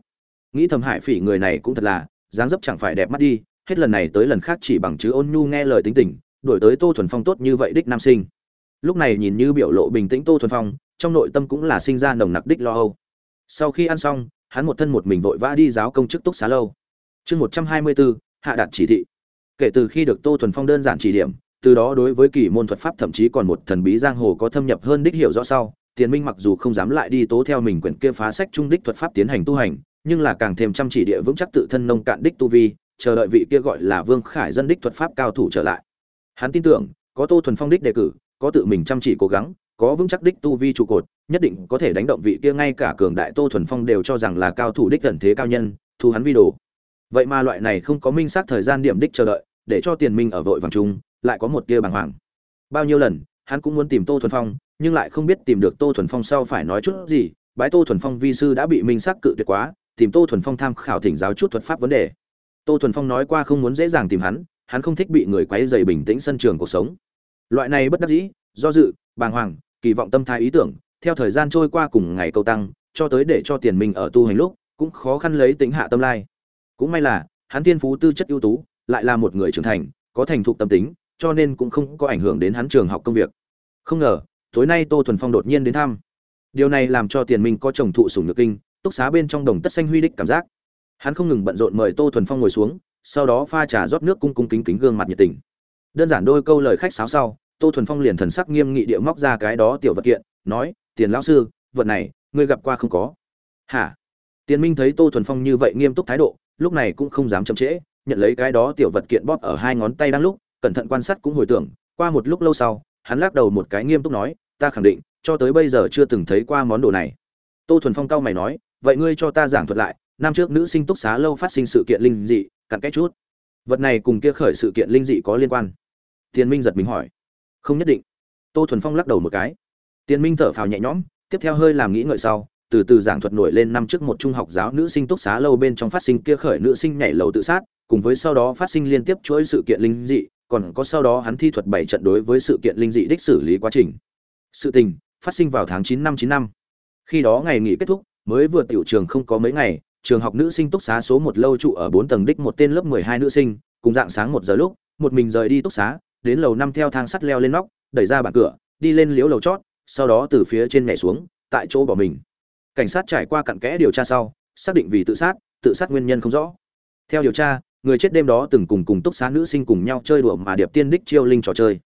Nghĩ thầm hải phỉ người này cũng thật là, dáng dấp chẳng phải đẹp mắt đi, hết lần này tới lần khác chỉ bằng chứ ôn nhu nghe lời tính tình, đổi tới tô thuần phong tốt như vậy đích nam sinh. Lúc này nhìn như biểu lộ bình tĩnh tô thuần phong, trong nội tâm cũng là sinh ra nồng nặc đích lo âu. Sau khi ăn xong, hắn một thân một mình vội vã đi giáo công chức túc xá lâu. Chương một trăm hai mươi bốn hạ đạt chỉ thị. Kể từ khi được tô thuần phong đơn giản chỉ điểm từ đó đối với kỳ môn thuật pháp thậm chí còn một thần bí giang hồ có thâm nhập hơn đích hiểu rõ sau, tiền minh mặc dù không dám lại đi tố theo mình quyển kia phá sách trung đích thuật pháp tiến hành tu hành, nhưng là càng thêm chăm chỉ địa vững chắc tự thân nông cạn đích tu vi, chờ đợi vị kia gọi là vương khải dân đích thuật pháp cao thủ trở lại. Hắn tin tưởng, có tô thuần phong đích đề cử, có tự mình chăm chỉ cố gắng, có vững chắc đích tu vi trụ cột, nhất định có thể đánh động vị kia ngay cả cường đại tô thuần phong đều cho rằng là cao thủ đích thần thế cao nhân, thu hắn vi đồ. Vậy mà loại này không có minh xác thời gian điểm đích chờ đợi, để cho tiền minh ở vội vàng chung lại có một tia bàng hoàng. Bao nhiêu lần, hắn cũng muốn tìm tô thuần phong, nhưng lại không biết tìm được tô thuần phong sau phải nói chút gì, bái tô thuần phong vi sư đã bị minh xác cự tuyệt quá, tìm tô thuần phong tham khảo thỉnh giáo chút thuật pháp vấn đề. Tô thuần phong nói qua không muốn dễ dàng tìm hắn hắn không thích bị người quấy dày bình tĩnh sân trường cuộc sống. Loại này bất đắc dĩ, do dự, bàng hoàng, kỳ vọng tâm thái ý tưởng, theo thời gian trôi qua cùng ngày câu tăng, cho tới để cho tiền mình ở tu hành lúc, cũng khó khăn lấy tính hạ tâm lai. Cũng may là, hắn thiên phú tư chất ưu tú, lại là một người trưởng thành, có thành thục tâm tính cho nên cũng không có ảnh hưởng đến hắn trường học công việc. Không ngờ, tối nay tô thuần phong đột nhiên đến thăm. Điều này làm cho tiền minh có chồng thụ sủng nhược kinh, túc xá bên trong đồng tất xanh huy đích cảm giác. Hắn không ngừng bận rộn mời tô thuần phong ngồi xuống, sau đó pha trà rót nước cung cung kính kính gương mặt nhiệt tình. Đơn giản đôi câu lời khách sáo sau, tô thuần phong liền thần sắc nghiêm nghị địa móc ra cái đó tiểu vật kiện, nói, tiền lão sư, vật này, ngươi gặp qua không có? Hả? Tiền minh thấy tô thuần phong như vậy nghiêm túc thái độ, lúc này cũng không dám chậm trễ, nhận lấy cái đó tiểu vật kiện bóp ở hai ngón tay đang lúc cẩn thận quan sát cũng hồi tưởng, qua một lúc lâu sau, hắn lắc đầu một cái nghiêm túc nói, ta khẳng định, cho tới bây giờ chưa từng thấy qua món đồ này. Tô thuần phong cao mày nói, vậy ngươi cho ta giảng thuật lại, năm trước nữ sinh túc xá lâu phát sinh sự kiện linh dị, cặn cách chút. Vật này cùng kia khởi sự kiện linh dị có liên quan. Tiền minh giật mình hỏi. Không nhất định. Tô thuần phong lắc đầu một cái. Tiền minh thở phào nhẹ nhõm, tiếp theo hơi làm nghĩ ngợi sau, từ từ giảng thuật nổi lên năm trước một trung học giáo nữ sinh túc xá lâu bên trong phát sinh kia khởi nữ sinh nhảy lầu tự sát, cùng với sau đó phát sinh liên tiếp chuỗi sự kiện linh dị còn có sau đó hắn thi thuật bảy trận đối với sự kiện linh dị đích xử lý quá trình. Sự tình phát sinh vào tháng chín năm chín năm. Khi đó ngày nghỉ kết thúc, mới vừa tiểu trường không có mấy ngày, trường học nữ sinh túc xá số một lâu trụ ở bốn tầng đích một tên lớp mười hai nữ sinh, cùng dạng sáng một giờ lúc, một mình rời đi túc xá, đến lầu năm theo thang sắt leo lên nóc, đẩy ra bàn cửa, đi lên liễu lầu chót, sau đó từ phía trên nhảy xuống, tại chỗ bỏ mình. Cảnh sát trải qua cặn kẽ điều tra sau, xác định vì tự sát tự sát nguyên nhân không rõ. Theo điều tra người chết đêm đó từng cùng cùng túc xá nữ sinh cùng nhau chơi đùa mà điệp tiên đích chiêu linh trò chơi.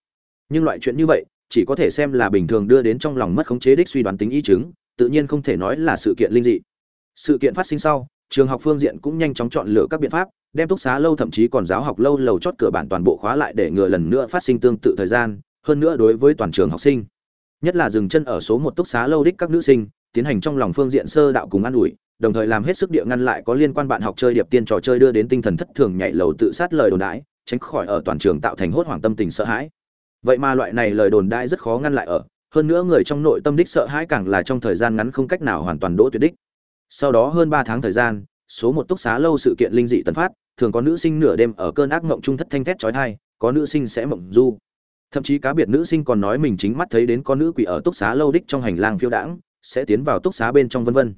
Nhưng loại chuyện như vậy, chỉ có thể xem là bình thường đưa đến trong lòng mất khống chế đích suy đoán tính ý chứng, tự nhiên không thể nói là sự kiện linh dị. Sự kiện phát sinh sau, trường học phương diện cũng nhanh chóng chọn lựa các biện pháp, đem túc xá lâu thậm chí còn giáo học lâu lầu chót cửa bản toàn bộ khóa lại để ngừa lần nữa phát sinh tương tự thời gian, hơn nữa đối với toàn trường học sinh. Nhất là dừng chân ở số một túc xá lâu đích các nữ sinh, tiến hành trong lòng phương diện sơ đạo cùng an ủi đồng thời làm hết sức địa ngăn lại có liên quan bạn học chơi điệp tiên trò chơi đưa đến tinh thần thất thường nhảy lầu tự sát lời đồn đãi, tránh khỏi ở toàn trường tạo thành hốt hoảng tâm tình sợ hãi. Vậy mà loại này lời đồn đãi rất khó ngăn lại ở, hơn nữa người trong nội tâm đích sợ hãi càng là trong thời gian ngắn không cách nào hoàn toàn đỗ tuyệt đích. Sau đó hơn ba tháng thời gian, số một túc xá lâu sự kiện linh dị tấn phát, thường có nữ sinh nửa đêm ở cơn ác mộng trung thất thanh thét chói tai, có nữ sinh sẽ mộng du. Thậm chí cá biệt nữ sinh còn nói mình chính mắt thấy đến có nữ quỷ ở túc xá lâu đích trong hành lang phiêu đãng, sẽ tiến vào túc xá bên trong vân vân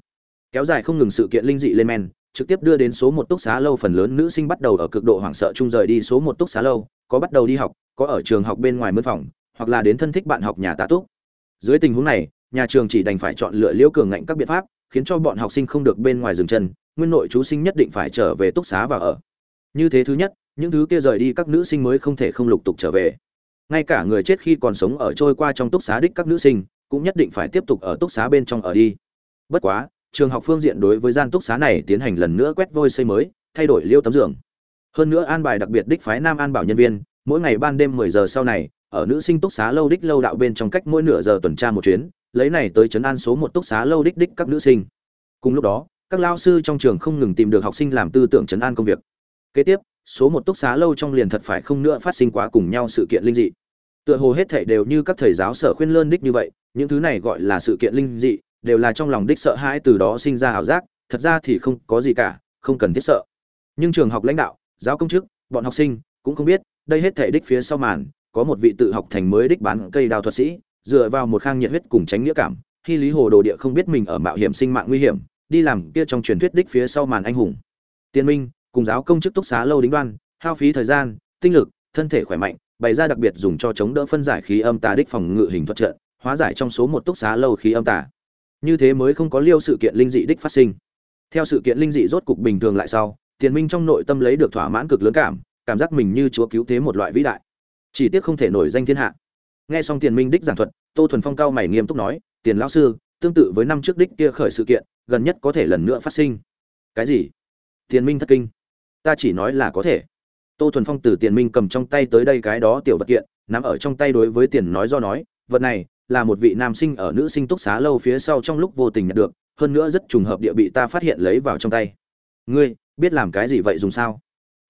kéo dài không ngừng sự kiện linh dị lên men, trực tiếp đưa đến số một túc xá lâu phần lớn nữ sinh bắt đầu ở cực độ hoảng sợ chung rời đi số một túc xá lâu, có bắt đầu đi học, có ở trường học bên ngoài mướn phòng, hoặc là đến thân thích bạn học nhà tá túc. Dưới tình huống này, nhà trường chỉ đành phải chọn lựa liễu cường ngạnh các biện pháp, khiến cho bọn học sinh không được bên ngoài dừng chân, nguyên nội chú sinh nhất định phải trở về túc xá và ở. Như thế thứ nhất, những thứ kia rời đi các nữ sinh mới không thể không lục tục trở về. Ngay cả người chết khi còn sống ở trôi qua trong túc xá đích các nữ sinh, cũng nhất định phải tiếp tục ở túc xá bên trong ở đi. Bất quá trường học phương diện đối với gian túc xá này tiến hành lần nữa quét vôi xây mới, thay đổi liêu tấm giường. Hơn nữa an bài đặc biệt đích phái nam an bảo nhân viên, mỗi ngày ban đêm 10 giờ sau này, ở nữ sinh túc xá lâu đích lâu đạo bên trong cách mỗi nửa giờ tuần tra một chuyến, lấy này tới chấn an số một túc xá lâu đích đích các nữ sinh. Cùng lúc đó, các lao sư trong trường không ngừng tìm được học sinh làm tư tưởng chấn an công việc. Kế tiếp, số một túc xá lâu trong liền thật phải không nữa phát sinh quá cùng nhau sự kiện linh dị. Tựa hồ hết thảy đều như các thầy giáo sở khuyên lơn đích như vậy, những thứ này gọi là sự kiện linh dị đều là trong lòng đích sợ hãi từ đó sinh ra ảo giác, thật ra thì không có gì cả, không cần thiết sợ. Nhưng trường học lãnh đạo, giáo công chức, bọn học sinh cũng không biết, đây hết thảy đích phía sau màn, có một vị tự học thành mới đích bán cây đào thuật sĩ, dựa vào một khang nhiệt huyết cùng tránh nghĩa cảm, khi lý hồ đồ địa không biết mình ở mạo hiểm sinh mạng nguy hiểm, đi làm kia trong truyền thuyết đích phía sau màn anh hùng. Tiên minh, cùng giáo công chức túc xá lâu đính đoan, hao phí thời gian, tinh lực, thân thể khỏe mạnh, bày ra đặc biệt dùng cho chống đỡ phân giải khí âm tà đích phòng ngự hình thuật trận, hóa giải trong số một túc xá lâu khí âm tà như thế mới không có liêu sự kiện linh dị đích phát sinh. Theo sự kiện linh dị rốt cục bình thường lại sau, tiền minh trong nội tâm lấy được thỏa mãn cực lớn cảm cảm giác mình như chúa cứu thế một loại vĩ đại. Chỉ tiếc không thể nổi danh thiên hạ. Nghe xong tiền minh đích giảng thuật, tô thuần phong cao mày nghiêm túc nói, tiền lão sư, tương tự với năm trước đích kia khởi sự kiện, gần nhất có thể lần nữa phát sinh. Cái gì? Tiền minh thất kinh. Ta chỉ nói là có thể. Tô thuần phong từ tiền minh cầm trong tay tới đây cái đó tiểu vật kiện, nắm ở trong tay đối với tiền nói do nói, vật này là một vị nam sinh ở nữ sinh túc xá lâu phía sau trong lúc vô tình nhận được, hơn nữa rất trùng hợp địa bị ta phát hiện lấy vào trong tay. Ngươi, biết làm cái gì vậy dùng sao?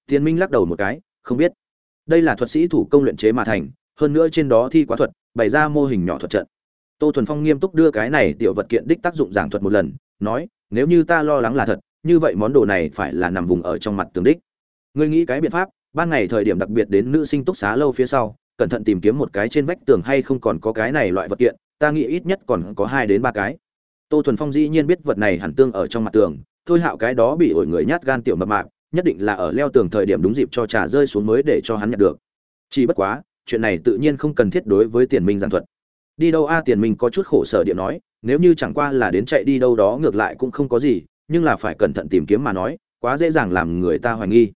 Tiến minh lắc đầu một cái, không biết. Đây là thuật sĩ thủ công luyện chế mà thành, hơn nữa trên đó thi quá thuật, bày ra mô hình nhỏ thuật trận. Tô thuần phong nghiêm túc đưa cái này tiểu vật kiện đích tác dụng giảng thuật một lần, nói, nếu như ta lo lắng là thật, như vậy món đồ này phải là nằm vùng ở trong mặt tường đích. Ngươi nghĩ cái biện pháp, ban ngày thời điểm đặc biệt đến nữ sinh túc xá lâu phía sau cẩn thận tìm kiếm một cái trên vách tường hay không còn có cái này loại vật kiện, ta nghĩ ít nhất còn có hai đến ba cái. Tô thuần phong dĩ nhiên biết vật này hẳn tương ở trong mặt tường, thôi hạo cái đó bị ổi người nhát gan tiểu mập mạp, nhất định là ở leo tường thời điểm đúng dịp cho trà rơi xuống mới để cho hắn nhận được. Chỉ bất quá, chuyện này tự nhiên không cần thiết đối với tiền minh giảng thuật. Đi đâu a, tiền minh có chút khổ sở điện nói, nếu như chẳng qua là đến chạy đi đâu đó ngược lại cũng không có gì, nhưng là phải cẩn thận tìm kiếm mà nói, quá dễ dàng làm người ta hoài nghi.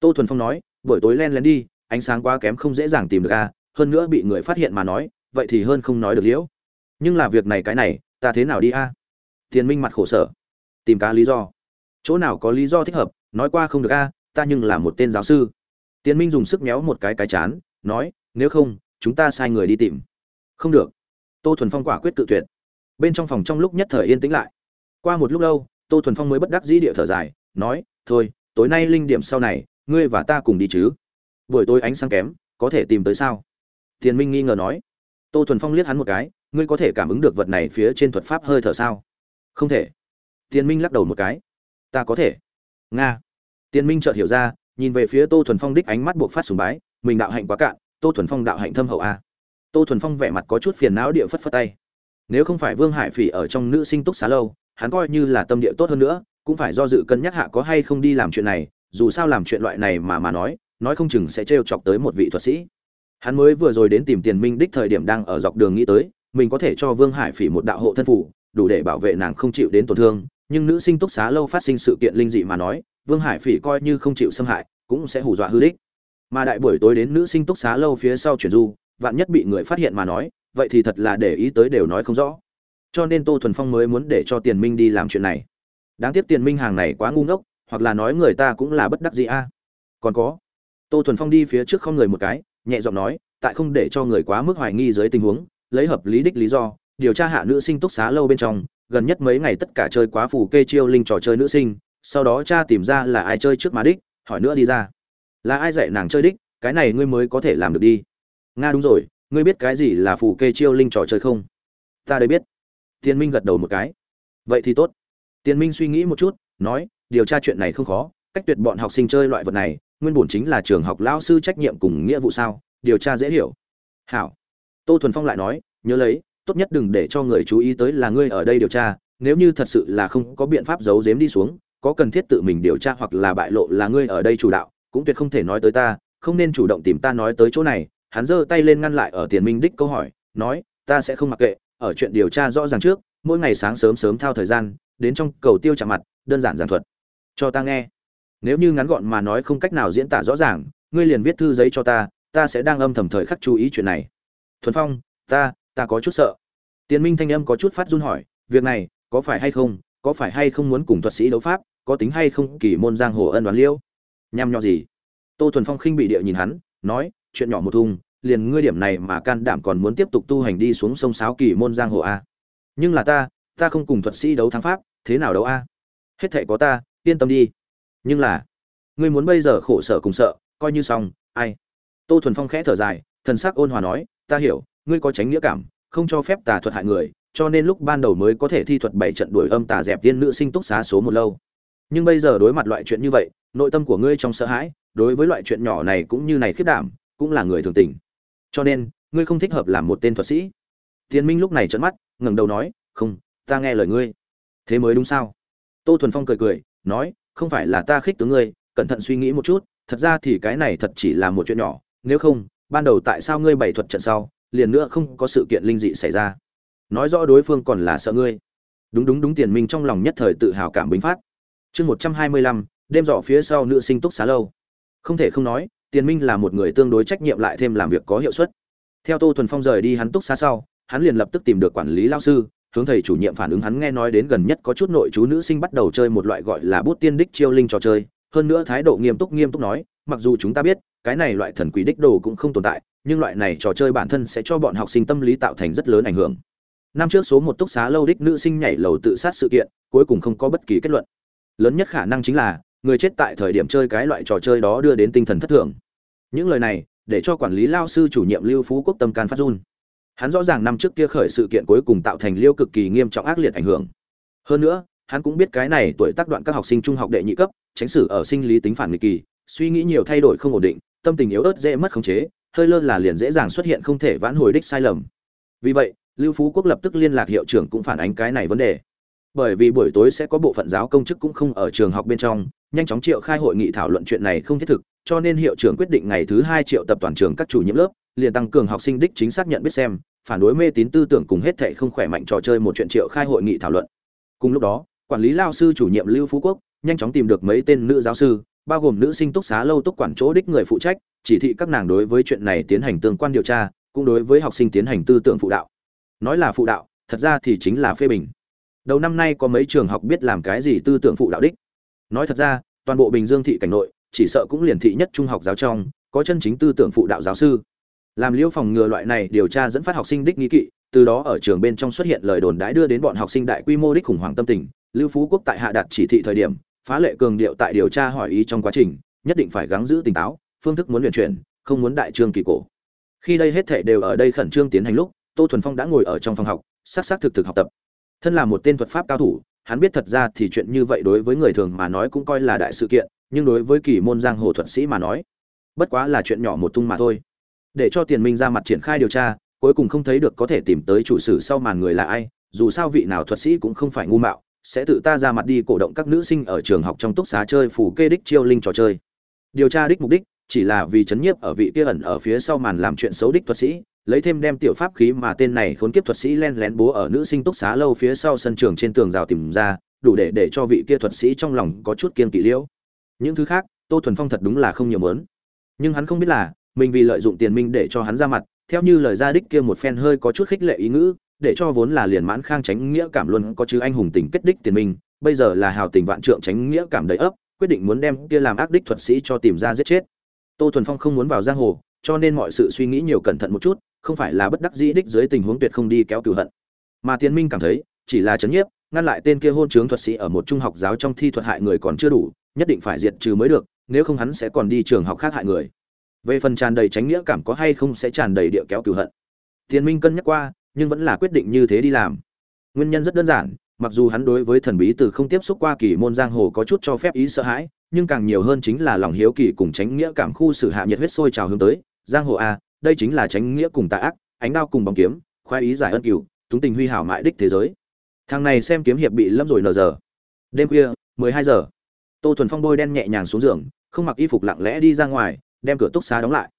Tô thuần phong nói, buổi tối len lén đi ánh sáng quá kém không dễ dàng tìm được a, hơn nữa bị người phát hiện mà nói, vậy thì hơn không nói được liễu. Nhưng là việc này cái này, ta thế nào đi a? Tiền minh mặt khổ sở. Tìm cá lý do. Chỗ nào có lý do thích hợp, nói qua không được a, ta nhưng là một tên giáo sư. Tiền minh dùng sức méo một cái cái chán, nói, nếu không, chúng ta sai người đi tìm. Không được. Tô thuần phong quả quyết tự tuyệt. Bên trong phòng trong lúc nhất thời yên tĩnh lại. Qua một lúc lâu, tô thuần phong mới bất đắc dĩ địa thở dài, nói, thôi, tối nay linh điểm sau này, ngươi và ta cùng đi chứ buổi tối ánh sáng kém, có thể tìm tới sao? Tiền minh nghi ngờ nói. Tô thuần phong liếc hắn một cái, ngươi có thể cảm ứng được vật này phía trên thuật pháp hơi thở sao? Không thể. Tiền minh lắc đầu một cái. Ta có thể. Nga. Tiền minh chợt hiểu ra, nhìn về phía tô thuần phong đích ánh mắt buộc phát sùng bái, mình đạo hạnh quá cạn, tô thuần phong đạo hạnh thâm hậu a. Tô thuần phong vẻ mặt có chút phiền não địa phất phất tay. Nếu không phải vương hải phỉ ở trong nữ sinh túc xá lâu, hắn coi như là tâm địa tốt hơn nữa, cũng phải do dự cân nhắc hạ có hay không đi làm chuyện này, dù sao làm chuyện loại này mà mà nói nói không chừng sẽ trêu chọc tới một vị thuật sĩ. Hắn mới vừa rồi đến tìm tiền minh đích thời điểm đang ở dọc đường nghĩ tới, mình có thể cho vương hải phỉ một đạo hộ thân phủ, đủ để bảo vệ nàng không chịu đến tổn thương, nhưng nữ sinh túc xá lâu phát sinh sự kiện linh dị mà nói, vương hải phỉ coi như không chịu xâm hại, cũng sẽ hù dọa hư đích. Mà đại buổi tối đến nữ sinh túc xá lâu phía sau chuyển du, vạn nhất bị người phát hiện mà nói, vậy thì thật là để ý tới đều nói không rõ. Cho nên tô thuần phong mới muốn để cho tiền minh đi làm chuyện này. Đáng tiếc tiền minh hàng này quá ngu ngốc, hoặc là nói người ta cũng là bất đắc dĩ a. Còn có tô thuần phong đi phía trước không người một cái, nhẹ giọng nói, tại không để cho người quá mức hoài nghi dưới tình huống, lấy hợp lý đích lý do, điều tra hạ nữ sinh túc xá lâu bên trong, gần nhất mấy ngày tất cả chơi quá phù kê chiêu linh trò chơi nữ sinh, sau đó cha tìm ra là ai chơi trước mà đích, hỏi nữa đi ra. Là ai dạy nàng chơi đích? Cái này ngươi mới có thể làm được đi. Nga đúng rồi, ngươi biết cái gì là phù kê chiêu linh trò chơi không? Ta đây biết. Tiên minh gật đầu một cái. Vậy thì tốt. Tiên minh suy nghĩ một chút, nói, điều tra chuyện này không khó, cách tuyệt bọn học sinh chơi loại vật này nguyên bổn chính là trường học lao sư trách nhiệm cùng nghĩa vụ sao? Điều tra dễ hiểu. Hảo. Tô thuần phong lại nói, nhớ lấy, tốt nhất đừng để cho người chú ý tới là ngươi ở đây điều tra, nếu như thật sự là không có biện pháp giấu giếm đi xuống, có cần thiết tự mình điều tra hoặc là bại lộ là ngươi ở đây chủ đạo, cũng tuyệt không thể nói tới ta, không nên chủ động tìm ta nói tới chỗ này. Hắn giơ tay lên ngăn lại ở tiền minh đích câu hỏi, nói, ta sẽ không mặc kệ, ở chuyện điều tra rõ ràng trước, mỗi ngày sáng sớm sớm thao thời gian, đến trong cầu tiêu chạm mặt, đơn giản giản thuật. Cho ta nghe nếu như ngắn gọn mà nói không cách nào diễn tả rõ ràng, ngươi liền viết thư giấy cho ta ta sẽ đang âm thầm thời khắc chú ý chuyện này. Thuần phong, ta ta có chút sợ. Tiền minh thanh âm có chút phát run hỏi, việc này, có phải hay không, có phải hay không muốn cùng thuật sĩ đấu pháp, có tính hay không kỳ môn giang hồ ân đoán liêu? Nhằm nhò gì? Tô thuần phong khinh bị địa nhìn hắn, nói, chuyện nhỏ một thùng, liền ngươi điểm này mà can đảm còn muốn tiếp tục tu hành đi xuống sông sáo kỳ môn giang hồ a nhưng là ta ta không cùng thuật sĩ đấu thắng pháp, thế nào đấu a à? hết thệ có ta, yên tâm đi nhưng là, ngươi muốn bây giờ khổ sở cùng sợ, coi như xong, ai? Tô thuần phong khẽ thở dài, thần sắc ôn hòa nói, ta hiểu, ngươi có tránh nghĩa cảm, không cho phép tà thuật hại người, cho nên lúc ban đầu mới có thể thi thuật bảy trận đuổi âm tà dẹp tiên nữ sinh túc xá số một lâu. Nhưng bây giờ đối mặt loại chuyện như vậy, nội tâm của ngươi trong sợ hãi, đối với loại chuyện nhỏ này cũng như này khiết đảm, cũng là người thường tình. Cho nên, ngươi không thích hợp làm một tên thuật sĩ. Tiến minh lúc này trợn mắt, ngẩng đầu nói, không, ta nghe lời ngươi. Thế mới đúng sao? Tô thuần phong cười cười, nói không phải là ta khích tướng ngươi, cẩn thận suy nghĩ một chút, thật ra thì cái này thật chỉ là một chuyện nhỏ, nếu không, ban đầu tại sao ngươi bày thuật trận sau, liền nữa không có sự kiện linh dị xảy ra. Nói rõ đối phương còn là sợ ngươi. Đúng đúng đúng, tiền minh trong lòng nhất thời tự hào cảm bính phát. Chương một trăm hai mươi lăm, đêm dọ phía sau nữ sinh túc xá lâu. Không thể không nói, tiền minh là một người tương đối trách nhiệm lại thêm làm việc có hiệu suất. Theo tô thuần phong rời đi hắn túc xá sau, hắn liền lập tức tìm được quản lý lao sư hướng thầy chủ nhiệm phản ứng hắn nghe nói đến gần nhất có chút nội chú nữ sinh bắt đầu chơi một loại gọi là bút tiên đích chiêu linh trò chơi. Hơn nữa thái độ nghiêm túc nghiêm túc nói, mặc dù chúng ta biết, cái này loại thần quỷ đích đồ cũng không tồn tại, nhưng loại này trò chơi bản thân sẽ cho bọn học sinh tâm lý tạo thành rất lớn ảnh hưởng. Năm trước số một túc xá lâu đích nữ sinh nhảy lầu tự sát sự kiện, cuối cùng không có bất kỳ kết luận. Lớn nhất khả năng chính là, người chết tại thời điểm chơi cái loại trò chơi đó đưa đến tinh thần thất thường. Những lời này, để cho quản lý lao sư chủ nhiệm lưu phú quốc tâm can phát run hắn rõ ràng năm trước kia khởi sự kiện cuối cùng tạo thành liêu cực kỳ nghiêm trọng ác liệt ảnh hưởng. Hơn nữa, hắn cũng biết cái này tuổi tác đoạn các học sinh trung học đệ nhị cấp, tránh xử ở sinh lý tính phản nghịch kỳ, suy nghĩ nhiều thay đổi không ổn định, tâm tình yếu ớt dễ mất khống chế, hơi lơ là liền dễ dàng xuất hiện không thể vãn hồi đích sai lầm. Vì vậy, lưu phú quốc lập tức liên lạc hiệu trưởng cũng phản ánh cái này vấn đề bởi vì buổi tối sẽ có bộ phận giáo công chức cũng không ở trường học bên trong, nhanh chóng triệu khai hội nghị thảo luận chuyện này không thiết thực, cho nên hiệu trưởng quyết định ngày thứ hai triệu tập toàn trường các chủ nhiệm lớp, liền tăng cường học sinh đích chính xác nhận biết xem, phản đối mê tín tư tưởng cùng hết thệ không khỏe mạnh trò chơi một chuyện triệu khai hội nghị thảo luận. Cùng lúc đó, quản lý lao sư chủ nhiệm lưu phú quốc nhanh chóng tìm được mấy tên nữ giáo sư, bao gồm nữ sinh túc xá lâu túc quản chỗ đích người phụ trách, chỉ thị các nàng đối với chuyện này tiến hành tương quan điều tra, cũng đối với học sinh tiến hành tư tưởng phụ đạo. Nói là phụ đạo, thật ra thì chính là phê bình đầu năm nay có mấy trường học biết làm cái gì tư tưởng phụ đạo đích. Nói thật ra, toàn bộ bình dương thị cảnh nội, chỉ sợ cũng liền thị nhất trung học giáo trong, có chân chính tư tưởng phụ đạo giáo sư. Làm liễu phòng ngừa loại này điều tra dẫn phát học sinh đích nghi kỵ, từ đó ở trường bên trong xuất hiện lời đồn đãi đưa đến bọn học sinh đại quy mô đích khủng hoảng tâm tình. Lưu phú quốc tại hạ đặt chỉ thị thời điểm, phá lệ cường điệu tại điều tra hỏi ý trong quá trình, nhất định phải gắng giữ tỉnh táo, phương thức muốn luyện chuyển, không muốn đại trương kỳ cổ. Khi đây hết thể đều ở đây khẩn trương tiến hành lúc, tô thuần phong đã ngồi ở trong phòng học s á thực thực học tập thân là một tên thuật pháp cao thủ, hắn biết thật ra thì chuyện như vậy đối với người thường mà nói cũng coi là đại sự kiện, nhưng đối với kỳ môn giang hồ thuật sĩ mà nói, bất quá là chuyện nhỏ một tung mà thôi. Để cho tiền minh ra mặt triển khai điều tra, cuối cùng không thấy được có thể tìm tới chủ sử sau màn người là ai, dù sao vị nào thuật sĩ cũng không phải ngu mạo, sẽ tự ta ra mặt đi cổ động các nữ sinh ở trường học trong túc xá chơi phủ kê đích chiêu linh trò chơi. Điều tra đích mục đích, chỉ là vì chấn nhiếp ở vị kia ẩn ở phía sau màn làm chuyện xấu đích thuật sĩ lấy thêm đem tiểu pháp khí mà tên này khốn kiếp thuật sĩ len lén bố ở nữ sinh túc xá lâu phía sau sân trường trên tường rào tìm ra, đủ để để cho vị kia thuật sĩ trong lòng có chút kiên kỵ liễu. Những thứ khác, tô thuần phong thật đúng là không nhiều mớn nhưng hắn không biết là, mình vì lợi dụng tiền minh để cho hắn ra mặt, theo như lời gia đích kia một phen hơi có chút khích lệ ý ngữ, để cho vốn là liền mãn khang tránh nghĩa cảm luôn có chứ anh hùng tình kết đích tiền minh, bây giờ là hào tình vạn trượng tránh nghĩa cảm đầy ấp, quyết định muốn đem kia làm ác đích thuật sĩ cho tìm ra giết chết. Tô thuần phong không muốn vào giang hồ, cho nên mọi sự suy nghĩ nhiều cẩn thận một chút không phải là bất đắc dĩ đích dưới tình huống tuyệt không đi kéo cửu hận. Mà Tiên minh cảm thấy, chỉ là chấn nhiếp, ngăn lại tên kia hôn trướng thuật sĩ ở một trung học giáo trong thi thuật hại người còn chưa đủ, nhất định phải diệt trừ mới được, nếu không hắn sẽ còn đi trường học khác hại người. Về phần tràn đầy tránh nghĩa cảm có hay không sẽ tràn đầy địa kéo cửu hận. Tiên minh cân nhắc qua, nhưng vẫn là quyết định như thế đi làm. Nguyên nhân rất đơn giản, mặc dù hắn đối với thần bí từ không tiếp xúc qua kỳ môn giang hồ có chút cho phép ý sợ hãi, nhưng càng nhiều hơn chính là lòng hiếu kỳ cùng tránh nghĩa cảm khu xử hạ nhiệt huyết sôi trào hướng tới, giang hồ a đây chính là tránh nghĩa cùng tà ác, ánh đao cùng bóng kiếm, khoái ý giải ân cửu, túng tình huy hảo mại đích thế giới. Thằng này xem kiếm hiệp bị lâm rồi nờ giờ. Đêm khuya, mười hai giờ. Tô thuần phong bôi đen nhẹ nhàng xuống giường, không mặc y phục lặng lẽ đi ra ngoài, đem cửa túc xá đóng lại.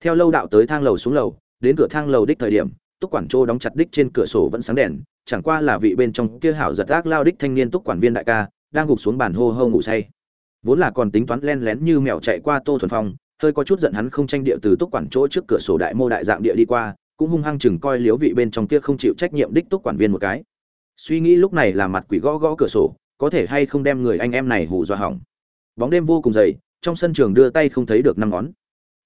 Theo lâu đạo tới thang lầu xuống lầu, đến cửa thang lầu đích thời điểm, túc quản trô đóng chặt đích trên cửa sổ vẫn sáng đèn, chẳng qua là vị bên trong kia hảo giật ác lao đích thanh niên túc quản viên đại ca, đang gục xuống bàn hô hô ngủ say. Vốn là còn tính toán len lén như mèo chạy qua tô thuần phong hơi có chút giận hắn không tranh địa từ túc quản chỗ trước cửa sổ đại mô đại dạng địa đi qua, cũng hung hăng chừng coi liếu vị bên trong kia không chịu trách nhiệm đích túc quản viên một cái. Suy nghĩ lúc này là mặt quỷ gõ gõ cửa sổ, có thể hay không đem người anh em này hù dọa hỏng. Bóng đêm vô cùng dày, trong sân trường đưa tay không thấy được năm ngón.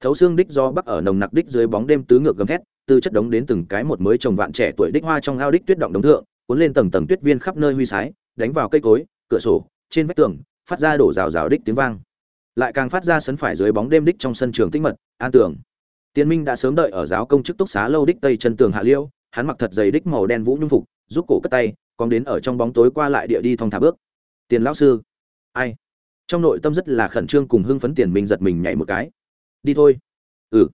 Thấu xương đích do bắc ở nồng nặc đích dưới bóng đêm tứ ngược gầm thét, từ chất đống đến từng cái một mới trồng vạn trẻ tuổi đích hoa trong ao đích tuyết động đống thượng, cuốn lên tầng tầng tuyết viên khắp nơi huy sái, đánh vào cây cối, cửa sổ, trên vách tường, phát ra đổ rào rào đích tiếng vang lại càng phát ra sấn phải dưới bóng đêm đích trong sân trường tĩnh mật, an tường. Tiến minh đã sớm đợi ở giáo công chức túc xá lâu đích tây chân tường hạ liêu, hắn mặc thật dày đích màu đen vũ nhung phục giúp cổ cất tay, còn đến ở trong bóng tối qua lại địa đi thong thả bước. Tiền lão sư, ai? Trong nội tâm rất là khẩn trương cùng hưng phấn tiền minh giật mình nhảy một cái. Đi thôi. Ừ.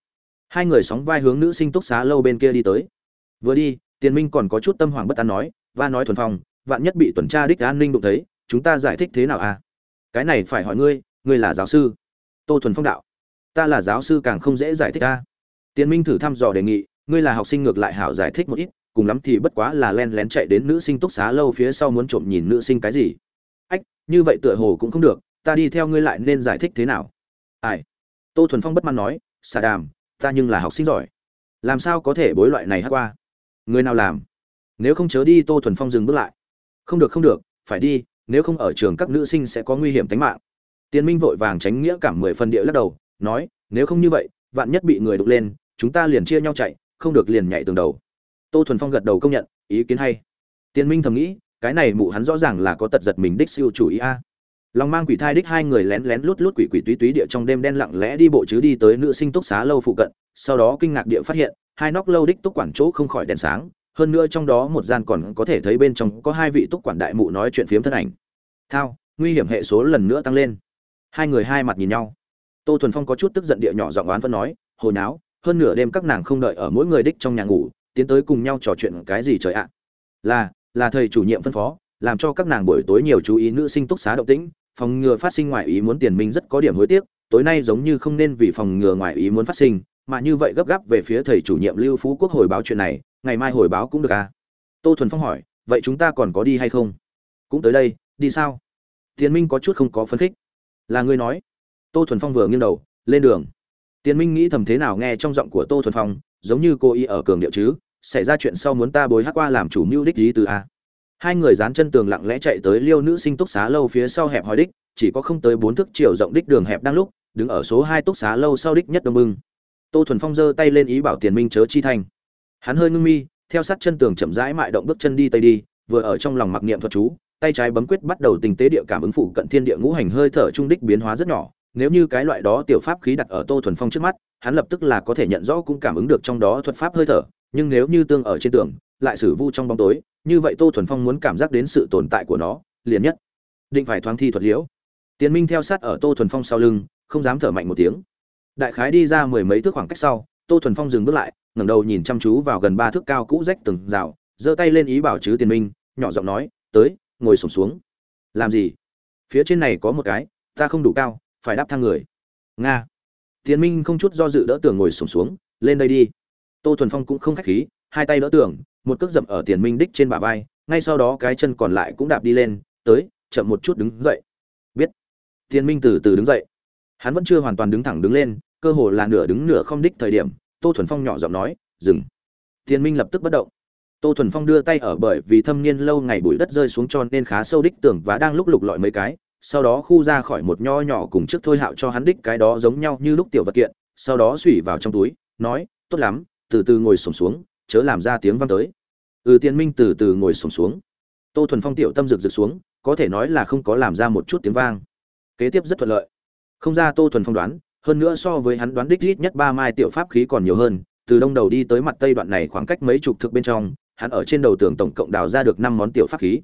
Hai người sóng vai hướng nữ sinh túc xá lâu bên kia đi tới. Vừa đi, tiền minh còn có chút tâm hoàng bất an nói và nói thuần phong, vạn nhất bị tuần tra đích an ninh đụng thấy, chúng ta giải thích thế nào à? Cái này phải hỏi ngươi ngươi là giáo sư. Tô thuần phong đạo. Ta là giáo sư càng không dễ giải thích ta. Tiền minh thử thăm dò đề nghị, ngươi là học sinh ngược lại hảo giải thích một ít, cùng lắm thì bất quá là len lén chạy đến nữ sinh túc xá lâu phía sau muốn trộm nhìn nữ sinh cái gì. Ách, như vậy tựa hồ cũng không được, ta đi theo ngươi lại nên giải thích thế nào? Ai? Tô thuần phong bất mãn nói, xà đàm, ta nhưng là học sinh giỏi. Làm sao có thể bối loại này hát qua? Người nào làm? Nếu không chớ đi, tô thuần phong dừng bước lại. Không được không được, phải đi, nếu không ở trường các nữ sinh sẽ có nguy hiểm tính mạng tiên minh vội vàng tránh nghĩa cảm mười phần địa lắc đầu, nói, nếu không như vậy, vạn nhất bị người đục lên, chúng ta liền chia nhau chạy, không được liền nhảy tường đầu. Tô thuần phong gật đầu công nhận, ý kiến hay. Tiên minh thầm nghĩ, cái này mụ hắn rõ ràng là có tật giật mình đích siêu chủ ý a. Long mang quỷ thai đích hai người lén lén lút lút quỷ quỷ túy túy địa trong đêm đen lặng lẽ đi bộ chứ đi tới nữ sinh túc xá lâu phụ cận, sau đó kinh ngạc địa phát hiện, hai nóc lâu đích túc quản chỗ không khỏi đèn sáng, hơn nữa trong đó một gian còn có thể thấy bên trong có hai vị túc quản đại mụ nói chuyện phiếm thân ảnh. Thao, nguy hiểm hệ số lần nữa tăng lên hai người hai mặt nhìn nhau. Tô thuần phong có chút tức giận địa nhỏ giọng oán vẫn nói hồi náo hơn nửa đêm các nàng không đợi ở mỗi người đích trong nhà ngủ, tiến tới cùng nhau trò chuyện cái gì trời ạ? Là là thầy chủ nhiệm phân phó, làm cho các nàng buổi tối nhiều chú ý nữ sinh túc xá động tĩnh, phòng ngừa phát sinh ngoại ý muốn tiền minh rất có điểm hối tiếc, tối nay giống như không nên vì phòng ngừa ngoại ý muốn phát sinh, mà như vậy gấp gáp về phía thầy chủ nhiệm lưu phú quốc hồi báo chuyện này, ngày mai hồi báo cũng được à? Tô thuần phong hỏi, vậy chúng ta còn có đi hay không? Cũng tới đây, đi sao? Tiền minh có chút không có phấn khích là ngươi nói. Tô thuần phong vừa nghiêng đầu, lên đường. Tiền minh nghĩ thầm thế nào nghe trong giọng của tô thuần phong, giống như cô y ở cường điệu chứ, xảy ra chuyện sau muốn ta bối hát qua làm chủ mưu đích gì từ a. Hai người dán chân tường lặng lẽ chạy tới liêu nữ sinh túc xá lâu phía sau hẹp hòi đích, chỉ có không tới bốn thước chiều rộng đích đường hẹp đang lúc, đứng ở số hai túc xá lâu sau đích nhất đông bưng. Tô thuần phong giơ tay lên ý bảo tiền minh chớ chi thành. Hắn hơi ngưng mi, theo sát chân tường chậm rãi mại động bước chân đi tây đi, vừa ở trong lòng mặc niệm thuật chú tay trái bấm quyết bắt đầu tình tế địa cảm ứng phụ cận thiên địa ngũ hành hơi thở trung đích biến hóa rất nhỏ. Nếu như cái loại đó tiểu pháp khí đặt ở tô thuần phong trước mắt, hắn lập tức là có thể nhận rõ cũng cảm ứng được trong đó thuật pháp hơi thở, nhưng nếu như tương ở trên tường, lại sử vu trong bóng tối, như vậy tô thuần phong muốn cảm giác đến sự tồn tại của nó, liền nhất định phải thoáng thi thuật liễu. Tiến minh theo sát ở tô thuần phong sau lưng, không dám thở mạnh một tiếng. Đại khái đi ra mười mấy thước khoảng cách sau, tô thuần phong dừng bước lại, ngẩng đầu nhìn chăm chú vào gần ba thước cao cũ rách từng rào, giơ tay lên ý bảo chứ tiền minh, nhỏ giọng nói, tới ngồi sổm xuống. Làm gì? Phía trên này có một cái, ta không đủ cao, phải đáp thang người. Nga. Tiến minh không chút do dự đỡ tường ngồi sổm xuống, lên đây đi. Tô thuần phong cũng không khách khí, hai tay đỡ tường, một cước dậm ở tiền minh đích trên bả vai, ngay sau đó cái chân còn lại cũng đạp đi lên, tới, chậm một chút đứng dậy. Biết. Tiền minh từ từ đứng dậy. Hắn vẫn chưa hoàn toàn đứng thẳng đứng lên, cơ hồ là nửa đứng nửa không đích thời điểm, tô thuần phong nhỏ giọng nói, dừng. Tiền minh lập tức bất động tô thuần phong đưa tay ở bởi vì thâm niên lâu ngày bụi đất rơi xuống cho nên khá sâu đích tưởng và đang lúc lục lọi mấy cái, sau đó khu ra khỏi một nho nhỏ cùng trước thôi hạo cho hắn đích cái đó giống nhau như lúc tiểu vật kiện, sau đó xủy vào trong túi, nói, tốt lắm, từ từ ngồi sổm xuống, chớ làm ra tiếng vang tới. Ừ tiên minh từ từ ngồi sổm xuống. Tô thuần phong tiểu tâm rực rực xuống, có thể nói là không có làm ra một chút tiếng vang. Kế tiếp rất thuận lợi. Không ra tô thuần phong đoán, hơn nữa so với hắn đoán đích ít nhất ba mai tiểu pháp khí còn nhiều hơn, từ đông đầu đi tới mặt tây đoạn này khoảng cách mấy chục thực bên trong hắn ở trên đầu tường tổng cộng đào ra được năm món tiểu pháp khí.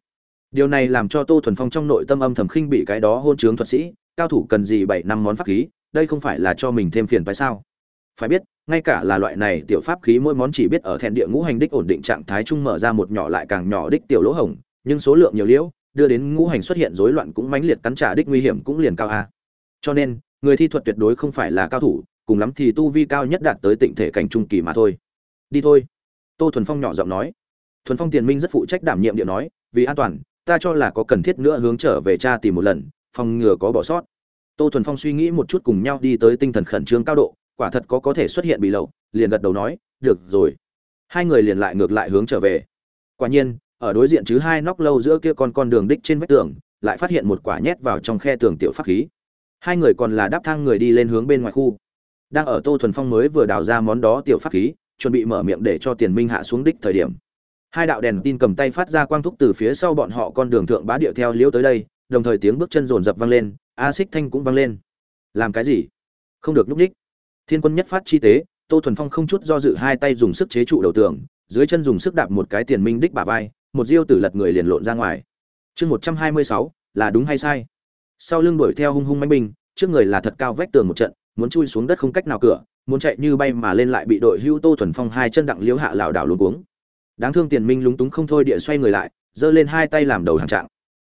Điều này làm cho tô thuần phong trong nội tâm âm thầm khinh bị cái đó hôn chướng thuật sĩ, cao thủ cần gì bảy năm món pháp khí, đây không phải là cho mình thêm phiền phải sao? Phải biết, ngay cả là loại này tiểu pháp khí mỗi món chỉ biết ở thẹn địa ngũ hành đích ổn định trạng thái chung mở ra một nhỏ lại càng nhỏ đích tiểu lỗ hổng, nhưng số lượng nhiều liễu, đưa đến ngũ hành xuất hiện rối loạn cũng mãnh liệt cắn trả đích nguy hiểm cũng liền cao a. Cho nên, người thi thuật tuyệt đối không phải là cao thủ, cùng lắm thì tu vi cao nhất đạt tới tịnh thể cảnh trung kỳ mà thôi. Đi thôi. Tô thuần phong nhỏ giọng nói thuần phong tiền minh rất phụ trách đảm nhiệm điện nói, vì an toàn, ta cho là có cần thiết nữa hướng trở về cha tìm một lần, phòng ngừa có bỏ sót. Tô thuần phong suy nghĩ một chút cùng nhau đi tới tinh thần khẩn trương cao độ, quả thật có có thể xuất hiện bị lậu, liền gật đầu nói, được rồi. Hai người liền lại ngược lại hướng trở về. Quả nhiên, ở đối diện chứ hai nóc lâu giữa kia con con đường đích trên vách tường, lại phát hiện một quả nhét vào trong khe tường tiểu pháp khí. Hai người còn là đáp thang người đi lên hướng bên ngoài khu. Đang ở tô thuần phong mới vừa đào ra món đó tiểu pháp khí, chuẩn bị mở miệng để cho tiền minh hạ xuống đích thời điểm hai đạo đèn tin cầm tay phát ra quang thúc từ phía sau bọn họ con đường thượng bá điệu theo liễu tới đây, đồng thời tiếng bước chân rồn rập vang lên, a xích thanh cũng vang lên. Làm cái gì? Không được núp ních thiên quân nhất phát chi tế, tô thuần phong không chút do dự hai tay dùng sức chế trụ đầu tường, dưới chân dùng sức đạp một cái tiền minh đích bả vai, một diêu tử lật người liền lộn ra ngoài. Chương một trăm hai mươi sáu, là đúng hay sai? Sau lưng đuổi theo hung hung manh binh, trước người là thật cao vách tường một trận, muốn chui xuống đất không cách nào cửa, muốn chạy như bay mà lên lại bị đội hưu tô thuần phong hai chân đặng liễu hạ lảo đảo luống cuống đáng thương tiền minh lúng túng không thôi địa xoay người lại, giơ lên hai tay làm đầu hàng trạng.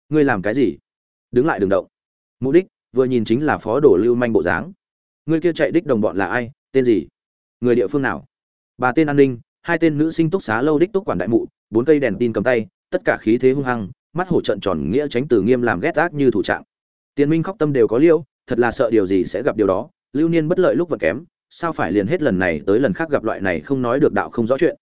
Ngươi làm cái gì? Đứng lại đừng động. Mục đích, vừa nhìn chính là phó đổ lưu manh bộ dáng. Ngươi kia chạy đích đồng bọn là ai? Tên gì? Người địa phương nào? Bà tên an ninh, hai tên nữ sinh túc xá lâu đích túc quản đại mụ, bốn cây đèn tin cầm tay, tất cả khí thế hung hăng, mắt hổ trận tròn nghĩa tránh từ nghiêm làm ghét ác như thủ trạng. Tiền minh khóc tâm đều có liêu thật là sợ điều gì sẽ gặp điều đó. Lưu niên bất lợi lúc vật kém, sao phải liền hết lần này tới lần khác gặp loại này không nói được đạo không rõ chuyện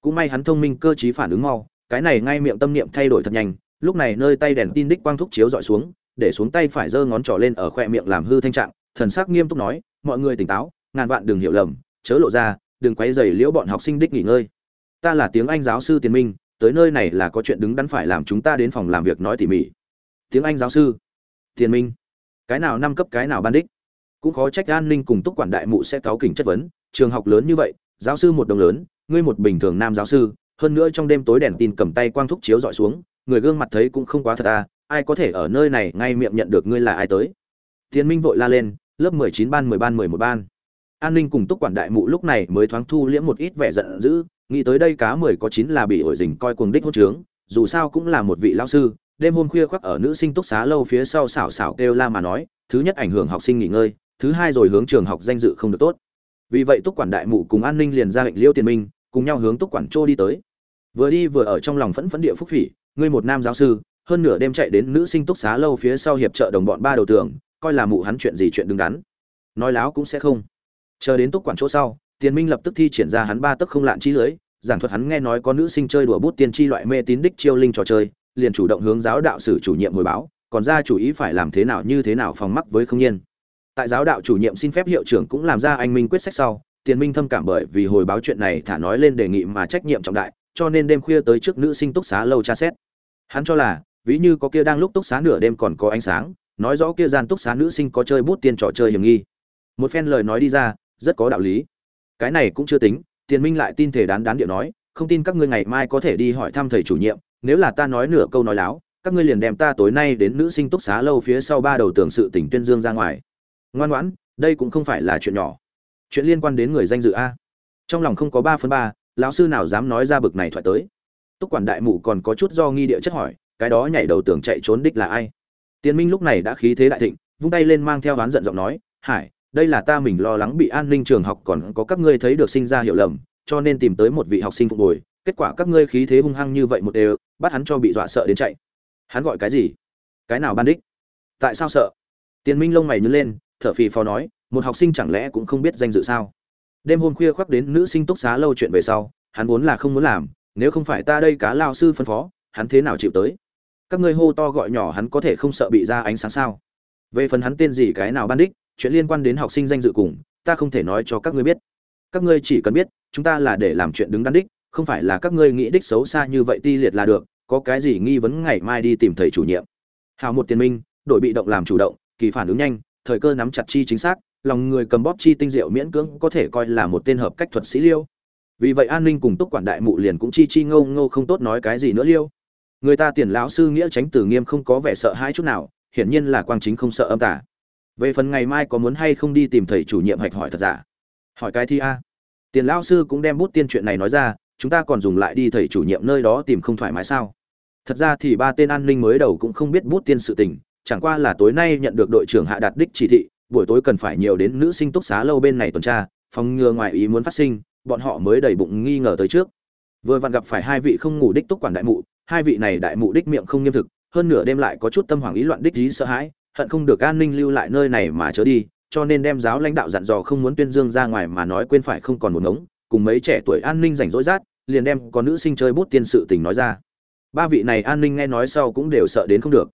cũng may hắn thông minh, cơ trí phản ứng mau, cái này ngay miệng tâm niệm thay đổi thật nhanh, lúc này nơi tay đèn tin đích quang thúc chiếu dọi xuống, để xuống tay phải giơ ngón trỏ lên ở khoe miệng làm hư thanh trạng, thần sắc nghiêm túc nói, mọi người tỉnh táo, ngàn vạn đừng hiểu lầm, chớ lộ ra, đừng quấy rầy liễu bọn học sinh đích nghỉ ngơi. Ta là tiếng anh giáo sư tiền minh, tới nơi này là có chuyện đứng đắn phải làm chúng ta đến phòng làm việc nói tỉ mỉ. Tiếng anh giáo sư tiền minh. Cái nào năm cấp, cái nào ban đích? Cũng khó trách an ninh cùng túc quản đại mụ sẽ cáo kỉnh chất vấn, trường học lớn như vậy, giáo sư một đồng lớn ngươi một bình thường nam giáo sư, hơn nữa trong đêm tối đèn tin cầm tay quang thúc chiếu dọi xuống, người gương mặt thấy cũng không quá thật à ai có thể ở nơi này ngay miệng nhận được ngươi là ai tới. Tiến minh vội la lên, lớp mười chín ban, mười ban, mười một ban. An ninh cùng túc quản đại mụ lúc này mới thoáng thu liễm một ít vẻ giận dữ, nghĩ tới đây cá mười có chín là bị ổi dình coi cuồng đích hốt trướng, dù sao cũng là một vị lao sư, đêm hôm khuya khoác ở nữ sinh túc xá lâu phía sau xảo xảo kêu la mà nói, thứ nhất ảnh hưởng học sinh nghỉ ngơi, thứ hai rồi hướng trường học danh dự không được tốt. Vì vậy túc quản đại mụ cùng an ninh liền ra lệnh liêu tiền minh cùng nhau hướng túc quản trô đi tới. Vừa đi vừa ở trong lòng phẫn phẫn địa phúc phỉ, ngươi một nam giáo sư, hơn nửa đêm chạy đến nữ sinh túc xá lâu phía sau hiệp trợ đồng bọn ba đầu tường, coi là mụ hắn chuyện gì chuyện đứng đắn. Nói láo cũng sẽ không. Chờ đến túc quản chỗ sau, tiền minh lập tức thi triển ra hắn ba tấc không lạn chi lưới, giảng thuật hắn nghe nói có nữ sinh chơi đùa bút tiên tri loại mê tín đích chiêu linh trò chơi, liền chủ động hướng giáo đạo sử chủ nhiệm hồi báo, còn ra chủ ý phải làm thế nào như thế nào phòng mắc với không nhiên. Tại giáo đạo chủ nhiệm xin phép hiệu trưởng cũng làm ra anh minh quyết sách sau tiền minh thâm cảm bởi vì hồi báo chuyện này thả nói lên đề nghị mà trách nhiệm trọng đại, cho nên đêm khuya tới trước nữ sinh túc xá lâu tra xét. Hắn cho là, ví như có kia đang lúc túc xá nửa đêm còn có ánh sáng, nói rõ kia gian túc xá nữ sinh có chơi bút tiên trò chơi hiểm nghi. Một phen lời nói đi ra, rất có đạo lý. Cái này cũng chưa tính, tiền minh lại tin thể đán đán điệu nói, không tin các ngươi ngày mai có thể đi hỏi thăm thầy chủ nhiệm, nếu là ta nói nửa câu nói láo, các ngươi liền đem ta tối nay đến nữ sinh túc xá lâu phía sau ba đầu tường sự tỉnh tuyên dương ra ngoài. Ngoan ngoãn, đây cũng không phải là chuyện nhỏ chuyện liên quan đến người danh dự a. Trong lòng không có ba phần ba, lão sư nào dám nói ra bực này thoại tới. Túc quản đại mụ còn có chút do nghi địa chất hỏi, cái đó nhảy đầu tường chạy trốn đích là ai? Tiến minh lúc này đã khí thế đại thịnh, vung tay lên mang theo oán giận giọng nói, hải, đây là ta mình lo lắng bị an ninh trường học còn có các ngươi thấy được sinh ra hiểu lầm, cho nên tìm tới một vị học sinh phục hồi, kết quả các ngươi khí thế hung hăng như vậy một đều, bắt hắn cho bị dọa sợ đến chạy. Hắn gọi cái gì? Cái nào ban đích? Tại sao sợ? Tiến minh lông mày nhớ lên, thở phì phò nói một học sinh chẳng lẽ cũng không biết danh dự sao? Đêm hôm khuya khoác đến nữ sinh túc xá lâu chuyện về sau, hắn vốn là không muốn làm, nếu không phải ta đây cá lao sư phân phó, hắn thế nào chịu tới? Các ngươi hô to gọi nhỏ hắn có thể không sợ bị ra ánh sáng sao? Về phần hắn tên gì cái nào ban đích, chuyện liên quan đến học sinh danh dự cùng, ta không thể nói cho các ngươi biết. Các ngươi chỉ cần biết, chúng ta là để làm chuyện đứng đắn đích, không phải là các ngươi nghĩ đích xấu xa như vậy ti liệt là được, có cái gì nghi vấn ngày mai đi tìm thầy chủ nhiệm. Hào một tiền minh, đổi bị động làm chủ động, kỳ phản ứng nhanh, thời cơ nắm chặt chi chính xác lòng người cầm bóp chi tinh diệu miễn cưỡng có thể coi là một tên hợp cách thuật sĩ liêu. Vì vậy an ninh cùng túc quản đại mụ liền cũng chi chi ngâu ngô không tốt nói cái gì nữa liêu. Người ta tiền lão sư nghĩa tránh tử nghiêm không có vẻ sợ hãi chút nào, hiển nhiên là quang chính không sợ âm tả về phần ngày mai có muốn hay không đi tìm thầy chủ nhiệm hạch hỏi thật giả? Hỏi cái thi a. Tiền lão sư cũng đem bút tiên chuyện này nói ra, chúng ta còn dùng lại đi thầy chủ nhiệm nơi đó tìm không thoải mái sao? Thật ra thì ba tên an ninh mới đầu cũng không biết bút tiên sự tình, chẳng qua là tối nay nhận được đội trưởng hạ đạt đích chỉ thị buổi tối cần phải nhiều đến nữ sinh túc xá lâu bên này tuần tra, phòng ngừa ngoài ý muốn phát sinh, bọn họ mới đầy bụng nghi ngờ tới trước. Vừa vặn gặp phải hai vị không ngủ đích túc quản đại mụ, hai vị này đại mụ đích miệng không nghiêm thực, hơn nửa đêm lại có chút tâm hoàng ý loạn đích ý sợ hãi, hận không được an ninh lưu lại nơi này mà chớ đi, cho nên đem giáo lãnh đạo dặn dò không muốn tuyên dương ra ngoài mà nói quên phải không còn một ngống, cùng mấy trẻ tuổi an ninh rảnh rỗi rát, liền đem có nữ sinh chơi bút tiên sự tình nói ra. Ba vị này an ninh nghe nói sau cũng đều sợ đến không được.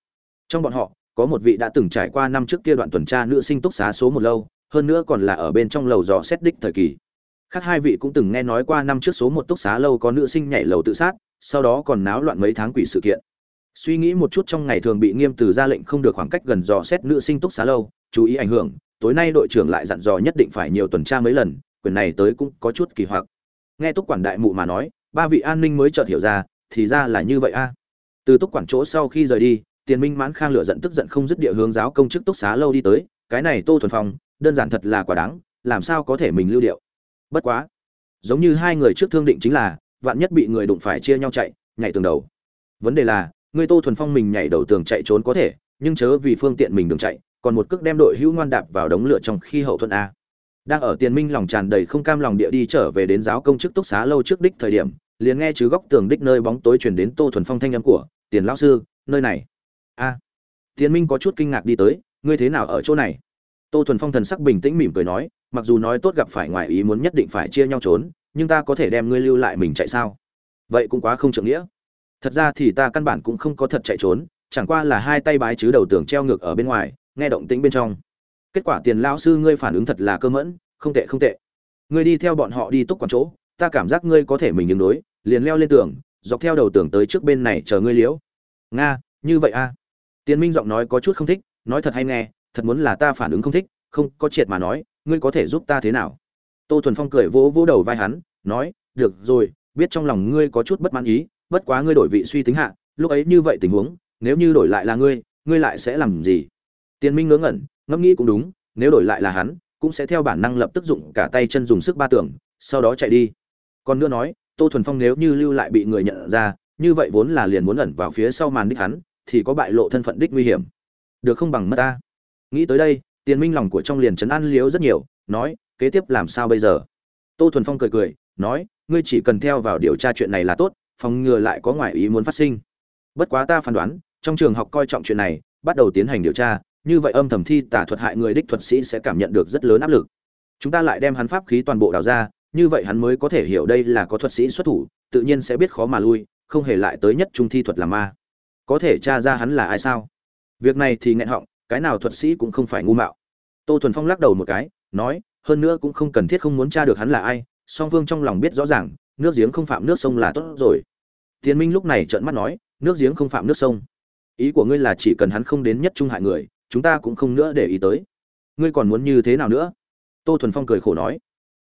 Trong bọn họ có một vị đã từng trải qua năm trước kia đoạn tuần tra nữ sinh túc xá số một lâu, hơn nữa còn là ở bên trong lầu dò xét đích thời kỳ. Khác hai vị cũng từng nghe nói qua năm trước số một túc xá lâu có nữ sinh nhảy lầu tự sát, sau đó còn náo loạn mấy tháng quỷ sự kiện. Suy nghĩ một chút trong ngày thường bị nghiêm từ ra lệnh không được khoảng cách gần dò xét nữ sinh túc xá lâu, chú ý ảnh hưởng, tối nay đội trưởng lại dặn dò nhất định phải nhiều tuần tra mấy lần, quyền này tới cũng có chút kỳ hoặc. Nghe túc quản đại mụ mà nói, ba vị an ninh mới chợt hiểu ra, thì ra là như vậy a. Từ túc quản chỗ sau khi rời đi tiền minh mãn khang lửa giận tức giận không dứt địa hướng giáo công chức túc xá lâu đi tới, cái này tô thuần phong, đơn giản thật là quả đáng, làm sao có thể mình lưu điệu. Bất quá, giống như hai người trước thương định chính là, vạn nhất bị người đụng phải chia nhau chạy, nhảy tường đầu. Vấn đề là, người tô thuần phong mình nhảy đầu tường chạy trốn có thể, nhưng chớ vì phương tiện mình đường chạy, còn một cước đem đội hữu ngoan đạp vào đống lửa trong khi hậu thuận a. Đang ở tiền minh lòng tràn đầy không cam lòng địa đi trở về đến giáo công chức túc xá lâu trước đích thời điểm, liền nghe chứ góc tường đích nơi bóng tối truyền đến tô thuần phong thanh âm của, tiền lão sư, nơi này a. Tiến minh có chút kinh ngạc đi tới, ngươi thế nào ở chỗ này? Tô thuần phong thần sắc bình tĩnh mỉm cười nói, mặc dù nói tốt gặp phải ngoài ý muốn nhất định phải chia nhau trốn, nhưng ta có thể đem ngươi lưu lại mình chạy sao? Vậy cũng quá không trượng nghĩa. Thật ra thì ta căn bản cũng không có thật chạy trốn, chẳng qua là hai tay bái chứ đầu tường treo ngược ở bên ngoài, nghe động tĩnh bên trong. Kết quả tiền lão sư ngươi phản ứng thật là cơ mẫn, không tệ không tệ. Ngươi đi theo bọn họ đi túc quản chỗ, ta cảm giác ngươi có thể mình ứng đối, liền leo lên tường, dọc theo đầu tường tới trước bên này chờ ngươi liễu nga, như vậy a. à tiền minh giọng nói có chút không thích, nói thật hay nghe, thật muốn là ta phản ứng không thích, không, có triệt mà nói, ngươi có thể giúp ta thế nào? Tô thuần phong cười vỗ vỗ đầu vai hắn, nói, được rồi, biết trong lòng ngươi có chút bất mãn ý, bất quá ngươi đổi vị suy tính hạ, lúc ấy như vậy tình huống, nếu như đổi lại là ngươi ngươi lại sẽ làm gì? Tiền minh ngớ ngẩn, ngẫm nghĩ cũng đúng, nếu đổi lại là hắn, cũng sẽ theo bản năng lập tức dụng cả tay chân dùng sức ba tưởng sau đó chạy đi. Còn nữa nói, tô thuần phong nếu như lưu lại bị người nhận ra, như vậy vốn là liền muốn ẩn vào phía sau màn đích hắn thì có bại lộ thân phận đích nguy hiểm. Được không bằng mất ta? Nghĩ tới đây, tiền minh lòng của trong liền trấn an liếu rất nhiều, nói, kế tiếp làm sao bây giờ? Tô thuần phong cười cười, nói, ngươi chỉ cần theo vào điều tra chuyện này là tốt, phòng ngừa lại có ngoại ý muốn phát sinh. Bất quá ta phán đoán, trong trường học coi trọng chuyện này, bắt đầu tiến hành điều tra, như vậy âm thầm thi tả thuật hại người đích thuật sĩ sẽ cảm nhận được rất lớn áp lực. Chúng ta lại đem hắn pháp khí toàn bộ đào ra, như vậy hắn mới có thể hiểu đây là có thuật sĩ xuất thủ, tự nhiên sẽ biết khó mà lui, không hề lại tới nhất trung thi thuật làm ma có thể tra ra hắn là ai sao? Việc này thì nghẹn họng, cái nào thuật sĩ cũng không phải ngu mạo. Tô thuần phong lắc đầu một cái, nói, hơn nữa cũng không cần thiết không muốn tra được hắn là ai, song phương trong lòng biết rõ ràng, nước giếng không phạm nước sông là tốt rồi. Tiến minh lúc này trợn mắt nói, nước giếng không phạm nước sông. Ý của ngươi là chỉ cần hắn không đến nhất trung hại người, chúng ta cũng không nữa để ý tới. Ngươi còn muốn như thế nào nữa? Tô thuần phong cười khổ nói,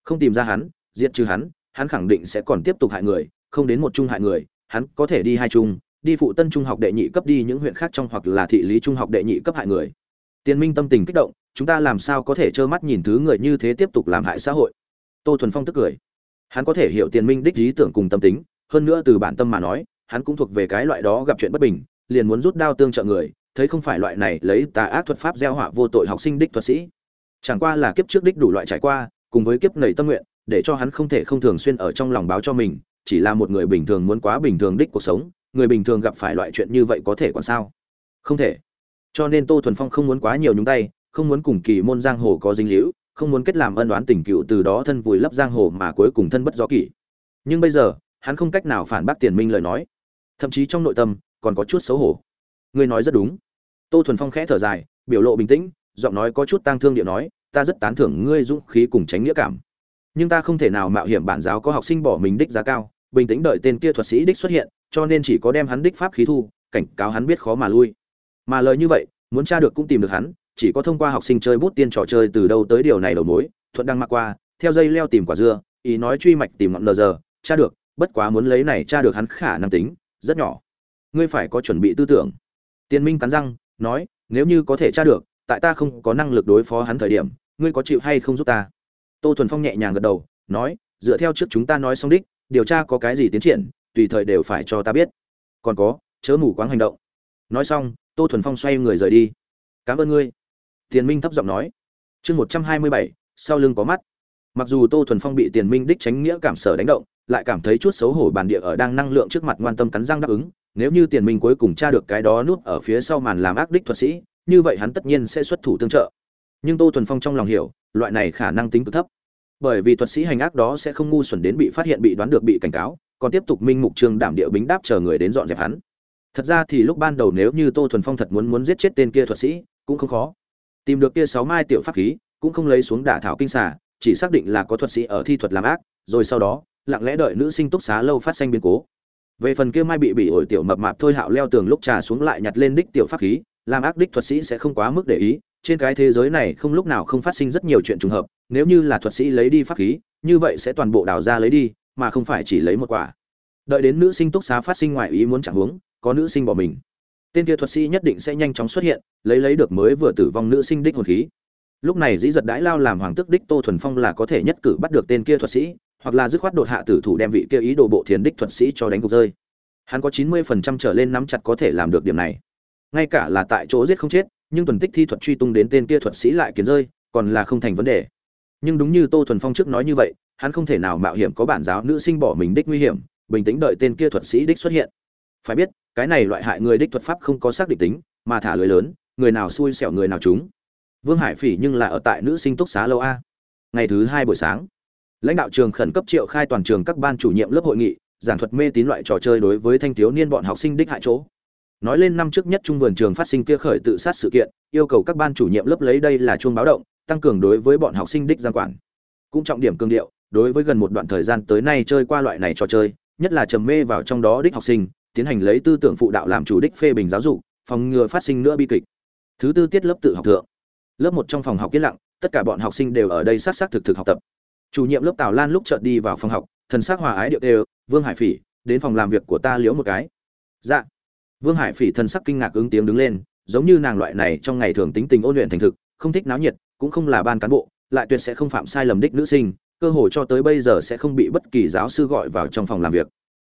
không tìm ra hắn, diệt trừ hắn hắn khẳng định sẽ còn tiếp tục hại người, không đến một trung hại người, hắn có thể đi hai trung đi phụ tân trung học đệ nhị cấp đi những huyện khác trong hoặc là thị lý trung học đệ nhị cấp hại người. Tiền minh tâm tình kích động, chúng ta làm sao có thể trơ mắt nhìn thứ người như thế tiếp tục làm hại xã hội? Tô thuần phong tức cười. Hắn có thể hiểu tiền minh đích lý tưởng cùng tâm tính, hơn nữa từ bản tâm mà nói, hắn cũng thuộc về cái loại đó gặp chuyện bất bình, liền muốn rút đao tương trợ người, thấy không phải loại này lấy tà ác thuật pháp gieo họa vô tội học sinh đích thuật sĩ. Chẳng qua là kiếp trước đích đủ loại trải qua, cùng với kiếp nầy tâm nguyện, để cho hắn không thể không thường xuyên ở trong lòng báo cho mình, chỉ là một người bình thường muốn quá bình thường đích cuộc sống người bình thường gặp phải loại chuyện như vậy có thể còn sao? Không thể. Cho nên tô thuần phong không muốn quá nhiều nhúng tay, không muốn cùng kỳ môn giang hồ có dính líu, không muốn kết làm ân đoán tình cựu từ đó thân vùi lấp giang hồ mà cuối cùng thân bất gió kỷ. Nhưng bây giờ, hắn không cách nào phản bác tiền minh lời nói. Thậm chí trong nội tâm, còn có chút xấu hổ. Ngươi nói rất đúng. Tô thuần phong khẽ thở dài, biểu lộ bình tĩnh, giọng nói có chút tang thương điệu nói, ta rất tán thưởng ngươi dũng khí cùng tránh nghĩa cảm. Nhưng ta không thể nào mạo hiểm bản giáo có học sinh bỏ mình đích giá cao bình tĩnh đợi tên kia thuật sĩ đích xuất hiện, cho nên chỉ có đem hắn đích pháp khí thu, cảnh cáo hắn biết khó mà lui. Mà lời như vậy, muốn tra được cũng tìm được hắn, chỉ có thông qua học sinh chơi bút tiên trò chơi từ đâu tới điều này đầu mối, thuận đăng mặc qua, theo dây leo tìm quả dưa, ý nói truy mạch tìm ngọn nờ giờ, tra được, bất quá muốn lấy này tra được hắn khả năng tính, rất nhỏ. Ngươi phải có chuẩn bị tư tưởng. Tiên minh cắn răng, nói, nếu như có thể tra được, tại ta không có năng lực đối phó hắn thời điểm, ngươi có chịu hay không giúp ta? Tô thuần phong nhẹ nhàng gật đầu, nói, dựa theo trước chúng ta nói xong đích điều tra có cái gì tiến triển, tùy thời đều phải cho ta biết. Còn có, chớ mù quáng hành động. Nói xong, tô thuần phong xoay người rời đi. Cảm ơn ngươi. Tiền minh thấp giọng nói. Chương một trăm hai mươi bảy, sau lưng có mắt. Mặc dù tô thuần phong bị tiền minh đích tránh nghĩa cảm sở đánh động, lại cảm thấy chút xấu hổ bản địa ở đang năng lượng trước mặt ngoan tâm cắn răng đáp ứng, nếu như tiền minh cuối cùng tra được cái đó núp ở phía sau màn làm ác đích thuật sĩ, như vậy hắn tất nhiên sẽ xuất thủ tương trợ. Nhưng tô thuần phong trong lòng hiểu, loại này khả năng tính cực thấp bởi vì thuật sĩ hành ác đó sẽ không ngu xuẩn đến bị phát hiện bị đoán được bị cảnh cáo còn tiếp tục minh mục trương đảm địa bính đáp chờ người đến dọn dẹp hắn. Thật ra thì lúc ban đầu nếu như tô thuần phong thật muốn muốn giết chết tên kia thuật sĩ cũng không khó. Tìm được kia sáu mai tiểu pháp khí cũng không lấy xuống đả thảo kinh xả, chỉ xác định là có thuật sĩ ở thi thuật làm ác rồi sau đó lặng lẽ đợi nữ sinh túc xá lâu phát sinh biến cố. Về phần kia mai bị bị ổi tiểu mập mạp thôi hạo leo tường lúc trà xuống lại nhặt lên đích tiểu pháp khí làm ác đích thuật sĩ sẽ không quá mức để ý trên cái thế giới này không lúc nào không phát sinh rất nhiều chuyện trùng hợp, nếu như là thuật sĩ lấy đi pháp khí, như vậy sẽ toàn bộ đào ra lấy đi, mà không phải chỉ lấy một quả. Đợi đến nữ sinh túc xá phát sinh ngoại ý muốn chẳng huống có nữ sinh bỏ mình. Tên kia thuật sĩ nhất định sẽ nhanh chóng xuất hiện, lấy lấy được mới vừa tử vong nữ sinh đích hồn khí. Lúc này dĩ giật đãi lao làm hoàng tước đích tô thuần phong là có thể nhất cử bắt được tên kia thuật sĩ, hoặc là dứt khoát đột hạ tử thủ đem vị kia ý đồ bộ thiền đích thuật sĩ cho đánh gục rơi. Hắn có chín mươi phần trăm trở lên nắm chặt có thể làm được điểm này. Ngay cả là tại chỗ giết không chết nhưng tuần tích thi thuật truy tung đến tên kia thuật sĩ lại kiến rơi, còn là không thành vấn đề. Nhưng đúng như tô thuần phong trước nói như vậy, hắn không thể nào mạo hiểm có bản giáo nữ sinh bỏ mình đích nguy hiểm, bình tĩnh đợi tên kia thuật sĩ đích xuất hiện. Phải biết, cái này loại hại người đích thuật pháp không có xác định tính, mà thả lưới lớn, người nào xui xẻo người nào chúng. vương hải phỉ nhưng là ở tại nữ sinh túc xá lâu a. Ngày thứ hai buổi sáng, lãnh đạo trường khẩn cấp triệu khai toàn trường các ban chủ nhiệm lớp hội nghị, giảng thuật mê tín loại trò chơi đối với thanh thiếu niên bọn học sinh đích hại chỗ nói lên năm trước nhất trung vườn trường phát sinh kia khởi tự sát sự kiện, yêu cầu các ban chủ nhiệm lớp lấy đây là chuông báo động, tăng cường đối với bọn học sinh đích giang quản. Cũng trọng điểm cương điệu, đối với gần một đoạn thời gian tới nay chơi qua loại này trò chơi, nhất là trầm mê vào trong đó đích học sinh, tiến hành lấy tư tưởng phụ đạo làm chủ đích phê bình giáo dục, phòng ngừa phát sinh nữa bi kịch. Thứ tư tiết lớp tự học thượng. Lớp một trong phòng học yên lặng, tất cả bọn học sinh đều ở đây sát sát thực thực học tập. Chủ nhiệm lớp tào lan lúc chợt đi vào phòng học, thần sắc hòa ái điệu đều, vương hải phỉ, đến phòng làm việc của ta liễu một cái. Dạ vương hải phỉ thần sắc kinh ngạc ứng tiếng đứng lên, giống như nàng loại này trong ngày thường tính tình ôn luyện thành thực, không thích náo nhiệt, cũng không là ban cán bộ, lại tuyệt sẽ không phạm sai lầm đích nữ sinh, cơ hội cho tới bây giờ sẽ không bị bất kỳ giáo sư gọi vào trong phòng làm việc.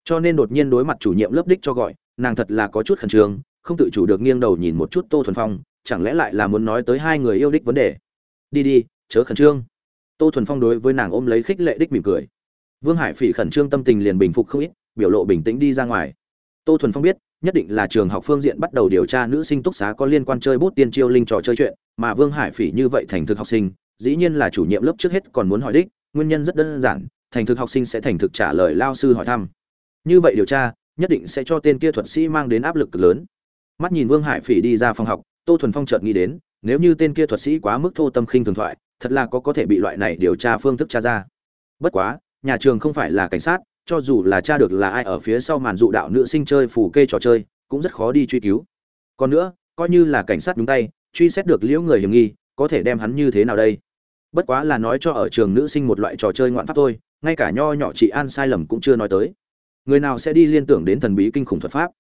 Cho nên đột nhiên đối mặt chủ nhiệm lớp đích cho gọi, nàng thật là có chút khẩn trương, không tự chủ được nghiêng đầu nhìn một chút tô thuần phong, chẳng lẽ lại là muốn nói tới hai người yêu đích vấn đề? Đi đi, chớ khẩn trương. Tô thuần phong đối với nàng ôm lấy khích lệ đích mỉm cười. Vương hải phỉ khẩn trương tâm tình liền bình phục không ít, biểu lộ bình tĩnh đi ra ngoài. Tô thuần phong biết nhất định là trường học phương diện bắt đầu điều tra nữ sinh túc xá có liên quan chơi bút tiên chiêu linh trò chơi chuyện, mà vương hải phỉ như vậy thành thực học sinh, dĩ nhiên là chủ nhiệm lớp trước hết còn muốn hỏi đích, nguyên nhân rất đơn giản, thành thực học sinh sẽ thành thực trả lời lao sư hỏi thăm. Như vậy điều tra, nhất định sẽ cho tên kia thuật sĩ mang đến áp lực cực lớn. Mắt nhìn vương hải phỉ đi ra phòng học, tô thuần phong chợt nghĩ đến, nếu như tên kia thuật sĩ quá mức thô tâm khinh thường thoại, thật là có có thể bị loại này điều tra phương thức tra ra. Bất quá, nhà trường không phải là cảnh sát cho dù là cha được là ai ở phía sau màn dụ đạo nữ sinh chơi phù kê trò chơi, cũng rất khó đi truy cứu. Còn nữa, coi như là cảnh sát đúng tay, truy xét được liễu người hiểm nghi, có thể đem hắn như thế nào đây? Bất quá là nói cho ở trường nữ sinh một loại trò chơi ngoạn pháp thôi, ngay cả nho nhỏ chị an sai lầm cũng chưa nói tới. Người nào sẽ đi liên tưởng đến thần bí kinh khủng thuật pháp?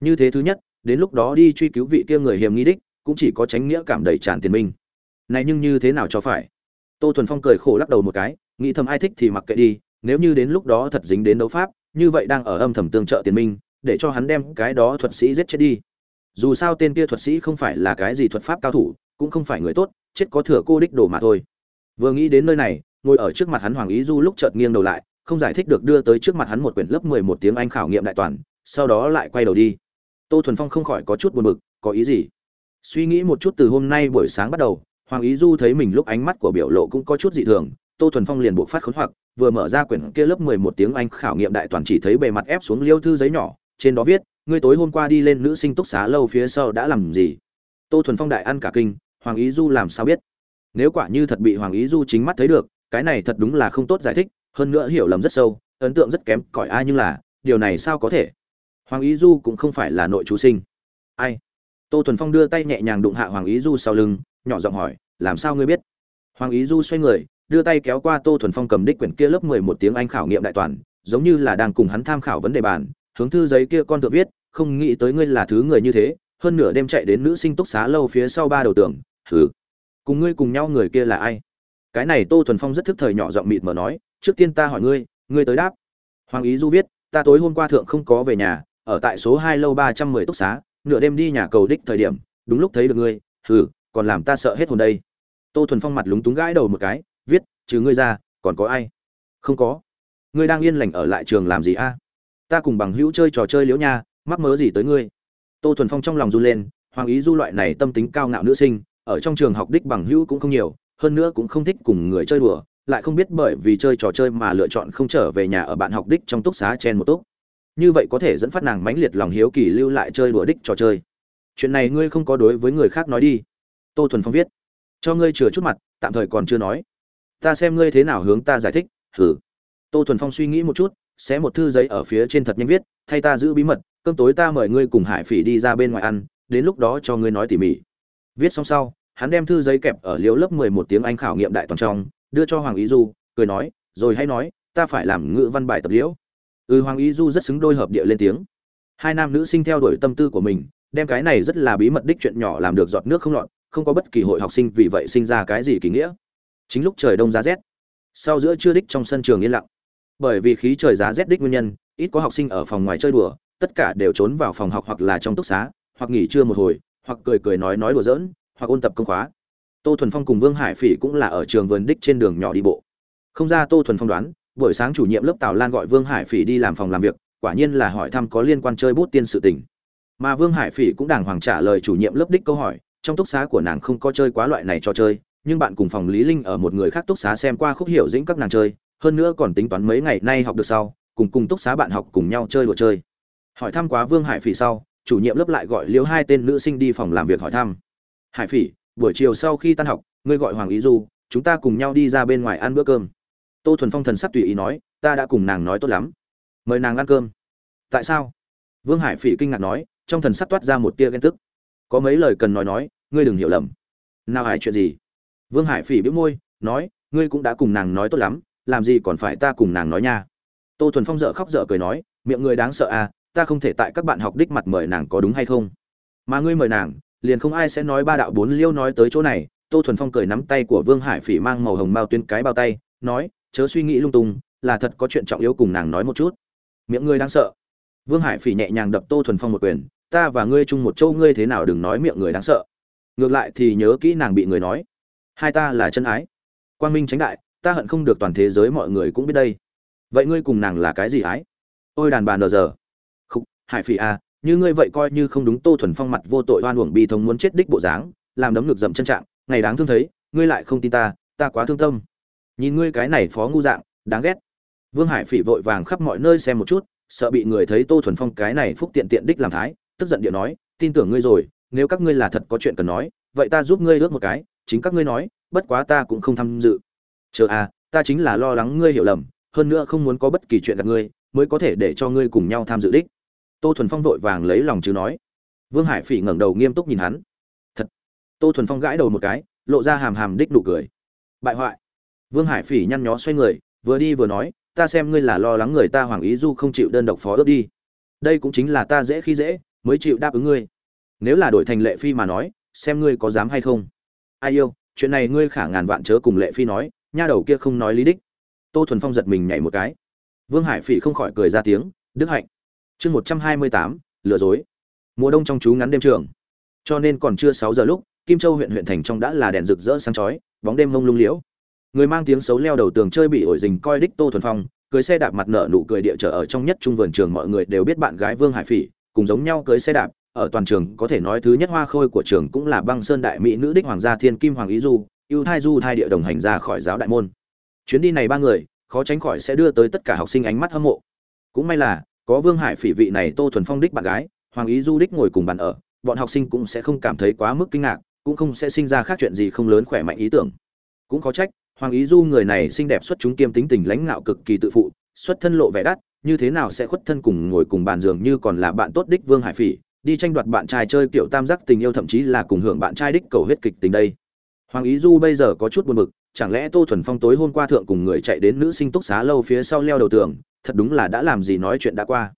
Như thế thứ nhất, đến lúc đó đi truy cứu vị kia người hiểm nghi đích, cũng chỉ có tránh nghĩa cảm đầy tràn tiền minh này nhưng như thế nào cho phải? Tô thuần phong cười khổ lắc đầu một cái, nghĩ thầm ai thích thì mặc kệ đi nếu như đến lúc đó thật dính đến đấu pháp, như vậy đang ở âm thầm tương trợ tiền minh, để cho hắn đem cái đó thuật sĩ giết chết đi. Dù sao tên kia thuật sĩ không phải là cái gì thuật pháp cao thủ, cũng không phải người tốt, chết có thừa cô đích đồ mà thôi. Vừa nghĩ đến nơi này, ngồi ở trước mặt hắn hoàng ý du lúc chợt nghiêng đầu lại, không giải thích được đưa tới trước mặt hắn một quyển lớp mười một tiếng anh khảo nghiệm đại toàn, sau đó lại quay đầu đi. Tô thuần phong không khỏi có chút buồn bực, có ý gì? Suy nghĩ một chút từ hôm nay buổi sáng bắt đầu, hoàng ý du thấy mình lúc ánh mắt của biểu lộ cũng có chút dị thường tô thuần phong liền buộc phát khốn hoặc, vừa mở ra quyển kia lớp mười một tiếng anh khảo nghiệm đại toàn chỉ thấy bề mặt ép xuống liêu thư giấy nhỏ, trên đó viết, ngươi tối hôm qua đi lên nữ sinh túc xá lâu phía sau đã làm gì? Tô thuần phong đại ăn cả kinh, hoàng ý du làm sao biết? Nếu quả như thật bị hoàng ý du chính mắt thấy được, cái này thật đúng là không tốt giải thích, hơn nữa hiểu lầm rất sâu, ấn tượng rất kém, cỏi ai nhưng là, điều này sao có thể? Hoàng ý du cũng không phải là nội chú sinh. Ai? Tô thuần phong đưa tay nhẹ nhàng đụng hạ hoàng ý du sau lưng, nhỏ giọng hỏi, làm sao ngươi biết? Hoàng ý du xoay người đưa tay kéo qua tô thuần phong cầm đích quyển kia lớp mười một tiếng anh khảo nghiệm đại toàn, giống như là đang cùng hắn tham khảo vấn đề bản hướng thư giấy kia con tự viết, không nghĩ tới ngươi là thứ người như thế, hơn nửa đêm chạy đến nữ sinh túc xá lâu phía sau ba đầu tường thử cùng ngươi cùng nhau người kia là ai? Cái này tô thuần phong rất thức thời nhỏ giọng mịt mở nói, trước tiên ta hỏi ngươi ngươi tới đáp. Hoàng ý du viết, ta tối hôm qua thượng không có về nhà, ở tại số hai lâu ba trăm mười túc xá, nửa đêm đi nhà cầu đích thời điểm, đúng lúc thấy được ngươi thử còn làm ta sợ hết hồn đây. Tô thuần phong mặt lúng túng gãi đầu một cái viết, trừ ngươi ra, còn có ai? Không có. Ngươi đang yên lành ở lại trường làm gì a? Ta cùng bằng hữu chơi trò chơi liễu nha, mắc mớ gì tới ngươi? Tô thuần phong trong lòng run lên, hoàng ý du loại này tâm tính cao ngạo nữ sinh, ở trong trường học đích bằng hữu cũng không nhiều, hơn nữa cũng không thích cùng người chơi đùa, lại không biết bởi vì chơi trò chơi mà lựa chọn không trở về nhà ở bạn học đích trong túc xá chen một túc. Như vậy có thể dẫn phát nàng mãnh liệt lòng hiếu kỳ lưu lại chơi đùa đích trò chơi. Chuyện này ngươi không có đối với người khác nói đi. Tô thuần phong viết. Cho ngươi chừa chút mặt, tạm thời còn chưa nói ta xem ngươi thế nào hướng ta giải thích, hử. Tô thuần phong suy nghĩ một chút, xé một thư giấy ở phía trên thật nhanh viết, thay ta giữ bí mật, cơm tối ta mời ngươi cùng hải phỉ đi ra bên ngoài ăn, đến lúc đó cho ngươi nói tỉ mỉ. Viết xong sau, hắn đem thư giấy kẹp ở liếu lớp mười một tiếng anh khảo nghiệm đại toàn trong, đưa cho hoàng ý du, cười nói, rồi hãy nói, ta phải làm ngữ văn bài tập liễu. Ừ hoàng ý du rất xứng đôi hợp địa lên tiếng. Hai nam nữ sinh theo đuổi tâm tư của mình, đem cái này rất là bí mật đích chuyện nhỏ làm được giọt nước không lọt, không có bất kỳ hội học sinh vì vậy sinh ra cái gì kỳ nghĩa chính lúc trời đông giá rét, sau giữa trưa đích trong sân trường yên lặng. Bởi vì khí trời giá rét đích nguyên nhân, ít có học sinh ở phòng ngoài chơi đùa, tất cả đều trốn vào phòng học hoặc là trong túc xá, hoặc nghỉ trưa một hồi, hoặc cười cười nói nói đùa giỡn, hoặc ôn tập công khóa. Tô thuần phong cùng vương hải phỉ cũng là ở trường vườn đích trên đường nhỏ đi bộ. Không ra tô thuần phong đoán, buổi sáng chủ nhiệm lớp tào lan gọi vương hải phỉ đi làm phòng làm việc, quả nhiên là hỏi thăm có liên quan chơi bút tiên sự tình. Mà vương hải phỉ cũng đàng hoàng trả lời chủ nhiệm lớp đích câu hỏi, trong túc xá của nàng không có chơi quá loại này cho chơi nhưng bạn cùng phòng lý linh ở một người khác túc xá xem qua khúc hiểu dĩnh các nàng chơi, hơn nữa còn tính toán mấy ngày nay học được sau, cùng cùng túc xá bạn học cùng nhau chơi đùa chơi. Hỏi thăm quá vương hải phỉ sau, chủ nhiệm lớp lại gọi liếu hai tên nữ sinh đi phòng làm việc hỏi thăm. Hải phỉ, buổi chiều sau khi tan học, ngươi gọi hoàng ý du, chúng ta cùng nhau đi ra bên ngoài ăn bữa cơm. Tô thuần phong thần sắc tùy ý nói, ta đã cùng nàng nói tốt lắm. Mời nàng ăn cơm. Tại sao? Vương hải phỉ kinh ngạc nói, trong thần sắc toát ra một tia ghen tức. Có mấy lời cần nói nói, ngươi đừng hiểu lầm. Nào hải chuyện gì? Vương hải phỉ bĩu môi, nói, ngươi cũng đã cùng nàng nói tốt lắm, làm gì còn phải ta cùng nàng nói nha. Tô thuần phong dợ khóc dở cười nói, miệng ngươi đáng sợ à ta không thể tại các bạn học đích mặt mời nàng có đúng hay không? Mà ngươi mời nàng, liền không ai sẽ nói ba đạo bốn liêu nói tới chỗ này. Tô thuần phong cười nắm tay của vương hải phỉ mang màu hồng bao tuyến cái bao tay, nói, chớ suy nghĩ lung tung, là thật có chuyện trọng yếu cùng nàng nói một chút. Miệng ngươi đáng sợ. Vương hải phỉ nhẹ nhàng đập tô thuần phong một quyền, ta và ngươi chung một châu ngươi thế nào đừng nói miệng người đáng sợ. Ngược lại thì nhớ kỹ nàng bị người nói hai ta là chân ái. Quang minh tránh đại, ta hận không được toàn thế giới mọi người cũng biết đây. Vậy ngươi cùng nàng là cái gì ái? Ôi đàn bà nờ giờ. Khúc hải phỉ à như ngươi vậy coi như không đúng tô thuần phong mặt vô tội oan uổng bi thống muốn chết đích bộ dáng, làm đấm ngực dậm chân trạng, ngày đáng thương thấy, ngươi lại không tin ta ta quá thương tâm. Nhìn ngươi cái này phó ngu dạng, đáng ghét. Vương hải phỉ vội vàng khắp mọi nơi xem một chút, sợ bị người thấy tô thuần phong cái này phúc tiện tiện đích làm thái, tức giận điệu nói, tin tưởng ngươi rồi, nếu các ngươi là thật có chuyện cần nói, vậy ta giúp ngươi ước một cái chính các ngươi nói, bất quá ta cũng không tham dự. Chờ à ta chính là lo lắng ngươi hiểu lầm, hơn nữa không muốn có bất kỳ chuyện gặp ngươi, mới có thể để cho ngươi cùng nhau tham dự đích. Tô thuần phong vội vàng lấy lòng chứ nói. Vương hải phỉ ngẩng đầu nghiêm túc nhìn hắn. Thật. Tô thuần phong gãi đầu một cái, lộ ra hàm hàm đích nụ cười. Bại hoại. Vương hải phỉ nhăn nhó xoay người, vừa đi vừa nói, ta xem ngươi là lo lắng người ta hoàng ý du không chịu đơn độc phó ước đi. Đây cũng chính là ta dễ khi dễ, mới chịu đáp ứng ngươi. Nếu là đổi thành lệ phi mà nói, xem ngươi có dám hay không ai yêu, chuyện này ngươi khả ngàn vạn chớ cùng lệ phi nói, nha đầu kia không nói lý đích. Tô thuần phong giật mình nhảy một cái. Vương hải phỉ không khỏi cười ra tiếng, đức hạnh, chương một trăm hai mươi tám, lừa dối. Mùa đông trong chú ngắn đêm trường. Cho nên còn chưa sáu giờ lúc, kim châu huyện huyện thành trong đã là đèn rực rỡ sáng chói, bóng đêm mông lung liễu. Người mang tiếng xấu leo đầu tường chơi bị ổi dình coi đích tô thuần phong, cưới xe đạp mặt nở nụ cười địa trở ở trong nhất trung vườn trường mọi người đều biết bạn gái vương hải phỉ, cùng giống nhau cưới xe đạp ở toàn trường có thể nói thứ nhất hoa khôi của trường cũng là băng sơn đại mỹ nữ đích hoàng gia thiên kim hoàng ý du, ưu thai du thai địa đồng hành ra khỏi giáo đại môn. Chuyến đi này ba người, khó tránh khỏi sẽ đưa tới tất cả học sinh ánh mắt hâm mộ. Cũng may là, có vương hải phỉ vị này tô thuần phong đích bạn gái, hoàng ý du đích ngồi cùng bàn ở, bọn học sinh cũng sẽ không cảm thấy quá mức kinh ngạc, cũng không sẽ sinh ra khác chuyện gì không lớn khỏe mạnh ý tưởng. Cũng khó trách, hoàng ý du người này xinh đẹp xuất chúng kiêm tính tình lãnh ngạo cực kỳ tự phụ, xuất thân lộ vẻ đắt, như thế nào sẽ khuất thân cùng ngồi cùng bàn giường như còn là bạn tốt đích vương hải phỉ? Đi tranh đoạt bạn trai chơi kiểu tam giác tình yêu, thậm chí là cùng hưởng bạn trai đích cầu huyết kịch tình đây. Hoàng ý du bây giờ có chút buồn bực, chẳng lẽ tô thuần phong tối hôm qua thượng cùng người chạy đến nữ sinh túc xá lâu phía sau leo đầu tường, thật đúng là đã làm gì nói chuyện đã qua.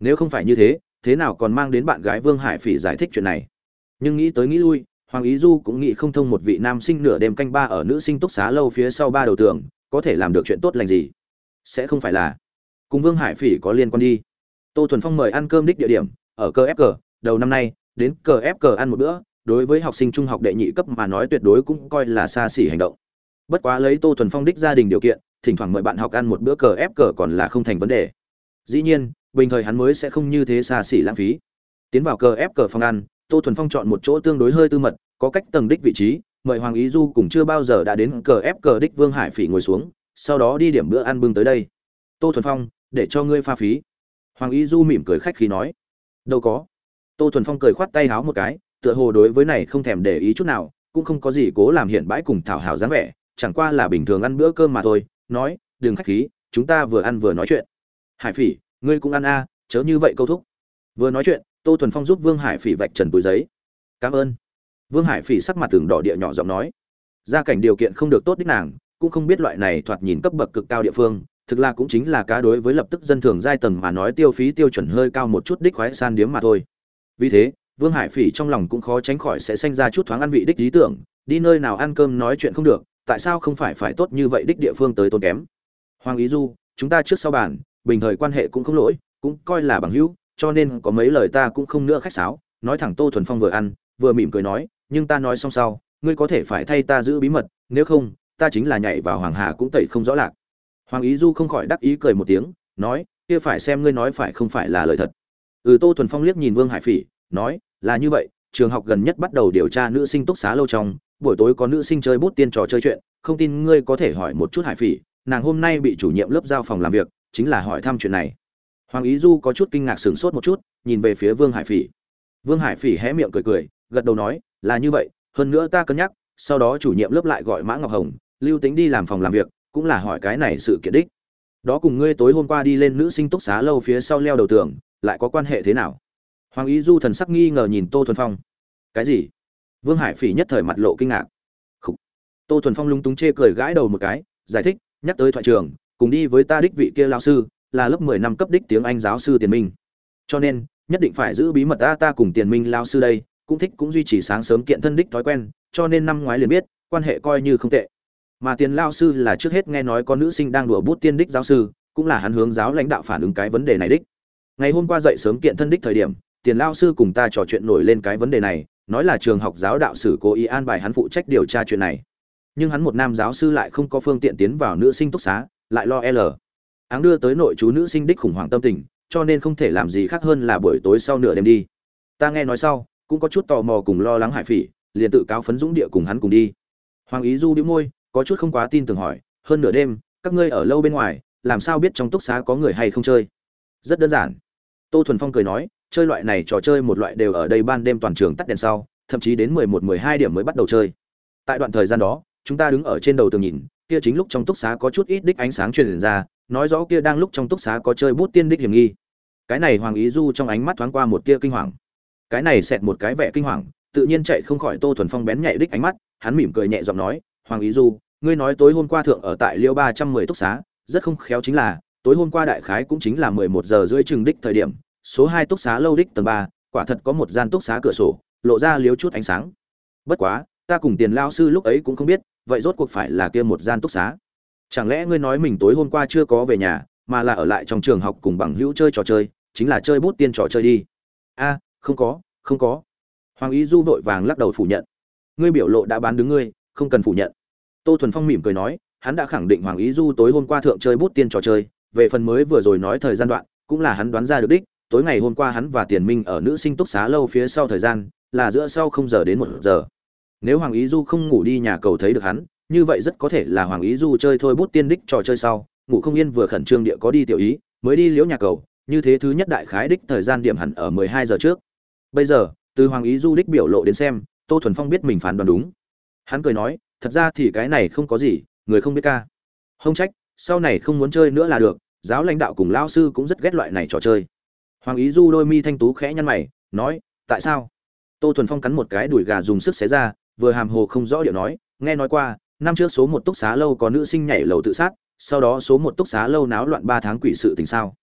Nếu không phải như thế thế nào còn mang đến bạn gái vương hải phỉ giải thích chuyện này? Nhưng nghĩ tới nghĩ lui, hoàng ý du cũng nghĩ không thông một vị nam sinh nửa đêm canh ba ở nữ sinh túc xá lâu phía sau ba đầu tường, có thể làm được chuyện tốt lành gì? Sẽ không phải là. Cùng vương hải phỉ có liên quan đi. Tô thuần phong mời ăn cơm đích địa điểm, ở cơ ép cờ đầu năm nay, đến cờ ép cờ ăn một bữa, đối với học sinh trung học đệ nhị cấp mà nói tuyệt đối cũng coi là xa xỉ hành động. Bất quá lấy tô thuần phong đích gia đình điều kiện, thỉnh thoảng mời bạn học ăn một bữa cờ ép cờ còn là không thành vấn đề. Dĩ nhiên, bình thời hắn mới sẽ không như thế xa xỉ lãng phí. Tiến vào cờ ép cờ phòng ăn, tô thuần phong chọn một chỗ tương đối hơi tư mật, có cách tầng đích vị trí, mời hoàng ý du cùng chưa bao giờ đã đến cờ ép cờ đích vương hải phỉ ngồi xuống, sau đó đi điểm bữa ăn bưng tới đây. Tô thuần phong, để cho ngươi pha phí. Hoàng ý du mỉm cười khách khí nói. Đâu có tô thuần phong cười khoát tay háo một cái, tựa hồ đối với này không thèm để ý chút nào, cũng không có gì cố làm hiện bãi cùng thảo hảo dáng vẻ, chẳng qua là bình thường ăn bữa cơm mà thôi, nói, đừng khách khí, chúng ta vừa ăn vừa nói chuyện. Hải phỉ, ngươi cũng ăn a, chớ như vậy câu thúc. Vừa nói chuyện, tô thuần phong giúp vương hải phỉ vạch trần túi giấy. Cảm ơn. Vương hải phỉ sắc mặt tường đỏ địa nhỏ giọng nói. Gia cảnh điều kiện không được tốt đích nàng, cũng không biết loại này thoạt nhìn cấp bậc cực cao địa phương, thực là cũng chính là cá đối với lập tức dân thường giai tầng mà nói tiêu phí tiêu chuẩn hơi cao một chút đích khoái san điếm mà thôi vì thế, vương hải phỉ trong lòng cũng khó tránh khỏi sẽ sinh ra chút thoáng ăn vị đích lý tưởng, đi nơi nào ăn cơm nói chuyện không được, tại sao không phải phải tốt như vậy đích địa phương tới tốn kém? Hoàng ý du, chúng ta trước sau bàn, bình thời quan hệ cũng không lỗi, cũng coi là bằng hữu, cho nên có mấy lời ta cũng không nữa khách sáo, nói thẳng tô thuần phong vừa ăn, vừa mỉm cười nói, nhưng ta nói xong sau, ngươi có thể phải thay ta giữ bí mật, nếu không, ta chính là nhảy vào hoàng hà cũng tẩy không rõ lạc. Hoàng ý du không khỏi đắc ý cười một tiếng, nói, kia phải xem ngươi nói phải không phải là lời thật ừ tô thuần phong liếc nhìn vương hải phỉ, nói, là như vậy, trường học gần nhất bắt đầu điều tra nữ sinh túc xá lâu trong, buổi tối có nữ sinh chơi bút tiên trò chơi chuyện, không tin ngươi có thể hỏi một chút hải phỉ, nàng hôm nay bị chủ nhiệm lớp giao phòng làm việc, chính là hỏi thăm chuyện này. Hoàng ý du có chút kinh ngạc sửng sốt một chút, nhìn về phía vương hải phỉ. Vương hải phỉ hé miệng cười cười, gật đầu nói, là như vậy, hơn nữa ta cân nhắc, sau đó chủ nhiệm lớp lại gọi mã ngọc hồng, lưu tính đi làm phòng làm việc, cũng là hỏi cái này sự kiện đích. Đó cùng ngươi tối hôm qua đi lên nữ sinh túc xá lâu phía sau leo đầu tường lại có quan hệ thế nào? Hoàng ý du thần sắc nghi ngờ nhìn tô thuần phong. Cái gì? Vương hải phỉ nhất thời mặt lộ kinh ngạc. Khủ. tô thuần phong lúng túng chê cười gãi đầu một cái, giải thích, nhắc tới thoại trường, cùng đi với ta đích vị kia lao sư, là lớp mười năm cấp đích tiếng anh giáo sư tiền minh. Cho nên, nhất định phải giữ bí mật ta ta cùng tiền minh lao sư đây, cũng thích cũng duy trì sáng sớm kiện thân đích thói quen, cho nên năm ngoái liền biết, quan hệ coi như không tệ. Mà tiền lao sư là trước hết nghe nói có nữ sinh đang đùa bút tiên đích giáo sư, cũng là hắn hướng giáo lãnh đạo phản ứng cái vấn đề này đích ngày hôm qua dậy sớm kiện thân đích thời điểm, tiền lao sư cùng ta trò chuyện nổi lên cái vấn đề này, nói là trường học giáo đạo sử cố ý an bài hắn phụ trách điều tra chuyện này. Nhưng hắn một nam giáo sư lại không có phương tiện tiến vào nữ sinh túc xá, lại lo l. Áng đưa tới nội chú nữ sinh đích khủng hoảng tâm tình, cho nên không thể làm gì khác hơn là buổi tối sau nửa đêm đi. Ta nghe nói sau, cũng có chút tò mò cùng lo lắng hải phỉ, liền tự cáo phấn dũng địa cùng hắn cùng đi. Hoàng ý du đĩu môi, có chút không quá tin tưởng hỏi, hơn nửa đêm, các ngươi ở lâu bên ngoài, làm sao biết trong túc xá có người hay không chơi? Rất đơn giản tô thuần phong cười nói, chơi loại này trò chơi một loại đều ở đây ban đêm toàn trường tắt đèn sau, thậm chí đến mười một, mười hai điểm mới bắt đầu chơi. Tại đoạn thời gian đó, chúng ta đứng ở trên đầu tường nhìn, kia chính lúc trong túc xá có chút ít đích ánh sáng truyền ra, nói rõ kia đang lúc trong túc xá có chơi bút tiên đích hiểm nghi. Cái này hoàng ý du trong ánh mắt thoáng qua một tia kinh hoàng. Cái này xẹt một cái vẻ kinh hoàng, tự nhiên chạy không khỏi tô thuần phong bén nhạy đích ánh mắt, hắn mỉm cười nhẹ giọng nói, hoàng ý du, ngươi nói tối hôm qua thượng ở tại liêu ba trăm mười túc xá, rất không khéo chính là tối hôm qua đại khái cũng chính là mười một giờ rưỡi chừng đích thời điểm, số hai túc xá lâu đích tầng ba, quả thật có một gian túc xá cửa sổ, lộ ra liếu chút ánh sáng. Bất quá, ta cùng tiền lão sư lúc ấy cũng không biết, vậy rốt cuộc phải là kia một gian túc xá. Chẳng lẽ ngươi nói mình tối hôm qua chưa có về nhà, mà là ở lại trong trường học cùng bằng hữu chơi trò chơi, chính là chơi bút tiên trò chơi đi? A, không có không có. Hoàng ý du vội vàng lắc đầu phủ nhận. Ngươi biểu lộ đã bán đứng ngươi, không cần phủ nhận. Tô thuần phong mỉm cười nói, hắn đã khẳng định hoàng ý du tối hôm qua thượng chơi bút tiên trò chơi về phần mới vừa rồi nói thời gian đoạn, cũng là hắn đoán ra được đích, tối ngày hôm qua hắn và tiền minh ở nữ sinh túc xá lâu phía sau thời gian, là giữa sau không giờ đến một giờ. Nếu hoàng ý du không ngủ đi nhà cầu thấy được hắn, như vậy rất có thể là hoàng ý du chơi thôi bút tiên đích trò chơi sau, ngủ không yên vừa khẩn trương địa có đi tiểu ý, mới đi liễu nhà cầu, như thế thứ nhất đại khái đích thời gian điểm hẳn ở mười hai giờ trước. Bây giờ, từ hoàng ý du đích biểu lộ đến xem, tô thuần phong biết mình phán đoán đúng. Hắn cười nói, thật ra thì cái này không có gì, người không biết ca. Không trách sau này không muốn chơi nữa là được, giáo lãnh đạo cùng lao sư cũng rất ghét loại này trò chơi. Hoàng ý du đôi mi thanh tú khẽ nhăn mày, nói, tại sao? Tô thuần phong cắn một cái đùi gà dùng sức xé ra, vừa hàm hồ không rõ điệu nói, nghe nói qua, năm trước số một túc xá lâu có nữ sinh nhảy lầu tự sát, sau đó số một túc xá lâu náo loạn ba tháng quỷ sự tình sao?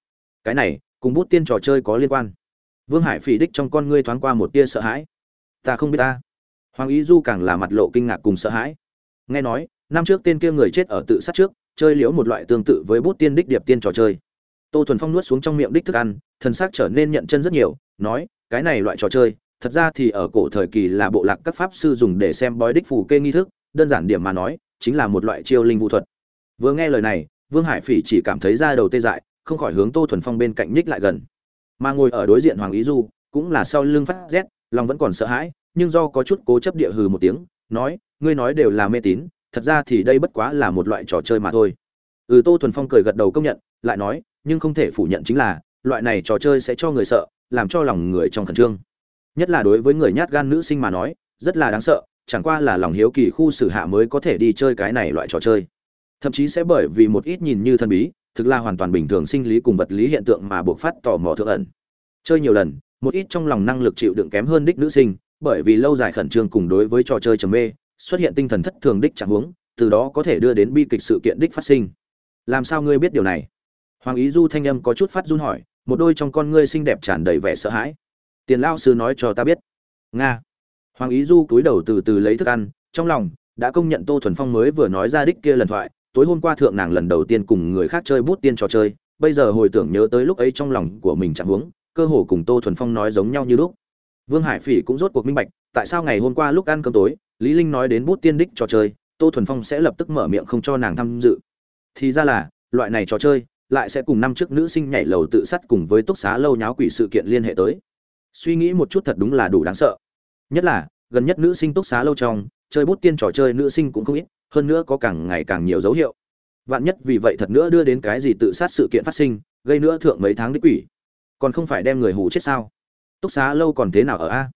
Cái này, cùng bút tiên trò chơi có liên quan. Vương hải phỉ đích trong con ngươi thoáng qua một tia sợ hãi. Ta không biết ta. Hoàng ý du càng là mặt lộ kinh ngạc cùng sợ hãi. Nghe nói, năm trước tên kia người chết ở tự sát trước chơi liễu một loại tương tự với bút tiên đích điệp tiên trò chơi. Tô thuần phong nuốt xuống trong miệng đích thức ăn, thần xác trở nên nhận chân rất nhiều, nói, cái này loại trò chơi, thật ra thì ở cổ thời kỳ là bộ lạc các pháp sư dùng để xem bói đích phù kê nghi thức, đơn giản điểm mà nói, chính là một loại chiêu linh vũ thuật. Vừa nghe lời này, vương hải phỉ chỉ cảm thấy da đầu tê dại, không khỏi hướng tô thuần phong bên cạnh nhích lại gần. Mà ngồi ở đối diện hoàng ý du, cũng là sau lưng phát rét, lòng vẫn còn sợ hãi, nhưng do có chút cố chấp địa hừ một tiếng, nói, ngươi nói đều là mê tín thật ra thì đây bất quá là một loại trò chơi mà thôi. Ừ tô thuần phong cười gật đầu công nhận, lại nói, nhưng không thể phủ nhận chính là, loại này trò chơi sẽ cho người sợ, làm cho lòng người trong khẩn trương. Nhất là đối với người nhát gan nữ sinh mà nói, rất là đáng sợ, chẳng qua là lòng hiếu kỳ khu xử hạ mới có thể đi chơi cái này loại trò chơi. Thậm chí sẽ bởi vì một ít nhìn như thân bí, thực là hoàn toàn bình thường sinh lý cùng vật lý hiện tượng mà buộc phát tò mò thượng ẩn. Chơi nhiều lần, một ít trong lòng năng lực chịu đựng kém hơn đích nữ sinh, bởi vì lâu dài khẩn trương cùng đối với trò chơi trầm mê xuất hiện tinh thần thất thường đích trạng huống, từ đó có thể đưa đến bi kịch sự kiện đích phát sinh. Làm sao ngươi biết điều này? Hoàng ý du thanh âm có chút phát run hỏi, một đôi trong con ngươi xinh đẹp tràn đầy vẻ sợ hãi. Tiền lao sư nói cho ta biết. Nga. Hoàng ý du cúi đầu từ từ lấy thức ăn, trong lòng đã công nhận tô thuần phong mới vừa nói ra đích kia lần thoại, tối hôm qua thượng nàng lần đầu tiên cùng người khác chơi bút tiên trò chơi, bây giờ hồi tưởng nhớ tới lúc ấy trong lòng của mình chẳng huống, cơ hồ cùng tô thuần phong nói giống nhau như lúc. Vương hải phỉ cũng rốt cuộc minh bạch tại sao ngày hôm qua lúc ăn cơm tối, lý linh nói đến bút tiên đích trò chơi, tô thuần phong sẽ lập tức mở miệng không cho nàng tham dự. Thì ra là, loại này trò chơi lại sẽ cùng năm trước nữ sinh nhảy lầu tự sát cùng với túc xá lâu nháo quỷ sự kiện liên hệ tới. Suy nghĩ một chút thật đúng là đủ đáng sợ. Nhất là, gần nhất nữ sinh túc xá lâu trong, chơi bút tiên trò chơi nữ sinh cũng không ít, hơn nữa có càng ngày càng nhiều dấu hiệu. Vạn nhất vì vậy thật nữa đưa đến cái gì tự sát sự kiện phát sinh, gây nữa thượng mấy tháng đích quỷ. Còn không phải đem người hù chết sao? Túc xá lâu còn thế nào ở a?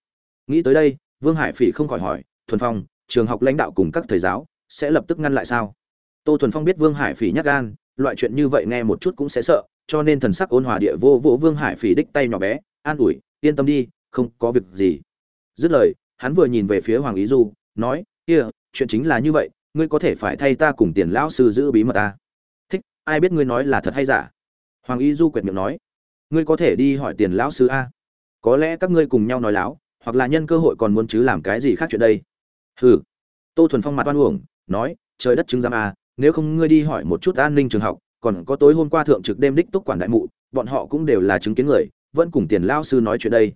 Nghĩ tới đây vương hải phỉ không khỏi hỏi, thuần phong, trường học lãnh đạo cùng các thầy giáo sẽ lập tức ngăn lại sao? Tô thuần phong biết vương hải phỉ nhắc gan, loại chuyện như vậy nghe một chút cũng sẽ sợ, cho nên thần sắc ôn hòa địa vô vô vương hải phỉ đích tay nhỏ bé, an ủi, yên tâm đi, không có việc gì. Dứt lời, hắn vừa nhìn về phía hoàng ý du, nói, kia, chuyện chính là như vậy, ngươi có thể phải thay ta cùng tiền lão sư giữ bí mật ta. Thích, ai biết ngươi nói là thật hay giả? Hoàng ý du quệt miệng nói, ngươi có thể đi hỏi tiền lão sư a. Có lẽ các ngươi cùng nhau nói láo hoặc là nhân cơ hội còn muốn chứ làm cái gì khác chuyện đây? Hừ. Tô thuần phong mặt oan uổng nói trời đất chứng giám à, nếu không ngươi đi hỏi một chút an ninh trường học còn có tối hôm qua thượng trực đêm đích túc quản đại mụ bọn họ cũng đều là chứng kiến người vẫn cùng tiền lao sư nói chuyện đây.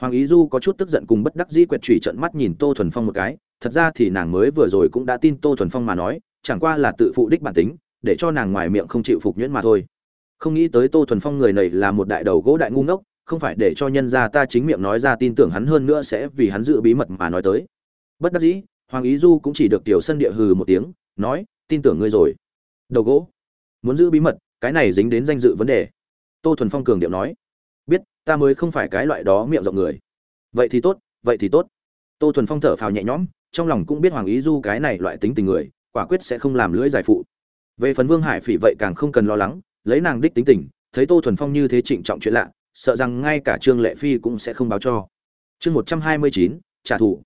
Hoàng ý du có chút tức giận cùng bất đắc dĩ quẹt trùy trận mắt nhìn tô thuần phong một cái thật ra thì nàng mới vừa rồi cũng đã tin tô thuần phong mà nói chẳng qua là tự phụ đích bản tính để cho nàng ngoài miệng không chịu phục nhuyễn mà thôi. Không nghĩ tới tô thuần phong người này là một đại đầu gỗ đại ngu ngốc không phải để cho nhân gia ta chính miệng nói ra tin tưởng hắn hơn nữa sẽ vì hắn giữ bí mật mà nói tới. Bất đắc dĩ, hoàng ý du cũng chỉ được tiểu sân địa hừ một tiếng, nói, tin tưởng ngươi rồi. Đầu gỗ. Muốn giữ bí mật, cái này dính đến danh dự vấn đề. Tô thuần phong cường điệu nói, biết, ta mới không phải cái loại đó miệng rộng người. Vậy thì tốt, vậy thì tốt. Tô thuần phong thở phào nhẹ nhõm, trong lòng cũng biết hoàng ý du cái này loại tính tình người, quả quyết sẽ không làm lưỡi giải phụ. Về phần vương hải phỉ vậy càng không cần lo lắng, lấy nàng đích tính tình, thấy tô thuần phong như thế trịnh trọng chuyện lạ sợ rằng ngay cả trương lệ phi cũng sẽ không báo cho. Chương một trăm hai mươi chín, trả thù.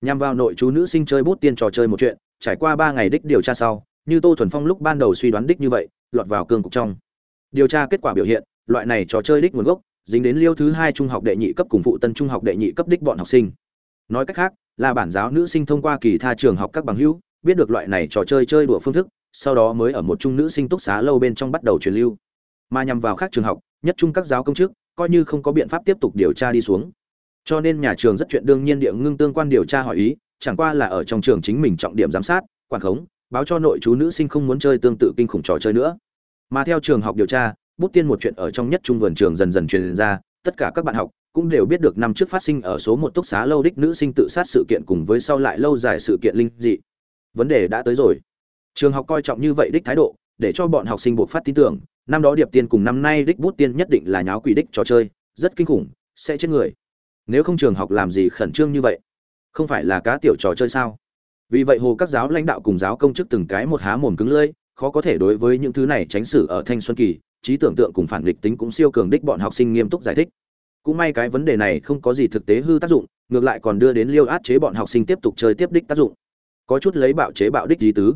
Nhằm vào nội chú nữ sinh chơi bút tiên trò chơi một chuyện, trải qua ba ngày đích điều tra sau, như tô thuần phong lúc ban đầu suy đoán đích như vậy, lọt vào cương cục trong. Điều tra kết quả biểu hiện, loại này trò chơi đích nguồn gốc, dính đến liêu thứ hai trung học đệ nhị cấp cùng phụ tân trung học đệ nhị cấp đích bọn học sinh. Nói cách khác, là bản giáo nữ sinh thông qua kỳ tha trường học các bằng hữu, biết được loại này trò chơi chơi đùa phương thức, sau đó mới ở một trung nữ sinh túc xá lâu bên trong bắt đầu truyền lưu. Mà nhằm vào các trường học, nhất trung các giáo công chức coi như không có biện pháp tiếp tục điều tra đi xuống. Cho nên nhà trường rất chuyện đương nhiên địa ngưng tương quan điều tra hỏi ý, chẳng qua là ở trong trường chính mình trọng điểm giám sát, quản khống, báo cho nội chú nữ sinh không muốn chơi tương tự kinh khủng trò chơi nữa. Mà theo trường học điều tra, bút tiên một chuyện ở trong nhất trung vườn trường dần dần truyền ra, tất cả các bạn học cũng đều biết được năm trước phát sinh ở số một túc xá lâu đích nữ sinh tự sát sự kiện cùng với sau lại lâu dài sự kiện linh dị. Vấn đề đã tới rồi. Trường học coi trọng như vậy đích thái độ, để cho bọn học sinh buộc phát tin tưởng năm đó điệp tiên cùng năm nay đích bút tiên nhất định là nháo quỷ đích trò chơi, rất kinh khủng, sẽ chết người. Nếu không trường học làm gì khẩn trương như vậy? Không phải là cá tiểu trò chơi sao? Vì vậy hồ các giáo lãnh đạo cùng giáo công chức từng cái một há mồm cứng lưỡi, khó có thể đối với những thứ này tránh xử ở thanh xuân kỳ, trí tưởng tượng cùng phản nghịch tính cũng siêu cường đích bọn học sinh nghiêm túc giải thích. Cũng may cái vấn đề này không có gì thực tế hư tác dụng, ngược lại còn đưa đến liêu át chế bọn học sinh tiếp tục chơi tiếp đích tác dụng. Có chút lấy bạo chế bạo đích lý tứ.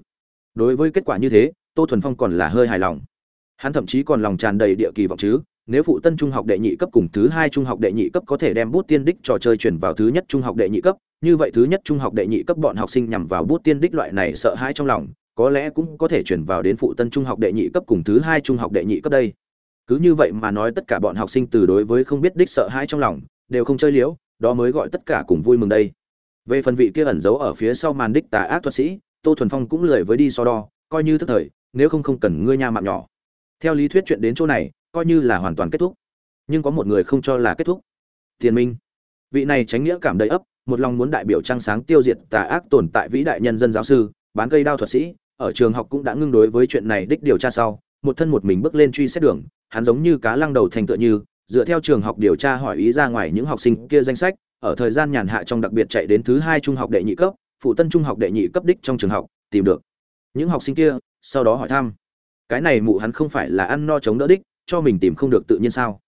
Đối với kết quả như thế, tô thuần phong còn là hơi hài lòng hắn thậm chí còn lòng tràn đầy địa kỳ vọng chứ. Nếu phụ tân trung học đệ nhị cấp cùng thứ hai trung học đệ nhị cấp có thể đem bút tiên đích trò chơi chuyển vào thứ nhất trung học đệ nhị cấp, như vậy thứ nhất trung học đệ nhị cấp bọn học sinh nhằm vào bút tiên đích loại này sợ hãi trong lòng, có lẽ cũng có thể chuyển vào đến phụ tân trung học đệ nhị cấp cùng thứ hai trung học đệ nhị cấp đây. Cứ như vậy mà nói tất cả bọn học sinh từ đối với không biết đích sợ hãi trong lòng, đều không chơi liễu đó mới gọi tất cả cùng vui mừng đây. Về phần vị kia ẩn giấu ở phía sau màn đích tà ác thuật sĩ, tô thuần phong cũng lười với đi so đo, coi như thức thời, nếu không không cần ngươi nha mạng nhỏ theo lý thuyết chuyện đến chỗ này, coi như là hoàn toàn kết thúc. Nhưng có một người không cho là kết thúc. Tiền minh. Vị này tránh nghĩa cảm đầy ấp, một lòng muốn đại biểu trăng sáng tiêu diệt tà ác tồn tại vĩ đại nhân dân giáo sư, bán cây đao thuật sĩ, ở trường học cũng đã ngưng đối với chuyện này đích điều tra sau, một thân một mình bước lên truy xét đường, hắn giống như cá lăng đầu thành tựa như, dựa theo trường học điều tra hỏi ý ra ngoài những học sinh kia danh sách, ở thời gian nhàn hạ trong đặc biệt chạy đến thứ hai trung học đệ nhị cấp, phụ tân trung học đệ nhị cấp đích trong trường học, tìm được những học sinh kia, sau đó hỏi thăm cái này mụ hắn không phải là ăn no chống đỡ đích, cho mình tìm không được tự nhiên sao?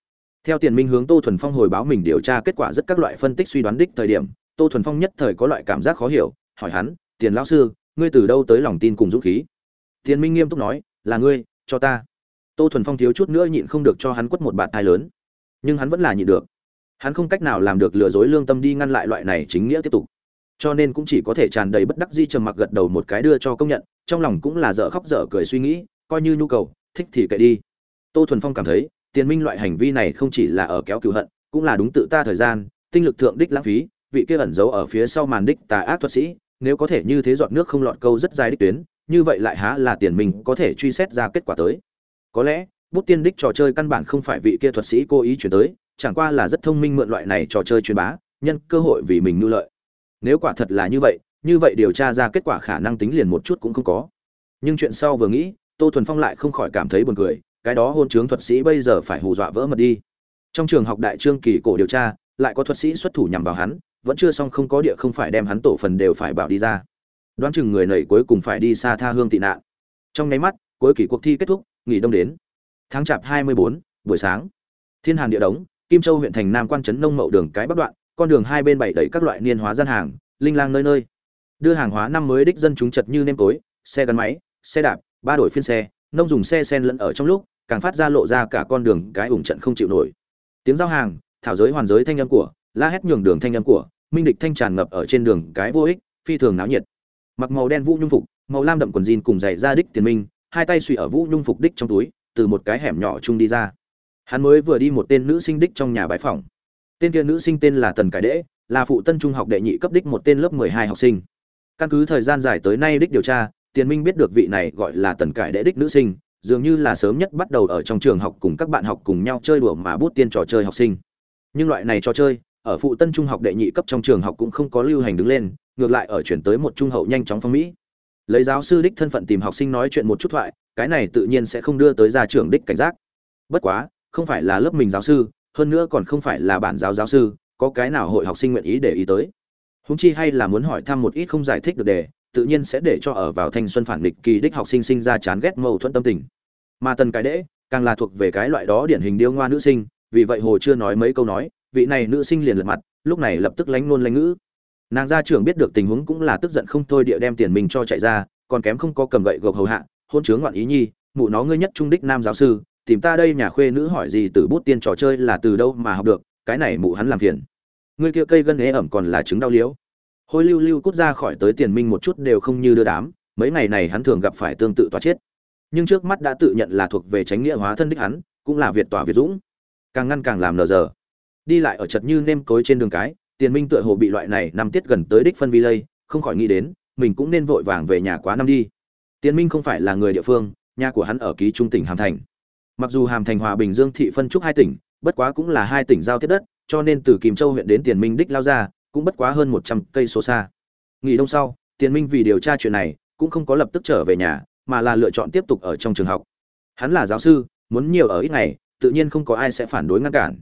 Theo tiền minh hướng tô thuần phong hồi báo mình điều tra kết quả rất các loại phân tích suy đoán đích thời điểm, tô thuần phong nhất thời có loại cảm giác khó hiểu, hỏi hắn, tiền lão sư, ngươi từ đâu tới lòng tin cùng dũng khí? Tiền minh nghiêm túc nói, là ngươi, cho ta. Tô thuần phong thiếu chút nữa nhịn không được cho hắn quất một bạt thai lớn. Nhưng hắn vẫn là nhịn được. Hắn không cách nào làm được lừa dối lương tâm đi ngăn lại loại này chính nghĩa tiếp tục. Cho nên cũng chỉ có thể tràn đầy bất đắc di trầm mặc gật đầu một cái đưa cho công nhận, trong lòng cũng là dở khóc dở cười suy nghĩ coi như nhu cầu, thích thì kệ đi. Tô thuần phong cảm thấy, tiền minh loại hành vi này không chỉ là ở kéo cựu hận, cũng là đúng tự ta thời gian, tinh lực thượng đích lãng phí, vị kia ẩn giấu ở phía sau màn đích tà ác thuật sĩ, nếu có thể như thế giọt nước không lọt câu rất dài đích tuyến, như vậy lại há là tiền minh có thể truy xét ra kết quả tới. Có lẽ, bút tiên đích trò chơi căn bản không phải vị kia thuật sĩ cố ý chuyển tới, chẳng qua là rất thông minh mượn loại này trò chơi truyền bá, nhân cơ hội vì mình nưu lợi. Nếu quả thật là như vậy như vậy điều tra ra kết quả khả năng tính liền một chút cũng không có. Nhưng chuyện sau vừa nghĩ tô thuần phong lại không khỏi cảm thấy buồn cười, cái đó hôn chướng thuật sĩ bây giờ phải hù dọa vỡ mật đi. Trong trường học đại trương kỳ cổ điều tra, lại có thuật sĩ xuất thủ nhằm vào hắn, vẫn chưa xong không có địa không phải đem hắn tổ phần đều phải bảo đi ra. Đoán chừng người nầy cuối cùng phải đi xa tha hương tị nạn. Trong nháy mắt, cuối kỳ cuộc thi kết thúc, nghỉ đông đến. Tháng chạp hai mươi bốn, buổi sáng. Thiên hàn địa đống, kim châu huyện thành nam quan trấn nông mậu đường cái bắc đoạn, con đường hai bên bày đầy các loại niên hóa gian hàng, linh lang nơi nơi. Đưa hàng hóa năm mới đích dân chúng chật như nêm tối, xe gắn máy, xe đạp ba đổi phiên xe, nông dùng xe sen lẫn ở trong lúc, càng phát ra lộ ra cả con đường cái ủng trận không chịu nổi. Tiếng giao hàng, thảo giới hoàn giới thanh âm của, la hét nhường đường thanh âm của, minh địch thanh tràn ngập ở trên đường cái vô ích, phi thường náo nhiệt. Mặc màu đen vũ nhung phục, màu lam đậm quần jean cùng giày ra đích tiền minh, hai tay suy ở vũ nhung phục đích trong túi, từ một cái hẻm nhỏ chung đi ra. Hắn mới vừa đi một tên nữ sinh đích trong nhà bãi phòng tên kia nữ sinh tên là tần cải đễ, là phụ tân trung học đệ nhị cấp đích một tên lớp mười hai học sinh. Căn cứ thời gian dài tới nay đích điều tra tiền minh biết được vị này gọi là tần cải đệ đích nữ sinh, dường như là sớm nhất bắt đầu ở trong trường học cùng các bạn học cùng nhau chơi đùa mà bút tiên trò chơi học sinh. Nhưng loại này trò chơi, ở phụ tân trung học đệ nhị cấp trong trường học cũng không có lưu hành đứng lên, ngược lại ở chuyển tới một trung hậu nhanh chóng phong mỹ. Lấy giáo sư đích thân phận tìm học sinh nói chuyện một chút thoại, cái này tự nhiên sẽ không đưa tới gia trưởng đích cảnh giác. Bất quá, không phải là lớp mình giáo sư, hơn nữa còn không phải là bản giáo giáo sư, có cái nào hội học sinh nguyện ý để ý tới? Húng chi hay là muốn hỏi thăm một ít không giải thích được đề tự nhiên sẽ để cho ở vào thanh xuân phản nghịch kỳ đích học sinh sinh ra chán ghét mâu thuẫn tâm tình. Mà tần cái đễ, càng là thuộc về cái loại đó điển hình điêu ngoa nữ sinh, vì vậy hồ chưa nói mấy câu nói, vị này nữ sinh liền lật mặt, lúc này lập tức lánh nôn lánh ngữ. Nàng gia trưởng biết được tình huống cũng là tức giận không thôi địa đem tiền mình cho chạy ra, còn kém không có cầm gậy gộc hầu hạ, hôn chướng ngoạn ý nhi, mụ nó ngươi nhất trung đích nam giáo sư, tìm ta đây nhà khuê nữ hỏi gì từ bút tiên trò chơi là từ đâu mà học được, cái này mụ hắn làm phiền. Ngươi kia cây gân ế ẩm còn là trứng đau liếu hôi lưu lưu cút ra khỏi tới tiền minh một chút đều không như đưa đám, mấy ngày này hắn thường gặp phải tương tự tòa chết. Nhưng trước mắt đã tự nhận là thuộc về tránh nghĩa hóa thân đích hắn, cũng là việt tỏa việt dũng. Càng ngăn càng làm nờ giờ. Đi lại ở chật như nêm cối trên đường cái, tiền minh tựa hồ bị loại này nằm tiết gần tới đích phân vi lây, không khỏi nghĩ đến, mình cũng nên vội vàng về nhà quá năm đi. Tiền minh không phải là người địa phương, nhà của hắn ở ký trung tỉnh hàm thành. Mặc dù hàm thành, hòa bình, dương thị phân trúc hai tỉnh, bất quá cũng là hai tỉnh giao tiếp đất, cho nên từ kim châu huyện đến tiền minh đích lao ra cũng bất quá hơn một trăm cây số xa. Nghỉ đông sau, tiền minh vì điều tra chuyện này, cũng không có lập tức trở về nhà, mà là lựa chọn tiếp tục ở trong trường học. Hắn là giáo sư, muốn nhiều ở ít ngày, tự nhiên không có ai sẽ phản đối ngăn cản.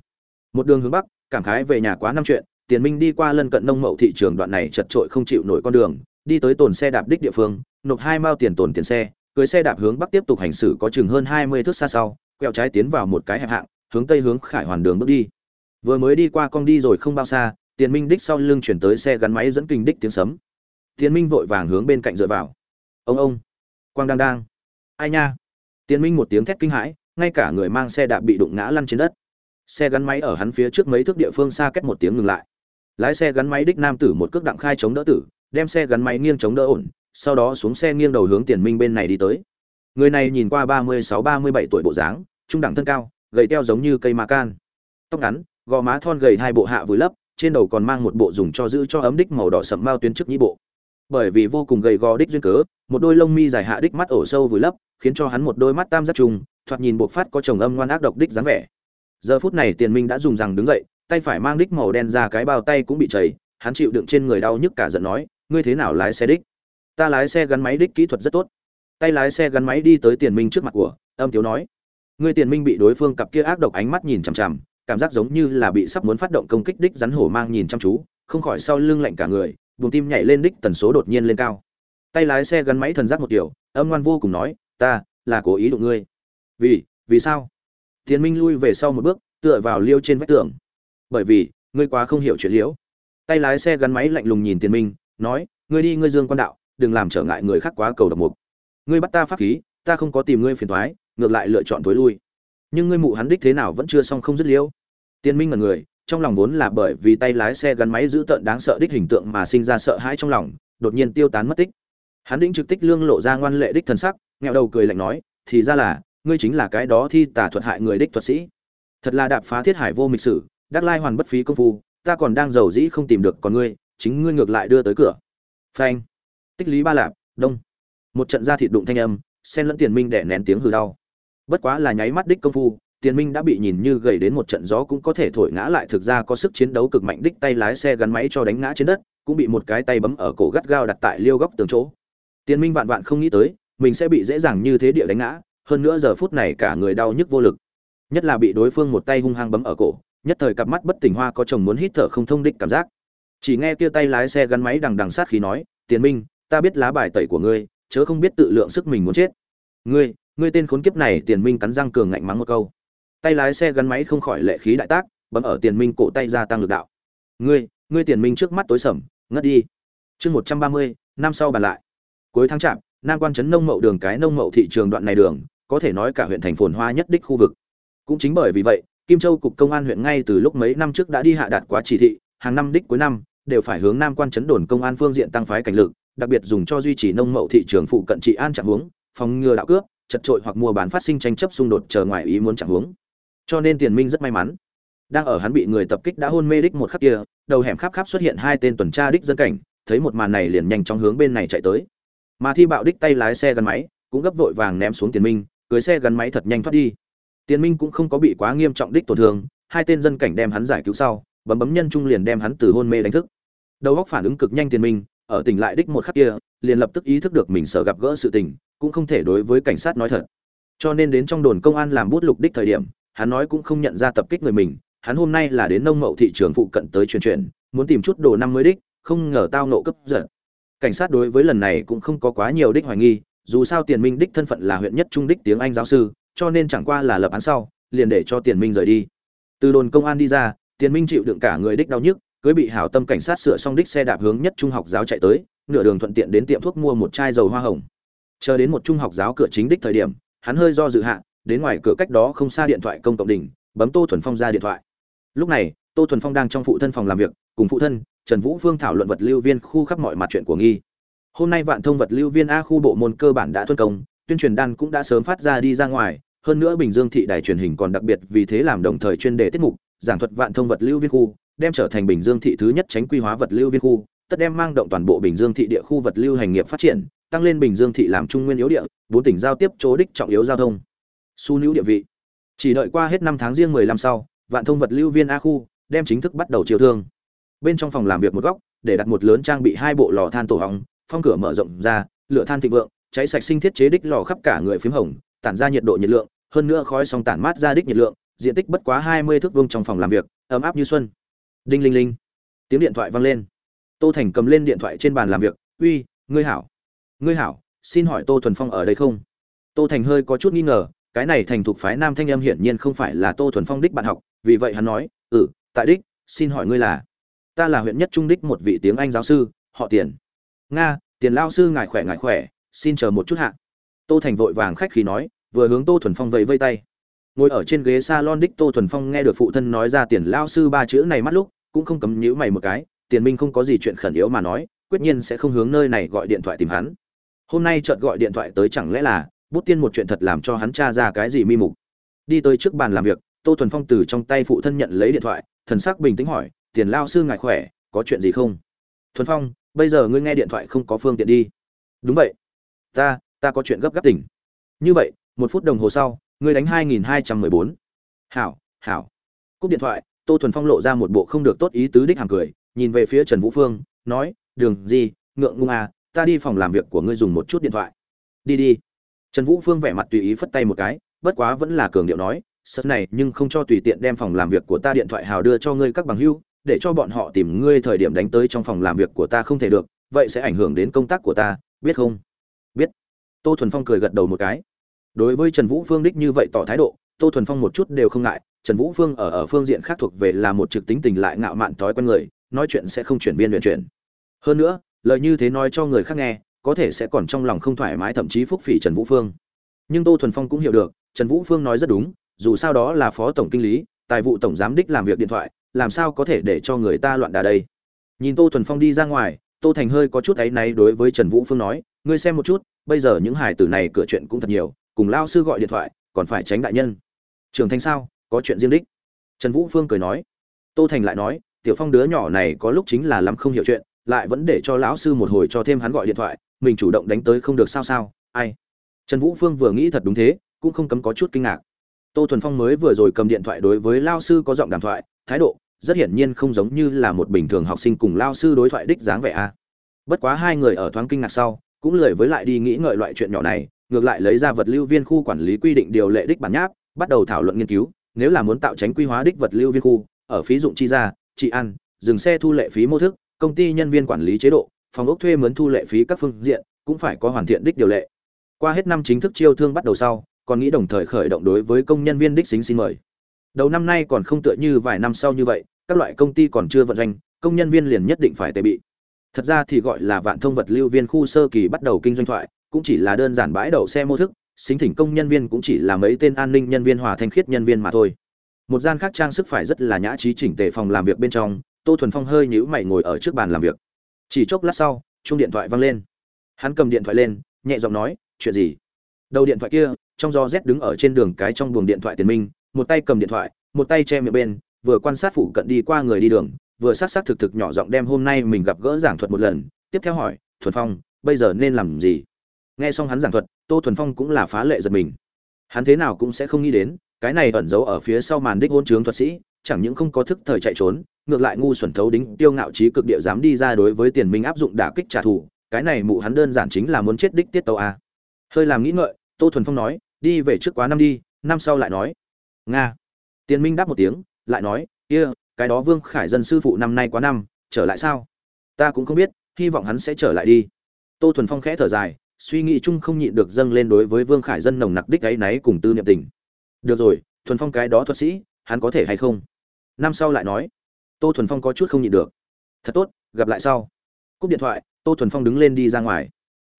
Một đường hướng bắc, cảm khái về nhà quá năm chuyện, tiền minh đi qua lân cận nông mậu thị trường đoạn này chật trội không chịu nổi con đường, đi tới tồn xe đạp đích địa phương, nộp hai mao tiền tồn tiền xe, cưới xe đạp hướng bắc tiếp tục hành xử có chừng hơn hai mươi thước xa sau, quẹo trái tiến vào một cái hẹp hạng, hướng tây hướng khải hoàn đường bước đi. Vừa mới đi qua con đi rồi không bao xa tiền minh đích sau lưng chuyển tới xe gắn máy dẫn kinh đích tiếng sấm. Tiền minh vội vàng hướng bên cạnh dựa vào. Ông ông. Quang đang đang ai nha? Tiền minh một tiếng thét kinh hãi, ngay cả người mang xe đạp bị đụng ngã lăn trên đất. Xe gắn máy ở hắn phía trước mấy thước địa phương xa cách một tiếng ngừng lại. Lái xe gắn máy đích nam tử một cước đặng khai chống đỡ tử, đem xe gắn máy nghiêng chống đỡ ổn, sau đó xuống xe nghiêng đầu hướng tiền minh bên này đi tới. Người này nhìn qua ba mươi sáu, ba mươi bảy tuổi bộ dáng, trung đẳng thân cao, gầy teo giống như cây ma can. Tóc ngắn, gò má thon gầy hai bộ hạ vùi lấp trên đầu còn mang một bộ dùng cho giữ cho ấm đích màu đỏ sậm mao tuyến trước nhĩ bộ. Bởi vì vô cùng gầy gò đích duyên cớ, một đôi lông mi dài hạ đích mắt ổ sâu vùi lấp, khiến cho hắn một đôi mắt tam giác trùng, thoạt nhìn buộc phát có chồng âm ngoan ác độc đích dáng vẻ. Giờ phút này tiền minh đã dùng rằng đứng dậy, tay phải mang đích màu đen ra cái bao tay cũng bị chảy, hắn chịu đựng trên người đau nhức cả giận nói, ngươi thế nào lái xe đích? Ta lái xe gắn máy đích kỹ thuật rất tốt. Tay lái xe gắn máy đi tới tiền minh trước mặt của, âm thiếu nói, ngươi tiền minh bị đối phương cặp kia ác độc ánh mắt nhìn chằm chằm cảm giác giống như là bị sắp muốn phát động công kích đích rắn hổ mang nhìn chăm chú, không khỏi sau lưng lạnh cả người, buồng tim nhảy lên đích tần số đột nhiên lên cao. Tay lái xe gắn máy thần giác một kiểu, âm ngoan vô cùng nói, ta là cố ý đụng ngươi. Vì vì sao? Thiên minh lui về sau một bước, tựa vào liêu trên vách tường. Bởi vì, ngươi quá không hiểu chuyện liễu. Tay lái xe gắn máy lạnh lùng nhìn Thiên minh, nói, ngươi đi, ngươi dương quan đạo, đừng làm trở ngại người khác quá cầu độc mục. Ngươi bắt ta pháp khí, ta không có tìm ngươi phiền toái ngược lại lựa chọn tối lui. Nhưng ngươi mụ hắn đích thế nào vẫn chưa xong không dứt liễu tiền minh mà người, trong lòng vốn là bởi vì tay lái xe gắn máy giữ tợn đáng sợ đích hình tượng mà sinh ra sợ hãi trong lòng, đột nhiên tiêu tán mất tích. Hắn đĩnh trực tích lương lộ ra ngoan lệ đích thần sắc, nghẹo đầu cười lạnh nói, thì ra là, ngươi chính là cái đó thi tả thuật hại người đích thuật sĩ. Thật là đạp phá thiết hải vô mịch sử, đắc lai hoàn bất phí công phu, ta còn đang giàu dĩ không tìm được còn ngươi, chính ngươi ngược lại đưa tới cửa. Phanh. Tích lý ba lạp, đông. Một trận ra thịt đụng thanh âm, xen lẫn tiền minh đẻ nén tiếng hừ đau. Bất quá là nháy mắt đích công phu tiền minh đã bị nhìn như gầy đến một trận gió cũng có thể thổi ngã lại, thực ra có sức chiến đấu cực mạnh, đích tay lái xe gắn máy cho đánh ngã trên đất, cũng bị một cái tay bấm ở cổ gắt gao đặt tại liêu góc tường chỗ. Tiền minh vạn vạn không nghĩ tới, mình sẽ bị dễ dàng như thế địa đánh ngã, hơn nữa giờ phút này cả người đau nhức vô lực. Nhất là bị đối phương một tay hung hăng bấm ở cổ, nhất thời cặp mắt bất tỉnh hoa có chồng muốn hít thở không thông đích cảm giác. Chỉ nghe kia tay lái xe gắn máy đằng đằng sát khí nói, tiền minh, ta biết lá bài tẩy của ngươi, chớ không biết tự lượng sức mình muốn chết. Ngươi ngươi tên khốn kiếp này. Tiền minh cắn răng cường ngạnh mắng một câu tay lái xe gắn máy không khỏi lệ khí đại tác, bấm ở tiền minh cổ tay gia tăng lực đạo. Ngươi ngươi tiền minh trước mắt tối sầm, ngất đi. Chương một trăm ba mươi, năm sau bàn lại. Cuối tháng chạp, nam quan trấn nông mậu đường cái nông mậu thị trường đoạn này đường, có thể nói cả huyện thành phồn hoa nhất đích khu vực. Cũng chính bởi vì vậy, kim châu cục công an huyện ngay từ lúc mấy năm trước đã đi hạ đạt quá chỉ thị, hàng năm đích cuối năm, đều phải hướng nam quan trấn đồn công an phương diện tăng phái cảnh lực, đặc biệt dùng cho duy trì nông mậu thị trường phụ cận trị an trạng huống, phòng ngừa đạo cướp, chật trội hoặc mua bán phát sinh tranh chấp xung đột chờ ngoài ý muốn trạng huống cho nên tiền minh rất may mắn. Đang ở hắn bị người tập kích đã hôn mê đích một khắc kia, đầu hẻm khắp khắp xuất hiện hai tên tuần tra đích dân cảnh, thấy một màn này liền nhanh chóng hướng bên này chạy tới. Mà thi bạo đích tay lái xe gắn máy, cũng gấp vội vàng ném xuống tiền minh, cưới xe gắn máy thật nhanh thoát đi. Tiền minh cũng không có bị quá nghiêm trọng đích tổn thương, hai tên dân cảnh đem hắn giải cứu sau, bấm bấm nhân trung liền đem hắn từ hôn mê đánh thức. Đầu óc phản ứng cực nhanh tiền minh, ở tỉnh lại đích một khắc kia, liền lập tức ý thức được mình sợ gặp gỡ sự tình, cũng không thể đối với cảnh sát nói thật. Cho nên đến trong đồn công an làm bút lục đích thời điểm hắn nói cũng không nhận ra tập kích người mình, hắn hôm nay là đến nông mậu thị trường phụ cận tới truyền chuyển, muốn tìm chút đồ năm mới đích, không ngờ tao nộ cấp giật cảnh sát đối với lần này cũng không có quá nhiều đích hoài nghi, dù sao tiền minh đích thân phận là huyện nhất trung đích tiếng anh giáo sư, cho nên chẳng qua là lập án sau, liền để cho tiền minh rời đi. Từ đồn công an đi ra, tiền minh chịu đựng cả người đích đau nhức, cưới bị hảo tâm cảnh sát sửa xong đích xe đạp hướng nhất trung học giáo chạy tới, nửa đường thuận tiện đến tiệm thuốc mua một chai dầu hoa hồng. Chờ đến một trung học giáo cửa chính đích thời điểm, hắn hơi do dự hạ đến ngoài cửa cách đó không xa điện thoại công cộng đỉnh, bấm tô thuần phong ra điện thoại. Lúc này, tô thuần phong đang trong phụ thân phòng làm việc, cùng phụ thân, trần vũ phương thảo luận vật lưu viên khu khắp mọi mặt chuyện của nghi. Hôm nay vạn thông vật lưu viên a khu bộ môn cơ bản đã thuân công, tuyên truyền đan cũng đã sớm phát ra đi ra ngoài, hơn nữa bình dương thị đài truyền hình còn đặc biệt vì thế làm đồng thời chuyên đề tiết mục, giảng thuật vạn thông vật lưu viên khu, đem trở thành bình dương thị thứ nhất tránh quy hóa vật lưu viên khu, tất đem mang động toàn bộ bình dương thị địa khu vật lưu hành nghiệp phát triển, tăng lên bình dương thị làm trung nguyên yếu địa, bốn tỉnh giao tiếp chỗ đích trọng yếu giao thông su nữ địa vị. Chỉ đợi qua hết năm tháng riêng mười lăm sau, vạn thông vật lưu viên a khu đem chính thức bắt đầu chiều thương. Bên trong phòng làm việc một góc, để đặt một lớn trang bị hai bộ lò than tổ hóng, phong cửa mở rộng ra, lửa than thịnh vượng, cháy sạch sinh thiết chế đích lò khắp cả người phím hồng, tản ra nhiệt độ nhiệt lượng, hơn nữa khói song tản mát ra đích nhiệt lượng, diện tích bất quá hai mươi thước vuông trong phòng làm việc, ấm áp như xuân. Đinh linh linh. Tiếng điện thoại vang lên. Tô thành cầm lên điện thoại trên bàn làm việc. Uy, ngươi hảo. Ngươi hảo, xin hỏi tô thuần phong ở đây không? Tô thành hơi có chút nghi ngờ cái này thành thuộc phái nam thanh âm hiển nhiên không phải là tô thuần phong đích bạn học, vì vậy hắn nói ừ tại đích, xin hỏi ngươi là, ta là huyện nhất trung đích một vị tiếng anh giáo sư, họ tiền. Nga, tiền lao sư ngài khỏe ngài khỏe, xin chờ một chút hạ. Tô thành vội vàng khách khí nói, vừa hướng tô thuần phong vẫy vây tay. Ngồi ở trên ghế s a lon đích tô thuần phong nghe được phụ thân nói ra tiền lao sư ba chữ này mắt lúc, cũng không cấm nhữ mày một cái, tiền minh không có gì chuyện khẩn yếu mà nói, quyết nhiên sẽ không hướng nơi này gọi điện thoại tìm hắn. Hôm nay chợt gọi điện thoại tới chẳng lẽ là bút tiên một chuyện thật làm cho hắn tra ra cái gì mi mục. Đi tới trước bàn làm việc, tô thuần phong từ trong tay phụ thân nhận lấy điện thoại, thần sắc bình tĩnh hỏi, tiền lao sư ngài khỏe, có chuyện gì không? Thuần phong, bây giờ ngươi nghe điện thoại không có phương tiện đi. Đúng vậy. Ta ta có chuyện gấp gáp tỉnh. Như vậy, một phút đồng hồ sau, ngươi đánh hai nghìn hai trăm mười bốn. Hảo hảo. Cúp điện thoại, tô thuần phong lộ ra một bộ không được tốt ý tứ đích hàng cười, nhìn về phía trần vũ phương, nói, đường gì, ngượng ngung à ta đi phòng làm việc của ngươi dùng một chút điện thoại. Đi đi trần vũ phương vẻ mặt tùy ý phất tay một cái, bất quá vẫn là cường điệu nói, sớt này, nhưng không cho tùy tiện đem phòng làm việc của ta điện thoại hào đưa cho ngươi các bằng hữu để cho bọn họ tìm ngươi thời điểm đánh tới trong phòng làm việc của ta không thể được, vậy sẽ ảnh hưởng đến công tác của ta, biết không? Biết. Tô thuần phong cười gật đầu một cái. Đối với trần vũ phương đích như vậy tỏ thái độ, tô thuần phong một chút đều không ngại, trần vũ phương ở ở phương diện khác thuộc về là một trực tính tình lại ngạo mạn thói quen người, nói chuyện sẽ không chuyển biên luyện chuyển. Hơn nữa, lời như thế nói cho người khác nghe có thể sẽ còn trong lòng không thoải mái, thậm chí phúc phỉ trần vũ phương. Nhưng tô thuần phong cũng hiểu được, trần vũ phương nói rất đúng, dù sao đó là phó tổng kinh lý, tài vụ tổng giám đích làm việc điện thoại, làm sao có thể để cho người ta loạn đà đây? Nhìn tô thuần phong đi ra ngoài, tô thành hơi có chút áy náy đối với trần vũ phương nói, ngươi xem một chút, bây giờ những hải tử này cửa chuyện cũng thật nhiều, cùng lao sư gọi điện thoại, còn phải tránh đại nhân. Trường thanh sao? Có chuyện riêng đích. Trần vũ phương cười nói. Tô thành lại nói, tiểu phong đứa nhỏ này có lúc chính là lắm không hiểu chuyện, lại vẫn để cho lão sư một hồi cho thêm hắn gọi điện thoại mình chủ động đánh tới không được sao sao, ai? Trần vũ phương vừa nghĩ thật đúng thế, cũng không cấm có chút kinh ngạc. Tô thuần phong mới vừa rồi cầm điện thoại đối với lao sư có giọng đàm thoại, thái độ, rất hiển nhiên không giống như là một bình thường học sinh cùng lao sư đối thoại đích dáng vẻ a. Bất quá hai người ở thoáng kinh ngạc sau, cũng lười với lại đi nghĩ ngợi loại chuyện nhỏ này, ngược lại lấy ra vật lưu viên khu quản lý quy định điều lệ đích bản nháp, bắt đầu thảo luận nghiên cứu, nếu là muốn tạo tránh quy hóa đích vật lưu viên khu, ở phí dụng chi ra, trị ăn, dừng xe thu lệ phí mô thức, công ty nhân viên quản lý chế độ phòng ốc thuê mướn thu lệ phí các phương diện, cũng phải có hoàn thiện đích điều lệ. Qua hết năm chính thức chiêu thương bắt đầu sau, còn nghĩ đồng thời khởi động đối với công nhân viên đích xính xin mời. Đầu năm nay còn không tựa như vài năm sau như vậy, các loại công ty còn chưa vận doanh, công nhân viên liền nhất định phải tệ bị. Thật ra thì gọi là vạn thông vật lưu viên khu sơ kỳ bắt đầu kinh doanh thoại, cũng chỉ là đơn giản bãi đậu xe mô thức, xính thỉnh công nhân viên cũng chỉ là mấy tên an ninh nhân viên hòa thanh khiết nhân viên mà thôi. Một gian khác trang sức phải rất là nhã trí chỉnh tề phòng làm việc bên trong, tô thuần phong hơi nhữ mày ngồi ở trước bàn làm việc chỉ chốc lát sau chung điện thoại vang lên. Hắn cầm điện thoại lên, nhẹ giọng nói, chuyện gì? Đầu điện thoại kia, trong gió rét đứng ở trên đường cái trong buồng điện thoại tiền minh, một tay cầm điện thoại, một tay che miệng bên, vừa quan sát phụ cận đi qua người đi đường, vừa sát sát thực thực nhỏ giọng đem hôm nay mình gặp gỡ giảng thuật một lần, tiếp theo hỏi, thuần phong, bây giờ nên làm gì? Nghe xong hắn giảng thuật, tô thuần phong cũng là phá lệ giật mình. Hắn thế nào cũng sẽ không nghĩ đến, cái này ẩn giấu ở phía sau màn đích hôn trướng thuật sĩ, chẳng những không có thức thời chạy trốn ngược lại ngu xuẩn thấu đính tiêu ngạo trí cực địa dám đi ra đối với tiền minh áp dụng đả kích trả thù cái này mụ hắn đơn giản chính là muốn chết đích tiết tàu a. Hơi làm nghĩ ngợi tô thuần phong nói đi về trước quá năm đi năm sau lại nói. Nga. Tiền minh đáp một tiếng lại nói kia、yeah, cái đó vương khải dân sư phụ năm nay quá năm trở lại sao? Ta cũng không biết hy vọng hắn sẽ trở lại đi. Tô thuần phong khẽ thở dài suy nghĩ chung không nhịn được dâng lên đối với vương khải dân nồng nặc đích ấy náy cùng tư niệm tình. Được rồi thuần phong cái đó thuật sĩ hắn có thể hay không? Năm sau lại nói tô thuần phong có chút không nhịn được. Thật tốt, gặp lại sau. Cúp điện thoại, tô thuần phong đứng lên đi ra ngoài.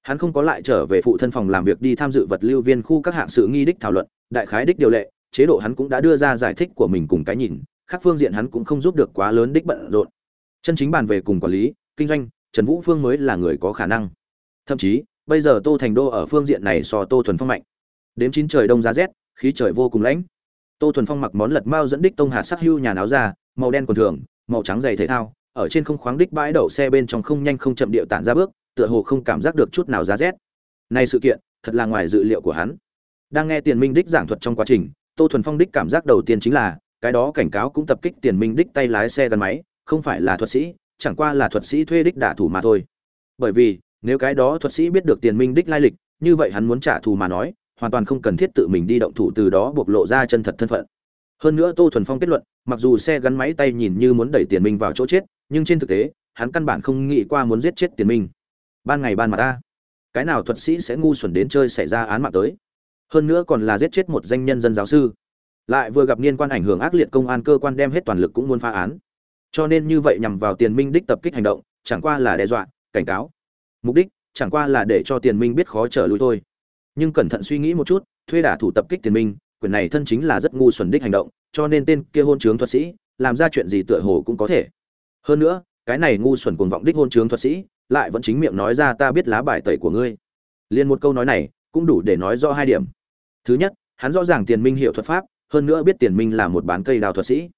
Hắn không có lại trở về phụ thân phòng làm việc đi tham dự vật lưu viên khu các hạng sự nghi đích thảo luận, đại khái đích điều lệ, chế độ hắn cũng đã đưa ra giải thích của mình cùng cái nhìn, khác phương diện hắn cũng không giúp được quá lớn đích bận rộn. Chân chính bàn về cùng quản lý, kinh doanh, trần vũ phương mới là người có khả năng. Thậm chí, bây giờ tô thành đô ở phương diện này so tô thuần phong mạnh. Đếm chín trời đông giá rét, khí trời vô cùng lãnh tô thuần phong mặc món lật mao dẫn đích tông hạt sắc hưu nhà áo ra, màu đen quần thường màu trắng giày thể thao, ở trên không khoáng đích bãi đậu xe bên trong không nhanh không chậm điệu tản ra bước, tựa hồ không cảm giác được chút nào giá rét. Này sự kiện, thật là ngoài dự liệu của hắn. Đang nghe tiền minh đích giảng thuật trong quá trình, tô thuần phong đích cảm giác đầu tiên chính là, cái đó cảnh cáo cũng tập kích tiền minh đích tay lái xe gắn máy, không phải là thuật sĩ, chẳng qua là thuật sĩ thuê đích đả thủ mà thôi. Bởi vì, nếu cái đó thuật sĩ biết được tiền minh đích lai lịch, như vậy hắn muốn trả thù mà nói, hoàn toàn không cần thiết tự mình đi động thủ từ đó bộc lộ ra chân thật thân phận hơn nữa tô thuần phong kết luận, mặc dù xe gắn máy tay nhìn như muốn đẩy tiền minh vào chỗ chết, nhưng trên thực tế, hắn căn bản không nghĩ qua muốn giết chết tiền minh. Ban ngày ban mà ta. Cái nào thuật sĩ sẽ ngu xuẩn đến chơi xảy ra án mạng tới? Hơn nữa còn là giết chết một danh nhân dân giáo sư. Lại vừa gặp niên quan ảnh hưởng ác liệt công an cơ quan đem hết toàn lực cũng muốn phá án. Cho nên như vậy nhằm vào tiền minh đích tập kích hành động, chẳng qua là đe dọa, cảnh cáo. Mục đích, chẳng qua là để cho tiền minh biết khó trở lui thôi. Nhưng cẩn thận suy nghĩ một chút, thuê đả thủ tập kích tiền minh Quyển này thân chính là rất ngu xuẩn đích hành động, cho nên tên kia hôn trướng thuật sĩ, làm ra chuyện gì tựa hồ cũng có thể. Hơn nữa, cái này ngu xuẩn cuồng vọng đích hôn trướng thuật sĩ, lại vẫn chính miệng nói ra ta biết lá bài tẩy của ngươi. Liền một câu nói này, cũng đủ để nói rõ hai điểm. Thứ nhất, hắn rõ ràng tiền minh hiệu thuật pháp, hơn nữa biết tiền minh là một bán cây đào thuật sĩ.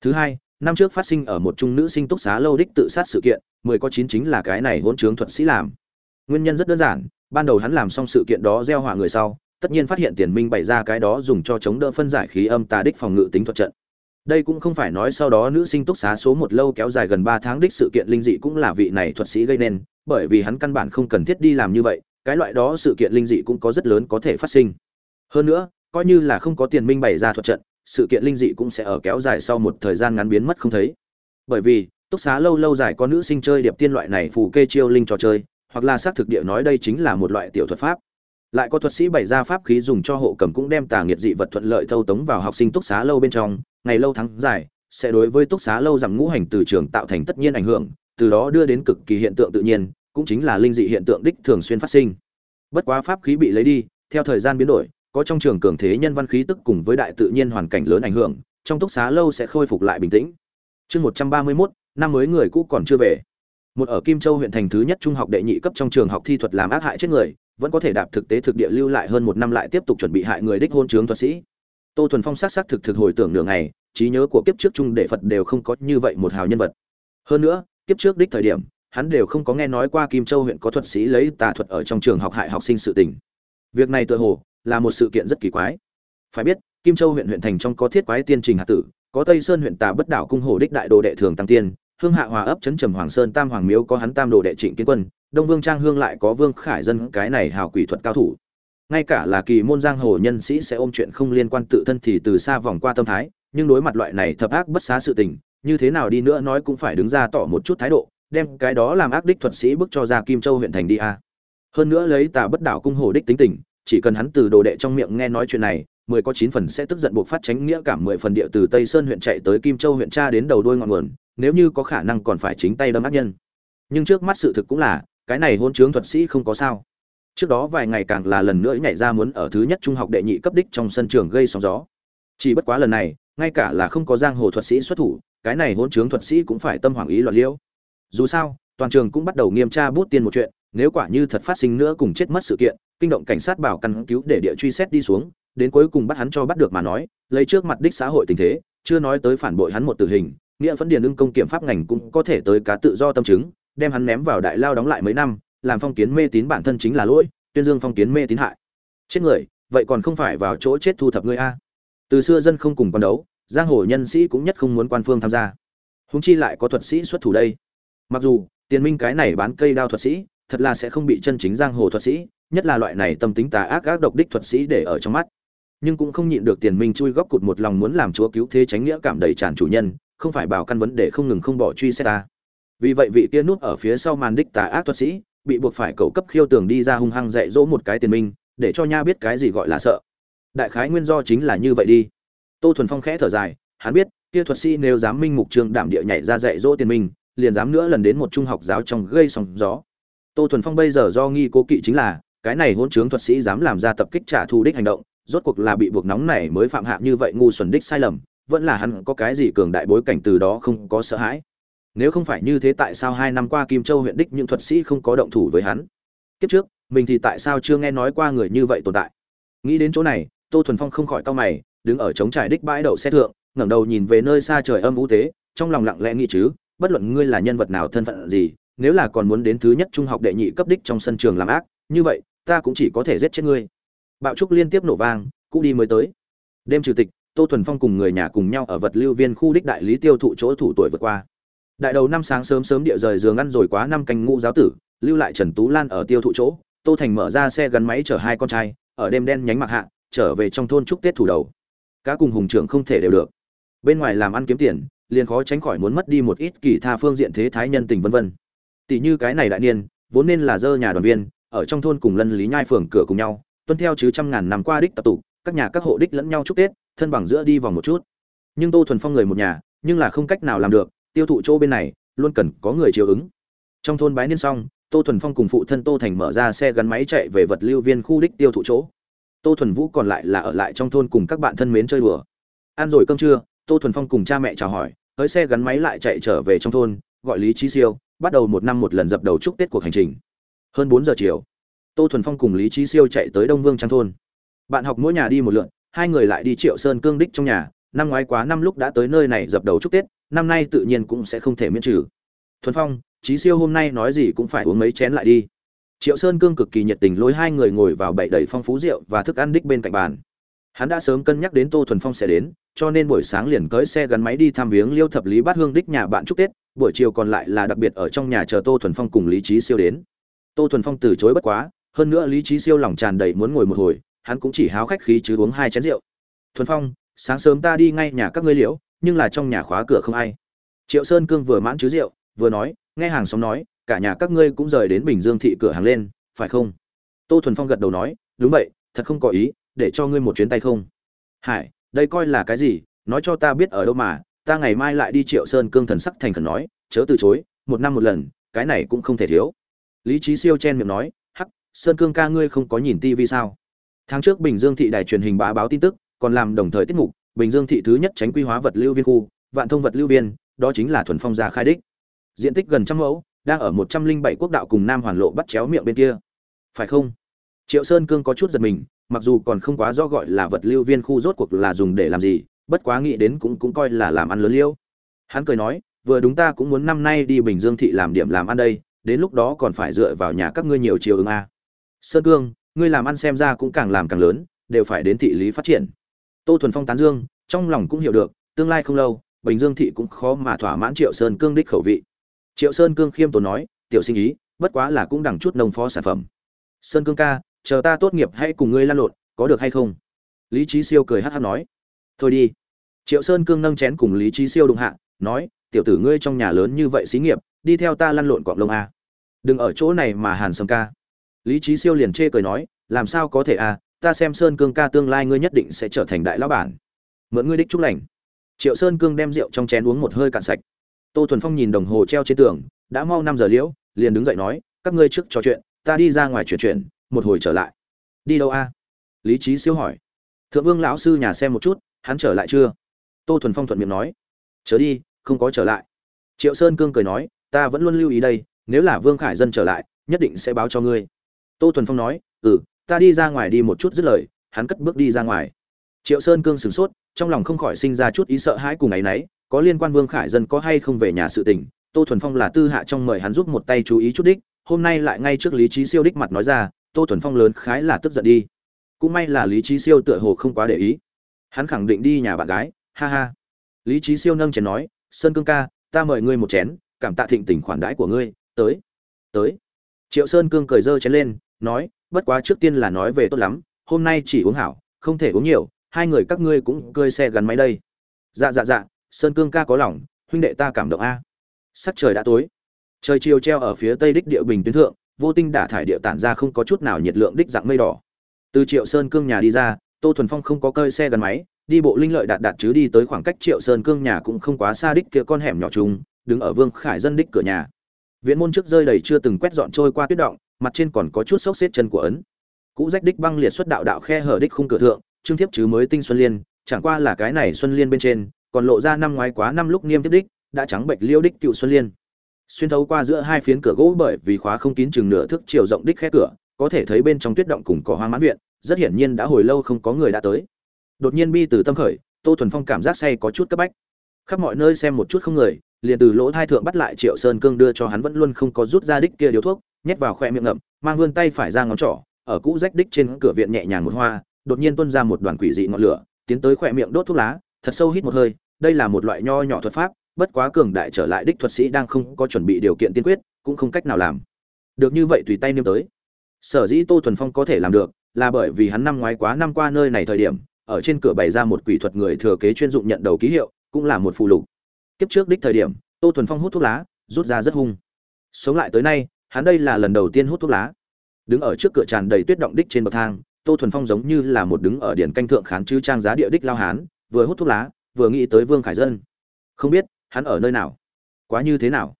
Thứ hai, năm trước phát sinh ở một trung nữ sinh túc xá lâu đích tự sát sự kiện, mười có chín chính là cái này hôn trướng thuật sĩ làm. Nguyên nhân rất đơn giản, ban đầu hắn làm xong sự kiện đó gieo hỏa người sau tất nhiên phát hiện tiền minh bày ra cái đó dùng cho chống đỡ phân giải khí âm tà đích phòng ngự tính thuật trận. Đây cũng không phải nói sau đó nữ sinh túc xá số một lâu kéo dài gần ba tháng đích sự kiện linh dị cũng là vị này thuật sĩ gây nên, bởi vì hắn căn bản không cần thiết đi làm như vậy, cái loại đó sự kiện linh dị cũng có rất lớn có thể phát sinh. Hơn nữa, coi như là không có tiền minh bày ra thuật trận, sự kiện linh dị cũng sẽ ở kéo dài sau một thời gian ngắn biến mất không thấy. Bởi vì, túc xá lâu lâu dài có nữ sinh chơi điệp tiên loại này phù kê chiêu linh trò chơi, hoặc là xác thực địa nói đây chính là một loại tiểu thuật pháp lại có thuật sĩ bày ra pháp khí dùng cho hộ cầm cũng đem tà nghiệt dị vật thuận lợi thâu tống vào học sinh túc xá lâu bên trong. Ngày lâu tháng dài, sẽ đối với túc xá lâu giảm ngũ hành từ trường tạo thành tất nhiên ảnh hưởng, từ đó đưa đến cực kỳ hiện tượng tự nhiên, cũng chính là linh dị hiện tượng đích thường xuyên phát sinh. Bất quá pháp khí bị lấy đi, theo thời gian biến đổi, có trong trường cường thế nhân văn khí tức cùng với đại tự nhiên hoàn cảnh lớn ảnh hưởng, trong túc xá lâu sẽ khôi phục lại bình tĩnh. Chương một trăm ba mươi mốt, năm mới người cũ còn chưa về. Một ở kim châu huyện thành thứ nhất trung học đệ nhị cấp trong trường học thi thuật làm ác hại chết người vẫn có thể đạp thực tế thực địa lưu lại hơn một năm lại tiếp tục chuẩn bị hại người đích hôn trướng thuật sĩ. Tô thuần phong sát c thực thực hồi tưởng nửa ngày, trí nhớ của kiếp trước trung đệ phật đều không có như vậy một hào nhân vật. Hơn nữa, kiếp trước đích thời điểm, hắn đều không có nghe nói qua kim châu huyện có thuật sĩ lấy tà thuật ở trong trường học hại học sinh sự tình. Việc này tự hồ là một sự kiện rất kỳ quái. Phải biết, kim châu huyện huyện thành trong có thiết quái tiên trình hạ tử, có tây sơn huyện tà bất đảo cung hồ đích đại đồ đệ thường tăng tiên, hương hạ hòa ấp chấn trầm hoàng sơn tam hoàng miếu có hắn tam đồ đệ trịnh kiến quân đông vương trang hương lại có vương khải dân, cái này hào quỷ thuật cao thủ. Ngay cả là kỳ môn giang hồ nhân sĩ sẽ ôm chuyện không liên quan tự thân thì từ xa vòng qua tâm thái, nhưng đối mặt loại này thập ác bất xá sự tình, như thế nào đi nữa nói cũng phải đứng ra tỏ một chút thái độ, đem cái đó làm ác đích thuật sĩ bước cho ra kim châu huyện thành đi a. Hơn nữa lấy tà bất đảo cung hồ đích tính tình, chỉ cần hắn từ đồ đệ trong miệng nghe nói chuyện này, mười có chín phần sẽ tức giận buộc phát tránh nghĩa cảm mười phần địa từ tây sơn huyện chạy tới kim châu huyện cha đến đầu đuôi ngọn nguồn, nếu như có khả năng còn phải chính tay đâm ác nhân. Nhưng trước mắt sự thực cũng là cái này hôn chướng thuật sĩ không có sao. Trước đó vài ngày càng là lần nữa nhảy ra muốn ở thứ nhất trung học đệ nhị cấp đích trong sân trường gây sóng gió. Chỉ bất quá lần này, ngay cả là không có giang hồ thuật sĩ xuất thủ, cái này hôn chướng thuật sĩ cũng phải tâm hoàng ý loạn liễu. Dù sao, toàn trường cũng bắt đầu nghiêm tra bút tiên một chuyện, nếu quả như thật phát sinh nữa cùng chết mất sự kiện, kinh động cảnh sát bảo căn cứu để địa truy xét đi xuống, đến cuối cùng bắt hắn cho bắt được mà nói, lấy trước mặt đích xã hội tình thế, chưa nói tới phản bội hắn một tử hình, nghĩa vẫn điền ưng công kiểm pháp ngành cũng có thể tới cá tự do tâm chứng đem hắn ném vào đại lao đóng lại mấy năm, làm phong kiến mê tín bản thân chính là lỗi, tuyên dương phong kiến mê tín hại. Chết người, vậy còn không phải vào chỗ chết thu thập ngươi a? Từ xưa dân không cùng quan đấu, giang hồ nhân sĩ cũng nhất không muốn quan phương tham gia. Húng chi lại có thuật sĩ xuất thủ đây. Mặc dù, tiền minh cái này bán cây đao thuật sĩ, thật là sẽ không bị chân chính giang hồ thuật sĩ, nhất là loại này tâm tính tà ác ác độc đích thuật sĩ để ở trong mắt. Nhưng cũng không nhịn được tiền minh chui góc cụt một lòng muốn làm chúa cứu thế tránh nghĩa cảm đầy tràn chủ nhân, không phải bảo căn vấn đề không ngừng không bỏ truy xét ta vì vậy vị kia nút ở phía sau màn đích tà ác thuật sĩ, bị buộc phải cầu cấp khiêu tường đi ra hung hăng dạy dỗ một cái tiền minh, để cho nha biết cái gì gọi là sợ. Đại khái nguyên do chính là như vậy đi. Tô thuần phong khẽ thở dài, hắn biết, kia thuật sĩ nếu dám minh mục trường đảm địa nhảy ra dạy dỗ tiền minh, liền dám nữa lần đến một trung học giáo trong gây sóng gió. Tô thuần phong bây giờ do nghi cố kỵ chính là, cái này hỗn trướng thuật sĩ dám làm ra tập kích trả thù đích hành động, rốt cuộc là bị buộc nóng này mới phạm hạ như vậy ngu xuẩn đích sai lầm, vẫn là hắn có cái gì cường đại bối cảnh từ đó không có sợ hãi nếu không phải như thế tại sao hai năm qua kim châu huyện đích những thuật sĩ không có động thủ với hắn? Kiếp trước, mình thì tại sao chưa nghe nói qua người như vậy tồn tại? Nghĩ đến chỗ này, tô thuần phong không khỏi cau mày, đứng ở trống trải đích bãi đậu xe thượng, ngẩng đầu nhìn về nơi xa trời âm u tế, trong lòng lặng lẽ nghĩ chứ, bất luận ngươi là nhân vật nào thân phận gì, nếu là còn muốn đến thứ nhất trung học đệ nhị cấp đích trong sân trường làm ác, như vậy, ta cũng chỉ có thể giết chết ngươi. Bạo trúc liên tiếp nổ vang, cũ đi mới tới. Đêm chủ tịch, tô thuần phong cùng người nhà cùng nhau ở vật lưu viên khu đích đại lý tiêu thụ chỗ thủ tuổi vượt qua đại đầu năm sáng sớm sớm địa rời giường ăn rồi quá năm canh ngũ giáo tử, lưu lại trần tú lan ở tiêu thụ chỗ, tô thành mở ra xe gắn máy chở hai con trai, ở đêm đen nhánh mặc hạ, trở về trong thôn chúc tết thủ đầu. Cá cùng hùng trưởng không thể đều được. Bên ngoài làm ăn kiếm tiền, liền khó tránh khỏi muốn mất đi một ít kỳ tha phương diện thế thái nhân tình vân vân. Tỷ như cái này đại niên, vốn nên là dơ nhà đoàn viên, ở trong thôn cùng lân lý nhai phường cửa cùng nhau, tuân theo chứ trăm ngàn năm qua đích tập tụ các nhà các hộ đích lẫn nhau chúc tết, thân bằng giữa đi vòng một chút. Nhưng tô thuần phong người một nhà, nhưng là không cách nào làm được tiêu thụ chỗ bên này, luôn cần có người chiều ứng. Trong thôn bái niên xong, tô thuần phong cùng phụ thân tô thành mở ra xe gắn máy chạy về vật lưu viên khu đích tiêu thụ chỗ. Tô thuần vũ còn lại là ở lại trong thôn cùng các bạn thân mến chơi đùa. Ăn rồi cơm trưa, tô thuần phong cùng cha mẹ chào hỏi, tới xe gắn máy lại chạy trở về trong thôn, gọi lý trí siêu, bắt đầu một năm một lần dập đầu chúc tết cuộc hành trình. Hơn bốn giờ chiều, tô thuần phong cùng lý trí siêu chạy tới đông vương trang thôn. Bạn học mỗi nhà đi một lượn, hai người lại đi triệu sơn cương đích trong nhà. Năm ngoái quá năm lúc đã tới nơi này dập đầu chúc tết năm nay tự nhiên cũng sẽ không thể miễn trừ. Thuần phong trí siêu hôm nay nói gì cũng phải uống mấy chén lại đi. Triệu sơn cương cực kỳ nhiệt tình lôi hai người ngồi vào bậy đầy phong phú rượu và thức ăn đích bên cạnh bàn. Hắn đã sớm cân nhắc đến tô thuần phong sẽ đến, cho nên buổi sáng liền cưỡi xe gắn máy đi thăm viếng liêu thập lý bát hương đích nhà bạn chúc tết, buổi chiều còn lại là đặc biệt ở trong nhà chờ tô thuần phong cùng lý trí siêu đến. Tô thuần phong từ chối bất quá, hơn nữa lý trí siêu lòng tràn đầy muốn ngồi một hồi, hắn cũng chỉ háo khách khí chứ uống hai chén rượu. Thuần phong, sáng sớm ta đi ngay nhà các ngươi liễu nhưng là trong nhà khóa cửa không ai. Triệu sơn cương vừa mãn chứ rượu, vừa nói, nghe hàng xóm nói, cả nhà các ngươi cũng rời đến bình dương thị cửa hàng lên, phải không? Tô thuần phong gật đầu nói, đúng vậy, thật không có ý, để cho ngươi một chuyến tay không. Hải, đây coi là cái gì, nói cho ta biết ở đâu mà, ta ngày mai lại đi triệu sơn cương thần sắc thành khẩn nói, chớ từ chối, một năm một lần, cái này cũng không thể thiếu. Lý trí siêu chen miệng nói, hắc, sơn cương ca ngươi không có nhìn tivi sao? Tháng trước bình dương thị đài truyền hình bá báo tin tức, còn làm đồng thời tiết mục bình dương thị thứ nhất tránh quy hóa vật lưu viên khu, vạn thông vật lưu viên, đó chính là thuần phong gia khai đích. Diện tích gần trăm mẫu, đang ở một trăm linh bảy quốc đạo cùng nam hoàn lộ bắt chéo miệng bên kia. Phải không? Triệu sơn cương có chút giật mình, mặc dù còn không quá rõ gọi là vật lưu viên khu rốt cuộc là dùng để làm gì, bất quá nghĩ đến cũng cũng coi là làm ăn lớn liêu. Hắn cười nói, vừa đúng ta cũng muốn năm nay đi bình dương thị làm điểm làm ăn đây, đến lúc đó còn phải dựa vào nhà các ngươi nhiều chiều ứng a. Sơn cương, ngươi làm ăn xem ra cũng càng làm càng lớn, đều phải đến thị lý phát triển tô thuần phong tán dương, trong lòng cũng hiểu được, tương lai không lâu, bình dương thị cũng khó mà thỏa mãn triệu sơn cương đích khẩu vị. Triệu sơn cương khiêm tốn nói, tiểu sinh ý, bất quá là cũng đằng chút nông phó sản phẩm. Sơn cương ca, chờ ta tốt nghiệp hãy cùng ngươi lan lộn, có được hay không? Lý trí siêu cười hát hát nói. Thôi đi. Triệu sơn cương nâng chén cùng lý trí siêu đụng hạ, nói, tiểu tử ngươi trong nhà lớn như vậy xí nghiệp, đi theo ta lăn lộn cọng lông a. Đừng ở chỗ này mà hàn sâm ca. Lý trí siêu liền chê cười nói, làm sao có thể a ta xem sơn cương ca tương lai ngươi nhất định sẽ trở thành đại lão bản. Mượn ngươi đích chúc lành. Triệu sơn cương đem rượu trong chén uống một hơi cạn sạch. Tô thuần phong nhìn đồng hồ treo trên tường, đã mau năm giờ liễu, liền đứng dậy nói, các ngươi trước trò chuyện, ta đi ra ngoài chuyển chuyển, một hồi trở lại. Đi đâu a? Lý trí siêu hỏi. Thượng vương lão sư nhà xem một chút, hắn trở lại chưa? Tô thuần phong thuận miệng nói. Chớ đi, không có trở lại. Triệu sơn cương cười nói, ta vẫn luôn lưu ý đây, nếu là vương khải dân trở lại, nhất định sẽ báo cho ngươi. Tô thuần phong nói ừ ta đi ra ngoài đi một chút dứt lời, hắn cất bước đi ra ngoài. Triệu sơn cương sửng sốt, trong lòng không khỏi sinh ra chút ý sợ hãi cùng ngày y có liên quan vương khải dân có hay không về nhà sự tình, tô thuần phong là tư hạ trong mời hắn giúp một tay chú ý chút đích, hôm nay lại ngay trước lý trí siêu đích mặt nói ra, tô thuần phong lớn khái là tức giận đi. Cũng may là lý trí siêu tựa hồ không quá để ý. Hắn khẳng định đi nhà bạn gái, ha ha. Lý trí siêu nâng chén nói, sơn cương ca, ta mời ngươi một chén, cảm tạ thịnh tình khoản đãi của ngươi, tới tới. Triệu sơn cương cười dơ chén lên, nói bất quá trước tiên là nói về tốt lắm, hôm nay chỉ uống hảo, không thể uống nhiều, hai người các ngươi cũng cơi xe gắn máy đây. Dạ dạ dạ sơn cương ca có lòng, huynh đệ ta cảm động a. Sắc trời đã tối. Trời chiều treo ở phía tây đích địa bình tuyến thượng, vô tinh đả thải địa tản ra không có chút nào nhiệt lượng đích dạng mây đỏ. Từ triệu sơn cương nhà đi ra, tô thuần phong không có cơi xe gắn máy, đi bộ linh lợi đạt đạt chứ đi tới khoảng cách triệu sơn cương nhà cũng không quá xa đích kia con hẻm nhỏ trùng, đứng ở vương khải dân đích cửa nhà. Viện môn trước rơi đầy chưa từng quét dọn trôi qua tuyết động mặt trên còn có chút xốc xếp chân của ấn. Cũ rách đích băng liệt xuất đạo đạo khe hở đích khung cửa thượng, trương thiếp chứ mới tinh xuân liên, chẳng qua là cái này xuân liên bên trên, còn lộ ra năm ngoái quá năm lúc niêm tiếp đích, đã trắng bệnh liêu đích cựu xuân liên. Xuyên thấu qua giữa hai phiến cửa gỗ bởi vì khóa không kín chừng nửa thước chiều rộng đích khe cửa, có thể thấy bên trong tuyết động cùng cỏ hoang mãn viện, rất hiển nhiên đã hồi lâu không có người đã tới. Đột nhiên bi từ tâm khởi, tô thuần phong cảm giác say có chút cấp bách. Khắp mọi nơi xem một chút không người, liền từ lỗ thai thượng bắt lại triệu sơn cương đưa cho hắn vẫn luôn không có rút ra đích kia điếu thuốc nhét vào khoe miệng ngậm, mang vươn tay phải ra ngón trỏ, ở cũ rách đích trên cửa viện nhẹ nhàng một hoa, đột nhiên tuôn ra một đoàn quỷ dị ngọn lửa, tiến tới khoe miệng đốt thuốc lá, thật sâu hít một hơi, đây là một loại nho nhỏ thuật pháp, bất quá cường đại trở lại đích thuật sĩ đang không có chuẩn bị điều kiện tiên quyết, cũng không cách nào làm. Được như vậy tùy tay niêm tới. Sở dĩ tô thuần phong có thể làm được, là bởi vì hắn năm ngoái quá năm qua nơi này thời điểm, ở trên cửa bày ra một quỷ thuật người thừa kế chuyên dụng nhận đầu ký hiệu, cũng là một phụ lục. Kiếp trước đích thời điểm, tô thuần phong hút thuốc lá, rút ra rất hung. Sống lại tới nay hắn đây là lần đầu tiên hút thuốc lá. Đứng ở trước cửa tràn đầy tuyết động đích trên bậc thang, tô thuần phong giống như là một đứng ở điển canh thượng khán chư trang giá địa đích lao hán, vừa hút thuốc lá, vừa nghĩ tới vương khải dân. Không biết, hắn ở nơi nào? Quá như thế nào?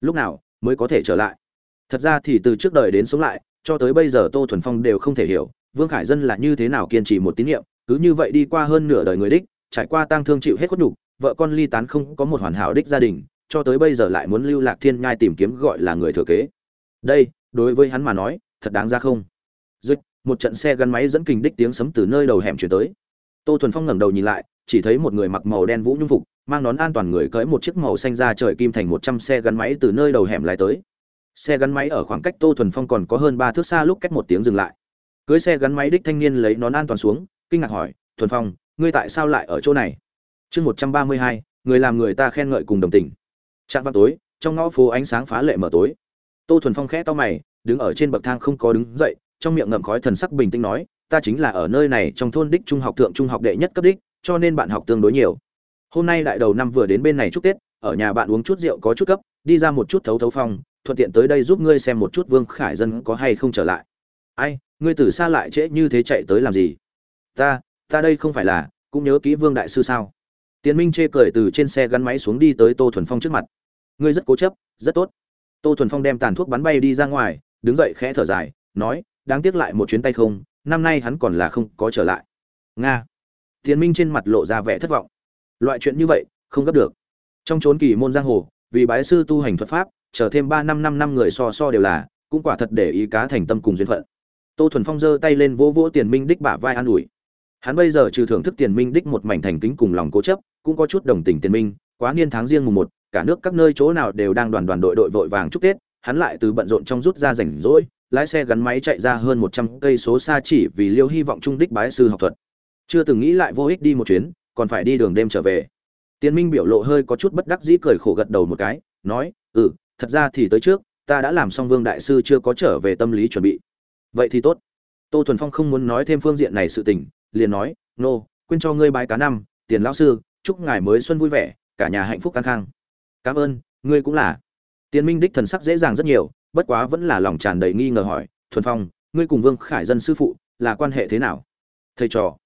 Lúc nào mới có thể trở lại? Thật ra thì từ trước đời đến sống lại, cho tới bây giờ tô thuần phong đều không thể hiểu, vương khải dân là như thế nào kiên trì một tín nhiệm cứ như vậy đi qua hơn nửa đời người đích, trải qua tang thương chịu hết khuất nhục, vợ con ly tán không có một hoàn hảo đích gia đình, cho tới bây giờ lại muốn lưu lạc thiên nhai tìm kiếm gọi là người thừa kế đây, đối với hắn mà nói, thật đáng ra không? Dứt một trận xe gắn máy dẫn kình đích tiếng sấm từ nơi đầu hẻm chuyển tới. Tô thuần phong ngẩng đầu nhìn lại, chỉ thấy một người mặc màu đen vũ nhung phục, mang nón an toàn người cưỡi một chiếc màu xanh ra trời kim thành một trăm xe gắn máy từ nơi đầu hẻm lại tới. Xe gắn máy ở khoảng cách tô thuần phong còn có hơn ba thước xa lúc cách một tiếng dừng lại. Cưới xe gắn máy đích thanh niên lấy nón an toàn xuống, kinh ngạc hỏi, thuần phong, ngươi tại sao lại ở chỗ này? Chương một trăm ba mươi hai, người làm người ta khen ngợi cùng đồng tình. Trạng vào tối, trong ngõ phố ánh sáng phá lệ mở tối tô thuần phong khẽ to mày, đứng ở trên bậc thang không có đứng dậy, trong miệng ngậm khói thần sắc bình tĩnh nói, ta chính là ở nơi này trong thôn đích trung học thượng trung học đệ nhất cấp đích, cho nên bạn học tương đối nhiều. Hôm nay đại đầu năm vừa đến bên này chúc tết, ở nhà bạn uống chút rượu có chút cấp đi ra một chút thấu thấu phong, thuận tiện tới đây giúp ngươi xem một chút vương khải dân có hay không trở lại. Ai, ngươi từ xa lại trễ như thế chạy tới làm gì? Ta ta đây không phải là, cũng nhớ kỹ vương đại sư sao? Tiến minh chê cười từ trên xe gắn máy xuống đi tới tô thuần phong trước mặt. Ngươi rất cố chấp, rất tốt tô thuần phong đem tàn thuốc bắn bay đi ra ngoài, đứng dậy khẽ thở dài, nói, đáng tiếc lại một chuyến tay không, năm nay hắn còn là không có trở lại. Nga. Tiến minh trên mặt lộ ra vẻ thất vọng. Loại chuyện như vậy, không gấp được. Trong chốn kỳ môn giang hồ, vì bái sư tu hành thuật pháp, chờ thêm ba năm năm năm người so so đều là, cũng quả thật để ý cá thành tâm cùng duyên phận. Tô thuần phong giơ tay lên vỗ vỗ tiền minh đích bả vai an ủi. Hắn bây giờ trừ thưởng thức tiền minh đích một mảnh thành kính cùng lòng cố chấp, cũng có chút đồng tình tiền minh, quá niên tháng riêng mùng một cả nước các nơi chỗ nào đều đang đoàn đoàn đội đội vội vàng chúc tết, hắn lại từ bận rộn trong rút ra rảnh rỗi, lái xe gắn máy chạy ra hơn một trăm cây số xa chỉ vì liêu hy vọng trung đích bái sư học thuật. Chưa từng nghĩ lại vô ích đi một chuyến, còn phải đi đường đêm trở về. Tiên minh biểu lộ hơi có chút bất đắc dĩ cười khổ gật đầu một cái, nói ừ thật ra thì tới trước, ta đã làm xong vương đại sư chưa có trở về tâm lý chuẩn bị. Vậy thì tốt. Tô thuần phong không muốn nói thêm phương diện này sự tình, liền nói, nô, quên cho ngươi bái cá năm, tiền lão sư, chúc ngài mới xuân vui vẻ, cả nhà hạnh phúc căng khang cảm ơn, ngươi cũng là. Tiền minh đích thần sắc dễ dàng rất nhiều, bất quá vẫn là lòng tràn đầy nghi ngờ hỏi, thuần phong, ngươi cùng vương khải dân sư phụ là quan hệ thế nào? Thầy trò.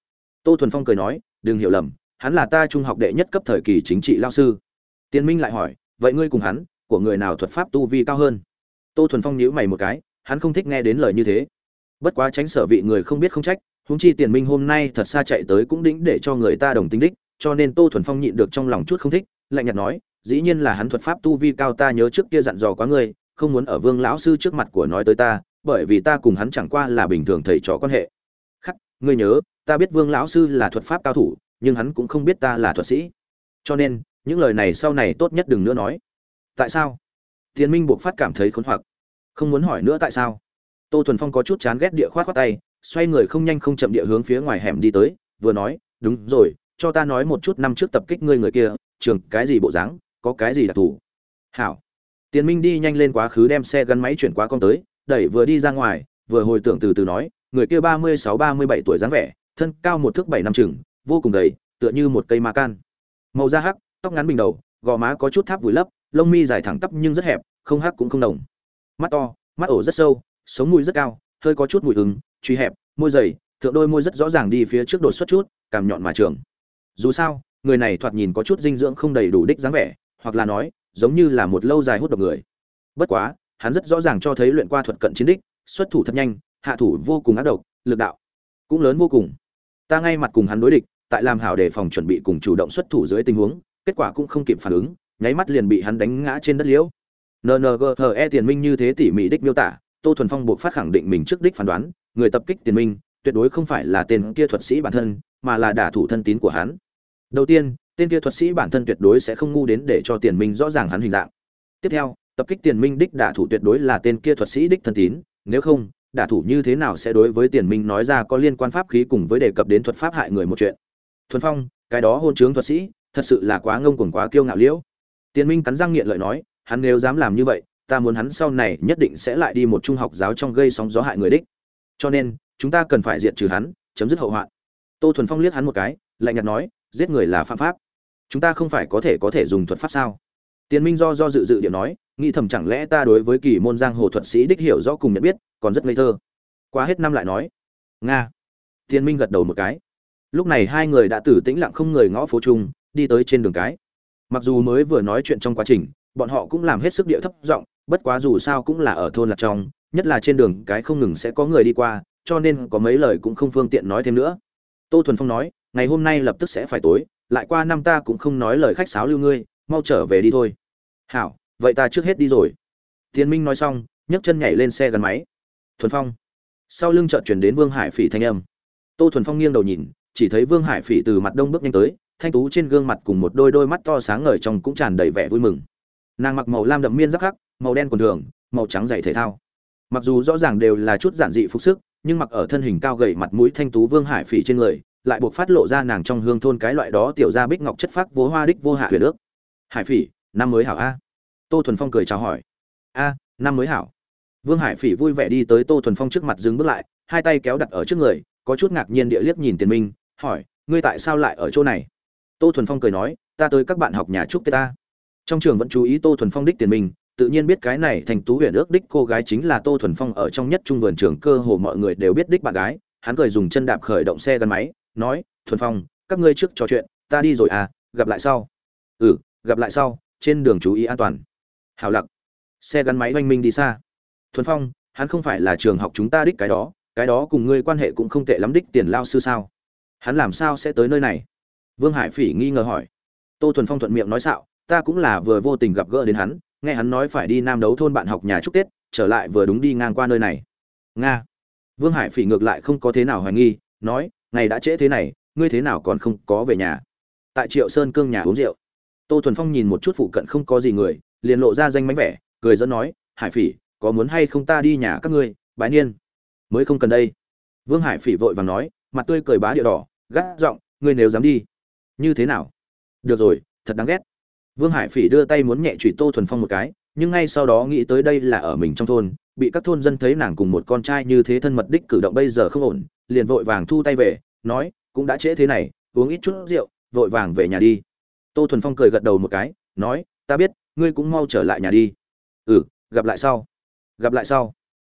Tô thuần phong cười nói, đừng hiểu lầm, hắn là ta trung học đệ nhất cấp thời kỳ chính trị lao sư. Tiến minh lại hỏi, vậy ngươi cùng hắn, của người nào thuật pháp tu vi cao hơn? Tô thuần phong nhíu mày một cái, hắn không thích nghe đến lời như thế. Bất quá tránh sở vị người không biết không trách, huống chi tiền minh hôm nay thật xa chạy tới cũng đĩnh để cho người ta đồng tính đích, cho nên tô thuần phong nhịn được trong lòng chút không thích, lạnh nhạt nói dĩ nhiên là hắn thuật pháp tu vi cao ta nhớ trước kia dặn dò quá ngươi, không muốn ở vương lão sư trước mặt của nói tới ta, bởi vì ta cùng hắn chẳng qua là bình thường thầy trò quan hệ. Khắc, ngươi nhớ, ta biết vương lão sư là thuật pháp cao thủ, nhưng hắn cũng không biết ta là thuật sĩ. Cho nên, những lời này sau này tốt nhất đừng nữa nói. Tại sao? Tiến minh buộc phát cảm thấy khốn hoặc. Không muốn hỏi nữa tại sao? Tô thuần phong có chút chán ghét địa khoát khoát tay, xoay người không nhanh không chậm địa hướng phía ngoài hẻm đi tới, vừa nói, đúng rồi, cho ta nói một chút năm trước tập kích ngươi người kia, trường cái gì bộ dáng? Có cái gì đặc thù? Hảo. Tiền minh đi nhanh lên quá khứ đem xe gắn máy chuyển qua con tới, đẩy vừa đi ra ngoài, vừa hồi tưởng từ từ nói, người kia ba mươi sáu, ba mươi bảy tuổi dáng vẻ, thân cao một thước bảy năm chừng, vô cùng gầy, tựa như một cây ma can. Màu da hắc, tóc ngắn bình đầu, gò má có chút tháp vùi lấp, lông mi dài thẳng tắp nhưng rất hẹp, không hắc cũng không đồng. Mắt to, mắt ổ rất sâu, sống mũi rất cao, hơi có chút mùi ứng truy hẹp, môi dày, thượng đôi môi rất rõ ràng đi phía trước đột xuất chút, cảm nhọn mà trường. Dù sao, người này thoạt nhìn có chút dinh dưỡng không đầy đủ đích dáng vẻ hoặc là nói, giống như là một lâu dài hút độc người. Bất quá, hắn rất rõ ràng cho thấy luyện qua thuật cận chiến đích, xuất thủ thật nhanh, hạ thủ vô cùng ác độc, lực đạo cũng lớn vô cùng. Ta ngay mặt cùng hắn đối địch, tại làm hảo đề phòng chuẩn bị cùng chủ động xuất thủ dưới tình huống, kết quả cũng không kịp phản ứng, nháy mắt liền bị hắn đánh ngã trên đất liễu. E tiền minh như thế tỉ mỉ đích miêu tả, tô thuần phong buộc phát khẳng định mình trước đích phán đoán, người tập kích tiền minh, tuyệt đối không phải là tên kia thuật sĩ bản thân, mà là đả thủ thân tín của hắn. Đầu tiên tên kia thuật sĩ bản thân tuyệt đối sẽ không ngu đến để cho tiền minh rõ ràng hắn hình dạng. Tiếp theo, tập kích tiền minh đích đả thủ tuyệt đối là tên kia thuật sĩ đích thân tín, nếu không, đả thủ như thế nào sẽ đối với tiền minh nói ra có liên quan pháp khí cùng với đề cập đến thuật pháp hại người một chuyện. Thuần phong, cái đó hôn chướng thuật sĩ, thật sự là quá ngông cuồng quá kiêu ngạo liễu. Tiền minh cắn răng nghiện lợi nói, hắn nếu dám làm như vậy, ta muốn hắn sau này nhất định sẽ lại đi một trung học giáo trong gây sóng gió hại người đích. Cho nên, chúng ta cần phải diệt trừ hắn, chấm dứt hậu hoạn. Tô thuần phong liếc hắn một cái, lạnh nhạt nói, giết người là phạm pháp chúng ta không phải có thể có thể dùng thuật pháp sao? Tiến minh do do dự dự điệu nói, nghĩ thầm chẳng lẽ ta đối với kỳ môn giang hồ thuật sĩ đích hiểu rõ cùng nhận biết, còn rất ngây thơ. Qua hết năm lại nói, nga. Tiến minh gật đầu một cái. Lúc này hai người đã tử tĩnh lặng không người ngõ phố trung đi tới trên đường cái. Mặc dù mới vừa nói chuyện trong quá trình, bọn họ cũng làm hết sức địa thấp giọng, bất quá dù sao cũng là ở thôn lạc trong, nhất là trên đường cái không ngừng sẽ có người đi qua, cho nên có mấy lời cũng không phương tiện nói thêm nữa. Tô thuần phong nói, ngày hôm nay lập tức sẽ phải tối lại qua năm ta cũng không nói lời khách sáo lưu ngươi, mau trở về đi thôi. Hảo, vậy ta trước hết đi rồi. Tiến minh nói xong, nhấc chân nhảy lên xe gắn máy. Thuần phong. Sau lưng chợt chuyển đến vương hải phỉ thanh âm. Tô thuần phong nghiêng đầu nhìn, chỉ thấy vương hải phỉ từ mặt đông bước nhanh tới, thanh tú trên gương mặt cùng một đôi đôi mắt to sáng ngời trong cũng tràn đầy vẻ vui mừng. Nàng mặc màu lam đậm miên rắc khắc, màu đen quần thường, màu trắng dày thể thao. Mặc dù rõ ràng đều là chút giản dị phục sức, nhưng mặc ở thân hình cao gầy mặt mũi thanh tú vương hải phỉ trên người lại buộc phát lộ ra nàng trong hương thôn cái loại đó tiểu ra bích ngọc chất phác vô hoa đích vô hạ huyền ước. Hải phỉ, năm mới hảo a. Tô thuần phong cười chào hỏi. A, năm mới hảo. Vương hải phỉ vui vẻ đi tới tô thuần phong trước mặt dừng bước lại, hai tay kéo đặt ở trước người, có chút ngạc nhiên địa liếc nhìn tiền minh, hỏi, ngươi tại sao lại ở chỗ này? Tô thuần phong cười nói, ta tới các bạn học nhà chúc tết ta. Trong trường vẫn chú ý tô thuần phong đích tiền minh, tự nhiên biết cái này thành tú huyền ước đích cô gái chính là tô thuần phong ở trong nhất trung vườn trường cơ hồ mọi người đều biết đích bạn gái, hắn cười dùng chân đạp khởi động xe gắn máy nói, thuần phong, các ngươi trước trò chuyện, ta đi rồi à gặp lại sau. Ừ gặp lại sau, trên đường chú ý an toàn. Hào lặc, xe gắn máy oanh minh đi xa. Thuần phong, hắn không phải là trường học chúng ta đích cái đó cái đó cùng ngươi quan hệ cũng không tệ lắm đích tiền lao sư sao? Hắn làm sao sẽ tới nơi này? Vương hải phỉ nghi ngờ hỏi. Tô thuần phong thuận miệng nói xạo, ta cũng là vừa vô tình gặp gỡ đến hắn, nghe hắn nói phải đi nam đấu thôn bạn học nhà chúc tết, trở lại vừa đúng đi ngang qua nơi này. Nga. Vương hải phỉ ngược lại không có thế nào hoài nghi, nói ngày đã trễ thế này, ngươi thế nào còn không có về nhà? Tại triệu sơn cương nhà uống rượu. Tô thuần phong nhìn một chút phụ cận không có gì người, liền lộ ra danh mánh vẻ, cười dẫn nói, hải phỉ, có muốn hay không ta đi nhà các ngươi, bái niên? Mới không cần đây. Vương hải phỉ vội vàng nói, mặt tươi cười bá địa đỏ, gắt giọng, ngươi nếu dám đi, như thế nào? Được rồi, thật đáng ghét. Vương hải phỉ đưa tay muốn nhẹ chửi tô thuần phong một cái, nhưng ngay sau đó nghĩ tới đây là ở mình trong thôn, bị các thôn dân thấy nàng cùng một con trai như thế thân mật đích cử động bây giờ không ổn liền vội vàng thu tay về, nói, cũng đã trễ thế này, uống ít chút rượu, vội vàng về nhà đi. Tô thuần phong cười gật đầu một cái, nói, ta biết, ngươi cũng mau trở lại nhà đi. Ừ gặp lại sau. Gặp lại sau.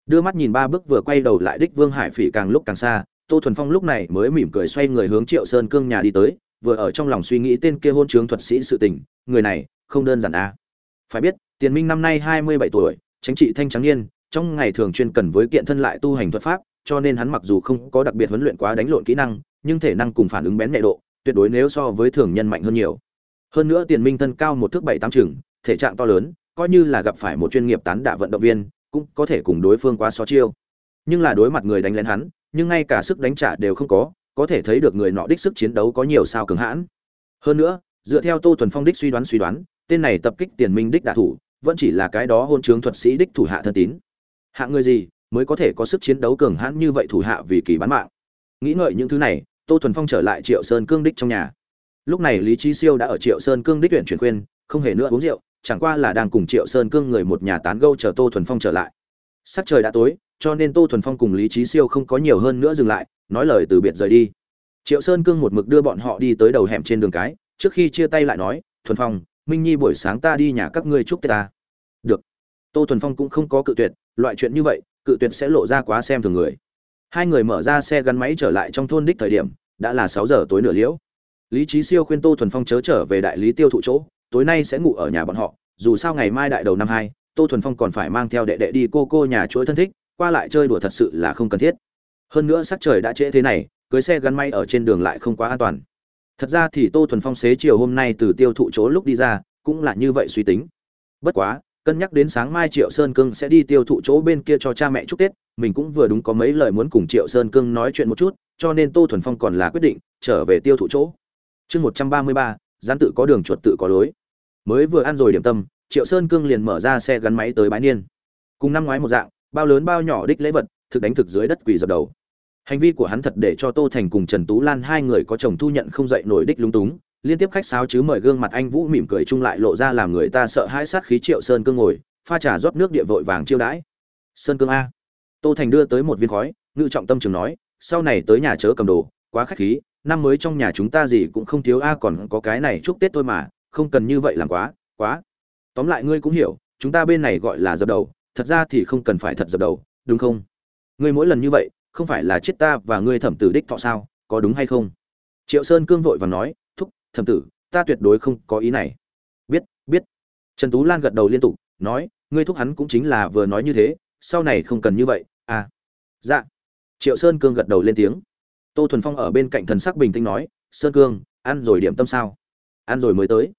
Đưa mắt nhìn ba bước vừa quay đầu lại đích vương hải phỉ càng lúc càng xa, tô thuần phong lúc này mới mỉm cười xoay người hướng triệu sơn cương nhà đi tới, vừa ở trong lòng suy nghĩ tên kia hôn trướng thuật sĩ sự tình, người này, không đơn giản a phải biết, tiền minh năm nay hai mươi bảy tuổi chính trị thanh trắng niên, trong ngày thường chuyên cần với kiện thân lại tu hành thuật pháp cho nên hắn mặc dù không có đặc biệt huấn luyện quá đánh lộn kỹ năng, nhưng thể năng cùng phản ứng bén nhạy độ, tuyệt đối nếu so với thường nhân mạnh hơn nhiều. Hơn nữa tiền minh thân cao một thước bảy tám chừng, thể trạng to lớn, coi như là gặp phải một chuyên nghiệp tán đả vận động viên, cũng có thể cùng đối phương quá so chiêu. Nhưng là đối mặt người đánh lén hắn, nhưng ngay cả sức đánh trả đều không có có thể thấy được người nọ đích sức chiến đấu có nhiều sao cường hãn. Hơn nữa, dựa theo tô thuần phong đích suy đoán suy đoán, tên này tập kích tiền minh đích đả thủ, vẫn chỉ là cái đó hôn chướng thuật sĩ đích thủ hạ thân tín. Hạng người gì? Mới có thể có sức chiến đấu cường hãn như vậy thủ hạ vì kỳ bán mạng. Nghĩ ngợi những thứ này, tô thuần phong trở lại triệu sơn cương đích trong nhà. Lúc này lý trí siêu đã ở triệu sơn cương đích huyện chuyển khuyên, không hề nữa uống rượu, chẳng qua là đang cùng triệu sơn cương người một nhà tán gâu chờ tô thuần phong trở lại. Sắc trời đã tối, cho nên tô thuần phong cùng lý trí siêu không có nhiều hơn nữa dừng lại, nói lời từ biệt rời đi. Triệu sơn cương một mực đưa bọn họ đi tới đầu hẻm trên đường cái, trước khi chia tay lại nói, thuần phong, minh nhi buổi sáng ta đi nhà các ngươi chúc tết ta. Được. Tô thuần phong cũng không có cự tuyệt, loại chuyện như vậy cự tuyệt sẽ lộ ra quá xem thường người. Hai người mở ra xe gắn máy trở lại trong thôn đích thời điểm, đã là sáu giờ tối nửa liễu. Lý trí siêu khuyên tô thuần phong chớ trở về đại lý tiêu thụ chỗ, tối nay sẽ ngủ ở nhà bọn họ, dù sao ngày mai đại đầu năm hai, tô thuần phong còn phải mang theo đệ đệ đi cô cô nhà chuỗi thân thích, qua lại chơi đùa thật sự là không cần thiết. Hơn nữa sắc trời đã trễ thế này, cưới xe gắn máy ở trên đường lại không quá an toàn. Thật ra thì tô thuần phong xế chiều hôm nay từ tiêu thụ chỗ lúc đi ra, cũng là như vậy suy tính. Bất quá cân nhắc đến sáng mai triệu sơn cương sẽ đi tiêu thụ chỗ bên kia cho cha mẹ chúc tết, mình cũng vừa đúng có mấy lời muốn cùng triệu sơn cương nói chuyện một chút, cho nên tô thuần phong còn là quyết định trở về tiêu thụ chỗ. Chương một trăm ba mươi ba, gián tự có đường chuột tự có lối. Mới vừa ăn rồi điểm tâm, triệu sơn cương liền mở ra xe gắn máy tới bái niên. Cùng năm ngoái một dạng, bao lớn bao nhỏ đích lễ vật, thực đánh thực dưới đất quỳ dập đầu. Hành vi của hắn thật để cho tô thành cùng trần tú lan hai người có chồng thu nhận không dậy nổi đích lung túng liên tiếp khách sáo chứ mời gương mặt anh vũ mỉm cười chung lại lộ ra làm người ta sợ hãi sát khí triệu sơn cương ngồi, pha trà rót nước địa vội vàng chiêu đãi. Sơn cương a. Tô thành đưa tới một viên khói, ngự trọng tâm trường nói, sau này tới nhà chớ cầm đồ, quá khách khí, năm mới trong nhà chúng ta gì cũng không thiếu a, còn có cái này chúc tết thôi mà, không cần như vậy làm quá quá. Tóm lại ngươi cũng hiểu, chúng ta bên này gọi là dập đầu, thật ra thì không cần phải thật dập đầu, đúng không? Ngươi mỗi lần như vậy, không phải là chết ta và ngươi thẩm tử đích thọ sao, có đúng hay không? Triệu sơn cương vội và nói thầm tử, ta tuyệt đối không có ý này. Biết biết. Trần tú lan gật đầu liên tục, nói, ngươi thúc hắn cũng chính là vừa nói như thế, sau này không cần như vậy à. Dạ. Triệu sơn cương gật đầu lên tiếng. Tô thuần phong ở bên cạnh thần sắc bình tĩnh nói, sơn cương, ăn rồi điểm tâm sao? Ăn rồi mới tới.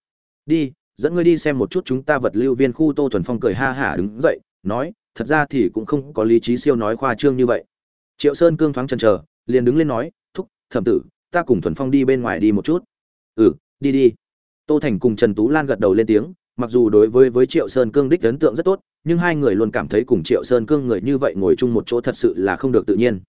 Đi, dẫn ngươi đi xem một chút chúng ta vật lưu viên khu. Tô thuần phong cười ha hả đứng dậy, nói, thật ra thì cũng không có lý trí siêu nói khoa trương như vậy. Triệu sơn cương thoáng chần chờ, liền đứng lên nói, thúc thẩm tử, ta cùng thuần phong đi bên ngoài đi một chút ừ đi đi. Tô thành cùng trần tú lan gật đầu lên tiếng, mặc dù đối với với triệu sơn cương đích ấn tượng rất tốt, nhưng hai người luôn cảm thấy cùng triệu sơn cương người như vậy ngồi chung một chỗ thật sự là không được tự nhiên.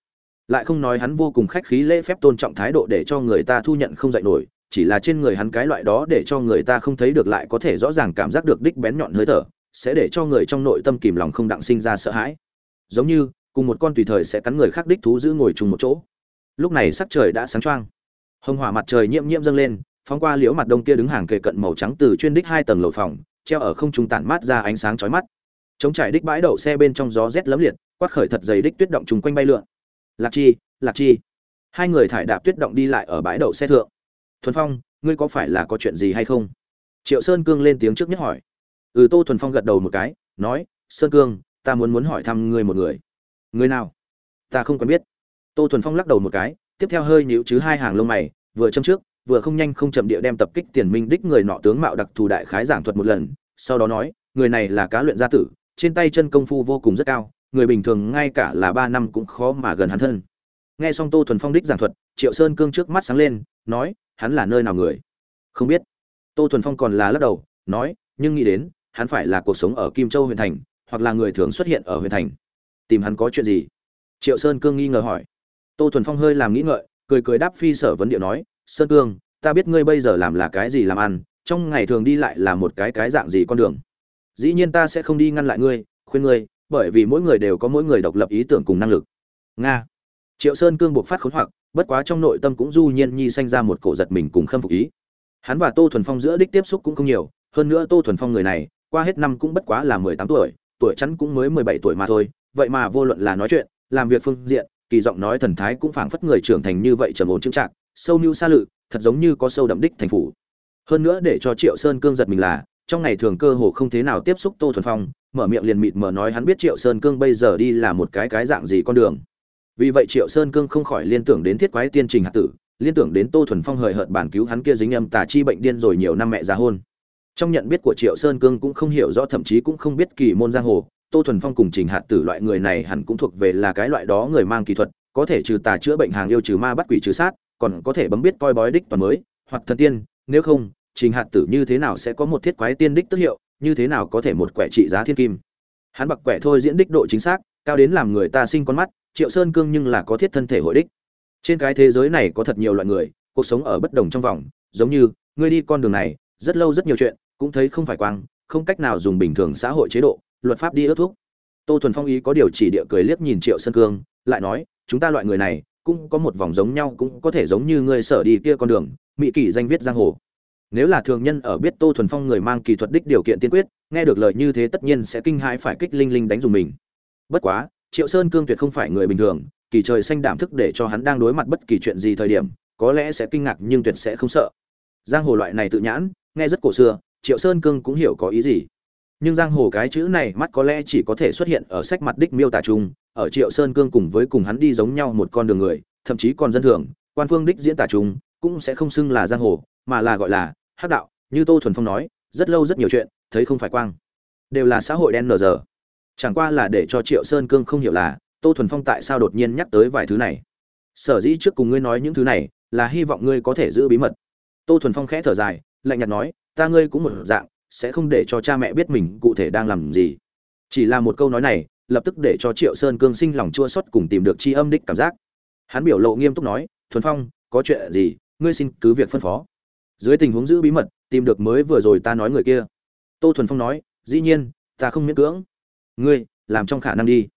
Lại không nói hắn vô cùng khách khí lễ phép tôn trọng thái độ để cho người ta thu nhận không dạy nổi, chỉ là trên người hắn cái loại đó để cho người ta không thấy được lại có thể rõ ràng cảm giác được đích bén nhọn hơi thở, sẽ để cho người trong nội tâm kìm lòng không đặng sinh ra sợ hãi. Giống như, cùng một con tùy thời sẽ cắn người khác đích thú giữ ngồi chung một chỗ. Lúc này sắc trời đã sáng choang. Hồng hỏa mặt trời nhiễm nhiễm dâng lên phóng qua liễu mặt đông kia đứng hàng kề cận màu trắng từ chuyên đích hai tầng lầu phòng, treo ở không trung tản mát ra ánh sáng chói mắt. Chống trải đích bãi đậu xe bên trong gió rét lấm liệt, quát khởi thật dày đích tuyết động chung quanh bay lượn. Lạc chi lạc chi. Hai người thải đạp tuyết động đi lại ở bãi đậu xe thượng. Thuần phong, ngươi có phải là có chuyện gì hay không? Triệu sơn cương lên tiếng trước nhất hỏi. Ừ tô thuần phong gật đầu một cái, nói, sơn cương, ta muốn muốn hỏi thăm ngươi một người. Người nào? Ta không quen biết. Tô thuần phong lắc đầu một cái, tiếp theo hơi nhịu chứ hai hàng lông mày, vừa châm trước vừa không nhanh không chậm địa đem tập kích tiền minh đích người nọ tướng mạo đặc thù đại khái giảng thuật một lần, sau đó nói, người này là cá luyện gia tử, trên tay chân công phu vô cùng rất cao, người bình thường ngay cả là ba năm cũng khó mà gần hắn thân. Nghe xong tô thuần phong đích giảng thuật, triệu sơn cương trước mắt sáng lên, nói, hắn là nơi nào người? Không biết. Tô thuần phong còn là lắc đầu, nói, nhưng nghĩ đến, hắn phải là cuộc sống ở kim châu huyện thành, hoặc là người thường xuất hiện ở huyện thành. Tìm hắn có chuyện gì? Triệu sơn cương nghi ngờ hỏi. Tô thuần phong hơi làm nghĩ ngợi, cười cười đáp phi sở vấn điệu nói sơn cương, ta biết ngươi bây giờ làm là cái gì làm ăn, trong ngày thường đi lại là một cái cái dạng gì con đường. Dĩ nhiên ta sẽ không đi ngăn lại ngươi, khuyên ngươi, bởi vì mỗi người đều có mỗi người độc lập ý tưởng cùng năng lực. Nga. Triệu sơn cương buộc phát khốn hoặc, bất quá trong nội tâm cũng du nhiên nhi sanh ra một cổ giật mình cùng khâm phục ý. Hắn và tô thuần phong giữa đích tiếp xúc cũng không nhiều, hơn nữa tô thuần phong người này, qua hết năm cũng bất quá là mười tám tuổi tuổi chắn cũng mới mười bảy tuổi mà thôi, vậy mà vô luận là nói chuyện, làm việc phương diện, kỳ giọng nói thần thái cũng phảng phất người trưởng thành như vậy trầm ổn chững chạc sâu mưu xa lự, thật giống như có sâu đậm đích thành phủ. Hơn nữa để cho triệu sơn cương giật mình là, trong ngày thường cơ hồ không thế nào tiếp xúc tô thuần phong, mở miệng liền mịt mở nói hắn biết triệu sơn cương bây giờ đi là một cái cái dạng gì con đường. Vì vậy triệu sơn cương không khỏi liên tưởng đến thiết quái tiên trình hạt tử, liên tưởng đến tô thuần phong hời hợt bản cứu hắn kia dính âm tà chi bệnh điên rồi nhiều năm mẹ già hôn. Trong nhận biết của triệu sơn cương cũng không hiểu rõ, thậm chí cũng không biết kỳ môn giang hồ, tô thuần phong cùng trình hạt tử loại người này hẳn cũng thuộc về là cái loại đó người mang kỹ thuật, có thể trừ tà chữa bệnh hàng yêu trừ ma bắt quỷ trừ sát còn có thể bấm biết coi bói đích toàn mới, hoặc thần tiên, nếu không, trình hạt tử như thế nào sẽ có một thiết quái tiên đích tức hiệu, như thế nào có thể một quẻ trị giá thiên kim. Hắn bặc quẻ thôi diễn đích độ chính xác, cao đến làm người ta sinh con mắt, triệu sơn cương nhưng là có thiết thân thể hội đích. Trên cái thế giới này có thật nhiều loại người, cuộc sống ở bất đồng trong vòng, giống như, ngươi đi con đường này, rất lâu rất nhiều chuyện, cũng thấy không phải quang, không cách nào dùng bình thường xã hội chế độ, luật pháp đi ước thúc. Tô thuần phong ý có điều chỉ địa cười liếc nhìn triệu sơn cương, lại nói, chúng ta loại người này cũng có một vòng giống nhau cũng có thể giống như ngươi sở đi kia con đường mỹ kỷ danh viết giang hồ. Nếu là thường nhân ở biết tô thuần phong người mang kỳ thuật đích điều kiện tiên quyết, nghe được lời như thế tất nhiên sẽ kinh hãi phải kích linh linh đánh dùng mình. Bất quá, triệu sơn cương tuyệt không phải người bình thường, kỳ trời xanh đảm thức để cho hắn đang đối mặt bất kỳ chuyện gì thời điểm, có lẽ sẽ kinh ngạc nhưng tuyệt sẽ không sợ. Giang hồ loại này tự nhãn, nghe rất cổ xưa, triệu sơn cương cũng hiểu có ý gì. Nhưng giang hồ cái chữ này mắt có lẽ chỉ có thể xuất hiện ở sách mặt đích miêu tả chung ở triệu sơn cương cùng với cùng hắn đi giống nhau một con đường người, thậm chí còn dân thường, quan phương đích diễn tả chúng cũng sẽ không xưng là giang hồ, mà là gọi là hắc đạo, như tô thuần phong nói, rất lâu rất nhiều chuyện, thấy không phải quang. Đều là xã hội đen nờ giờ. Chẳng qua là để cho triệu sơn cương không hiểu là, tô thuần phong tại sao đột nhiên nhắc tới vài thứ này. Sở dĩ trước cùng ngươi nói những thứ này, là hy vọng ngươi có thể giữ bí mật. Tô thuần phong khẽ thở dài, lạnh nhạt nói, ta ngươi cũng một dạng, sẽ không để cho cha mẹ biết mình cụ thể đang làm gì. Chỉ là một câu nói này lập tức để cho triệu sơn cương sinh lòng chua xót cùng tìm được chi âm đích cảm giác. Hắn biểu lộ nghiêm túc nói, thuần phong, có chuyện gì? Ngươi xin cứ việc phân phó. Dưới tình huống giữ bí mật, tìm được mới vừa rồi ta nói người kia. Tô thuần phong nói, dĩ nhiên, ta không miễn cưỡng. Ngươi, làm trong khả năng đi.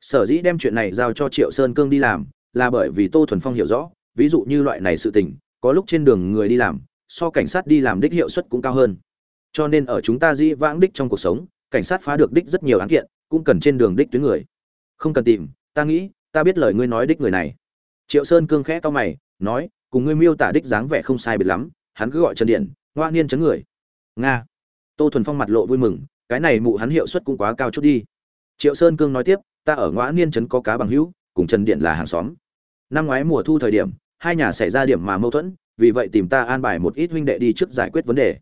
Sở dĩ đem chuyện này giao cho triệu sơn cương đi làm, là bởi vì tô thuần phong hiểu rõ, ví dụ như loại này sự tình, có lúc trên đường người đi làm, so cảnh sát đi làm đích hiệu suất cũng cao hơn. Cho nên ở chúng ta dĩ vãng đích trong cuộc sống, cảnh sát phá được đích rất nhiều án kiện cũng cần trên đường đích tuyến người. Không cần tìm, ta nghĩ, ta biết lời ngươi nói đích người này. Triệu sơn cương khẽ to mày, nói, cùng ngươi miêu tả đích dáng vẻ không sai biệt lắm, hắn cứ gọi trần điện, ngoa niên chấn người. Nga. Tô thuần phong mặt lộ vui mừng, cái này mụ hắn hiệu suất cũng quá cao chút đi. Triệu sơn cương nói tiếp, ta ở ngoã niên trấn có cá bằng hữu, cùng trần điện là hàng xóm. Năm ngoái mùa thu thời điểm, hai nhà xảy ra điểm mà mâu thuẫn, vì vậy tìm ta an bài một ít huynh đệ đi trước giải quyết vấn đề.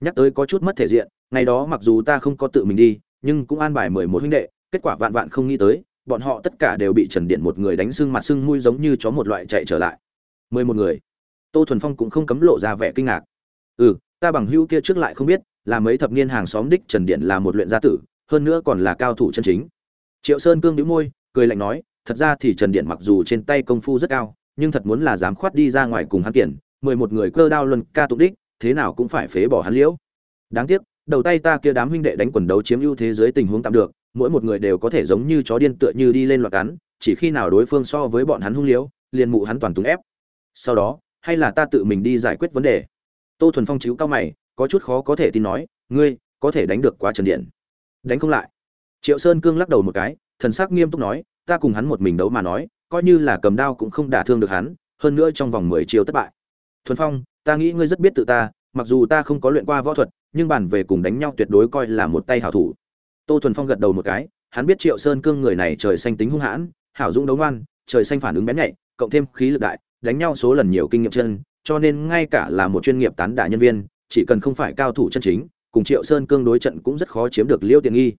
Nhắc tới có chút mất thể diện, ngày đó mặc dù ta không có tự mình đi nhưng cũng an bài mười một huynh đệ, kết quả vạn vạn không nghĩ tới, bọn họ tất cả đều bị trần điện một người đánh sưng mặt sưng mũi giống như chó một loại chạy trở lại. Mười một người. Tô thuần phong cũng không cấm lộ ra vẻ kinh ngạc. Ừ ta bằng hữu kia trước lại không biết, là mấy thập niên hàng xóm đích trần điện là một luyện gia tử, hơn nữa còn là cao thủ chân chính. Triệu sơn cương đĩu môi, cười lạnh nói, thật ra thì trần điện mặc dù trên tay công phu rất cao, nhưng thật muốn là dám khoát đi ra ngoài cùng hắn kiển, mười một người cơ đao luân ca tụng đích, thế nào cũng phải phế bỏ hắn liễu. Đáng tiếc đầu tay ta kia đám huynh đệ đánh quần đấu chiếm ưu thế dưới tình huống tạm được, mỗi một người đều có thể giống như chó điên tựa như đi lên loạt cắn, chỉ khi nào đối phương so với bọn hắn hung liếu, liền mụ hắn toàn túng ép. Sau đó, hay là ta tự mình đi giải quyết vấn đề? Tô thuần phong chiếu cao mày, có chút khó có thể tin nói, ngươi, có thể đánh được quá trần điện. Đánh không lại. Triệu sơn cương lắc đầu một cái, thần sắc nghiêm túc nói, ta cùng hắn một mình đấu mà nói, coi như là cầm đao cũng không đả thương được hắn, hơn nữa trong vòng mười chiều thất bại. Thuần phong, ta nghĩ ngươi rất biết tự ta, mặc dù ta không có luyện qua võ thuật nhưng bản về cùng đánh nhau tuyệt đối coi là một tay hảo thủ. Tô thuần phong gật đầu một cái, hắn biết triệu sơn cương người này trời xanh tính hung hãn, hảo dũng đấu ngoan, trời xanh phản ứng bén nhạy, cộng thêm khí lực đại, đánh nhau số lần nhiều kinh nghiệm chân, cho nên ngay cả là một chuyên nghiệp tán đả nhân viên, chỉ cần không phải cao thủ chân chính, cùng triệu sơn cương đối trận cũng rất khó chiếm được liêu tiện nghi.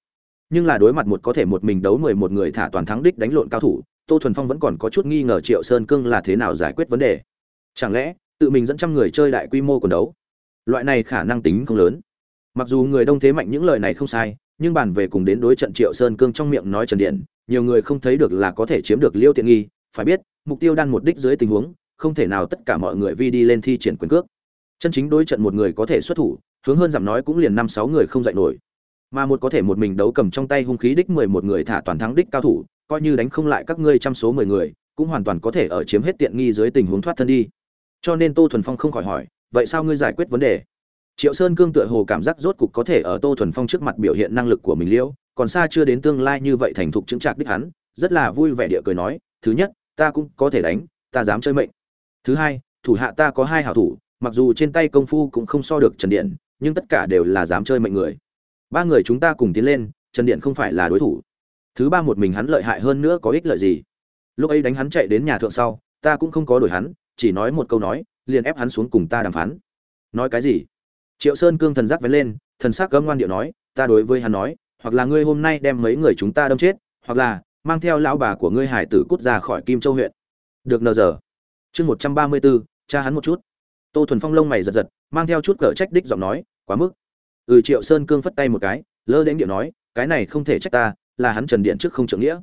Nhưng là đối mặt một có thể một mình đấu mười một người thả toàn thắng đích đánh lộn cao thủ, tô thuần phong vẫn còn có chút nghi ngờ triệu sơn cương là thế nào giải quyết vấn đề. Chẳng lẽ tự mình dẫn trăm người chơi đại quy mô quần đấu? Loại này khả năng tính không lớn mặc dù người đông thế mạnh những lời này không sai, nhưng bàn về cùng đến đối trận triệu sơn cương trong miệng nói trần điện, nhiều người không thấy được là có thể chiếm được liêu tiện nghi. Phải biết, mục tiêu đan một đích dưới tình huống, không thể nào tất cả mọi người vi đi lên thi triển quyền cước. Chân chính đối trận một người có thể xuất thủ, hướng hơn giảm nói cũng liền năm sáu người không dạy nổi. Mà một có thể một mình đấu cầm trong tay hung khí đích mười một người thả toàn thắng đích cao thủ, coi như đánh không lại các ngươi trăm số mười người, cũng hoàn toàn có thể ở chiếm hết tiện nghi dưới tình huống thoát thân đi. Cho nên tô thuần phong không khỏi hỏi, vậy sao ngươi giải quyết vấn đề? Triệu sơn cương tựa hồ cảm giác rốt cục có thể ở tô thuần phong trước mặt biểu hiện năng lực của mình liễu còn xa chưa đến tương lai như vậy thành thục chứng trạc đích hắn, rất là vui vẻ địa cười nói, thứ nhất, ta cũng có thể đánh, ta dám chơi mệnh. Thứ hai, thủ hạ ta có hai hảo thủ, mặc dù trên tay công phu cũng không so được trần điện, nhưng tất cả đều là dám chơi mệnh người. Ba người chúng ta cùng tiến lên, trần điện không phải là đối thủ. Thứ ba một mình hắn lợi hại hơn nữa có ích lợi gì? Lúc ấy đánh hắn chạy đến nhà thượng sau, ta cũng không có đổi hắn, chỉ nói một câu nói, liền ép hắn xuống cùng ta đàm phán. Nói cái gì? Triệu sơn cương thần giác vén lên, thần sắc gấm ngoan điệu nói, ta đối với hắn nói, hoặc là ngươi hôm nay đem mấy người chúng ta đâm chết, hoặc là mang theo lão bà của ngươi hải tử cút ra khỏi kim châu huyện. Được nờ giờ. Chương một trăm ba mươi bốn cha hắn một chút. Tô thuần phong lông mày giật giật, mang theo chút cỡ trách đích giọng nói, quá mức. Ừ triệu sơn cương phất tay một cái, lơ đến điệu nói, cái này không thể trách ta, là hắn trần điện trước không trưởng nghĩa.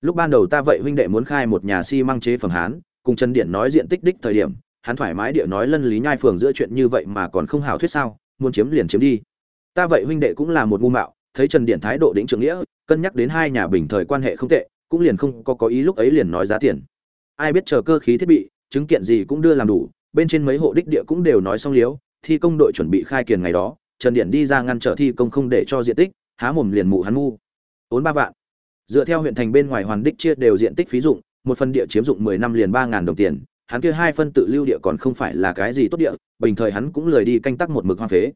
Lúc ban đầu ta vậy huynh đệ muốn khai một nhà xi si măng chế phẩm hán, cùng trần điện nói diện tích đích thời điểm hắn thoải mái địa nói lân lý nhai phường giữa chuyện như vậy mà còn không hảo thuyết sao, muốn chiếm liền chiếm đi. Ta vậy huynh đệ cũng là một ngu mạo, thấy trần điện thái độ đĩnh trưởng nghĩa, cân nhắc đến hai nhà bình thời quan hệ không tệ, cũng liền không có có ý lúc ấy liền nói giá tiền. Ai biết chờ cơ khí thiết bị, chứng kiện gì cũng đưa làm đủ, bên trên mấy hộ đích địa cũng đều nói xong liếu, thi công đội chuẩn bị khai kiền ngày đó, trần điện đi ra ngăn trở thi công không để cho diện tích, há mồm liền mụ hắn mu ốn ba vạn. Dựa theo huyện thành bên ngoài hoàn đích chia đều diện tích phí dụng, một phần địa chiếm dụng mười năm liền ba ngàn đồng tiền hắn kia hai phân tự lưu địa còn không phải là cái gì tốt địa, bình thời hắn cũng lười đi canh tác một mực hoang phế.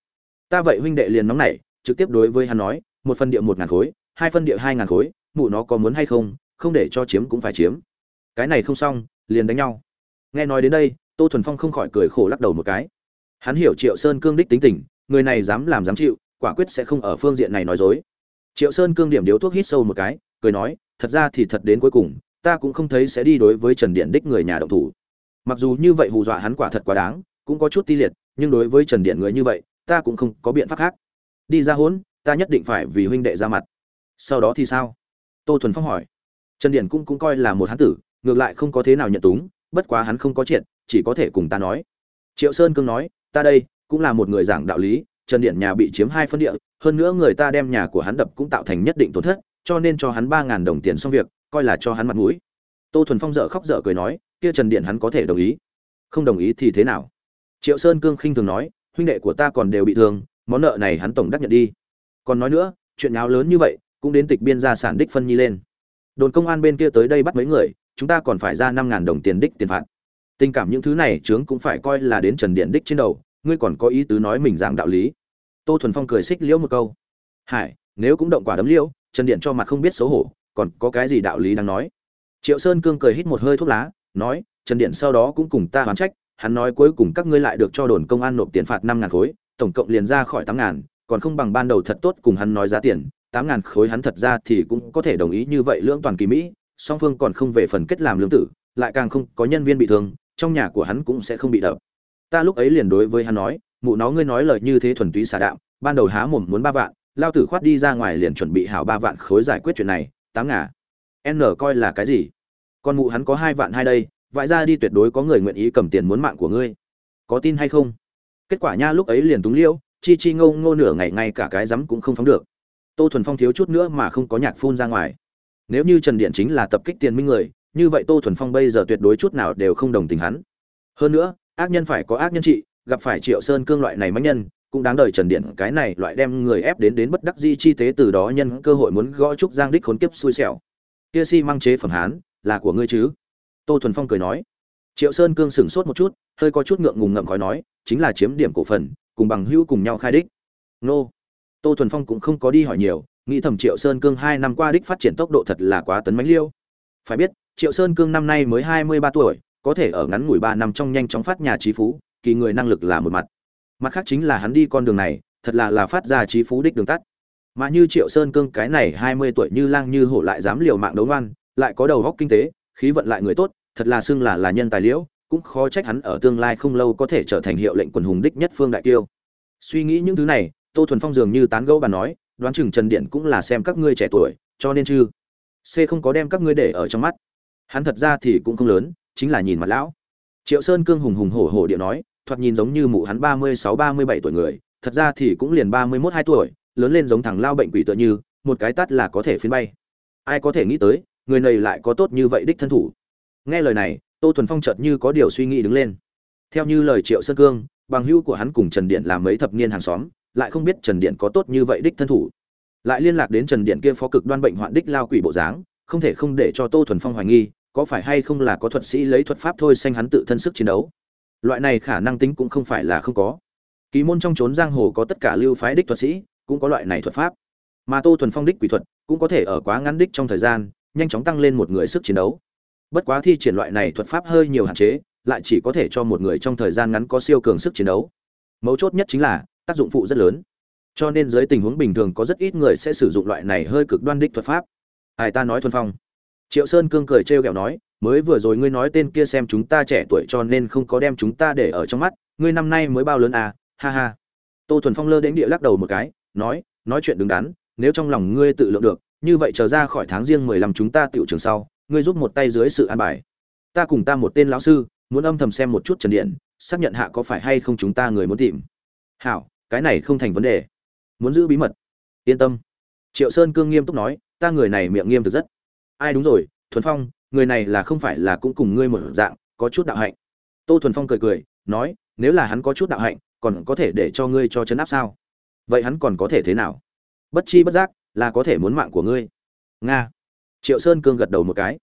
Ta vậy huynh đệ liền nóng nảy, trực tiếp đối với hắn nói, một phân địa một ngàn khối, hai phân địa hai ngàn khối, mụ nó có muốn hay không không để cho chiếm cũng phải chiếm. Cái này không xong, liền đánh nhau. Nghe nói đến đây, tô thuần phong không khỏi cười khổ lắc đầu một cái. Hắn hiểu triệu sơn cương đích tính tình, người này dám làm dám chịu, quả quyết sẽ không ở phương diện này nói dối. Triệu sơn cương điểm điếu thuốc hít sâu một cái, cười nói, thật ra thì thật đến cuối cùng, ta cũng không thấy sẽ đi đối với trần điện đích người nhà động thủ mặc dù như vậy hù dọa hắn quả thật quá đáng, cũng có chút ti liệt, nhưng đối với trần điện người như vậy, ta cũng không có biện pháp khác. Đi ra hỗn ta nhất định phải vì huynh đệ ra mặt. Sau đó thì sao? Tô thuần phong hỏi. Trần điện cũng cũng coi là một hán tử, ngược lại không có thế nào nhận túng, bất quá hắn không có chuyện chỉ có thể cùng ta nói. Triệu sơn cương nói, ta đây cũng là một người giảng đạo lý, trần điện nhà bị chiếm hai phân địa, hơn nữa người ta đem nhà của hắn đập cũng tạo thành nhất định tổn thất, cho nên cho hắn ba ngàn đồng tiền xong việc, coi là cho hắn mặt mũi. Tô thuần phong dợ khóc dợ cười nói kia trần điện hắn có thể đồng ý. Không đồng ý thì thế nào? Triệu sơn cương khinh thường nói, huynh đệ của ta còn đều bị thương, món nợ này hắn tổng đắc nhận đi. Còn nói nữa, chuyện nháo lớn như vậy, cũng đến tịch biên gia sản đích phân nhi lên. Đồn công an bên kia tới đây bắt mấy người, chúng ta còn phải ra năm ngàn đồng tiền đích tiền phạt. Tình cảm những thứ này, chướng cũng phải coi là đến trần điện đích trên đầu, ngươi còn có ý tứ nói mình giảng đạo lý. Tô thuần phong cười xích liễu một câu. Hải, nếu cũng động quả đấm liễu, trần điện cho mặt không biết xấu hổ, còn có cái gì đạo lý đang nói? Triệu sơn cương cười hít một hơi thuốc lá nói, trần điện sau đó cũng cùng ta hoán trách, hắn nói cuối cùng các ngươi lại được cho đồn công an nộp tiền phạt năm ngàn khối, tổng cộng liền ra khỏi tám ngàn, còn không bằng ban đầu thật tốt cùng hắn nói giá tiền, tám ngàn khối hắn thật ra thì cũng có thể đồng ý như vậy lưỡng toàn kỳ mỹ, song phương còn không về phần kết làm lương tử, lại càng không có nhân viên bị thương, trong nhà của hắn cũng sẽ không bị đập. Ta lúc ấy liền đối với hắn nói, mụ nó ngươi nói lời như thế thuần túy xả đạm, ban đầu há mồm muốn ba vạn, lao tử khoát đi ra ngoài liền chuẩn bị hảo ba vạn khối giải quyết chuyện này, tám ngà. N coi là cái gì? Con mụ hắn có hai vạn hai đây, vãi ra đi tuyệt đối có người nguyện ý cầm tiền muốn mạng của ngươi. Có tin hay không? Kết quả nha, lúc ấy liền túng liễu, chi chi ngâu ngô nửa ngày ngay cả cái rắm cũng không phóng được. Tô thuần phong thiếu chút nữa mà không có nhạc phun ra ngoài. Nếu như trần điện chính là tập kích tiền minh người, như vậy tô thuần phong bây giờ tuyệt đối chút nào đều không đồng tình hắn. Hơn nữa, ác nhân phải có ác nhân trị, gặp phải triệu sơn cương loại này mắc nhân, cũng đáng đời trần điện cái này loại đem người ép đến đến bất đắc di chi tế từ đó nhân cơ hội muốn gõ trúc giang đích khốn kiếp xui xẻo. Kia si mang chế phẩm hán là của ngươi chứ? Tô thuần phong cười nói. Triệu sơn cương sửng sốt một chút, hơi có chút ngượng ngùng ngậm khói nói, chính là chiếm điểm cổ phần, cùng bằng hữu cùng nhau khai đích. Nô. Tô thuần phong cũng không có đi hỏi nhiều, nghĩ thầm triệu sơn cương hai năm qua đích phát triển tốc độ thật là quá tấn mánh liêu. Phải biết, triệu sơn cương năm nay mới hai mươi ba tuổi, có thể ở ngắn ngủi ba năm trong nhanh chóng phát nhà trí phú, kỳ người năng lực là một mặt. Mặt khác chính là hắn đi con đường này, thật là là phát ra trí phú đích đường tắt. Mà như triệu sơn cương cái này hai mươi tuổi như lang như hổ lại dám liều mạng đấu ngoan lại có đầu góc kinh tế, khí vận lại người tốt, thật là xưng là là nhân tài liễu, cũng khó trách hắn ở tương lai không lâu có thể trở thành hiệu lệnh quần hùng đích nhất phương đại tiêu suy nghĩ những thứ này, tô thuần phong dường như tán gẫu bà nói, đoán chừng trần điện cũng là xem các ngươi trẻ tuổi, cho nên chứ? C không có đem các ngươi để ở trong mắt. Hắn thật ra thì cũng không lớn, chính là nhìn mặt lão. Triệu sơn cương hùng hùng hổ hổ điện nói, thoạt nhìn giống như mụ hắn ba mươi sáu ba mươi bảy tuổi người, thật ra thì cũng liền ba mươi mốt hai tuổi, lớn lên giống thằng lao bệnh quỷ tựa như, một cái tắt là có thể phiến bay. Ai có thể nghĩ tới người này lại có tốt như vậy đích thân thủ. Nghe lời này, tô thuần phong chợt như có điều suy nghĩ đứng lên. Theo như lời triệu sơn cương, bằng hữu của hắn cùng trần điện làm mấy thập niên hàng xóm, lại không biết trần điện có tốt như vậy đích thân thủ. Lại liên lạc đến trần điện kia phó cực đoan bệnh hoạn đích lao quỷ bộ dáng, không thể không để cho tô thuần phong hoài nghi, có phải hay không là có thuật sĩ lấy thuật pháp thôi xanh hắn tự thân sức chiến đấu. Loại này khả năng tính cũng không phải là không có. Kỳ môn trong trốn giang hồ có tất cả lưu phái đích thuật sĩ, cũng có loại này thuật pháp. Mà tô thuần phong đích quỷ thuật, cũng có thể ở quá ngắn đích trong thời gian nhanh chóng tăng lên một người sức chiến đấu. Bất quá thi triển loại này thuật pháp hơi nhiều hạn chế, lại chỉ có thể cho một người trong thời gian ngắn có siêu cường sức chiến đấu. Mấu chốt nhất chính là, tác dụng phụ rất lớn. Cho nên dưới tình huống bình thường có rất ít người sẽ sử dụng loại này hơi cực đoan đích thuật pháp. Ai ta nói thuần phong. Triệu sơn cương cười trêu ghẹo nói, mới vừa rồi ngươi nói tên kia xem chúng ta trẻ tuổi cho nên không có đem chúng ta để ở trong mắt, ngươi năm nay mới bao lớn à ha ha. Tô thuần phong lơ đến địa lắc đầu một cái, nói nói chuyện đứng đắn, nếu trong lòng ngươi tự lượng được như vậy trở ra khỏi tháng riêng mười lăm chúng ta tiểu trường sau, ngươi giúp một tay dưới sự an bài. Ta cùng ta một tên lão sư, muốn âm thầm xem một chút trần điện, xác nhận hạ có phải hay không chúng ta người muốn tìm. Hảo, cái này không thành vấn đề. Muốn giữ bí mật. Yên tâm. Triệu sơn cương nghiêm túc nói, ta người này miệng nghiêm thực rất. Ai đúng rồi, thuần phong, người này là không phải là cũng cùng ngươi một dạng, có chút đạo hạnh. Tô thuần phong cười cười, nói, nếu là hắn có chút đạo hạnh, còn có thể để cho ngươi cho chấn áp sao? Vậy hắn còn có thể thế nào? Bất chi bất giác là có thể muốn mạng của ngươi. Nga. Triệu sơn cương gật đầu một cái.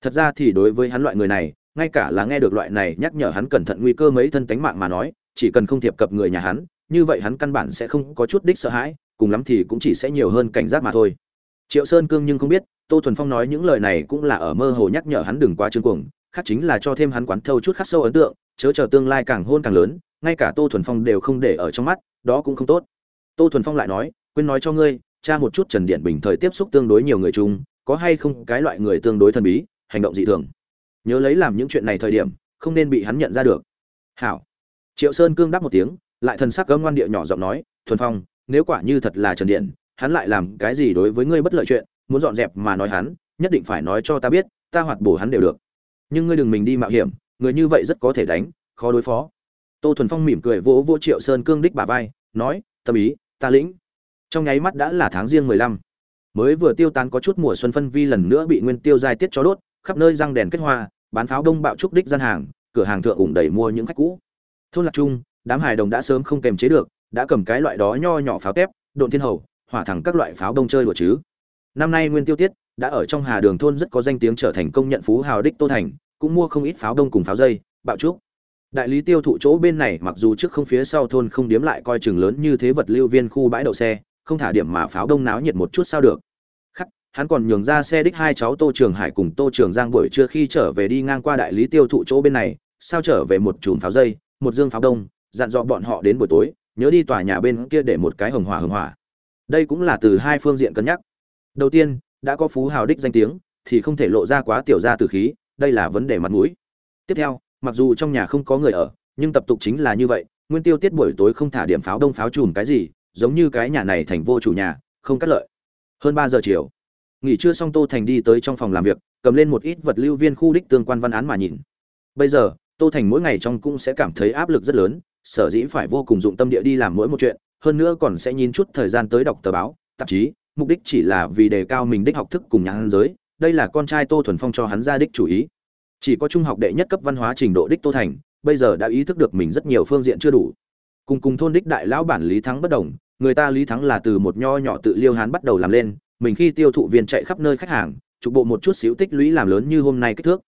Thật ra thì đối với hắn loại người này, ngay cả là nghe được loại này nhắc nhở hắn cẩn thận nguy cơ mấy thân tánh mạng mà nói, chỉ cần không thiệp cập người nhà hắn, như vậy hắn căn bản sẽ không có chút đích sợ hãi, cùng lắm thì cũng chỉ sẽ nhiều hơn cảnh giác mà thôi. Triệu sơn cương nhưng không biết, tô thuần phong nói những lời này cũng là ở mơ hồ nhắc nhở hắn đừng quá trương cuồng, khác chính là cho thêm hắn quán thâu chút khắc sâu ấn tượng, chớ chờ tương lai càng hôn càng lớn, ngay cả tô thuần phong đều không để ở trong mắt, đó cũng không tốt. Tô thuần phong lại nói, quên nói cho ngươi cha một chút trần điện bình thời tiếp xúc tương đối nhiều người chung, có hay không cái loại người tương đối thần bí, hành động dị thường. Nhớ lấy làm những chuyện này thời điểm, không nên bị hắn nhận ra được. Hảo. Triệu sơn cương đáp một tiếng, lại thần sắc gấm ngoan địa nhỏ giọng nói, thuần phong, nếu quả như thật là trần điện hắn lại làm cái gì đối với ngươi bất lợi chuyện, muốn dọn dẹp mà nói hắn, nhất định phải nói cho ta biết, ta hoạt bổ hắn đều được. Nhưng ngươi đừng mình đi mạo hiểm, người như vậy rất có thể đánh, khó đối phó. Tô thuần phong mỉm cười vỗ vỗ triệu sơn cương đích bả vai, nói, tâm ý, ta lĩnh trong nháy mắt đã là tháng riêng mười lăm. Mới vừa tiêu tán có chút mùa xuân phân vi lần nữa bị nguyên tiêu giai tiết cho đốt, khắp nơi răng đèn kết hoa, bán pháo đông bạo trúc đích gian hàng, cửa hàng thượng ủng đầy mua những khách cũ. Thôn lạc trung, đám hài đồng đã sớm không kềm chế được, đã cầm cái loại đó nho nhỏ pháo tép, độn thiên hầu, hỏa thẳng các loại pháo đông chơi đùa chứ. Năm nay nguyên tiêu tiết, đã ở trong hà đường thôn rất có danh tiếng trở thành công nhận phú hào đích tô thành, cũng mua không ít pháo đông cùng pháo dây, bạo trúc. Đại lý tiêu thụ chỗ bên này mặc dù trước không phía sau thôn không điếm lại coi chừng lớn như thế vật lưu viên khu bãi đậu xe không thả điểm mà pháo đông náo nhiệt một chút sao được. Khắc, hắn còn nhường ra xe đích hai cháu tô trường hải cùng tô trường giang buổi trưa khi trở về đi ngang qua đại lý tiêu thụ chỗ bên này, sao trở về một chùm pháo dây, một dương pháo đông, dặn dò bọn họ đến buổi tối, nhớ đi tòa nhà bên kia để một cái hồng hỏa hồng hỏa. Đây cũng là từ hai phương diện cân nhắc. Đầu tiên, đã có phú hào đích danh tiếng, thì không thể lộ ra quá tiểu ra từ khí, đây là vấn đề mặt mũi. Tiếp theo, mặc dù trong nhà không có người ở, nhưng tập tục chính là như vậy, nguyên tiêu tiết buổi tối không thả điểm pháo đông pháo chùm cái gì giống như cái nhà này thành vô chủ nhà, không cắt lợi. Hơn ba giờ chiều, nghỉ trưa xong tô thành đi tới trong phòng làm việc, cầm lên một ít vật lưu viên khu đích tương quan văn án mà nhìn. Bây giờ, tô thành mỗi ngày trong cũng sẽ cảm thấy áp lực rất lớn, sở dĩ phải vô cùng dụng tâm địa đi làm mỗi một chuyện, hơn nữa còn sẽ nhìn chút thời gian tới đọc tờ báo, tạp chí, mục đích chỉ là vì đề cao mình đích học thức cùng nhãn giới, đây là con trai tô thuần phong cho hắn ra đích chủ ý. Chỉ có trung học đệ nhất cấp văn hóa trình độ đích tô thành, bây giờ đã ý thức được mình rất nhiều phương diện chưa đủ. Cùng cùng thôn đích đại lão bản lý thắng bất đồng người ta lý thắng là từ một nho nhỏ tự liêu hán bắt đầu làm lên, mình khi tiêu thụ viên chạy khắp nơi khách hàng trục bộ một chút xíu tích lũy làm lớn như hôm nay kích thước.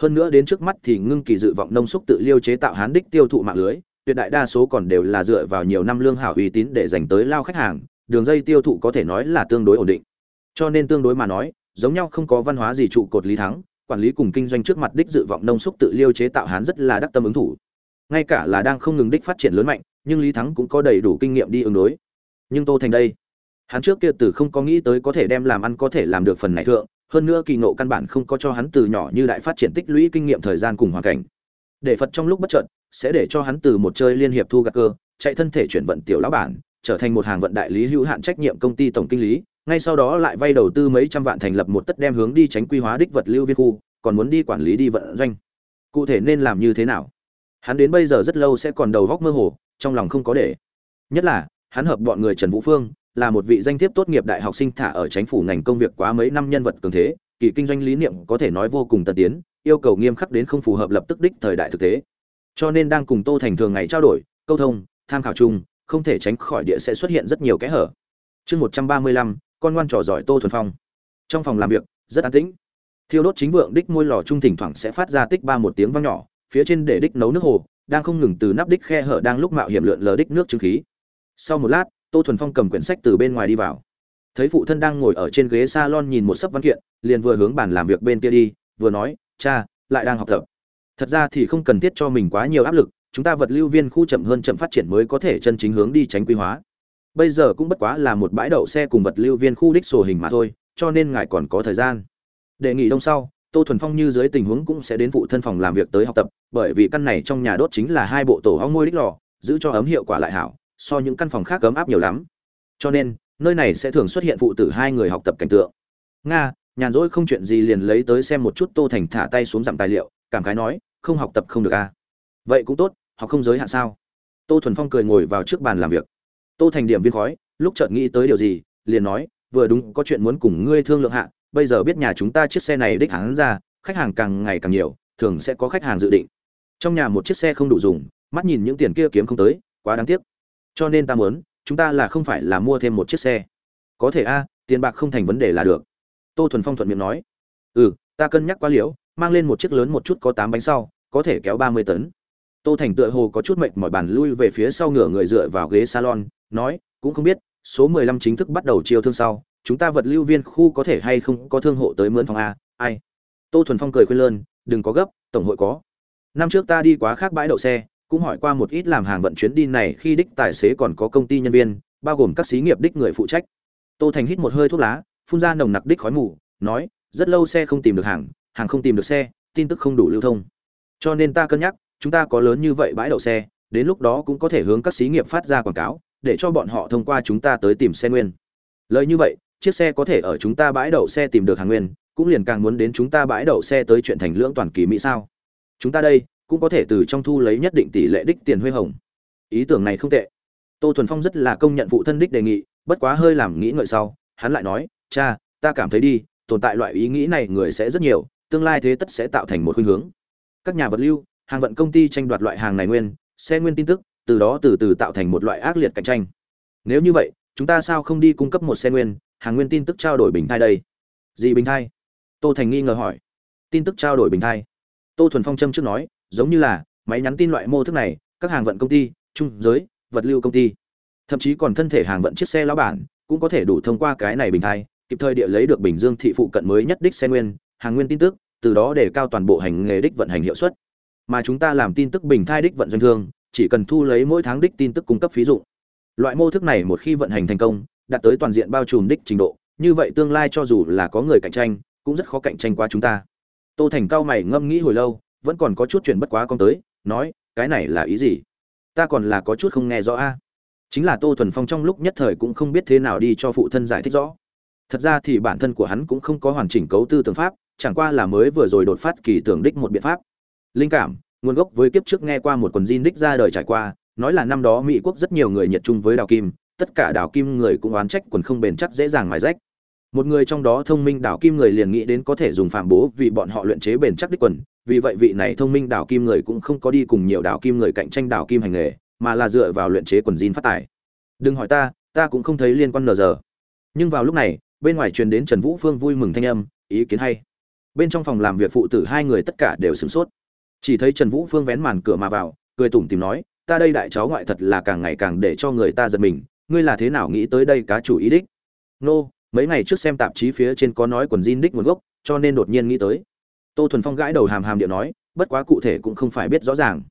Hơn nữa đến trước mắt thì ngưng kỳ dự vọng nông xúc tự liêu chế tạo hán đích tiêu thụ mạng lưới, tuyệt đại đa số còn đều là dựa vào nhiều năm lương hảo uy tín để dành tới lao khách hàng, đường dây tiêu thụ có thể nói là tương đối ổn định. Cho nên tương đối mà nói, giống nhau không có văn hóa gì trụ cột lý thắng, quản lý cùng kinh doanh trước mặt đích dự vọng nông xúc tự liêu chế tạo hán rất là đắc tâm ứng thủ. Ngay cả là đang không ngừng đích phát triển lớn mạnh, nhưng lý thắng cũng có đầy đủ kinh nghiệm đi ứng đối nhưng tô thành đây, hắn trước kia từ không có nghĩ tới có thể đem làm ăn có thể làm được phần này thượng, hơn nữa kỳ ngộ căn bản không có cho hắn từ nhỏ như đại phát triển tích lũy kinh nghiệm thời gian cùng hoàn cảnh. Để phật trong lúc bất chợt, sẽ để cho hắn từ một chơi liên hiệp thu gạt cơ, chạy thân thể chuyển vận tiểu lão bản, trở thành một hàng vận đại lý hữu hạn trách nhiệm công ty tổng kinh lý, ngay sau đó lại vay đầu tư mấy trăm vạn thành lập một tất đem hướng đi tránh quy hóa đích vật lưu viên khu, còn muốn đi quản lý đi vận doanh. Cụ thể nên làm như thế nào? Hắn đến bây giờ rất lâu sẽ còn đầu góc mơ hồ, trong lòng không có để. Nhất là hắn hợp bọn người trần vũ phương, là một vị danh thiếp tốt nghiệp đại học sinh thả ở chính phủ ngành công việc quá mấy năm nhân vật cường thế, kỳ kinh doanh lý niệm có thể nói vô cùng tân tiến, yêu cầu nghiêm khắc đến không phù hợp lập tức đích thời đại thực tế. Cho nên đang cùng tô thành thường ngày trao đổi, câu thông, tham khảo chung, không thể tránh khỏi địa sẽ xuất hiện rất nhiều kẽ hở. Chương một trăm ba mươi lăm, con ngoan trò giỏi tô thuần phong. Trong phòng làm việc, rất an tĩnh. Thiêu đốt chính vượng đích môi lò trung thỉnh thoảng sẽ phát ra tích ba một tiếng vang nhỏ, phía trên để đích nấu nước hồ, đang không ngừng từ nắp đích khe hở đang lúc mạo hiểm lượn lờ đích nước trứng khí sau một lát, tô thuần phong cầm quyển sách từ bên ngoài đi vào. Thấy phụ thân đang ngồi ở trên ghế salon nhìn một sấp văn kiện, liền vừa hướng bàn làm việc bên kia đi, vừa nói, cha, lại đang học tập. Thật ra thì không cần thiết cho mình quá nhiều áp lực, chúng ta vật lưu viên khu chậm hơn chậm phát triển mới có thể chân chính hướng đi tránh quy hóa. Bây giờ cũng bất quá là một bãi đậu xe cùng vật lưu viên khu đích sổ hình mà thôi, cho nên ngài còn có thời gian. Đề nghị đông sau, tô thuần phong như dưới tình huống cũng sẽ đến phụ thân phòng làm việc tới học tập, bởi vì căn này trong nhà đốt chính là hai bộ tổ ong môi đích lò, giữ cho ấm hiệu quả lại hảo so những căn phòng khác ấm áp nhiều lắm. Cho nên, nơi này sẽ thường xuất hiện phụ tử hai người học tập cảnh tượng. Nga, nhàn rỗi không chuyện gì liền lấy tới xem một chút tô thành thả tay xuống dặm tài liệu, cảm khái nói, không học tập không được à. vậy cũng tốt, học không giới hạn sao? Tô thuần phong cười ngồi vào trước bàn làm việc. Tô thành điểm viên khói, lúc chợt nghĩ tới điều gì, liền nói, vừa đúng, có chuyện muốn cùng ngươi thương lượng hạ, bây giờ biết nhà chúng ta chiếc xe này đích hắn ra, khách hàng càng ngày càng nhiều, thường sẽ có khách hàng dự định. Trong nhà một chiếc xe không đủ dùng, mắt nhìn những tiền kia kiếm không tới, quá đáng tiếc cho nên ta muốn, chúng ta là không phải là mua thêm một chiếc xe. Có thể a, tiền bạc không thành vấn đề là được. Tô thuần phong thuận miệng nói. Ừ ta cân nhắc quá liễu, mang lên một chiếc lớn một chút có tám bánh sau, có thể kéo ba mươi tấn. Tô thành tựa hồ có chút mệt mỏi bàn lui về phía sau ngửa người dựa vào ghế salon, nói, cũng không biết, số mười lăm chính thức bắt đầu chiêu thương sau, chúng ta vật lưu viên khu có thể hay không có thương hộ tới mướn phòng a, ai? Tô thuần phong cười khuyên lơn, đừng có gấp, tổng hội có. Năm trước ta đi quá khác bãi đậu xe cũng hỏi qua một ít làm hàng vận chuyến đi này khi đích tài xế còn có công ty nhân viên, bao gồm các xí nghiệp đích người phụ trách. Tô thành hít một hơi thuốc lá, phun ra nồng nặc đích khói mù, nói, rất lâu xe không tìm được hàng hàng không tìm được xe, tin tức không đủ lưu thông. Cho nên ta cân nhắc, chúng ta có lớn như vậy bãi đậu xe, đến lúc đó cũng có thể hướng các xí nghiệp phát ra quảng cáo, để cho bọn họ thông qua chúng ta tới tìm xe nguyên. Lời như vậy, chiếc xe có thể ở chúng ta bãi đậu xe tìm được hàng nguyên, cũng liền càng muốn đến chúng ta bãi đậu xe tới chuyện thành lưỡng toàn kỳ mỹ sao. Chúng ta đây cũng có thể từ trong thu lấy nhất định tỷ lệ đích tiền huê hồng. Ý tưởng này không tệ. Tô thuần phong rất là công nhận phụ thân đích đề nghị, bất quá hơi làm nghĩ ngợi sau, hắn lại nói, cha, ta cảm thấy đi, tồn tại loại ý nghĩ này người sẽ rất nhiều, tương lai thế tất sẽ tạo thành một khuynh hướng. Các nhà vật lưu, hàng vận công ty tranh đoạt loại hàng này nguyên, xe nguyên tin tức, từ đó từ từ tạo thành một loại ác liệt cạnh tranh. Nếu như vậy, chúng ta sao không đi cung cấp một xe nguyên, hàng nguyên tin tức trao đổi bình thai đây? Gì bình thai? Tô thành nghi ngờ hỏi. Tin tức trao đổi bình thai. Tô thuần phong châm trước nói giống như là máy nhắn tin loại mô thức này, các hàng vận công ty, trung giới, vật lưu công ty. Thậm chí còn thân thể hàng vận chiếc xe lão bản cũng có thể đủ thông qua cái này bình thai, kịp thời địa lấy được bình dương thị phụ cận mới nhất đích xe nguyên, hàng nguyên tin tức, từ đó để cao toàn bộ hành nghề đích vận hành hiệu suất. Mà chúng ta làm tin tức bình thai đích vận doanh thương, chỉ cần thu lấy mỗi tháng đích tin tức cung cấp phí dụng. Loại mô thức này một khi vận hành thành công, đạt tới toàn diện bao trùm đích trình độ, như vậy tương lai cho dù là có người cạnh tranh, cũng rất khó cạnh tranh qua chúng ta. Tô thành cao mày ngâm nghĩ hồi lâu vẫn còn có chút chuyện bất quá con tới, nói, cái này là ý gì? Ta còn là có chút không nghe rõ a. Chính là tô thuần phong trong lúc nhất thời cũng không biết thế nào đi cho phụ thân giải thích rõ. Thật ra thì bản thân của hắn cũng không có hoàn chỉnh cấu tư tưởng pháp, chẳng qua là mới vừa rồi đột phát kỳ tưởng đích một biện pháp. Linh cảm, nguồn gốc với kiếp trước nghe qua một quần jean đích ra đời trải qua, nói là năm đó mỹ quốc rất nhiều người nhiệt chung với đào kim, tất cả đào kim người cũng oán trách quần không bền chắc dễ dàng mài rách. Một người trong đó thông minh đào kim người liền nghĩ đến có thể dùng phạm bố vì bọn họ luyện chế bền chắc đích quần vì vậy vị này thông minh đào kim người cũng không có đi cùng nhiều đào kim người cạnh tranh đào kim hành nghề, mà là dựa vào luyện chế quần jean phát tài đừng hỏi ta ta cũng không thấy liên quan nờ giờ. Nhưng vào lúc này, bên ngoài truyền đến trần vũ phương vui mừng thanh âm, ý kiến hay. Bên trong phòng làm việc phụ tử hai người tất cả đều sửng sốt. Chỉ thấy trần vũ phương vén màn cửa mà vào, cười tủm tìm nói, ta đây đại cháu ngoại thật là càng ngày càng để cho người ta giật mình, ngươi là thế nào nghĩ tới đây cá chủ ý đích? Nô, mấy ngày trước xem tạp chí phía trên có nói quần jean đích nguồn gốc, cho nên đột nhiên nghĩ tới tô thuần phong gãi đầu hàm hàm điệu nói, bất quá cụ thể cũng không phải biết rõ ràng.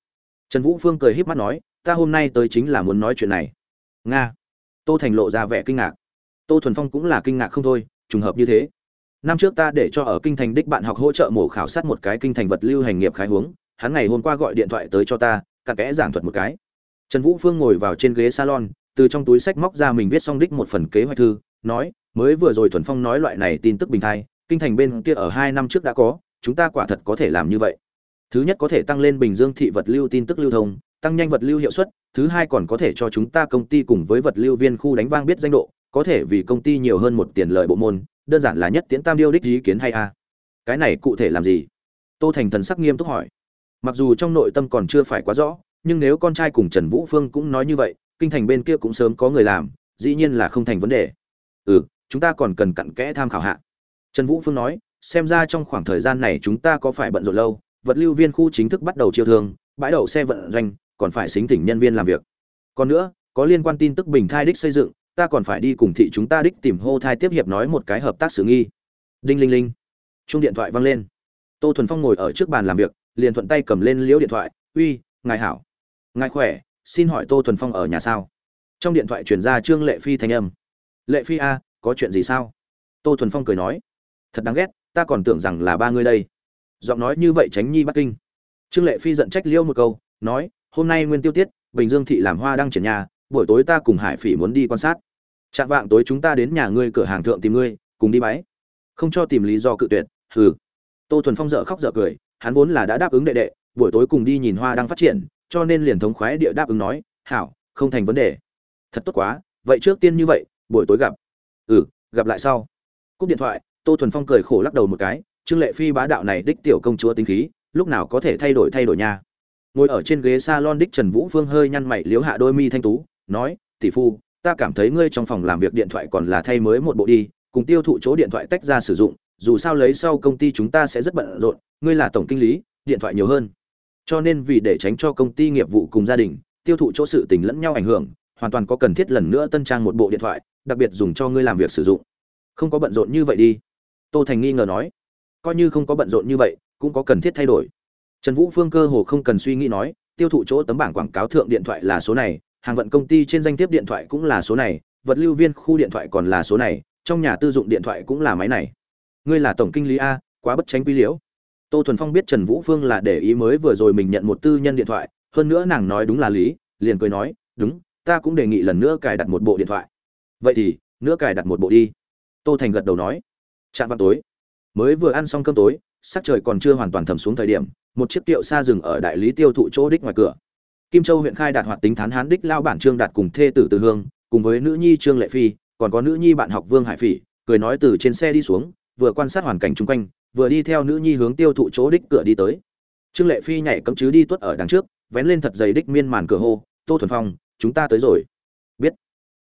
Trần vũ phương cười híp mắt nói, ta hôm nay tới chính là muốn nói chuyện này. Nga. Tô thành lộ ra vẻ kinh ngạc. Tô thuần phong cũng là kinh ngạc không thôi, trùng hợp như thế. Năm trước ta để cho ở kinh thành đích bạn học hỗ trợ mổ khảo sát một cái kinh thành vật lưu hành nghiệp khai huống, hắn ngày hôm qua gọi điện thoại tới cho ta, cặn kẽ giảng thuật một cái. Trần vũ phương ngồi vào trên ghế salon, từ trong túi sách móc ra mình viết xong đích một phần kế hoạch thư, nói, mới vừa rồi thuần phong nói loại này tin tức bình thai, kinh thành bên kia ở hai năm trước đã có chúng ta quả thật có thể làm như vậy. Thứ nhất có thể tăng lên bình dương thị vật lưu tin tức lưu thông, tăng nhanh vật lưu hiệu suất, thứ hai còn có thể cho chúng ta công ty cùng với vật lưu viên khu đánh vang biết danh độ, có thể vì công ty nhiều hơn một tiền lợi bộ môn, đơn giản là nhất tiễn tam điêu đích ý kiến hay a. Cái này cụ thể làm gì? Tô thành thần sắc nghiêm túc hỏi. Mặc dù trong nội tâm còn chưa phải quá rõ, nhưng nếu con trai cùng trần vũ phương cũng nói như vậy, kinh thành bên kia cũng sớm có người làm, dĩ nhiên là không thành vấn đề. Ừ chúng ta còn cần cặn kẽ tham khảo hạ. Trần vũ phương nói xem ra trong khoảng thời gian này chúng ta có phải bận rộn lâu, vật lưu viên khu chính thức bắt đầu chiêu thương, bãi đậu xe vận doanh, còn phải xính thỉnh nhân viên làm việc. Còn nữa, có liên quan tin tức bình thai đích xây dựng, ta còn phải đi cùng thị chúng ta đích tìm hô thai tiếp hiệp nói một cái hợp tác xử nghi. Đinh linh linh. Chung điện thoại vang lên. Tô thuần phong ngồi ở trước bàn làm việc, liền thuận tay cầm lên liễu điện thoại. Uy, ngài hảo. Ngài khỏe, xin hỏi tô thuần phong ở nhà sao? Trong điện thoại truyền ra trương lệ phi thanh âm. Lệ phi a, có chuyện gì sao? Tô thuần phong cười nói. Thật đáng ghét ta còn tưởng rằng là ba ngươi đây. Giọng nói như vậy tránh nhi bắc kinh. Trương lệ phi giận trách liêu một câu, nói, hôm nay nguyên tiêu tiết, bình dương thị làm hoa đang triển nhà, buổi tối ta cùng hải phỉ muốn đi quan sát. Chạm vạng tối chúng ta đến nhà ngươi cửa hàng thượng tìm ngươi, cùng đi bãi. không cho tìm lý do cự tuyệt, hừ. Tô thuần phong dở khóc dở cười, hắn vốn là đã đáp ứng đệ đệ, buổi tối cùng đi nhìn hoa đang phát triển, cho nên liền thống khoái địa đáp ứng nói, hảo, không thành vấn đề. Thật tốt quá, vậy trước tiên như vậy, buổi tối gặp. Ừ gặp lại sau. Cúp điện thoại tô thuần phong cười khổ lắc đầu một cái, trương lệ phi bá đạo này đích tiểu công chúa tính khí, lúc nào có thể thay đổi thay đổi nha? Ngồi ở trên ghế s a lon đích trần vũ phương hơi nhăn mày liếu hạ đôi mi thanh tú, nói, tỷ phu, ta cảm thấy ngươi trong phòng làm việc điện thoại còn là thay mới một bộ đi, cùng tiêu thụ chỗ điện thoại tách ra sử dụng, dù sao lấy sau công ty chúng ta sẽ rất bận rộn, ngươi là tổng kinh lý, điện thoại nhiều hơn. Cho nên vì để tránh cho công ty nghiệp vụ cùng gia đình, tiêu thụ chỗ sự tình lẫn nhau ảnh hưởng, hoàn toàn có cần thiết lần nữa tân trang một bộ điện thoại, đặc biệt dùng cho ngươi làm việc sử dụng. Không có bận rộn như vậy đi tô thành nghi ngờ nói, coi như không có bận rộn như vậy, cũng có cần thiết thay đổi. Trần vũ phương cơ hồ không cần suy nghĩ nói, tiêu thụ chỗ tấm bảng quảng cáo thượng điện thoại là số này, hàng vận công ty trên danh thiếp điện thoại cũng là số này, vật lưu viên khu điện thoại còn là số này, trong nhà tư dụng điện thoại cũng là máy này. Ngươi là tổng kinh lý a, quá bất tránh quy liễu. Tô thuần phong biết trần vũ phương là để ý mới vừa rồi mình nhận một tư nhân điện thoại, hơn nữa nàng nói đúng là lý, liền cười nói, đúng, ta cũng đề nghị lần nữa cài đặt một bộ điện thoại. Vậy thì, nữa cài đặt một bộ đi. Tô thành gật đầu nói chạm vào tối. Mới vừa ăn xong cơm tối, sắc trời còn chưa hoàn toàn thầm xuống thời điểm, một chiếc tiệu xa dừng ở đại lý tiêu thụ chỗ đích ngoài cửa. Kim châu huyện khai đạt hoạt tính thán hán đích lao bản trương đạt cùng thê tử từ hương, cùng với nữ nhi trương lệ phi, còn có nữ nhi bạn học vương hải phỉ, cười nói từ trên xe đi xuống, vừa quan sát hoàn cảnh chung quanh, vừa đi theo nữ nhi hướng tiêu thụ chỗ đích cửa đi tới. Trương lệ phi nhảy cấm chứ đi tuất ở đằng trước, vén lên thật dày đích miên màn cửa hô, tô thuần phong, chúng ta tới rồi. Biết,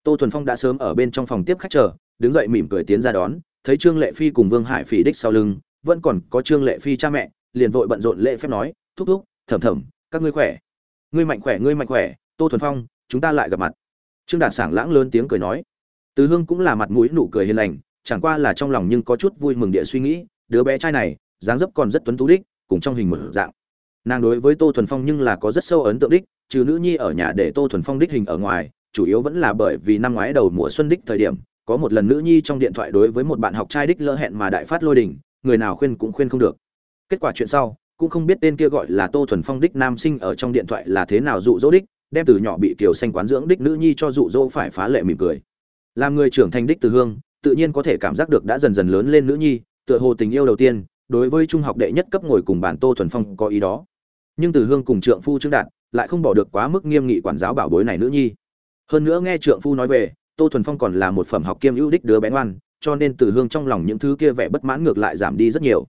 tô thuần phong đã sớm ở bên trong phòng tiếp khách chờ, đứng dậy mỉm cười tiến ra đón thấy trương lệ phi cùng vương hải phỉ đích sau lưng, vẫn còn có trương lệ phi cha mẹ, liền vội bận rộn lễ phép nói, thúc thúc, thầm thầm, các ngươi khỏe. Ngươi mạnh khỏe, ngươi mạnh khỏe, tô thuần phong, chúng ta lại gặp mặt. Trương đạt sảng lãng lớn tiếng cười nói. Từ hương cũng là mặt mũi nụ cười hiền lành, chẳng qua là trong lòng nhưng có chút vui mừng địa suy nghĩ, đứa bé trai này, dáng dấp còn rất tuấn tú đích, cùng trong hình mở dạng. Nàng đối với tô thuần phong nhưng là có rất sâu ấn tượng đích, trừ nữ nhi ở nhà để tô thuần phong đích hình ở ngoài, chủ yếu vẫn là bởi vì năm ngoái đầu mùa xuân đích thời điểm có một lần nữ nhi trong điện thoại đối với một bạn học trai đích lỡ hẹn mà đại phát lôi đình, người nào khuyên cũng khuyên không được. Kết quả chuyện sau, cũng không biết tên kia gọi là tô thuần phong đích nam sinh ở trong điện thoại là thế nào dụ dỗ đích, đem từ nhỏ bị kiều xanh quán dưỡng đích nữ nhi cho dụ dỗ phải phá lệ mỉm cười. Làm người trưởng thành đích từ hương, tự nhiên có thể cảm giác được đã dần dần lớn lên nữ nhi, tựa hồ tình yêu đầu tiên, đối với trung học đệ nhất cấp ngồi cùng bản tô thuần phong có ý đó. Nhưng từ hương cùng trượng phu trương đạt lại không bỏ được quá mức nghiêm nghị quản giáo bảo bối này nữ nhi. Hơn nữa nghe trượng phu nói về tô thuần phong còn là một phẩm học kiêm ưu đích đứa bé ngoan cho nên từ hương trong lòng những thứ kia vẻ bất mãn ngược lại giảm đi rất nhiều.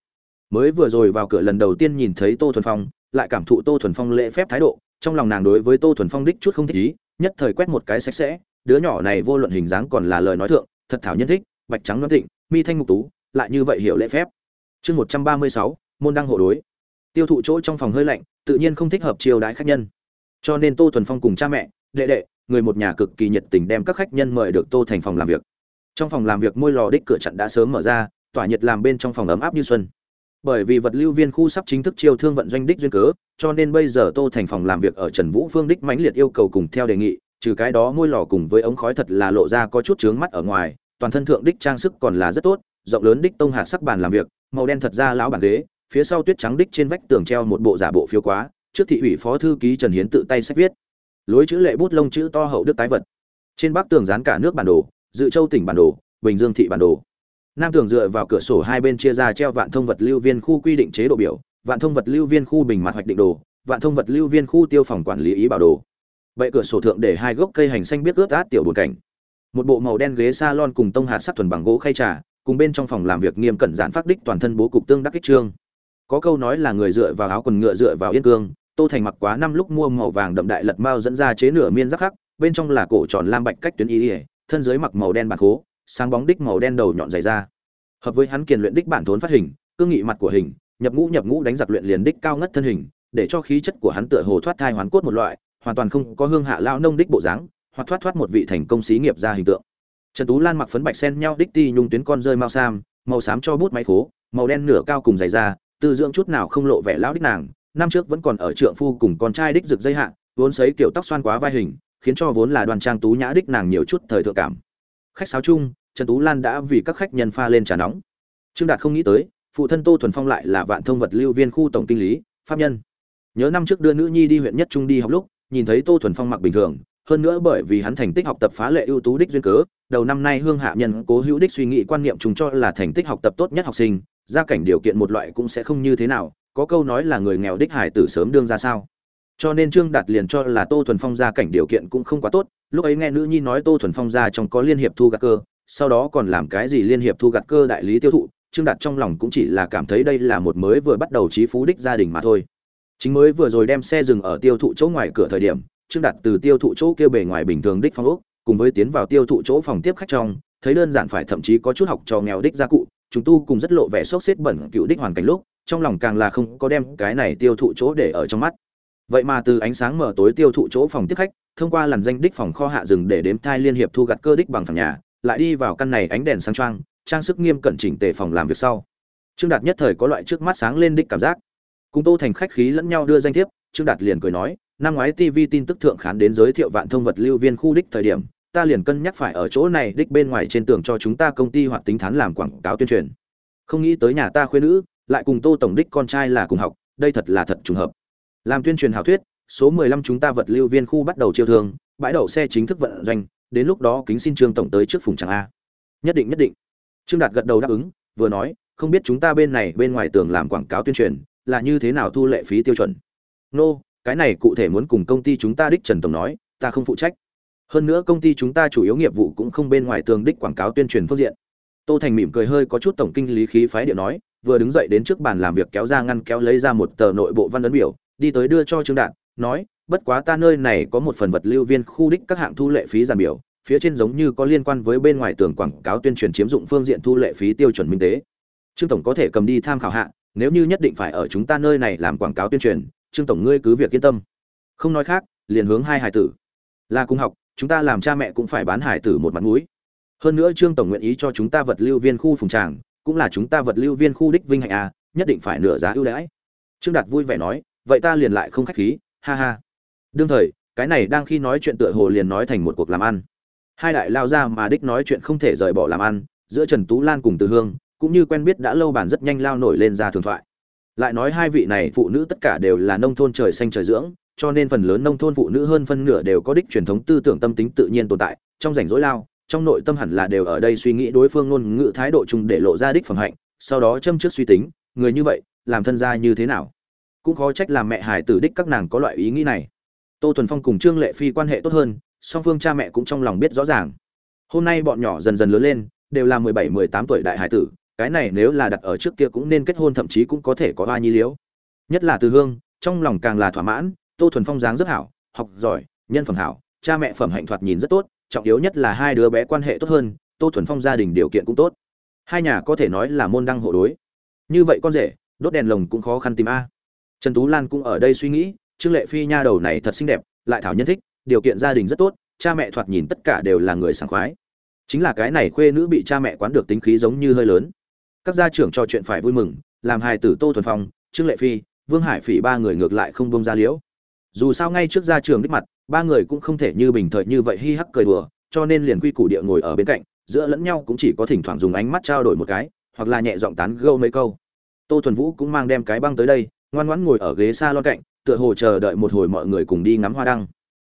Mới vừa rồi vào cửa lần đầu tiên nhìn thấy tô thuần phong lại cảm thụ tô thuần phong lễ phép thái độ trong lòng nàng đối với tô thuần phong đích chút không thích ý nhất thời quét một cái sạch sẽ đứa nhỏ này vô luận hình dáng còn là lời nói thượng thật thảo nhân thích bạch trắng đoan thịnh, mi thanh mục tú lại như vậy hiểu lễ phép. Chương một trăm ba mươi sáu môn đăng hộ đối. Tiêu thụ chỗ trong phòng hơi lạnh tự nhiên không thích hợp chiêu đãi khách nhân. Cho nên tô thuần phong cùng cha mẹ đệ đệ người một nhà cực kỳ nhiệt tình đem các khách nhân mời được tô thành phòng làm việc. Trong phòng làm việc môi lò đích cửa chặn đã sớm mở ra, tỏa nhiệt làm bên trong phòng ấm áp như xuân. Bởi vì vật lưu viên khu sắp chính thức chiêu thương vận doanh đích duyên cớ, cho nên bây giờ tô thành phòng làm việc ở trần vũ phương đích mãnh liệt yêu cầu cùng theo đề nghị, trừ cái đó môi lò cùng với ống khói thật là lộ ra có chút trướng mắt ở ngoài, toàn thân thượng đích trang sức còn là rất tốt, rộng lớn đích tông hạt sắc bàn làm việc, màu đen thật ra lão bản ghế, phía sau tuyết trắng đích trên vách tường treo một bộ giả bộ phiếu quá, trước thị ủy phó thư ký trần hiến tự tay sách viết lối chữ lệ bút lông chữ to hậu đức tái vật. Trên bắc tường dán cả nước bản đồ, dự châu tỉnh bản đồ, bình dương thị bản đồ. Nam tường dựa vào cửa sổ hai bên chia ra treo vạn thông vật lưu viên khu quy định chế độ biểu, vạn thông vật lưu viên khu bình mặt hoạch định đồ, vạn thông vật lưu viên khu tiêu phòng quản lý ý bảo đồ. Vậy cửa sổ thượng để hai gốc cây hành xanh biết ướt át tiểu bồn cảnh. Một bộ màu đen ghế salon cùng tông hạt sắt thuần bằng gỗ khay trà, cùng bên trong phòng làm việc nghiêm cẩn giản phát đích toàn thân bố cục tương đắc kích trương. Có câu nói là người dựa vào áo quần ngựa dựa vào yên cương tô thành mặc quá năm lúc mua màu vàng đậm đại lật mao dẫn ra chế nửa miên giáp khắc, bên trong là cổ tròn lam bạch cách tuyến y ỉa thân dưới mặc màu đen bạc hố sáng bóng đích màu đen đầu nhọn dày ra hợp với hắn kiền luyện đích bản thốn phát hình, cương nghị mặt của hình, nhập ngũ nhập ngũ đánh giặc luyện liền đích cao ngất thân hình, để cho khí chất của hắn tựa hồ thoát thai hoàn cốt một loại, hoàn toàn không có hương hạ lao nông đích bộ dáng, hoặc thoát thoát một vị thành công xí nghiệp ra hình tượng. Trần tú lan mặc phấn bạch sen nhau đích ti nhung tuyến con rơi mau sam, màu xám cho bút máy khố, màu đen nửa cao cùng dày da, tư dưỡng chút nào không lộ vẻ lão đích nàng năm trước vẫn còn ở trượng phu cùng con trai đích rực dây hạ, vốn sấy kiểu tóc xoan quá vai hình, khiến cho vốn là đoàn trang tú nhã đích nàng nhiều chút thời thượng cảm. Khách sáo chung, trần tú lan đã vì các khách nhân pha lên trà nóng. Trương đạt không nghĩ tới, phụ thân tô thuần phong lại là vạn thông vật lưu viên khu tổng kinh lý, pháp nhân. Nhớ năm trước đưa nữ nhi đi huyện nhất trung đi học lúc, nhìn thấy tô thuần phong mặc bình thường, hơn nữa bởi vì hắn thành tích học tập phá lệ ưu tú đích duyên cớ, đầu năm nay hương hạ nhân cố hữu đích suy nghĩ quan niệm chúng cho là thành tích học tập tốt nhất học sinh, gia cảnh điều kiện một loại cũng sẽ không như thế nào có câu nói là người nghèo đích hải tử sớm đương ra sao? Cho nên trương đạt liền cho là tô thuần phong gia cảnh điều kiện cũng không quá tốt, lúc ấy nghe nữ nhi nói tô thuần phong gia trong có liên hiệp thu gặt cơ, sau đó còn làm cái gì liên hiệp thu gặt cơ đại lý tiêu thụ, trương đạt trong lòng cũng chỉ là cảm thấy đây là một mới vừa bắt đầu trí phú đích gia đình mà thôi. Chính mới vừa rồi đem xe dừng ở tiêu thụ chỗ ngoài cửa thời điểm, trương đạt từ tiêu thụ chỗ kêu bề ngoài bình thường đích phong ốc, cùng với tiến vào tiêu thụ chỗ phòng tiếp khách trong, thấy đơn giản phải thậm chí có chút học trò nghèo đích gia cụ, chúng tu cùng rất lộ vẻ sốt xếp bẩn cựu đích hoàn cảnh lúc trong lòng càng là không có đem cái này tiêu thụ chỗ để ở trong mắt. Vậy mà từ ánh sáng mở tối tiêu thụ chỗ phòng tiếp khách, thông qua làn danh đích phòng kho hạ rừng để đếm thai liên hiệp thu gặt cơ đích bằng phòng nhà, lại đi vào căn này ánh đèn sáng trang trang sức nghiêm cẩn chỉnh tề phòng làm việc sau. Trương đạt nhất thời có loại trước mắt sáng lên đích cảm giác. Cùng tô thành khách khí lẫn nhau đưa danh thiếp, trương đạt liền cười nói, năm ngoái tv tin tức thượng khán đến giới thiệu vạn thông vật lưu viên khu đích thời điểm, ta liền cân nhắc phải ở chỗ này đích bên ngoài trên tường cho chúng ta công ty hoạt tính thán làm quảng cáo tuyên truyền. Không nghĩ tới nhà ta khuyên nữ lại cùng tô tổng đích con trai là cùng học, đây thật là thật trùng hợp. Làm tuyên truyền hảo thuyết, số 15 chúng ta vật lưu viên khu bắt đầu chiêu thương, bãi đậu xe chính thức vận doanh, đến lúc đó kính xin trương tổng tới trước phùng chẳng a. Nhất định nhất định. Trương đạt gật đầu đáp ứng, vừa nói, không biết chúng ta bên này, bên ngoài tường làm quảng cáo tuyên truyền, là như thế nào thu lệ phí tiêu chuẩn? Nô, cái này cụ thể muốn cùng công ty chúng ta đích trần tổng nói, ta không phụ trách. Hơn nữa công ty chúng ta chủ yếu nghiệp vụ cũng không bên ngoài tường đích quảng cáo tuyên truyền phương diện. Tô thành mỉm cười hơi có chút tổng kinh lý khí phái điệu nói vừa đứng dậy đến trước bàn làm việc kéo ra ngăn kéo lấy ra một tờ nội bộ văn ấn biểu, đi tới đưa cho trương đạt, nói, bất quá ta nơi này có một phần vật lưu viên khu đích các hạng thu lệ phí giàn biểu, phía trên giống như có liên quan với bên ngoài tường quảng cáo tuyên truyền chiếm dụng phương diện thu lệ phí tiêu chuẩn minh tế. Trương tổng có thể cầm đi tham khảo hạ, nếu như nhất định phải ở chúng ta nơi này làm quảng cáo tuyên truyền, trương tổng ngươi cứ việc yên tâm. Không nói khác, liền hướng hai hải tử. Là cùng học, chúng ta làm cha mẹ cũng phải bán hải tử một mặt mũi. Hơn nữa trương tổng nguyện ý cho chúng ta vật lưu viên khu phùng tràng cũng là chúng ta vật lưu viên khu đích vinh hạnh a nhất định phải nửa giá ưu đãi. Trương đạt vui vẻ nói, vậy ta liền lại không khách khí, ha ha. Đương thời, cái này đang khi nói chuyện tựa hồ liền nói thành một cuộc làm ăn. Hai đại lao ra mà đích nói chuyện không thể rời bỏ làm ăn, giữa trần tú lan cùng từ hương, cũng như quen biết đã lâu bản rất nhanh lao nổi lên ra thường thoại. Lại nói hai vị này phụ nữ tất cả đều là nông thôn trời xanh trời dưỡng, cho nên phần lớn nông thôn phụ nữ hơn phân nửa đều có đích truyền thống tư tưởng tâm tính tự nhiên tồn tại, trong rảnh rỗi lao trong nội tâm hẳn là đều ở đây suy nghĩ đối phương ngôn ngữ thái độ chung để lộ ra đích phẩm hạnh, sau đó châm trước suy tính, người như vậy, làm thân gia như thế nào? Cũng khó trách làm mẹ hải tử đích các nàng có loại ý nghĩ này. Tô thuần phong cùng trương lệ phi quan hệ tốt hơn, song phương cha mẹ cũng trong lòng biết rõ ràng. Hôm nay bọn nhỏ dần dần lớn lên, đều là mười bảy, mười tám tuổi đại hải tử, cái này nếu là đặt ở trước kia cũng nên kết hôn thậm chí cũng có thể có hoa nhi liếu. Nhất là từ hương, trong lòng càng là thỏa mãn, tô thuần phong dáng rất hảo, học giỏi, nhân phẩm hảo, cha mẹ phẩm hạnh thoạt nhìn rất tốt trọng yếu nhất là hai đứa bé quan hệ tốt hơn, tô thuần phong gia đình điều kiện cũng tốt. Hai nhà có thể nói là môn đăng hộ đối. Như vậy con rể, đốt đèn lồng cũng khó khăn tìm a. Trần tú lan cũng ở đây suy nghĩ, trương lệ phi nha đầu này thật xinh đẹp, lại thảo nhân thích, điều kiện gia đình rất tốt, cha mẹ thoạt nhìn tất cả đều là người sảng khoái. Chính là cái này khuê nữ bị cha mẹ quán được tính khí giống như hơi lớn. Các gia trưởng trò chuyện phải vui mừng, làm hài tử tô thuần phong, trương lệ phi, vương hải phỉ ba người ngược lại không bông ra liễu dù sao ngay trước ra trường đích mặt, ba người cũng không thể như bình thời như vậy hi hắc cười đùa, cho nên liền quy củ địa ngồi ở bên cạnh, giữa lẫn nhau cũng chỉ có thỉnh thoảng dùng ánh mắt trao đổi một cái, hoặc là nhẹ giọng tán gâu mấy câu. Tô thuần vũ cũng mang đem cái băng tới đây, ngoan ngoãn ngồi ở ghế xa lo cạnh, tựa hồ chờ đợi một hồi mọi người cùng đi ngắm hoa đăng.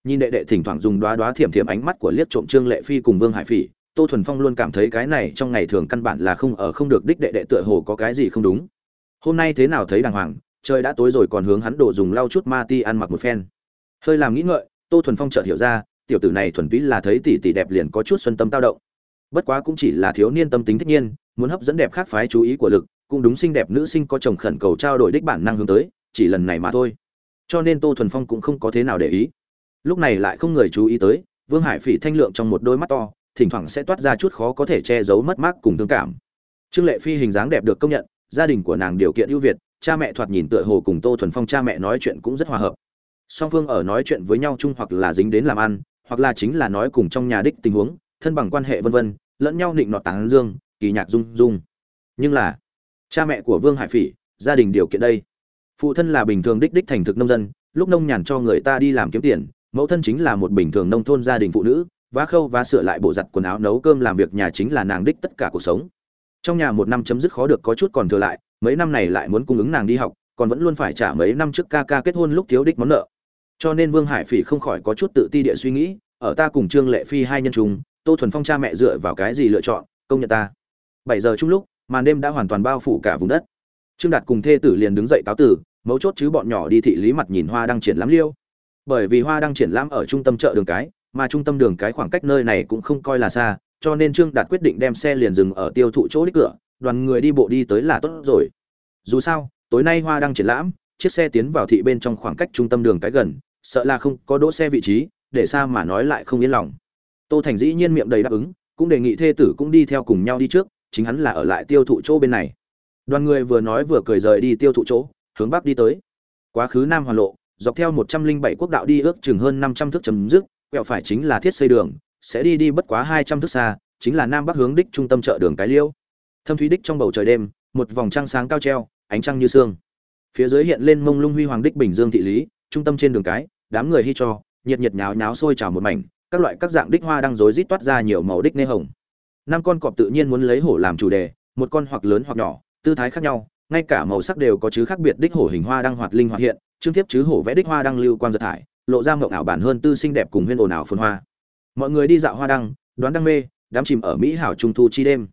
Nhìn đệ đệ thỉnh thoảng dùng đoá đoá thiểm thiểm ánh mắt của liếc trộm trương lệ phi cùng vương hải phỉ, tô thuần phong luôn cảm thấy cái này trong ngày thường căn bản là không ở không được đích đệ đệ tựa hồ có cái gì không đúng. Hôm nay thế nào thấy đàng hoàng trời đã tối rồi còn hướng hắn đổ dùng lau chút ma ti ăn mặc một phen. Hơi làm nghĩ ngợi, tô thuần phong chợt hiểu ra, tiểu tử này thuần túy là thấy tỷ tỷ đẹp liền có chút xuân tâm tao động. Bất quá cũng chỉ là thiếu niên tâm tính thích nhiên, muốn hấp dẫn đẹp khác phái chú ý của lực, cũng đúng xinh đẹp nữ sinh có chồng khẩn cầu trao đổi đích bản năng hướng tới, chỉ lần này mà thôi. Cho nên tô thuần phong cũng không có thế nào để ý. Lúc này lại không người chú ý tới, vương hải phỉ thanh lượng trong một đôi mắt to, thỉnh thoảng sẽ toát ra chút khó có thể che giấu mất mát cùng thương cảm. Trương lệ phi hình dáng đẹp được công nhận, gia đình của nàng điều kiện ưu việt cha mẹ thoạt nhìn tựa hồ cùng tô thuần phong cha mẹ nói chuyện cũng rất hòa hợp. Song phương ở nói chuyện với nhau chung hoặc là dính đến làm ăn, hoặc là chính là nói cùng trong nhà đích tình huống, thân bằng quan hệ vân vân, lẫn nhau định nọt tán dương, kỳ nhạc dung dung nhưng là, cha mẹ của vương hải phỉ, gia đình điều kiện đây. Phụ thân là bình thường đích đích thành thực nông dân, lúc nông nhàn cho người ta đi làm kiếm tiền, mẫu thân chính là một bình thường nông thôn gia đình phụ nữ, vá khâu và sửa lại bộ giặt quần áo nấu cơm làm việc nhà chính là nàng đích tất cả cuộc sống trong nhà một năm chấm dứt khó được có chút còn thừa lại, mấy năm này lại muốn cung ứng nàng đi học, còn vẫn luôn phải trả mấy năm trước ca ca kết hôn lúc thiếu đích món nợ. Cho nên vương hải phỉ không khỏi có chút tự ti địa suy nghĩ, ở ta cùng trương lệ phi hai nhân chúng tô thuần phong cha mẹ dựa vào cái gì lựa chọn, công nhận ta. Bảy giờ chung lúc, màn đêm đã hoàn toàn bao phủ cả vùng đất. Trương đạt cùng thê tử liền đứng dậy cáo tử, mấu chốt chứ bọn nhỏ đi thị lý mặt nhìn hoa đang triển lãm liêu. Bởi vì hoa đang triển lãm ở trung tâm chợ đường cái, mà trung tâm đường cái khoảng cách nơi này cũng không coi là xa cho nên trương đạt quyết định đem xe liền dừng ở tiêu thụ chỗ đích cửa, đoàn người đi bộ đi tới là tốt rồi. Dù sao, tối nay hoa đang triển lãm, chiếc xe tiến vào thị bên trong khoảng cách trung tâm đường cái gần, sợ là không có đỗ xe vị trí, để xa mà nói lại không yên lòng. Tô thành dĩ nhiên miệng đầy đáp ứng, cũng đề nghị thê tử cũng đi theo cùng nhau đi trước, chính hắn là ở lại tiêu thụ chỗ bên này. Đoàn người vừa nói vừa cười rời đi tiêu thụ chỗ, hướng bắc đi tới. Quá khứ nam hoàn lộ, dọc theo một trăm linh bảy quốc đạo đi ước chừng hơn năm trăm thước chấm dứt, quẹo phải chính là thiết xây đường sẽ đi đi bất quá hai trăm thước xa, chính là nam bắc hướng đích trung tâm chợ đường cái liêu. Thâm thúy đích trong bầu trời đêm, một vòng trăng sáng cao treo, ánh trăng như sương. Phía dưới hiện lên mông lung huy hoàng đích bình dương thị lý, trung tâm trên đường cái, đám người hy cho, nhiệt nhiệt nháo nháo sôi trào một mảnh, các loại các dạng đích hoa đang rối rít toát ra nhiều màu đích nê hồng. Năm con cọp tự nhiên muốn lấy hổ làm chủ đề, một con hoặc lớn hoặc nhỏ, tư thái khác nhau, ngay cả màu sắc đều có chứ khác biệt đích hổ hình hoa đang hoạt linh hoạt hiện trương tiếp chứ hổ vẽ đích hoa đang lưu quan giật thải, lộ ra mộng ảo bản hơn tư xinh đẹp cùng huyên ồn ảo phồn hoa mọi người đi dạo hoa đăng, đoán đăng mê, đám chìm ở mỹ hảo trung thu chi đêm.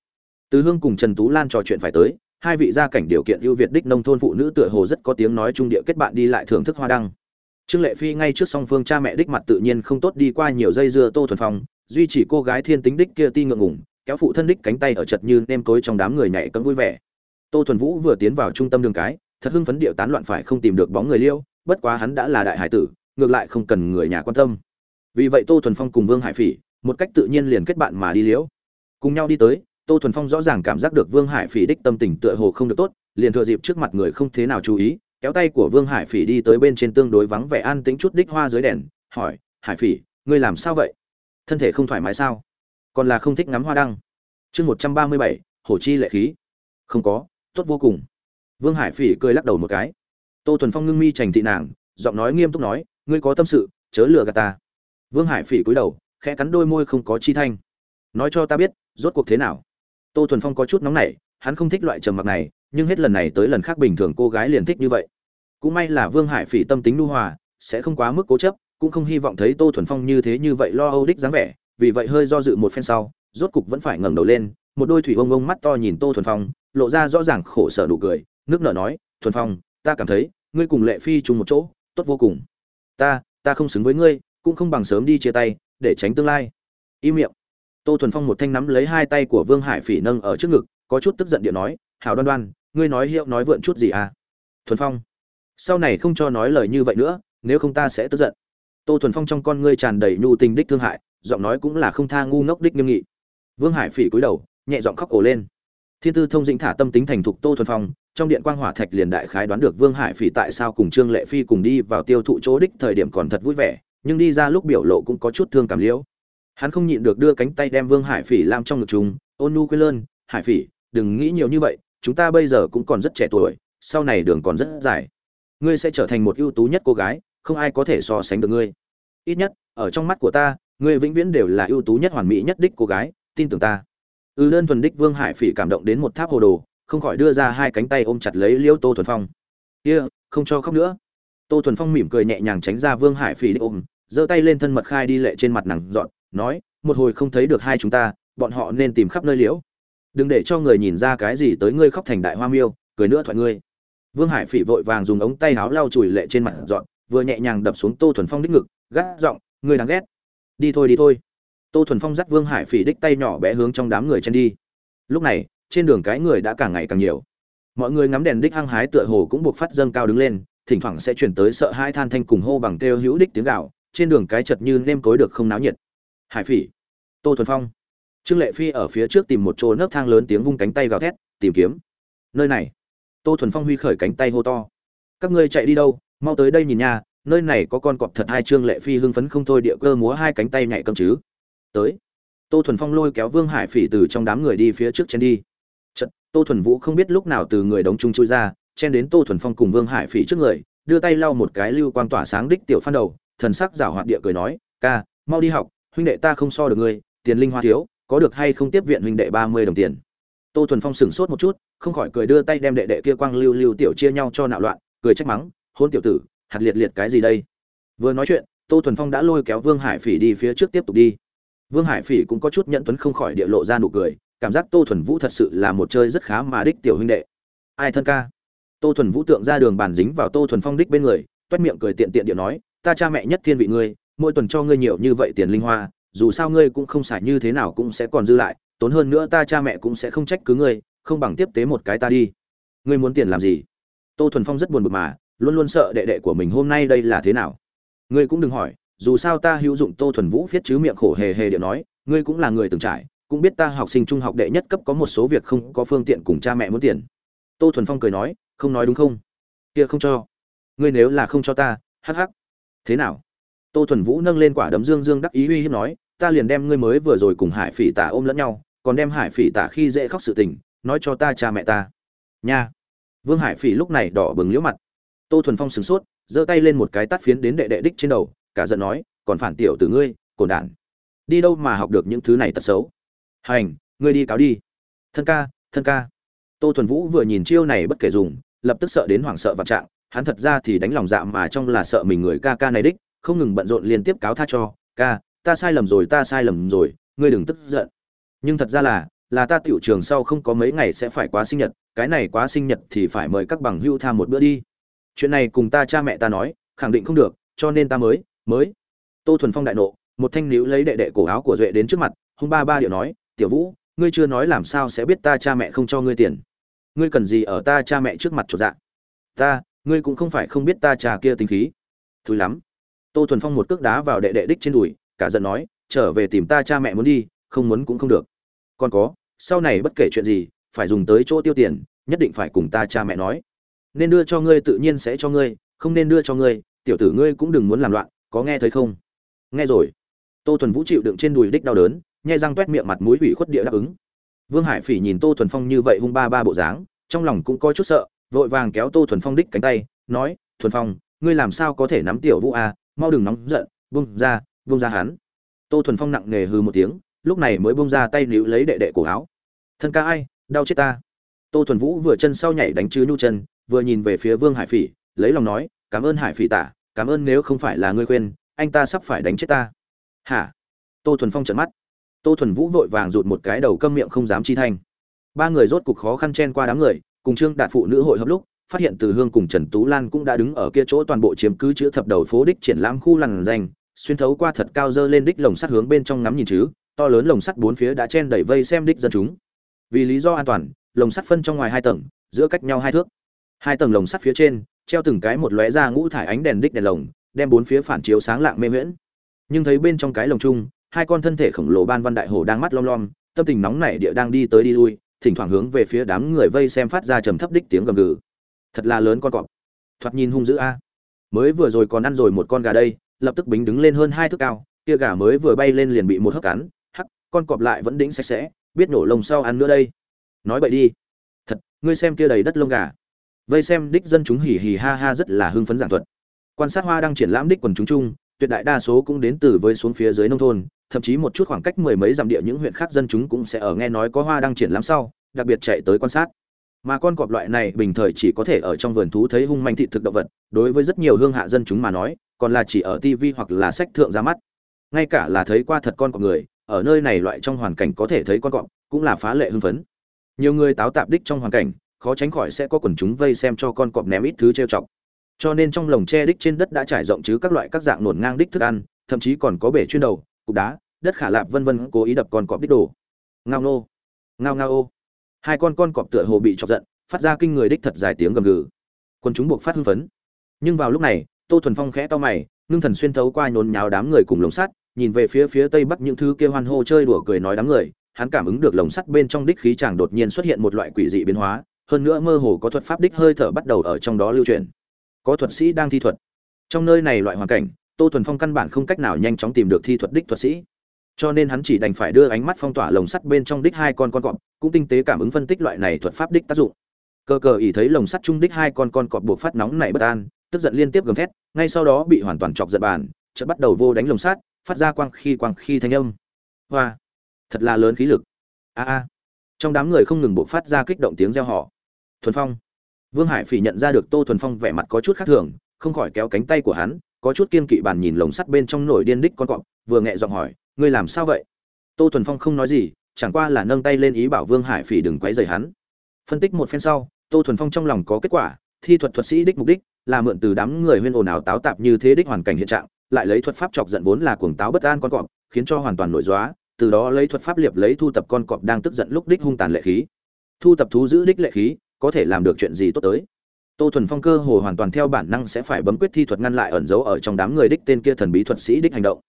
Từ hương cùng trần tú lan trò chuyện phải tới, hai vị gia cảnh điều kiện ưu việt đích nông thôn phụ nữ tựa hồ rất có tiếng nói trung địa kết bạn đi lại thưởng thức hoa đăng. Trương lệ phi ngay trước song phương cha mẹ đích mặt tự nhiên không tốt đi qua nhiều dây dưa tô thuần phong, duy chỉ cô gái thiên tính đích kia ti ngượng ngủng kéo phụ thân đích cánh tay ở chật như nêm cối trong đám người nhảy cấm vui vẻ. Tô thuần vũ vừa tiến vào trung tâm đường cái, thật hưng phấn điệu tán loạn phải không tìm được bóng người liêu, bất quá hắn đã là đại hải tử, ngược lại không cần người nhà quan tâm vì vậy tô thuần phong cùng vương hải phỉ một cách tự nhiên liền kết bạn mà đi liễu. Cùng nhau đi tới, tô thuần phong rõ ràng cảm giác được vương hải phỉ đích tâm tình tựa hồ không được tốt, liền thừa dịp trước mặt người không thế nào chú ý, kéo tay của vương hải phỉ đi tới bên trên tương đối vắng vẻ an tĩnh chút đích hoa dưới đèn, hỏi, hải phỉ, ngươi làm sao vậy? Thân thể không thoải mái sao? Còn là không thích ngắm hoa đăng? Chương một trăm ba mươi bảy hồ chi lệ khí. Không có, tốt vô cùng. Vương hải phỉ cười lắc đầu một cái. Tô thuần phong ngưng mi trành thị nàng, giọng nói nghiêm túc nói, ngươi có tâm sự, chớ lừa gạt ta vương hải phỉ cúi đầu, khẽ cắn đôi môi không có chi thanh. Nói cho ta biết, rốt cuộc thế nào? Tô thuần phong có chút nóng nảy, hắn không thích loại trầm mặc này, nhưng hết lần này tới lần khác bình thường cô gái liền thích như vậy. Cũng may là vương hải phỉ tâm tính nu hòa, sẽ không quá mức cố chấp, cũng không hy vọng thấy tô thuần phong như thế như vậy lo âu đích dáng vẻ, vì vậy hơi do dự một phen sau, rốt cục vẫn phải ngẩng đầu lên, một đôi thủy ông ông mắt to nhìn tô thuần phong, lộ ra rõ ràng khổ sở đủ cười, nước nở nói, thuần phong, ta cảm thấy, ngươi cùng lệ phi chung một chỗ, tốt vô cùng. Ta ta không xứng với ngươi cũng không bằng sớm đi chia tay, để tránh tương lai. Im miệng. Tô thuần phong một thanh nắm lấy hai tay của vương hải phỉ nâng ở trước ngực, có chút tức giận điện nói, hảo đoan đoan, ngươi nói hiệu nói vượn chút gì à? Thuần phong. Sau này không cho nói lời như vậy nữa, nếu không ta sẽ tức giận. Tô thuần phong trong con ngươi tràn đầy nhu tình đích thương hại, giọng nói cũng là không tha ngu ngốc đích nghiêm nghị. Vương hải phỉ cúi đầu, nhẹ giọng khóc ổ lên. Thiên tư thông dĩnh thả tâm tính thành thục tô thuần phong, trong điện quang hỏa thạch liền đại khái đoán được vương hải phỉ tại sao cùng trương lệ phi cùng đi vào tiêu thụ chỗ đích thời điểm còn thật vui vẻ nhưng đi ra lúc biểu lộ cũng có chút thương cảm liễu. Hắn không nhịn được đưa cánh tay đem vương hải phỉ làm trong ngực chúng ôn nu quê lơn hải phỉ đừng nghĩ nhiều như vậy chúng ta bây giờ cũng còn rất trẻ tuổi sau này đường còn rất dài. Ngươi sẽ trở thành một ưu tú nhất cô gái không ai có thể so sánh được ngươi. Ít nhất ở trong mắt của ta ngươi vĩnh viễn đều là ưu tú nhất hoàn mỹ nhất đích cô gái tin tưởng ta. Ư ừ đơn thuần đích vương hải phỉ cảm động đến một tháp hồ đồ không khỏi đưa ra hai cánh tay ôm chặt lấy liêu tô thuần phong. Kia、yeah, không cho khóc nữa. Tô thuần phong mỉm cười nhẹ nhàng tránh ra vương hải phỉ đích ôm giơ tay lên thân mật khai đi lệ trên mặt nàng dọn, nói, một hồi không thấy được hai chúng ta, bọn họ nên tìm khắp nơi liễu. Đừng để cho người nhìn ra cái gì tới ngươi khóc thành đại hoa miêu, cười nữa thoại ngươi. Vương hải phỉ vội vàng dùng ống tay áo lau chùi lệ trên mặt dọn, vừa nhẹ nhàng đập xuống tô thuần phong đích ngực, gắt giọng, ngươi đáng ghét. Đi thôi đi thôi. Tô thuần phong dắt vương hải phỉ đích tay nhỏ bé hướng trong đám người chen đi. Lúc này, trên đường cái người đã càng ngày càng nhiều. Mọi người ngắm đèn đích hăng hái tựa hồ cũng buộc phát dâng cao đứng lên, thỉnh thoảng sẽ chuyển tới sợ hai than thanh cùng hô bằng kêu hữu đích tiếng gạo trên đường cái chật như nêm cối được không náo nhiệt. Hải phỉ. Tô thuần phong. Trương lệ phi ở phía trước tìm một chỗ nấc thang lớn tiếng vung cánh tay gào thét tìm kiếm. Nơi này. Tô thuần phong huy khởi cánh tay hô to. Các ngươi chạy đi đâu? Mau tới đây nhìn nha nơi này có con cọp thật hai trương lệ phi hưng phấn không thôi địa cơ múa hai cánh tay nhảy cầm chứ. Tới. Tô thuần phong lôi kéo vương hải phỉ từ trong đám người đi phía trước chen đi. Chật, tô thuần vũ không biết lúc nào từ người đống trung chui ra chen đến tô thuần phong cùng vương hải phỉ trước người đưa tay lau một cái lưu quang tỏa sáng đích tiểu phan đầu thần sắc giảo hoạt địa cười nói, ca, mau đi học, huynh đệ ta không so được ngươi, tiền linh hoa thiếu, có được hay không tiếp viện huynh đệ ba mươi đồng tiền? Tô thuần phong sửng sốt một chút, không khỏi cười đưa tay đem đệ đệ kia quang lưu lưu tiểu chia nhau cho nạo loạn, cười trách mắng, hôn tiểu tử, hạt liệt liệt cái gì đây? Vừa nói chuyện, tô thuần phong đã lôi kéo vương hải phỉ đi phía trước tiếp tục đi. Vương hải phỉ cũng có chút nhận tuấn không khỏi địa lộ ra nụ cười, cảm giác tô thuần vũ thật sự là một chơi rất khá mà đích tiểu huynh đệ. Ai thân ca? Tô thuần vũ tượng ra đường bàn dính vào tô thuần phong đích bên người, toét miệng cười tiện tiện địa nói ta cha mẹ nhất thiên vị ngươi, mỗi tuần cho ngươi nhiều như vậy tiền linh hoa, dù sao ngươi cũng không xài như thế nào cũng sẽ còn dư lại, tốn hơn nữa ta cha mẹ cũng sẽ không trách cứ ngươi, không bằng tiếp tế một cái ta đi. Ngươi muốn tiền làm gì? Tô thuần phong rất buồn bực mà, luôn luôn sợ đệ đệ của mình hôm nay đây là thế nào. Ngươi cũng đừng hỏi, dù sao ta hữu dụng tô thuần vũ viết chứ miệng khổ hề hề điệu nói, ngươi cũng là người từng trải, cũng biết ta học sinh trung học đệ nhất cấp có một số việc không có phương tiện cùng cha mẹ muốn tiền. Tô thuần phong cười nói, không nói đúng không? Kia không cho. Ngươi nếu là không cho ta, hắc hắc thế nào? Tô thuần vũ nâng lên quả đấm dương dương đắc ý uy hiếp nói, ta liền đem ngươi mới vừa rồi cùng hải phỉ tả ôm lẫn nhau, còn đem hải phỉ tả khi dễ khóc sự tình, nói cho ta cha mẹ ta. Nha! Vương hải phỉ lúc này đỏ bừng liễu mặt. Tô thuần phong sửng sốt, giơ tay lên một cái tắt phiến đến đệ đệ đích trên đầu, cả giận nói, còn phản tiểu từ ngươi cồn đản. Đi đâu mà học được những thứ này tật xấu? Hành, ngươi đi cáo đi. Thân ca thân ca. Tô thuần vũ vừa nhìn chiêu này bất kể dùng, lập tức sợ đến hoảng sợ vạn trạng hắn thật ra thì đánh lòng dạ mà trong là sợ mình người ca ca này đích, không ngừng bận rộn liên tiếp cáo tha cho, ca, ta sai lầm rồi, ta sai lầm rồi, ngươi đừng tức giận. Nhưng thật ra là là ta tiểu trường sau không có mấy ngày sẽ phải quá sinh nhật, cái này quá sinh nhật thì phải mời các bằng hưu tham một bữa đi. Chuyện này cùng ta cha mẹ ta nói, khẳng định không được, cho nên ta mới mới. Tô thuần phong đại nộ, một thanh níu lấy đệ đệ cổ áo của duệ đến trước mặt, hung ba ba điệu nói, tiểu vũ, ngươi chưa nói làm sao sẽ biết ta cha mẹ không cho ngươi tiền? Ngươi cần gì ở ta cha mẹ trước mặt chỗ dạ? Ta ngươi cũng không phải không biết ta cha kia tính khí. Thúi lắm. Tô thuần phong một cước đá vào đệ đệ đích trên đùi, cả giận nói, trở về tìm ta cha mẹ muốn đi, không muốn cũng không được. Còn có, sau này bất kể chuyện gì, phải dùng tới chỗ tiêu tiền, nhất định phải cùng ta cha mẹ nói. Nên đưa cho ngươi tự nhiên sẽ cho ngươi, không nên đưa cho ngươi, tiểu tử ngươi cũng đừng muốn làm loạn, có nghe thấy không? Nghe rồi. Tô thuần vũ chịu đựng trên đùi đích đau đớn, nhai răng toét miệng mặt mũi hủy khuất địa đáp ứng. Vương hải phỉ nhìn tô thuần phong như vậy hung ba ba bộ dáng, trong lòng cũng có chút sợ vội vàng kéo tô thuần phong đích cánh tay, nói, thuần phong, ngươi làm sao có thể nắm tiểu vũ a, mau đừng nóng giận bung ra bung ra hắn. Tô thuần phong nặng nề hư một tiếng, lúc này mới bung ra tay níu lấy đệ đệ cổ áo. Thân ca ai, đau chết ta. Tô thuần vũ vừa chân sau nhảy đánh chứ nhu chân, vừa nhìn về phía vương hải phỉ, lấy lòng nói, cảm ơn hải phỉ tả, cảm ơn nếu không phải là ngươi khuyên, anh ta sắp phải đánh chết ta. Hả? Tô thuần phong trận mắt. Tô thuần vũ vội vàng rụt một cái đầu câm miệng không dám chi thanh. Ba người rốt cục khó khăn chen qua đám người cùng trương đạt phụ nữ hội hợp lúc, phát hiện từ hương cùng trần tú lan cũng đã đứng ở kia chỗ toàn bộ chiếm cứ chữ thập đầu phố đích triển lãm khu lằn danh, xuyên thấu qua thật cao dơ lên đích lồng sắt hướng bên trong ngắm nhìn chứ, to lớn lồng sắt bốn phía đã chen đẩy vây xem đích dân chúng. Vì lý do an toàn, lồng sắt phân trong ngoài hai tầng, giữa cách nhau hai thước. Hai tầng lồng sắt phía trên, treo từng cái một lóe ra ngũ thải ánh đèn đích đèn lồng, đem bốn phía phản chiếu sáng lạng mê nguyễn nhưng thấy bên trong cái lồng chung, hai con thân thể khổng lồ ban văn đại hổ đang mắt lom lom, tâm tình nóng nảy địa đang đi tới đi lui thỉnh thoảng hướng về phía đám người vây xem phát ra trầm thấp đích tiếng gầm gừ. Thật là lớn con cọp. Thoạt nhìn hung dữ a. Mới vừa rồi còn ăn rồi một con gà đây, lập tức bính đứng lên hơn hai thước cao, kia gà mới vừa bay lên liền bị một hớp cắn, hắc, con cọp lại vẫn đĩnh sạch sẽ, biết nổ lông sau ăn nữa đây. Nói bậy đi. Thật, ngươi xem kia đầy đất lông gà. Vây xem đích dân chúng hỉ hỉ ha ha rất là hưng phấn giảng thuật. Quan sát hoa đang triển lãm đích quần chúng chung tuyệt đại đa số cũng đến từ với xuống phía dưới nông thôn, thậm chí một chút khoảng cách mười mấy dặm địa những huyện khác dân chúng cũng sẽ ở nghe nói có hoa đang triển lãm sau, đặc biệt chạy tới quan sát. Mà con cọp loại này bình thời chỉ có thể ở trong vườn thú thấy hung manh thị thực động vật, đối với rất nhiều hương hạ dân chúng mà nói, còn là chỉ ở tv hoặc là sách thượng ra mắt. Ngay cả là thấy qua thật con cọp người, ở nơi này loại trong hoàn cảnh có thể thấy con cọp, cũng là phá lệ hưng phấn. Nhiều người táo tạp đích trong hoàn cảnh, khó tránh khỏi sẽ có quần chúng vây xem cho con cọp ném ít thứ trêu chọc cho nên trong lồng tre đích trên đất đã trải rộng chứ các loại các dạng nổn ngang đích thức ăn, thậm chí còn có bể chuyên đầu, cục đá, đất khả lạp vân vân cố ý đập con cọp đích đồ. Ngao nô ngao ngao ô. Hai con con cọp tựa hồ bị chọc giận, phát ra kinh người đích thật dài tiếng gầm gừ. Quân chúng buộc phát hưng phấn. Nhưng vào lúc này, tô thuần phong khẽ to mày, ngưng thần xuyên thấu qua nhốn nháo đám người cùng lồng sắt, nhìn về phía phía tây bắc những thứ kia hoan hô chơi đùa cười nói đám người, hắn cảm ứng được lồng sắt bên trong đích khí chàng đột nhiên xuất hiện một loại quỷ dị biến hóa, hơn nữa mơ hồ có thuật pháp đích hơi thở bắt đầu ở trong đó lưu truyền có thuật sĩ đang thi thuật. Trong nơi này loại hoàn cảnh, tô thuần phong căn bản không cách nào nhanh chóng tìm được thi thuật đích thuật sĩ. Cho nên hắn chỉ đành phải đưa ánh mắt phong tỏa lồng sắt bên trong đích hai con con cọp, cũng tinh tế cảm ứng phân tích loại này thuật pháp đích tác dụng. Cơ cờ ý thấy lồng sắt trung đích hai con con cọp buộc phát nóng này bất an, tức giận liên tiếp gầm thét, ngay sau đó bị hoàn toàn chọc giật bàn, chợt bắt đầu vô đánh lồng sắt, phát ra quang khi quang khi thanh âm. Hoa! Thật là lớn khí lực. A a. Trong đám người không ngừng buộc phát ra kích động tiếng reo họ thuần phong! Vương hải phỉ nhận ra được tô thuần phong vẻ mặt có chút khác thường, không khỏi kéo cánh tay của hắn, có chút kiên kỵ bàn nhìn lồng sắt bên trong nổi điên đích con cọp, vừa nhẹ giọng hỏi, ngươi làm sao vậy? Tô thuần phong không nói gì, chẳng qua là nâng tay lên ý bảo vương hải phỉ đừng quấy rầy hắn. Phân tích một phen sau, tô thuần phong trong lòng có kết quả, thi thuật thuật sĩ đích mục đích là mượn từ đám người huyên ồn ào táo tạp như thế đích hoàn cảnh hiện trạng, lại lấy thuật pháp chọc giận vốn là cuồng táo bất an con cọp, khiến cho hoàn toàn nổi dóa từ đó lấy thuật pháp liệp lấy thu tập con cọp đang tức giận lúc đích hung tàn lệ khí. Thu tập thú giữ đích lệ khí có thể làm được chuyện gì tốt tới. Tô thuần phong cơ hồ hoàn toàn theo bản năng sẽ phải bấm quyết thi thuật ngăn lại ẩn giấu ở trong đám người đích tên kia thần bí thuật sĩ đích hành động.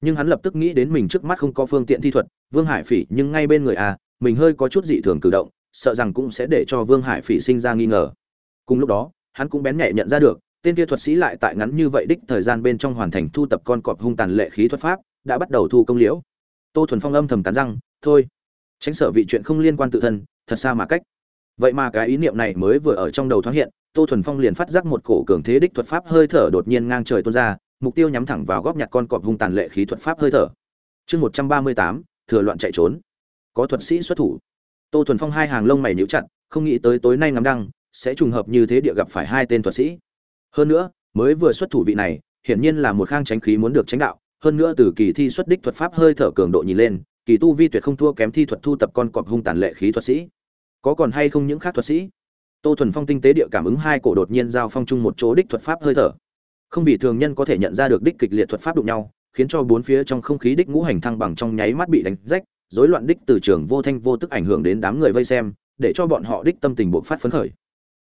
Nhưng hắn lập tức nghĩ đến mình trước mắt không có phương tiện thi thuật, vương hải phỉ, nhưng ngay bên người à mình hơi có chút dị thường cử động, sợ rằng cũng sẽ để cho vương hải phỉ sinh ra nghi ngờ. Cùng lúc đó, hắn cũng bén nhẹ nhận ra được, tên kia thuật sĩ lại tại ngắn như vậy đích thời gian bên trong hoàn thành thu tập con cọp hung tàn lệ khí thuật pháp, đã bắt đầu thu công liễu. Tô thuần phong âm thầm cắn răng, thôi, tránh sợ vị chuyện không liên quan tự thân, thật xa mà cách vậy mà cái ý niệm này mới vừa ở trong đầu thoáng hiện, tô thuần phong liền phát giác một cổ cường thế đích thuật pháp hơi thở đột nhiên ngang trời tuôn ra, mục tiêu nhắm thẳng vào góp nhặt con cọp hung tàn lệ khí thuật pháp hơi thở. Chương một trăm ba mươi tám, thừa loạn chạy trốn. Có thuật sĩ xuất thủ. Tô thuần phong hai hàng lông mày níu chặt, không nghĩ tới tối nay ngắm đăng, sẽ trùng hợp như thế địa gặp phải hai tên thuật sĩ. Hơn nữa, mới vừa xuất thủ vị này, hiển nhiên là một khang tránh khí muốn được tránh đạo, hơn nữa từ kỳ thi xuất đích thuật pháp hơi thở cường độ nhìn lên, kỳ tu vi tuyệt không thua kém thi thuật thu tập con cọp hung tàn lệ khí thuật sĩ có còn hay không những khác thuật sĩ? Tô thuần phong tinh tế địa cảm ứng hai cổ đột nhiên giao phong chung một chỗ đích thuật pháp hơi thở. Không vì thường nhân có thể nhận ra được đích kịch liệt thuật pháp đụng nhau, khiến cho bốn phía trong không khí đích ngũ hành thăng bằng trong nháy mắt bị đánh rách, rối loạn đích từ trường vô thanh vô tức ảnh hưởng đến đám người vây xem, để cho bọn họ đích tâm tình buộc phát phấn khởi.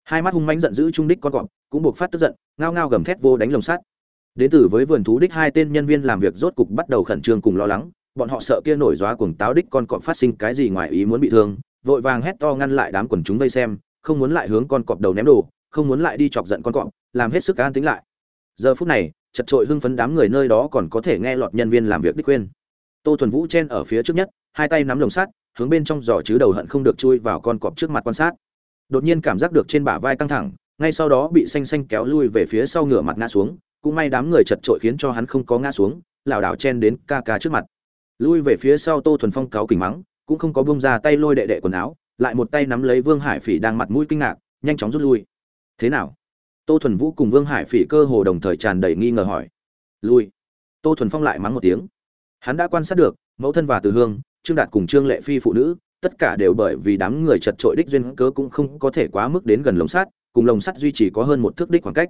Hai mắt hung mãnh giận dữ trung đích con cọp, cũng buộc phát tức giận, ngao ngao gầm thét vô đánh lồng sắt. Đến từ với vườn thú đích hai tên nhân viên làm việc rốt cục bắt đầu khẩn trương cùng lo lắng, bọn họ sợ kia nổi dóa cuồng táo đích con cọp phát sinh cái gì ngoài ý muốn bị thương vội vàng hét to ngăn lại đám quần chúng vây xem, không muốn lại hướng con cọp đầu ném đồ, không muốn lại đi chọc giận con cọp, làm hết sức an tính lại. Giờ phút này, chật trội hưng phấn đám người nơi đó còn có thể nghe lọt nhân viên làm việc đích quên. tô thuần vũ chen ở phía trước nhất, hai tay nắm lồng sắt, hướng bên trong giỏ chứ đầu hận không được chui vào con cọp trước mặt quan sát. Đột nhiên cảm giác được trên bả vai căng thẳng, ngay sau đó bị xanh xanh kéo lui về phía sau ngửa mặt ngã xuống, cũng may đám người chật trội khiến cho hắn không có ngã xuống, lảo đảo chen đến ca ca trước mặt. Lui về phía sau tô thuần phong cáo kình mắng cũng không có bông ra tay lôi đệ đệ quần áo, lại một tay nắm lấy vương hải phỉ đang mặt mũi kinh ngạc, nhanh chóng rút lui. Thế nào? Tô thuần vũ cùng vương hải phỉ cơ hồ đồng thời tràn đầy nghi ngờ hỏi. Lui. Tô thuần phong lại mắng một tiếng. Hắn đã quan sát được, mẫu thân và từ hương, trương đạt cùng trương lệ phi phụ nữ, tất cả đều bởi vì đám người chật trội đích duyên cớ cũng không có thể quá mức đến gần lồng sắt, cùng lồng sắt duy trì có hơn một thước đích khoảng cách.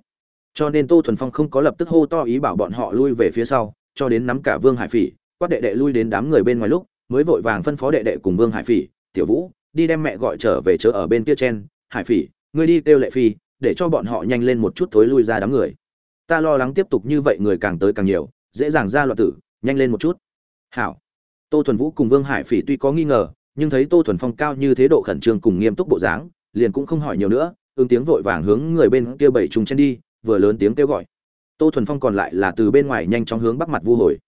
Cho nên tô thuần phong không có lập tức hô to ý bảo bọn họ lui về phía sau, cho đến nắm cả vương hải phỉ, quát đệ đệ lui đến đám người bên ngoài lúc mới vội vàng phân phó đệ đệ cùng vương hải phỉ, tiểu vũ, đi đem mẹ gọi trở về chớ ở bên kia chen. Hải phỉ, ngươi đi kêu lệ phi, để cho bọn họ nhanh lên một chút thối lui ra đám người. Ta lo lắng tiếp tục như vậy người càng tới càng nhiều, dễ dàng ra loạn tử, nhanh lên một chút. Hảo. Tô thuần vũ cùng vương hải phỉ tuy có nghi ngờ, nhưng thấy tô thuần phong cao như thế độ khẩn trương cùng nghiêm túc bộ dáng, liền cũng không hỏi nhiều nữa, ứng tiếng vội vàng hướng người bên kia bảy trùng chen đi, vừa lớn tiếng kêu gọi. Tô thuần phong còn lại là từ bên ngoài nhanh chóng hướng bắc mặt vu hồi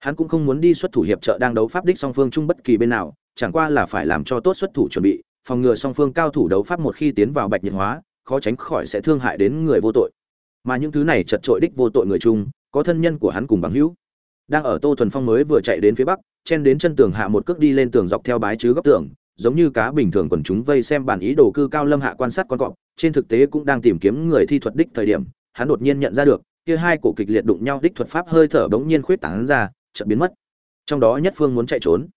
hắn cũng không muốn đi xuất thủ hiệp trợ đang đấu pháp đích song phương chung bất kỳ bên nào, chẳng qua là phải làm cho tốt xuất thủ chuẩn bị, phòng ngừa song phương cao thủ đấu pháp một khi tiến vào bạch nhiệt hóa, khó tránh khỏi sẽ thương hại đến người vô tội. Mà những thứ này chật trội đích vô tội người chung, có thân nhân của hắn cùng bằng hữu. Đang ở tô thuần phong mới vừa chạy đến phía bắc, chen đến chân tường hạ một cước đi lên tường dọc theo bái chứ góc tường, giống như cá bình thường quần chúng vây xem bản ý đồ cư cao lâm hạ quan sát con cọp, trên thực tế cũng đang tìm kiếm người thi thuật đích thời điểm, hắn đột nhiên nhận ra được, kia hai cổ kịch liệt đụng nhau đích thuật pháp hơi thở bỗng nhiên khuyết tảng ra chợt biến mất. Trong đó nhất phương muốn chạy trốn.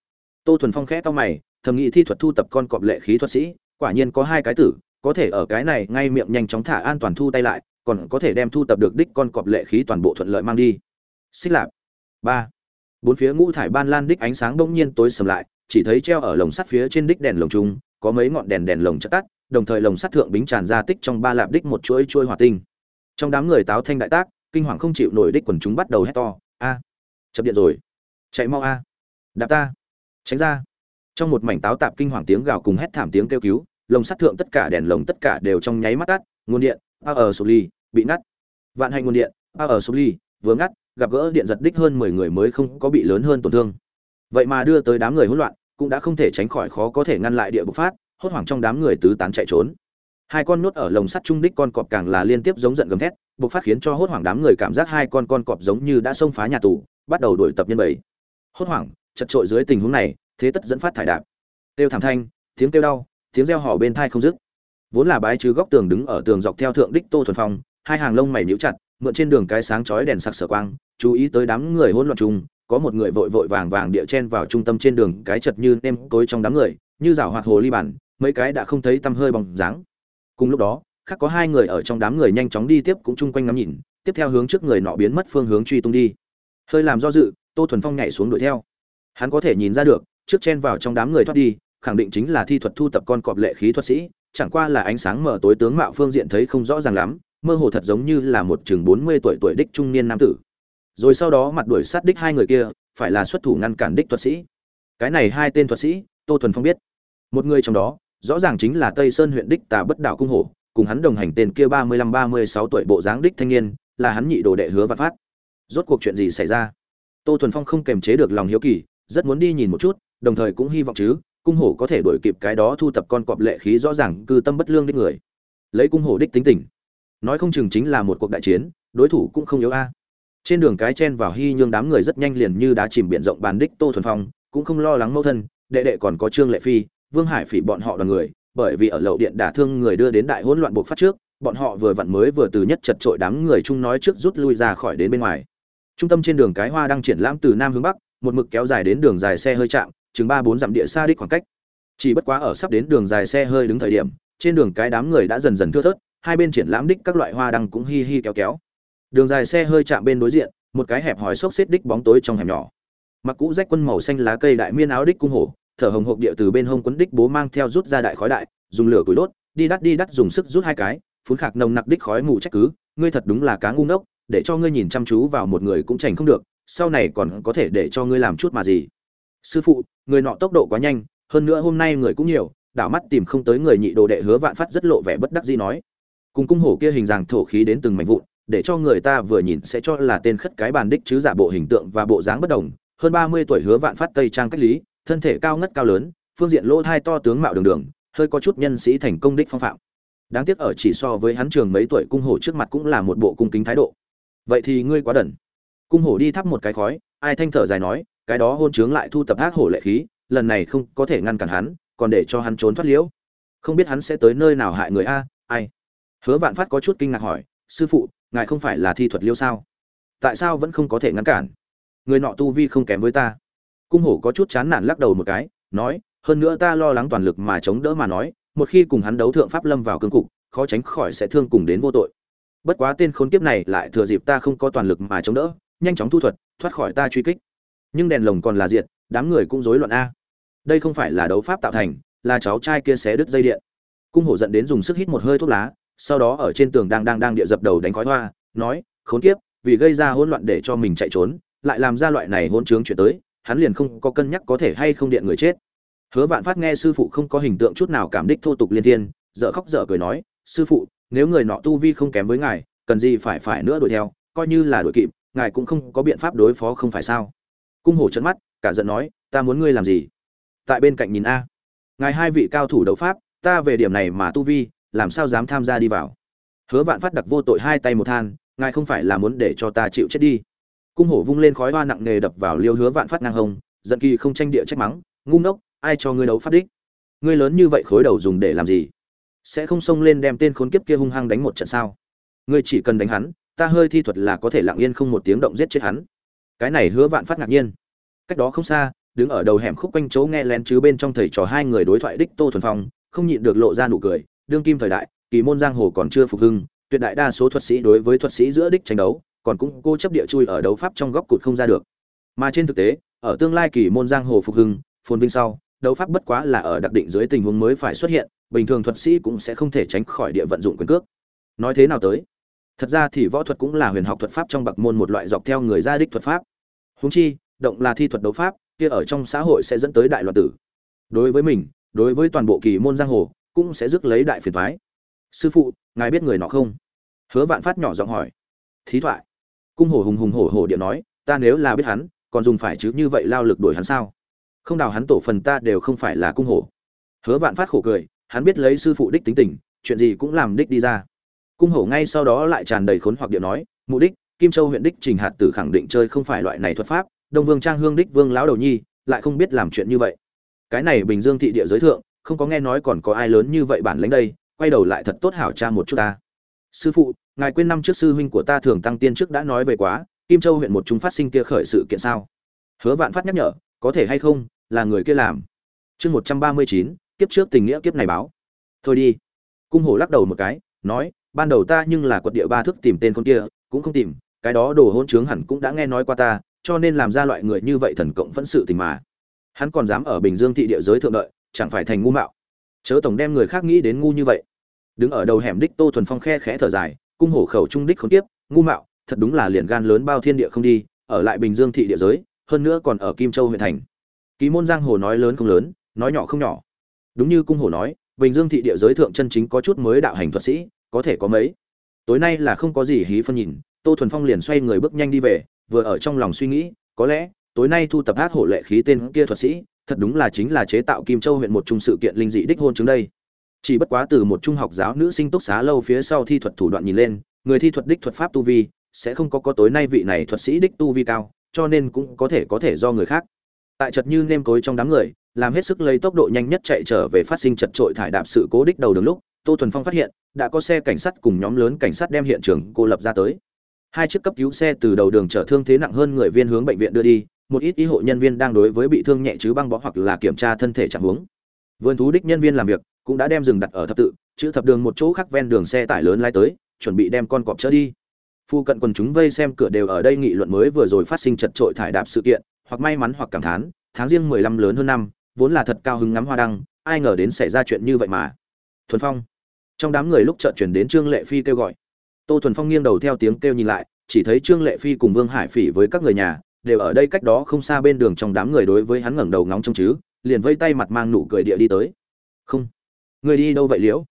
Tô thuần phong khẽ to mày, thầm nghĩ thi thuật thu tập con cọp lệ khí thuật sĩ, quả nhiên có hai cái tử, có thể ở cái này ngay miệng nhanh chóng thả an toàn thu tay lại, còn có thể đem thu tập được đích con cọp lệ khí toàn bộ thuận lợi mang đi. Xích lạp. Ba. Bốn phía ngũ thải ban lan đích ánh sáng bỗng nhiên tối sầm lại, chỉ thấy treo ở lồng sắt phía trên đích đèn lồng trung có mấy ngọn đèn đèn lồng chợt tắt, đồng thời lồng sắt thượng bính tràn ra tích trong ba lạp đích một chuỗi chuôi hỏa tinh. Trong đám người táo thanh đại tác, kinh hoàng không chịu nổi đích quần chúng bắt đầu hét to, a chập điện rồi. Chạy mau a. Đạp ta. Tránh ra. Trong một mảnh táo tạp kinh hoàng tiếng gào cùng hét thảm tiếng kêu cứu, lồng sắt thượng tất cả đèn lồng tất cả đều trong nháy mắt tắt, nguồn điện, a ở sô ly, bị ngắt. Vạn hành nguồn điện, a ở sô ly, vừa ngắt, gặp gỡ điện giật đích hơn mười người mới không có bị lớn hơn tổn thương. Vậy mà đưa tới đám người hỗn loạn, cũng đã không thể tránh khỏi khó có thể ngăn lại địa bộc phát, hốt hoảng trong đám người tứ tán chạy trốn. Hai con nốt ở lồng sắt trung đích con cọp càng là liên tiếp giống giận gầm thét, bộc phát khiến cho hốt hoảng đám người cảm giác hai con con cọp giống như đã xông phá nhà tù bắt đầu đuổi tập nhân bảy, hốt hoảng chật trội dưới tình huống này thế tất dẫn phát thải đạp. Kêu thảm thanh tiếng kêu đau tiếng reo hò bên thai không dứt. Vốn là bái chứ góc tường đứng ở tường dọc theo thượng đích tô thuần phong hai hàng lông mày nhíu chặt mượn trên đường cái sáng chói đèn sặc sở quang chú ý tới đám người hỗn loạn chung có một người vội vội vàng vàng địa chen vào trung tâm trên đường cái chật như nêm tối trong đám người như rảo hoạt hồ ly bản mấy cái đã không thấy tăm hơi bóng dáng. Cùng lúc đó khác có hai người ở trong đám người nhanh chóng đi tiếp cũng chung quanh ngắm nhìn tiếp theo hướng trước người nọ biến mất phương hướng truy tung đi hơi làm do dự, tô thuần phong nhảy xuống đuổi theo. Hắn có thể nhìn ra được, trước chen vào trong đám người thoát đi, khẳng định chính là thi thuật thu tập con cọp lệ khí thuật sĩ, chẳng qua là ánh sáng mở tối tướng mạo phương diện thấy không rõ ràng lắm, mơ hồ thật giống như là một chừng bốn mươi tuổi tuổi đích trung niên nam tử. Rồi sau đó mặt đuổi sát đích hai người kia, phải là xuất thủ ngăn cản đích thuật sĩ. Cái này hai tên thuật sĩ, tô thuần phong biết. Một người trong đó, rõ ràng chính là tây sơn huyện đích tà bất đạo cung hổ, cùng hắn đồng hành tên kia ba mươi lăm ba mươi sáu tuổi bộ dáng đích thanh niên, là hắn nhị đồ đệ hứa văn phát rốt cuộc chuyện gì xảy ra? Tô thuần phong không kềm chế được lòng hiếu kỳ, rất muốn đi nhìn một chút, đồng thời cũng hy vọng chứ, cung hổ có thể đuổi kịp cái đó thu tập con cọp lệ khí rõ ràng cư tâm bất lương đích người. Lấy cung hổ đích tính tình. Nói không chừng chính là một cuộc đại chiến, đối thủ cũng không yếu a. Trên đường cái chen vào hy nhương đám người rất nhanh liền như đá chìm biển rộng bàn đích tô thuần phong, cũng không lo lắng mâu thân, đệ đệ còn có trương lệ phi, vương hải phỉ bọn họ đoàn người, bởi vì ở lậu điện đả thương người đưa đến đại hỗn loạn buộc phát trước, bọn họ vừa vặn mới vừa từ nhất chật trội đám người chung nói trước rút lui ra khỏi đến bên ngoài trung tâm trên đường cái hoa đang triển lãm từ nam hướng bắc, một mực kéo dài đến đường dài xe hơi chạm, chừng ba bốn dặm địa xa đích khoảng cách. Chỉ bất quá ở sắp đến đường dài xe hơi đứng thời điểm, trên đường cái đám người đã dần dần thưa thớt, hai bên triển lãm đích các loại hoa đăng cũng hi hi kéo kéo. Đường dài xe hơi chạm bên đối diện, một cái hẹp hòi xốc xếp đích bóng tối trong hẻm nhỏ. Mặc cũ rách quân màu xanh lá cây đại miên áo đích cung hổ, thở hồng hộc địa từ bên hông quấn đích bố mang theo rút ra đại khói đại, dùng lửa củi đốt, đi đắt đi đắt dùng sức rút hai cái, phun khạc nồng nặc đích khói mù trách cứ, ngươi thật đúng là cá ngu ngốc để cho ngươi nhìn chăm chú vào một người cũng chảnh không được, sau này còn có thể để cho ngươi làm chút mà gì. Sư phụ, người nọ tốc độ quá nhanh, hơn nữa hôm nay người cũng nhiều, đảo mắt tìm không tới người nhị đồ đệ hứa vạn phát rất lộ vẻ bất đắc dĩ nói. Cùng cung hổ kia hình dạng thổ khí đến từng mảnh vụn, để cho người ta vừa nhìn sẽ cho là tên khất cái bàn đích chứ giả bộ hình tượng và bộ dáng bất đồng. Hơn ba mươi tuổi hứa vạn phát tây trang cách lý, thân thể cao ngất cao lớn, phương diện lỗ thai to tướng mạo đường đường, hơi có chút nhân sĩ thành công đích phong phạm. Đáng tiếc ở chỉ so với hắn trường mấy tuổi cung hổ trước mặt cũng là một bộ cung kính thái độ vậy thì ngươi quá đần. Cung hổ đi thắp một cái khói, ai thanh thở dài nói, cái đó hôn chướng lại thu tập ác hổ lệ khí, lần này không có thể ngăn cản hắn, còn để cho hắn trốn thoát liễu. Không biết hắn sẽ tới nơi nào hại người a, ai? Hứa vạn phát có chút kinh ngạc hỏi, sư phụ, ngài không phải là thi thuật liêu sao? Tại sao vẫn không có thể ngăn cản? Người nọ tu vi không kém với ta. Cung hổ có chút chán nản lắc đầu một cái, nói, hơn nữa ta lo lắng toàn lực mà chống đỡ mà nói, một khi cùng hắn đấu thượng pháp lâm vào cương cục, khó tránh khỏi sẽ thương cùng đến vô tội bất quá tên khốn kiếp này lại thừa dịp ta không có toàn lực mà chống đỡ, nhanh chóng thu thuật, thoát khỏi ta truy kích. Nhưng đèn lồng còn là diệt, đám người cũng rối loạn a. Đây không phải là đấu pháp tạo thành, là cháu trai kia xé đứt dây điện. Cung hổ giận đến dùng sức hít một hơi thuốc lá, sau đó ở trên tường đang đang đang địa dập đầu đánh khói hoa, nói, khốn kiếp, vì gây ra hỗn loạn để cho mình chạy trốn, lại làm ra loại này hỗn trướng chuyện tới, hắn liền không có cân nhắc có thể hay không điện người chết. Hứa vạn phát nghe sư phụ không có hình tượng chút nào cảm đích thô tục liên thiên, dở khóc dở cười nói, sư phụ nếu người nọ tu vi không kém với ngài, cần gì phải phải nữa đuổi theo, coi như là đuổi kịp, ngài cũng không có biện pháp đối phó không phải sao? Cung hổ trận mắt, cả giận nói, ta muốn ngươi làm gì? Tại bên cạnh nhìn a. Ngài hai vị cao thủ đấu pháp, ta về điểm này mà tu vi, làm sao dám tham gia đi vào? Hứa vạn phát đặc vô tội hai tay một than, ngài không phải là muốn để cho ta chịu chết đi. Cung hổ vung lên khói hoa nặng nề đập vào liêu hứa vạn phát ngang hông, giận kỳ không tranh địa trách mắng, ngu ngốc, ai cho ngươi đấu phát đích? Ngươi lớn như vậy khối đầu dùng để làm gì? Sẽ không xông lên đem tên khốn kiếp kia hung hăng đánh một trận sao? Ngươi chỉ cần đánh hắn, ta hơi thi thuật là có thể lặng yên không một tiếng động giết chết hắn. Cái này hứa vạn phát ngạc nhiên. Cách đó không xa, đứng ở đầu hẻm khúc quanh chỗ nghe lén chứ bên trong thầy trò hai người đối thoại đích tô thuần phong, không nhịn được lộ ra nụ cười, đương kim thời đại, kỳ môn giang hồ còn chưa phục hưng, tuyệt đại đa số thuật sĩ đối với thuật sĩ giữa đích tranh đấu, còn cũng cô chấp địa chui ở đấu pháp trong góc cụt không ra được. Mà trên thực tế, ở tương lai kỳ môn giang hồ phục hưng, phồn vinh sau đấu pháp bất quá là ở đặc định dưới tình huống mới phải xuất hiện, bình thường thuật sĩ cũng sẽ không thể tránh khỏi địa vận dụng quyền cước. Nói thế nào tới? Thật ra thì võ thuật cũng là huyền học thuật pháp trong bậc môn một loại dọc theo người ra đích thuật pháp. Húng chi, động là thi thuật đấu pháp, kia ở trong xã hội sẽ dẫn tới đại loạn tử. Đối với mình, đối với toàn bộ kỳ môn giang hồ, cũng sẽ rước lấy đại phiền thoái sư phụ, ngài biết người nọ không? Hứa vạn phát nhỏ giọng hỏi. Thí thoại. Cung hổ hùng hùng hổ hổ điện nói, ta nếu là biết hắn, còn dùng phải chứ như vậy lao lực đuổi hắn sao? Không đào hắn tổ phần ta đều không phải là cung hổ. Hứa vạn phát khổ cười, hắn biết lấy sư phụ đích tính tình, chuyện gì cũng làm đích đi ra. Cung hổ ngay sau đó lại tràn đầy khốn hoặc điện nói mục đích, kim châu huyện đích trình hạt tử khẳng định chơi không phải loại này thuật pháp, đông vương trang hương đích vương lão đầu nhi, lại không biết làm chuyện như vậy. Cái này bình dương thị địa giới thượng, không có nghe nói còn có ai lớn như vậy bản lãnh đây, quay đầu lại thật tốt hảo cha một chút ta. Sư phụ, ngài quên năm trước sư huynh của ta thường tăng tiên trước đã nói về quá, kim châu huyện một chúng phát sinh kia khởi sự kiện sao? Hứa vạn phát nhắc nhở có thể hay không, là người kia làm. Chương một trăm ba mươi chín, kiếp trước tình nghĩa kiếp này báo. Thôi đi. Cung hổ lắc đầu một cái, nói, ban đầu ta nhưng là quật địa ba thức tìm tên con kia, cũng không tìm, cái đó đồ hôn trướng hẳn cũng đã nghe nói qua ta, cho nên làm ra loại người như vậy thần cộng vẫn sự tình mà. Hắn còn dám ở bình dương thị địa giới thượng đợi, chẳng phải thành ngu mạo. Chớ tổng đem người khác nghĩ đến ngu như vậy. Đứng ở đầu hẻm đích tô thuần phong khe khẽ thở dài, cung hổ khẩu trung đích không tiếp ngu mạo, thật đúng là liền gan lớn bao thiên địa không đi, ở lại bình dương thị địa giới hơn nữa còn ở kim châu huyện thành. Ký môn giang hồ nói lớn không lớn, nói nhỏ không nhỏ. Đúng như cung hổ nói, bình dương thị địa giới thượng chân chính có chút mới đạo hành thuật sĩ, có thể có mấy. Tối nay là không có gì hí phân nhìn, tô thuần phong liền xoay người bước nhanh đi về, vừa ở trong lòng suy nghĩ, có lẽ, tối nay thu tập hát hổ lệ khí tên kia thuật sĩ, thật đúng là chính là chế tạo kim châu huyện một trung sự kiện linh dị đích hôn chứng đây. Chỉ bất quá từ một trung học giáo nữ sinh túc xá lâu phía sau thi thuật thủ đoạn nhìn lên, người thi thuật đích thuật pháp tu vi, sẽ không có có tối nay vị này thuật sĩ đích tu vi cao cho nên cũng có thể có thể do người khác. Tại chật như nêm cối trong đám người, làm hết sức lấy tốc độ nhanh nhất chạy trở về phát sinh chật trội thải đạp sự cố đích đầu đường lúc, tô thuần phong phát hiện, đã có xe cảnh sát cùng nhóm lớn cảnh sát đem hiện trường cô lập ra tới. Hai chiếc cấp cứu xe từ đầu đường chở thương thế nặng hơn người viên hướng bệnh viện đưa đi, một ít y hộ nhân viên đang đối với bị thương nhẹ chứ băng bó hoặc là kiểm tra thân thể trạng huống vườn thú đích nhân viên làm việc, cũng đã đem rừng đặt ở thập tự, chữ thập đường một chỗ khác ven đường xe tải lớn lai tới, chuẩn bị đem con cọp chở đi phu cận quần chúng vây xem cửa đều ở đây nghị luận mới vừa rồi phát sinh chật trội thải đạp sự kiện, hoặc may mắn hoặc cảm thán, tháng riêng mười lăm lớn hơn năm, vốn là thật cao hứng ngắm hoa đăng, ai ngờ đến xảy ra chuyện như vậy mà. Thuần phong. Trong đám người lúc chợt chuyển đến trương lệ phi kêu gọi. Tô thuần phong nghiêng đầu theo tiếng kêu nhìn lại, chỉ thấy trương lệ phi cùng vương hải phỉ với các người nhà, đều ở đây cách đó không xa bên đường trong đám người đối với hắn ngẩng đầu ngóng trông chứ, liền vây tay mặt mang nụ cười địa đi tới. Không. Người đi đâu vậy liễu?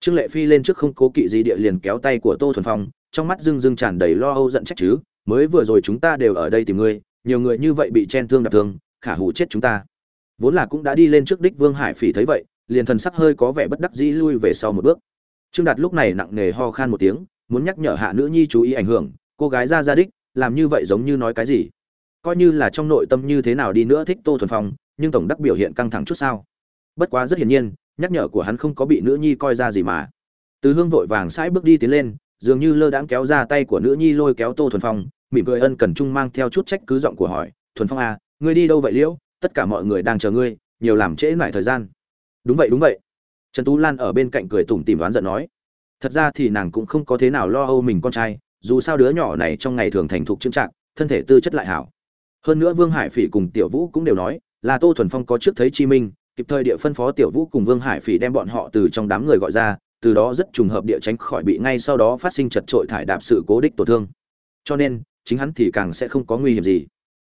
Trương lệ phi lên trước không cố kỵ gì địa liền kéo tay của tô thuần phong trong mắt dưng dưng tràn đầy lo âu giận trách chứ, mới vừa rồi chúng ta đều ở đây tìm ngươi, nhiều người như vậy bị chen thương đạp thương, khả hủ chết chúng ta. Vốn là cũng đã đi lên trước đích vương hải phỉ thấy vậy, liền thần sắc hơi có vẻ bất đắc dĩ lui về sau một bước. Trương đạt lúc này nặng nề ho khan một tiếng, muốn nhắc nhở hạ nữ nhi chú ý ảnh hưởng, cô gái ra ra đích, làm như vậy giống như nói cái gì? Coi như là trong nội tâm như thế nào đi nữa thích tô thuần phong, nhưng tổng đắc biểu hiện căng thẳng chút sao? Bất quá rất hiển nhiên, nhắc nhở của hắn không có bị nữ nhi coi ra gì mà. Từ hương vội vàng sãi bước đi tiến lên dường như lơ đãng kéo ra tay của nữ nhi lôi kéo tô thuần phong, mỉm cười ân cần trung mang theo chút trách cứ giọng của hỏi, thuần phong à ngươi đi đâu vậy liễu? Tất cả mọi người đang chờ ngươi, nhiều làm trễ lại thời gian. Đúng vậy đúng vậy. Trần tú lan ở bên cạnh cười tủm tìm đoán giận nói. Thật ra thì nàng cũng không có thế nào lo âu mình con trai, dù sao đứa nhỏ này trong ngày thường thành thục trưng trạng thân thể tư chất lại hảo. Hơn nữa vương hải phỉ cùng tiểu vũ cũng đều nói, là tô thuần phong có trước thấy chi minh, kịp thời địa phân phó tiểu vũ cùng vương hải phỉ đem bọn họ từ trong đám người gọi ra từ đó rất trùng hợp địa tránh khỏi bị ngay sau đó phát sinh chật trội thải đạp sự cố đích tổn thương. Cho nên, chính hắn thì càng sẽ không có nguy hiểm gì.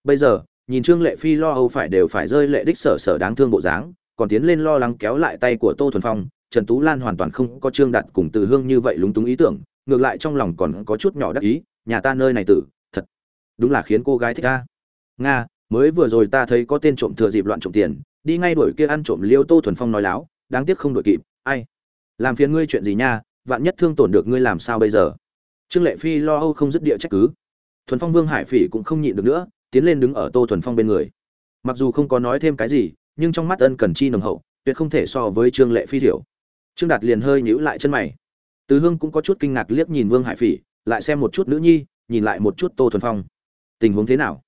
Bây giờ, nhìn trương lệ phi lo âu phải đều phải rơi lệ đích sở sở đáng thương bộ dáng, còn tiến lên lo lắng kéo lại tay của tô thuần phong, trần tú lan hoàn toàn không có trương đạt cùng từ hương như vậy lúng túng ý tưởng, ngược lại trong lòng còn có chút nhỏ đắc ý, nhà ta nơi này tử, thật đúng là khiến cô gái thích ta. Nga, mới vừa rồi ta thấy có tên trộm thừa dịp loạn trộm tiền, đi ngay đuổi kia ăn trộm liêu tô thuần phong nói láo, đáng tiếc không đuổi kịp, ai? Làm phiền ngươi chuyện gì nha, vạn nhất thương tổn được ngươi làm sao bây giờ? Trương lệ phi lo âu không dứt địa trách cứ. Thuần phong vương hải phỉ cũng không nhịn được nữa, tiến lên đứng ở tô thuần phong bên người. Mặc dù không có nói thêm cái gì, nhưng trong mắt ân cần chi nồng hậu, tuyệt không thể so với trương lệ phi thiểu. Trương đạt liền hơi nhíu lại chân mày. Từ hương cũng có chút kinh ngạc liếc nhìn vương hải phỉ, lại xem một chút nữ nhi, nhìn lại một chút tô thuần phong. Tình huống thế nào?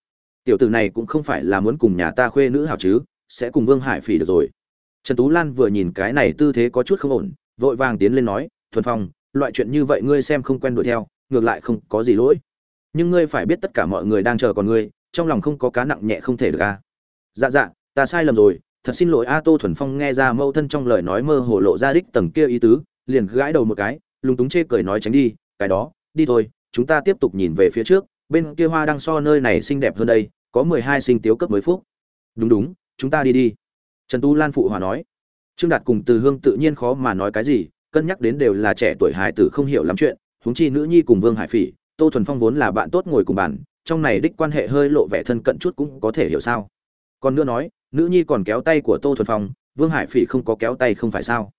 Tiểu tử này cũng không phải là muốn cùng nhà ta khuê nữ hảo chứ, sẽ cùng vương hải phỉ được rồi. Trần tú lan vừa nhìn cái này tư thế có chút không ổn vội vàng tiến lên nói, thuần phong, loại chuyện như vậy ngươi xem không quen đuổi theo, ngược lại không có gì lỗi. Nhưng ngươi phải biết tất cả mọi người đang chờ còn ngươi, trong lòng không có cá nặng nhẹ không thể được a à? dạ dạ ta sai lầm rồi, thật xin lỗi a tô thuần phong nghe ra mâu thân trong lời nói mơ hồ lộ ra đích tầng kia ý tứ, liền gãi đầu một cái, lúng túng chê cười nói tránh đi, cái đó, đi thôi, chúng ta tiếp tục nhìn về phía trước, bên kia hoa đang so nơi này xinh đẹp hơn đây, có mười hai sinh tiếu cấp mới phúc. Đúng đúng, chúng ta đi đi. Trần Tu lan phụ hòa nói trương đạt cùng từ hương tự nhiên khó mà nói cái gì, cân nhắc đến đều là trẻ tuổi hải tử không hiểu lắm chuyện, huống chi nữ nhi cùng vương hải phỉ, tô thuần phong vốn là bạn tốt ngồi cùng bàn, trong này đích quan hệ hơi lộ vẻ thân cận chút cũng có thể hiểu sao. Còn nữa nói, nữ nhi còn kéo tay của tô thuần phong, vương hải phỉ không có kéo tay không phải sao?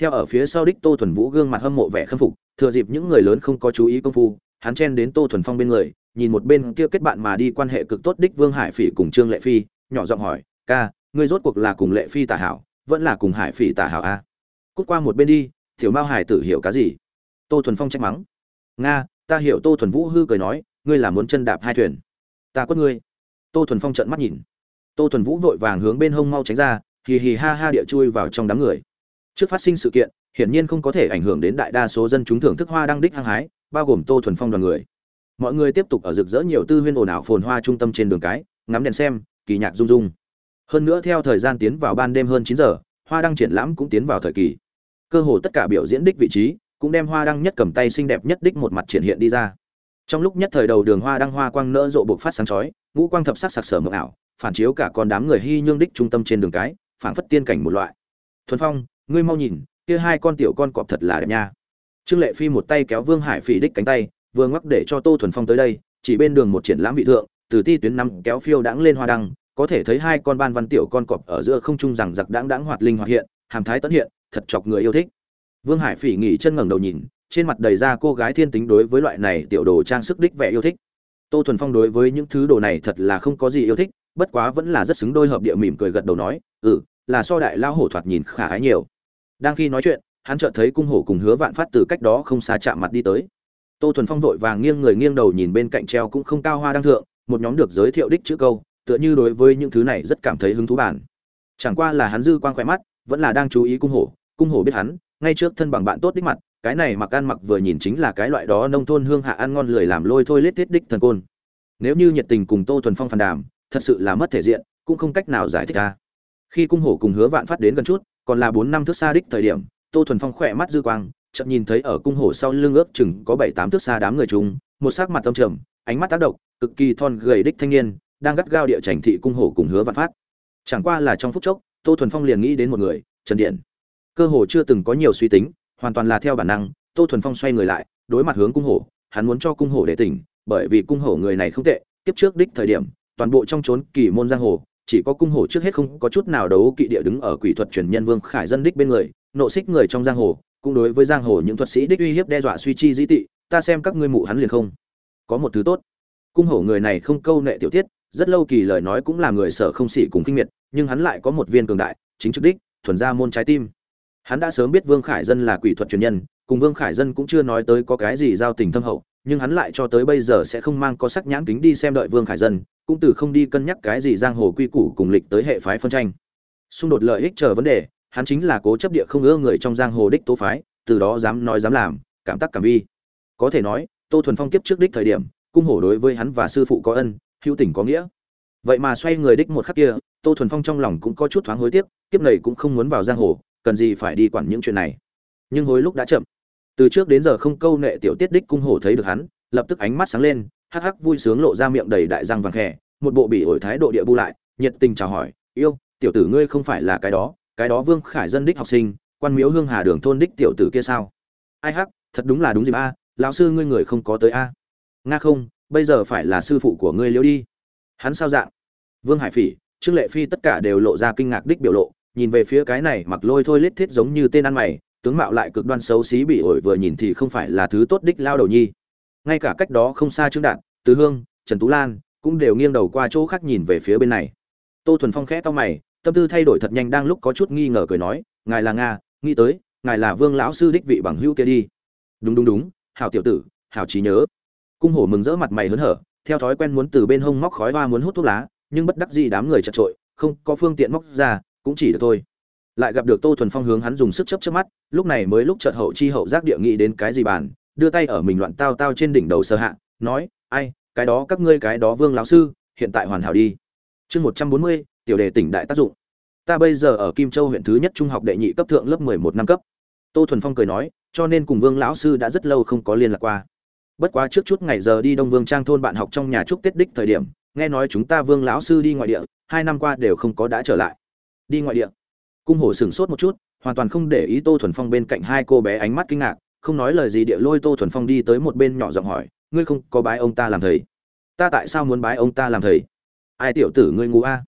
Theo ở phía sau đích tô thuần vũ gương mặt hâm mộ vẻ khâm phục, thừa dịp những người lớn không có chú ý công phu, hắn chen đến tô thuần phong bên người, nhìn một bên kia kết bạn mà đi quan hệ cực tốt đích vương hải phỉ cùng trương lệ phi, nhỏ giọng hỏi, ca, ngươi rốt cuộc là cùng lệ phi tả hảo vẫn là cùng hải phỉ tả hảo a. À? cút qua một bên đi, tiểu mao hải tử hiểu cá gì? Tô thuần phong trách mắng. Nga, ta hiểu tô thuần vũ hư cười nói, ngươi là muốn chân đạp hai thuyền. Ta quất ngươi. Tô thuần phong trợn mắt nhìn. Tô thuần vũ vội vàng hướng bên hông mau tránh ra, hì hì ha ha địa chui vào trong đám người. Trước phát sinh sự kiện, hiển nhiên không có thể ảnh hưởng đến đại đa số dân chúng thưởng thức hoa đăng đích hăng hái, bao gồm tô thuần phong đoàn người. Mọi người tiếp tục ở rực rỡ nhiều tư huyên ồn ào phồn hoa trung tâm trên đường cái, ngắm đèn xem, kỳ nhạc rung rung hơn nữa theo thời gian tiến vào ban đêm hơn chín giờ, hoa đăng triển lãm cũng tiến vào thời kỳ. Cơ hồ tất cả biểu diễn đích vị trí cũng đem hoa đăng nhất cầm tay xinh đẹp nhất đích một mặt triển hiện đi ra. Trong lúc nhất thời đầu đường hoa đăng hoa quang nỡ rộ buộc phát sáng chói, ngũ quang thập sắc sặc sỡ mộng ảo, phản chiếu cả con đám người hy nhương đích trung tâm trên đường cái, phảng phất tiên cảnh một loại. Thuần phong, ngươi mau nhìn, kia hai con tiểu con cọp thật là đẹp nha. Trương lệ phi một tay kéo vương hải phỉ đích cánh tay, vừa ngoắc để cho tô thuần phong tới đây, chỉ bên đường một triển lãm vị thượng, từ ti tuyến năm kéo phiêu đãng lên hoa đăng có thể thấy hai con ban văn tiểu con cọp ở giữa không trung rằng giặc đãng đãng hoạt linh hoạt hiện, hàm thái tấn hiện, thật chọc người yêu thích. Vương hải phỉ nghỉ chân ngẩng đầu nhìn, trên mặt đầy ra cô gái thiên tính đối với loại này tiểu đồ trang sức đích vẻ yêu thích. Tô thuần phong đối với những thứ đồ này thật là không có gì yêu thích, bất quá vẫn là rất xứng đôi hợp địa mỉm cười gật đầu nói ừ là so đại lao hổ thoạt nhìn khả ái nhiều. Đang khi nói chuyện, hắn chợt thấy cung hổ cùng hứa vạn phát từ cách đó không xa chạm mặt đi tới. Tô thuần phong vội vàng nghiêng người nghiêng đầu nhìn bên cạnh treo cũng không cao hoa đăng thượng, một nhóm được giới thiệu đích chữ câu tựa như đối với những thứ này rất cảm thấy hứng thú bản. Chẳng qua là hắn dư quang khỏe mắt, vẫn là đang chú ý cung hổ cung hổ biết hắn, ngay trước thân bằng bạn tốt đích mặt, cái này mặc ăn mặc vừa nhìn chính là cái loại đó nông thôn hương hạ ăn ngon lười làm lôi thôi lết tiết đích thần côn. Nếu như nhiệt tình cùng tô thuần phong phàn đàm, thật sự là mất thể diện, cũng không cách nào giải thích ra. Khi cung hổ cùng hứa vạn phát đến gần chút, còn là bốn năm thước xa đích thời điểm, tô thuần phong khỏe mắt dư quang chậm nhìn thấy ở cung hổ sau lưng ước chừng có bảy tám thước xa đám người chúng một sắc mặt tâm trầm, ánh mắt tác động, cực kỳ thon gầy đích thanh niên đang gắt gao địa chảnh thị cung hổ cùng hứa vạn phát. Chẳng qua là trong phút chốc, tô thuần phong liền nghĩ đến một người, trần điện. Cơ hồ chưa từng có nhiều suy tính, hoàn toàn là theo bản năng, tô thuần phong xoay người lại, đối mặt hướng cung hổ, hắn muốn cho cung hổ để tỉnh, bởi vì cung hổ người này không tệ tiếp trước đích thời điểm, toàn bộ trong trốn kỳ môn giang hồ, chỉ có cung hổ trước hết không có chút nào đấu kỵ địa đứng ở quỷ thuật truyền nhân vương khải dân đích bên người, nộ xích người trong giang hồ, cũng đối với giang hồ những thuật sĩ đích uy hiếp đe dọa suy chi dĩ tị, ta xem các ngươi mụ hắn liền không. Có một thứ tốt. Cung hổ người này không câu nệ tiểu tiết rất lâu kỳ lời nói cũng là người sở không xỉ cùng kinh miệt, nhưng hắn lại có một viên cường đại, chính trực đích, thuần ra môn trái tim. Hắn đã sớm biết vương khải dân là quỷ thuật truyền nhân, cùng vương khải dân cũng chưa nói tới có cái gì giao tình thâm hậu, nhưng hắn lại cho tới bây giờ sẽ không mang có sắc nhãn kính đi xem đợi vương khải dân, cũng từ không đi cân nhắc cái gì giang hồ quy củ cùng lịch tới hệ phái phân tranh. Xung đột lợi ích chờ vấn đề, hắn chính là cố chấp địa không ưa người trong giang hồ đích tố phái, từ đó dám nói dám làm, cảm tác cảm vi. Có thể nói, tô thuần phong kiếp trước đích thời điểm, cung hổ đối với hắn và sư phụ có ân hữu tình có nghĩa. Vậy mà xoay người đích một khắc kia, tô thuần phong trong lòng cũng có chút thoáng hối tiếc, kiếp này cũng không muốn vào giang hồ, cần gì phải đi quản những chuyện này. Nhưng hối lúc đã chậm. Từ trước đến giờ không câu nệ tiểu tiết đích cung hổ thấy được hắn, lập tức ánh mắt sáng lên, hắc hắc vui sướng lộ ra miệng đầy đại răng vàng khẽ một bộ bị ổi thái độ địa bu lại, nhiệt tình chào hỏi, yêu, tiểu tử ngươi không phải là cái đó cái đó vương khải dân đích học sinh, quan miếu hương hà đường thôn đích tiểu tử kia sao? Ai hắc, thật đúng là đúng dịp a, lão sư ngươi người không có tới a. Nga không bây giờ phải là sư phụ của ngươi liễu đi. Hắn sao dạng? Vương hải phỉ, trương lệ phi tất cả đều lộ ra kinh ngạc đích biểu lộ, nhìn về phía cái này mặc lôi thôi lết thiết giống như tên ăn mày, tướng mạo lại cực đoan xấu xí bị ổi vừa nhìn thì không phải là thứ tốt đích lao đầu nhi. Ngay cả cách đó không xa trương đạn tứ hương, trần tú lan cũng đều nghiêng đầu qua chỗ khác nhìn về phía bên này. Tô thuần phong khẽ to mày, tâm tư thay đổi thật nhanh đang lúc có chút nghi ngờ cười nói, ngài là nga, nghĩ tới, ngài là vương lão sư đích vị bằng hữu kia đi. Đúng đúng đúng, hảo tiểu tử, hảo trí nhớ cung hổ mừng rỡ mặt mày hớn hở, theo thói quen muốn từ bên hông móc khói hoa muốn hút thuốc lá, nhưng bất đắc dĩ đám người chật trội, không có phương tiện móc ra, cũng chỉ được thôi. Lại gặp được tô thuần phong hướng hắn dùng sức chấp trước mắt, lúc này mới lúc chợt hậu chi hậu giác địa nghị đến cái gì bàn, đưa tay ở mình loạn tao tao trên đỉnh đầu sơ hạ, nói, ai, cái đó, các ngươi cái đó vương lão sư, hiện tại hoàn hảo đi. Chương một trăm bốn mươi, tiểu đề tỉnh đại tác dụng. Ta bây giờ ở kim châu huyện thứ nhất trung học đệ nhị cấp thượng lớp mười một năm cấp. Tô thuần phong cười nói, cho nên cùng vương lão sư đã rất lâu không có liên lạc qua bất quá trước chút ngày giờ đi đông vương trang thôn bạn học trong nhà chúc tết đích thời điểm, nghe nói chúng ta vương lão sư đi ngoại địa, hai năm qua đều không có đã trở lại. Đi ngoại địa. Cung hổ sửng sốt một chút, hoàn toàn không để ý tô thuần phong bên cạnh hai cô bé ánh mắt kinh ngạc, không nói lời gì địa lôi tô thuần phong đi tới một bên nhỏ giọng hỏi, ngươi không có bái ông ta làm thầy? Ta tại sao muốn bái ông ta làm thầy? Ai tiểu tử ngươi ngu a?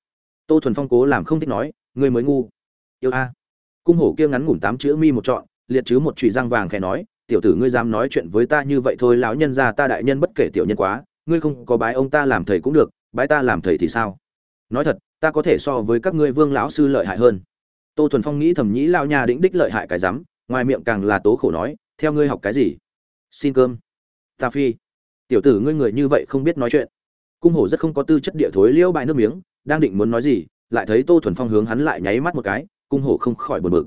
Tô thuần phong cố làm không thích nói, ngươi mới ngu. Yêu a. Cung hổ kia ngắn ngủn tám chữ mi một trọn, liệt chứ một chùy răng vàng khẽ nói tiểu tử ngươi dám nói chuyện với ta như vậy thôi, lão nhân gia ta đại nhân bất kể tiểu nhân quá, ngươi không có bái ông ta làm thầy cũng được, bái ta làm thầy thì sao? Nói thật, ta có thể so với các ngươi vương lão sư lợi hại hơn. Tô thuần phong nghĩ thầm nhĩ lao nhà đĩnh đích lợi hại cái rắm, ngoài miệng càng là tố khổ nói, theo ngươi học cái gì? Xin cơm. Ta phi. Tiểu tử ngươi người như vậy không biết nói chuyện. Cung hổ rất không có tư chất địa thối liễu bại nước miếng, đang định muốn nói gì, lại thấy tô thuần phong hướng hắn lại nháy mắt một cái, cung hổ không khỏi buồn bực.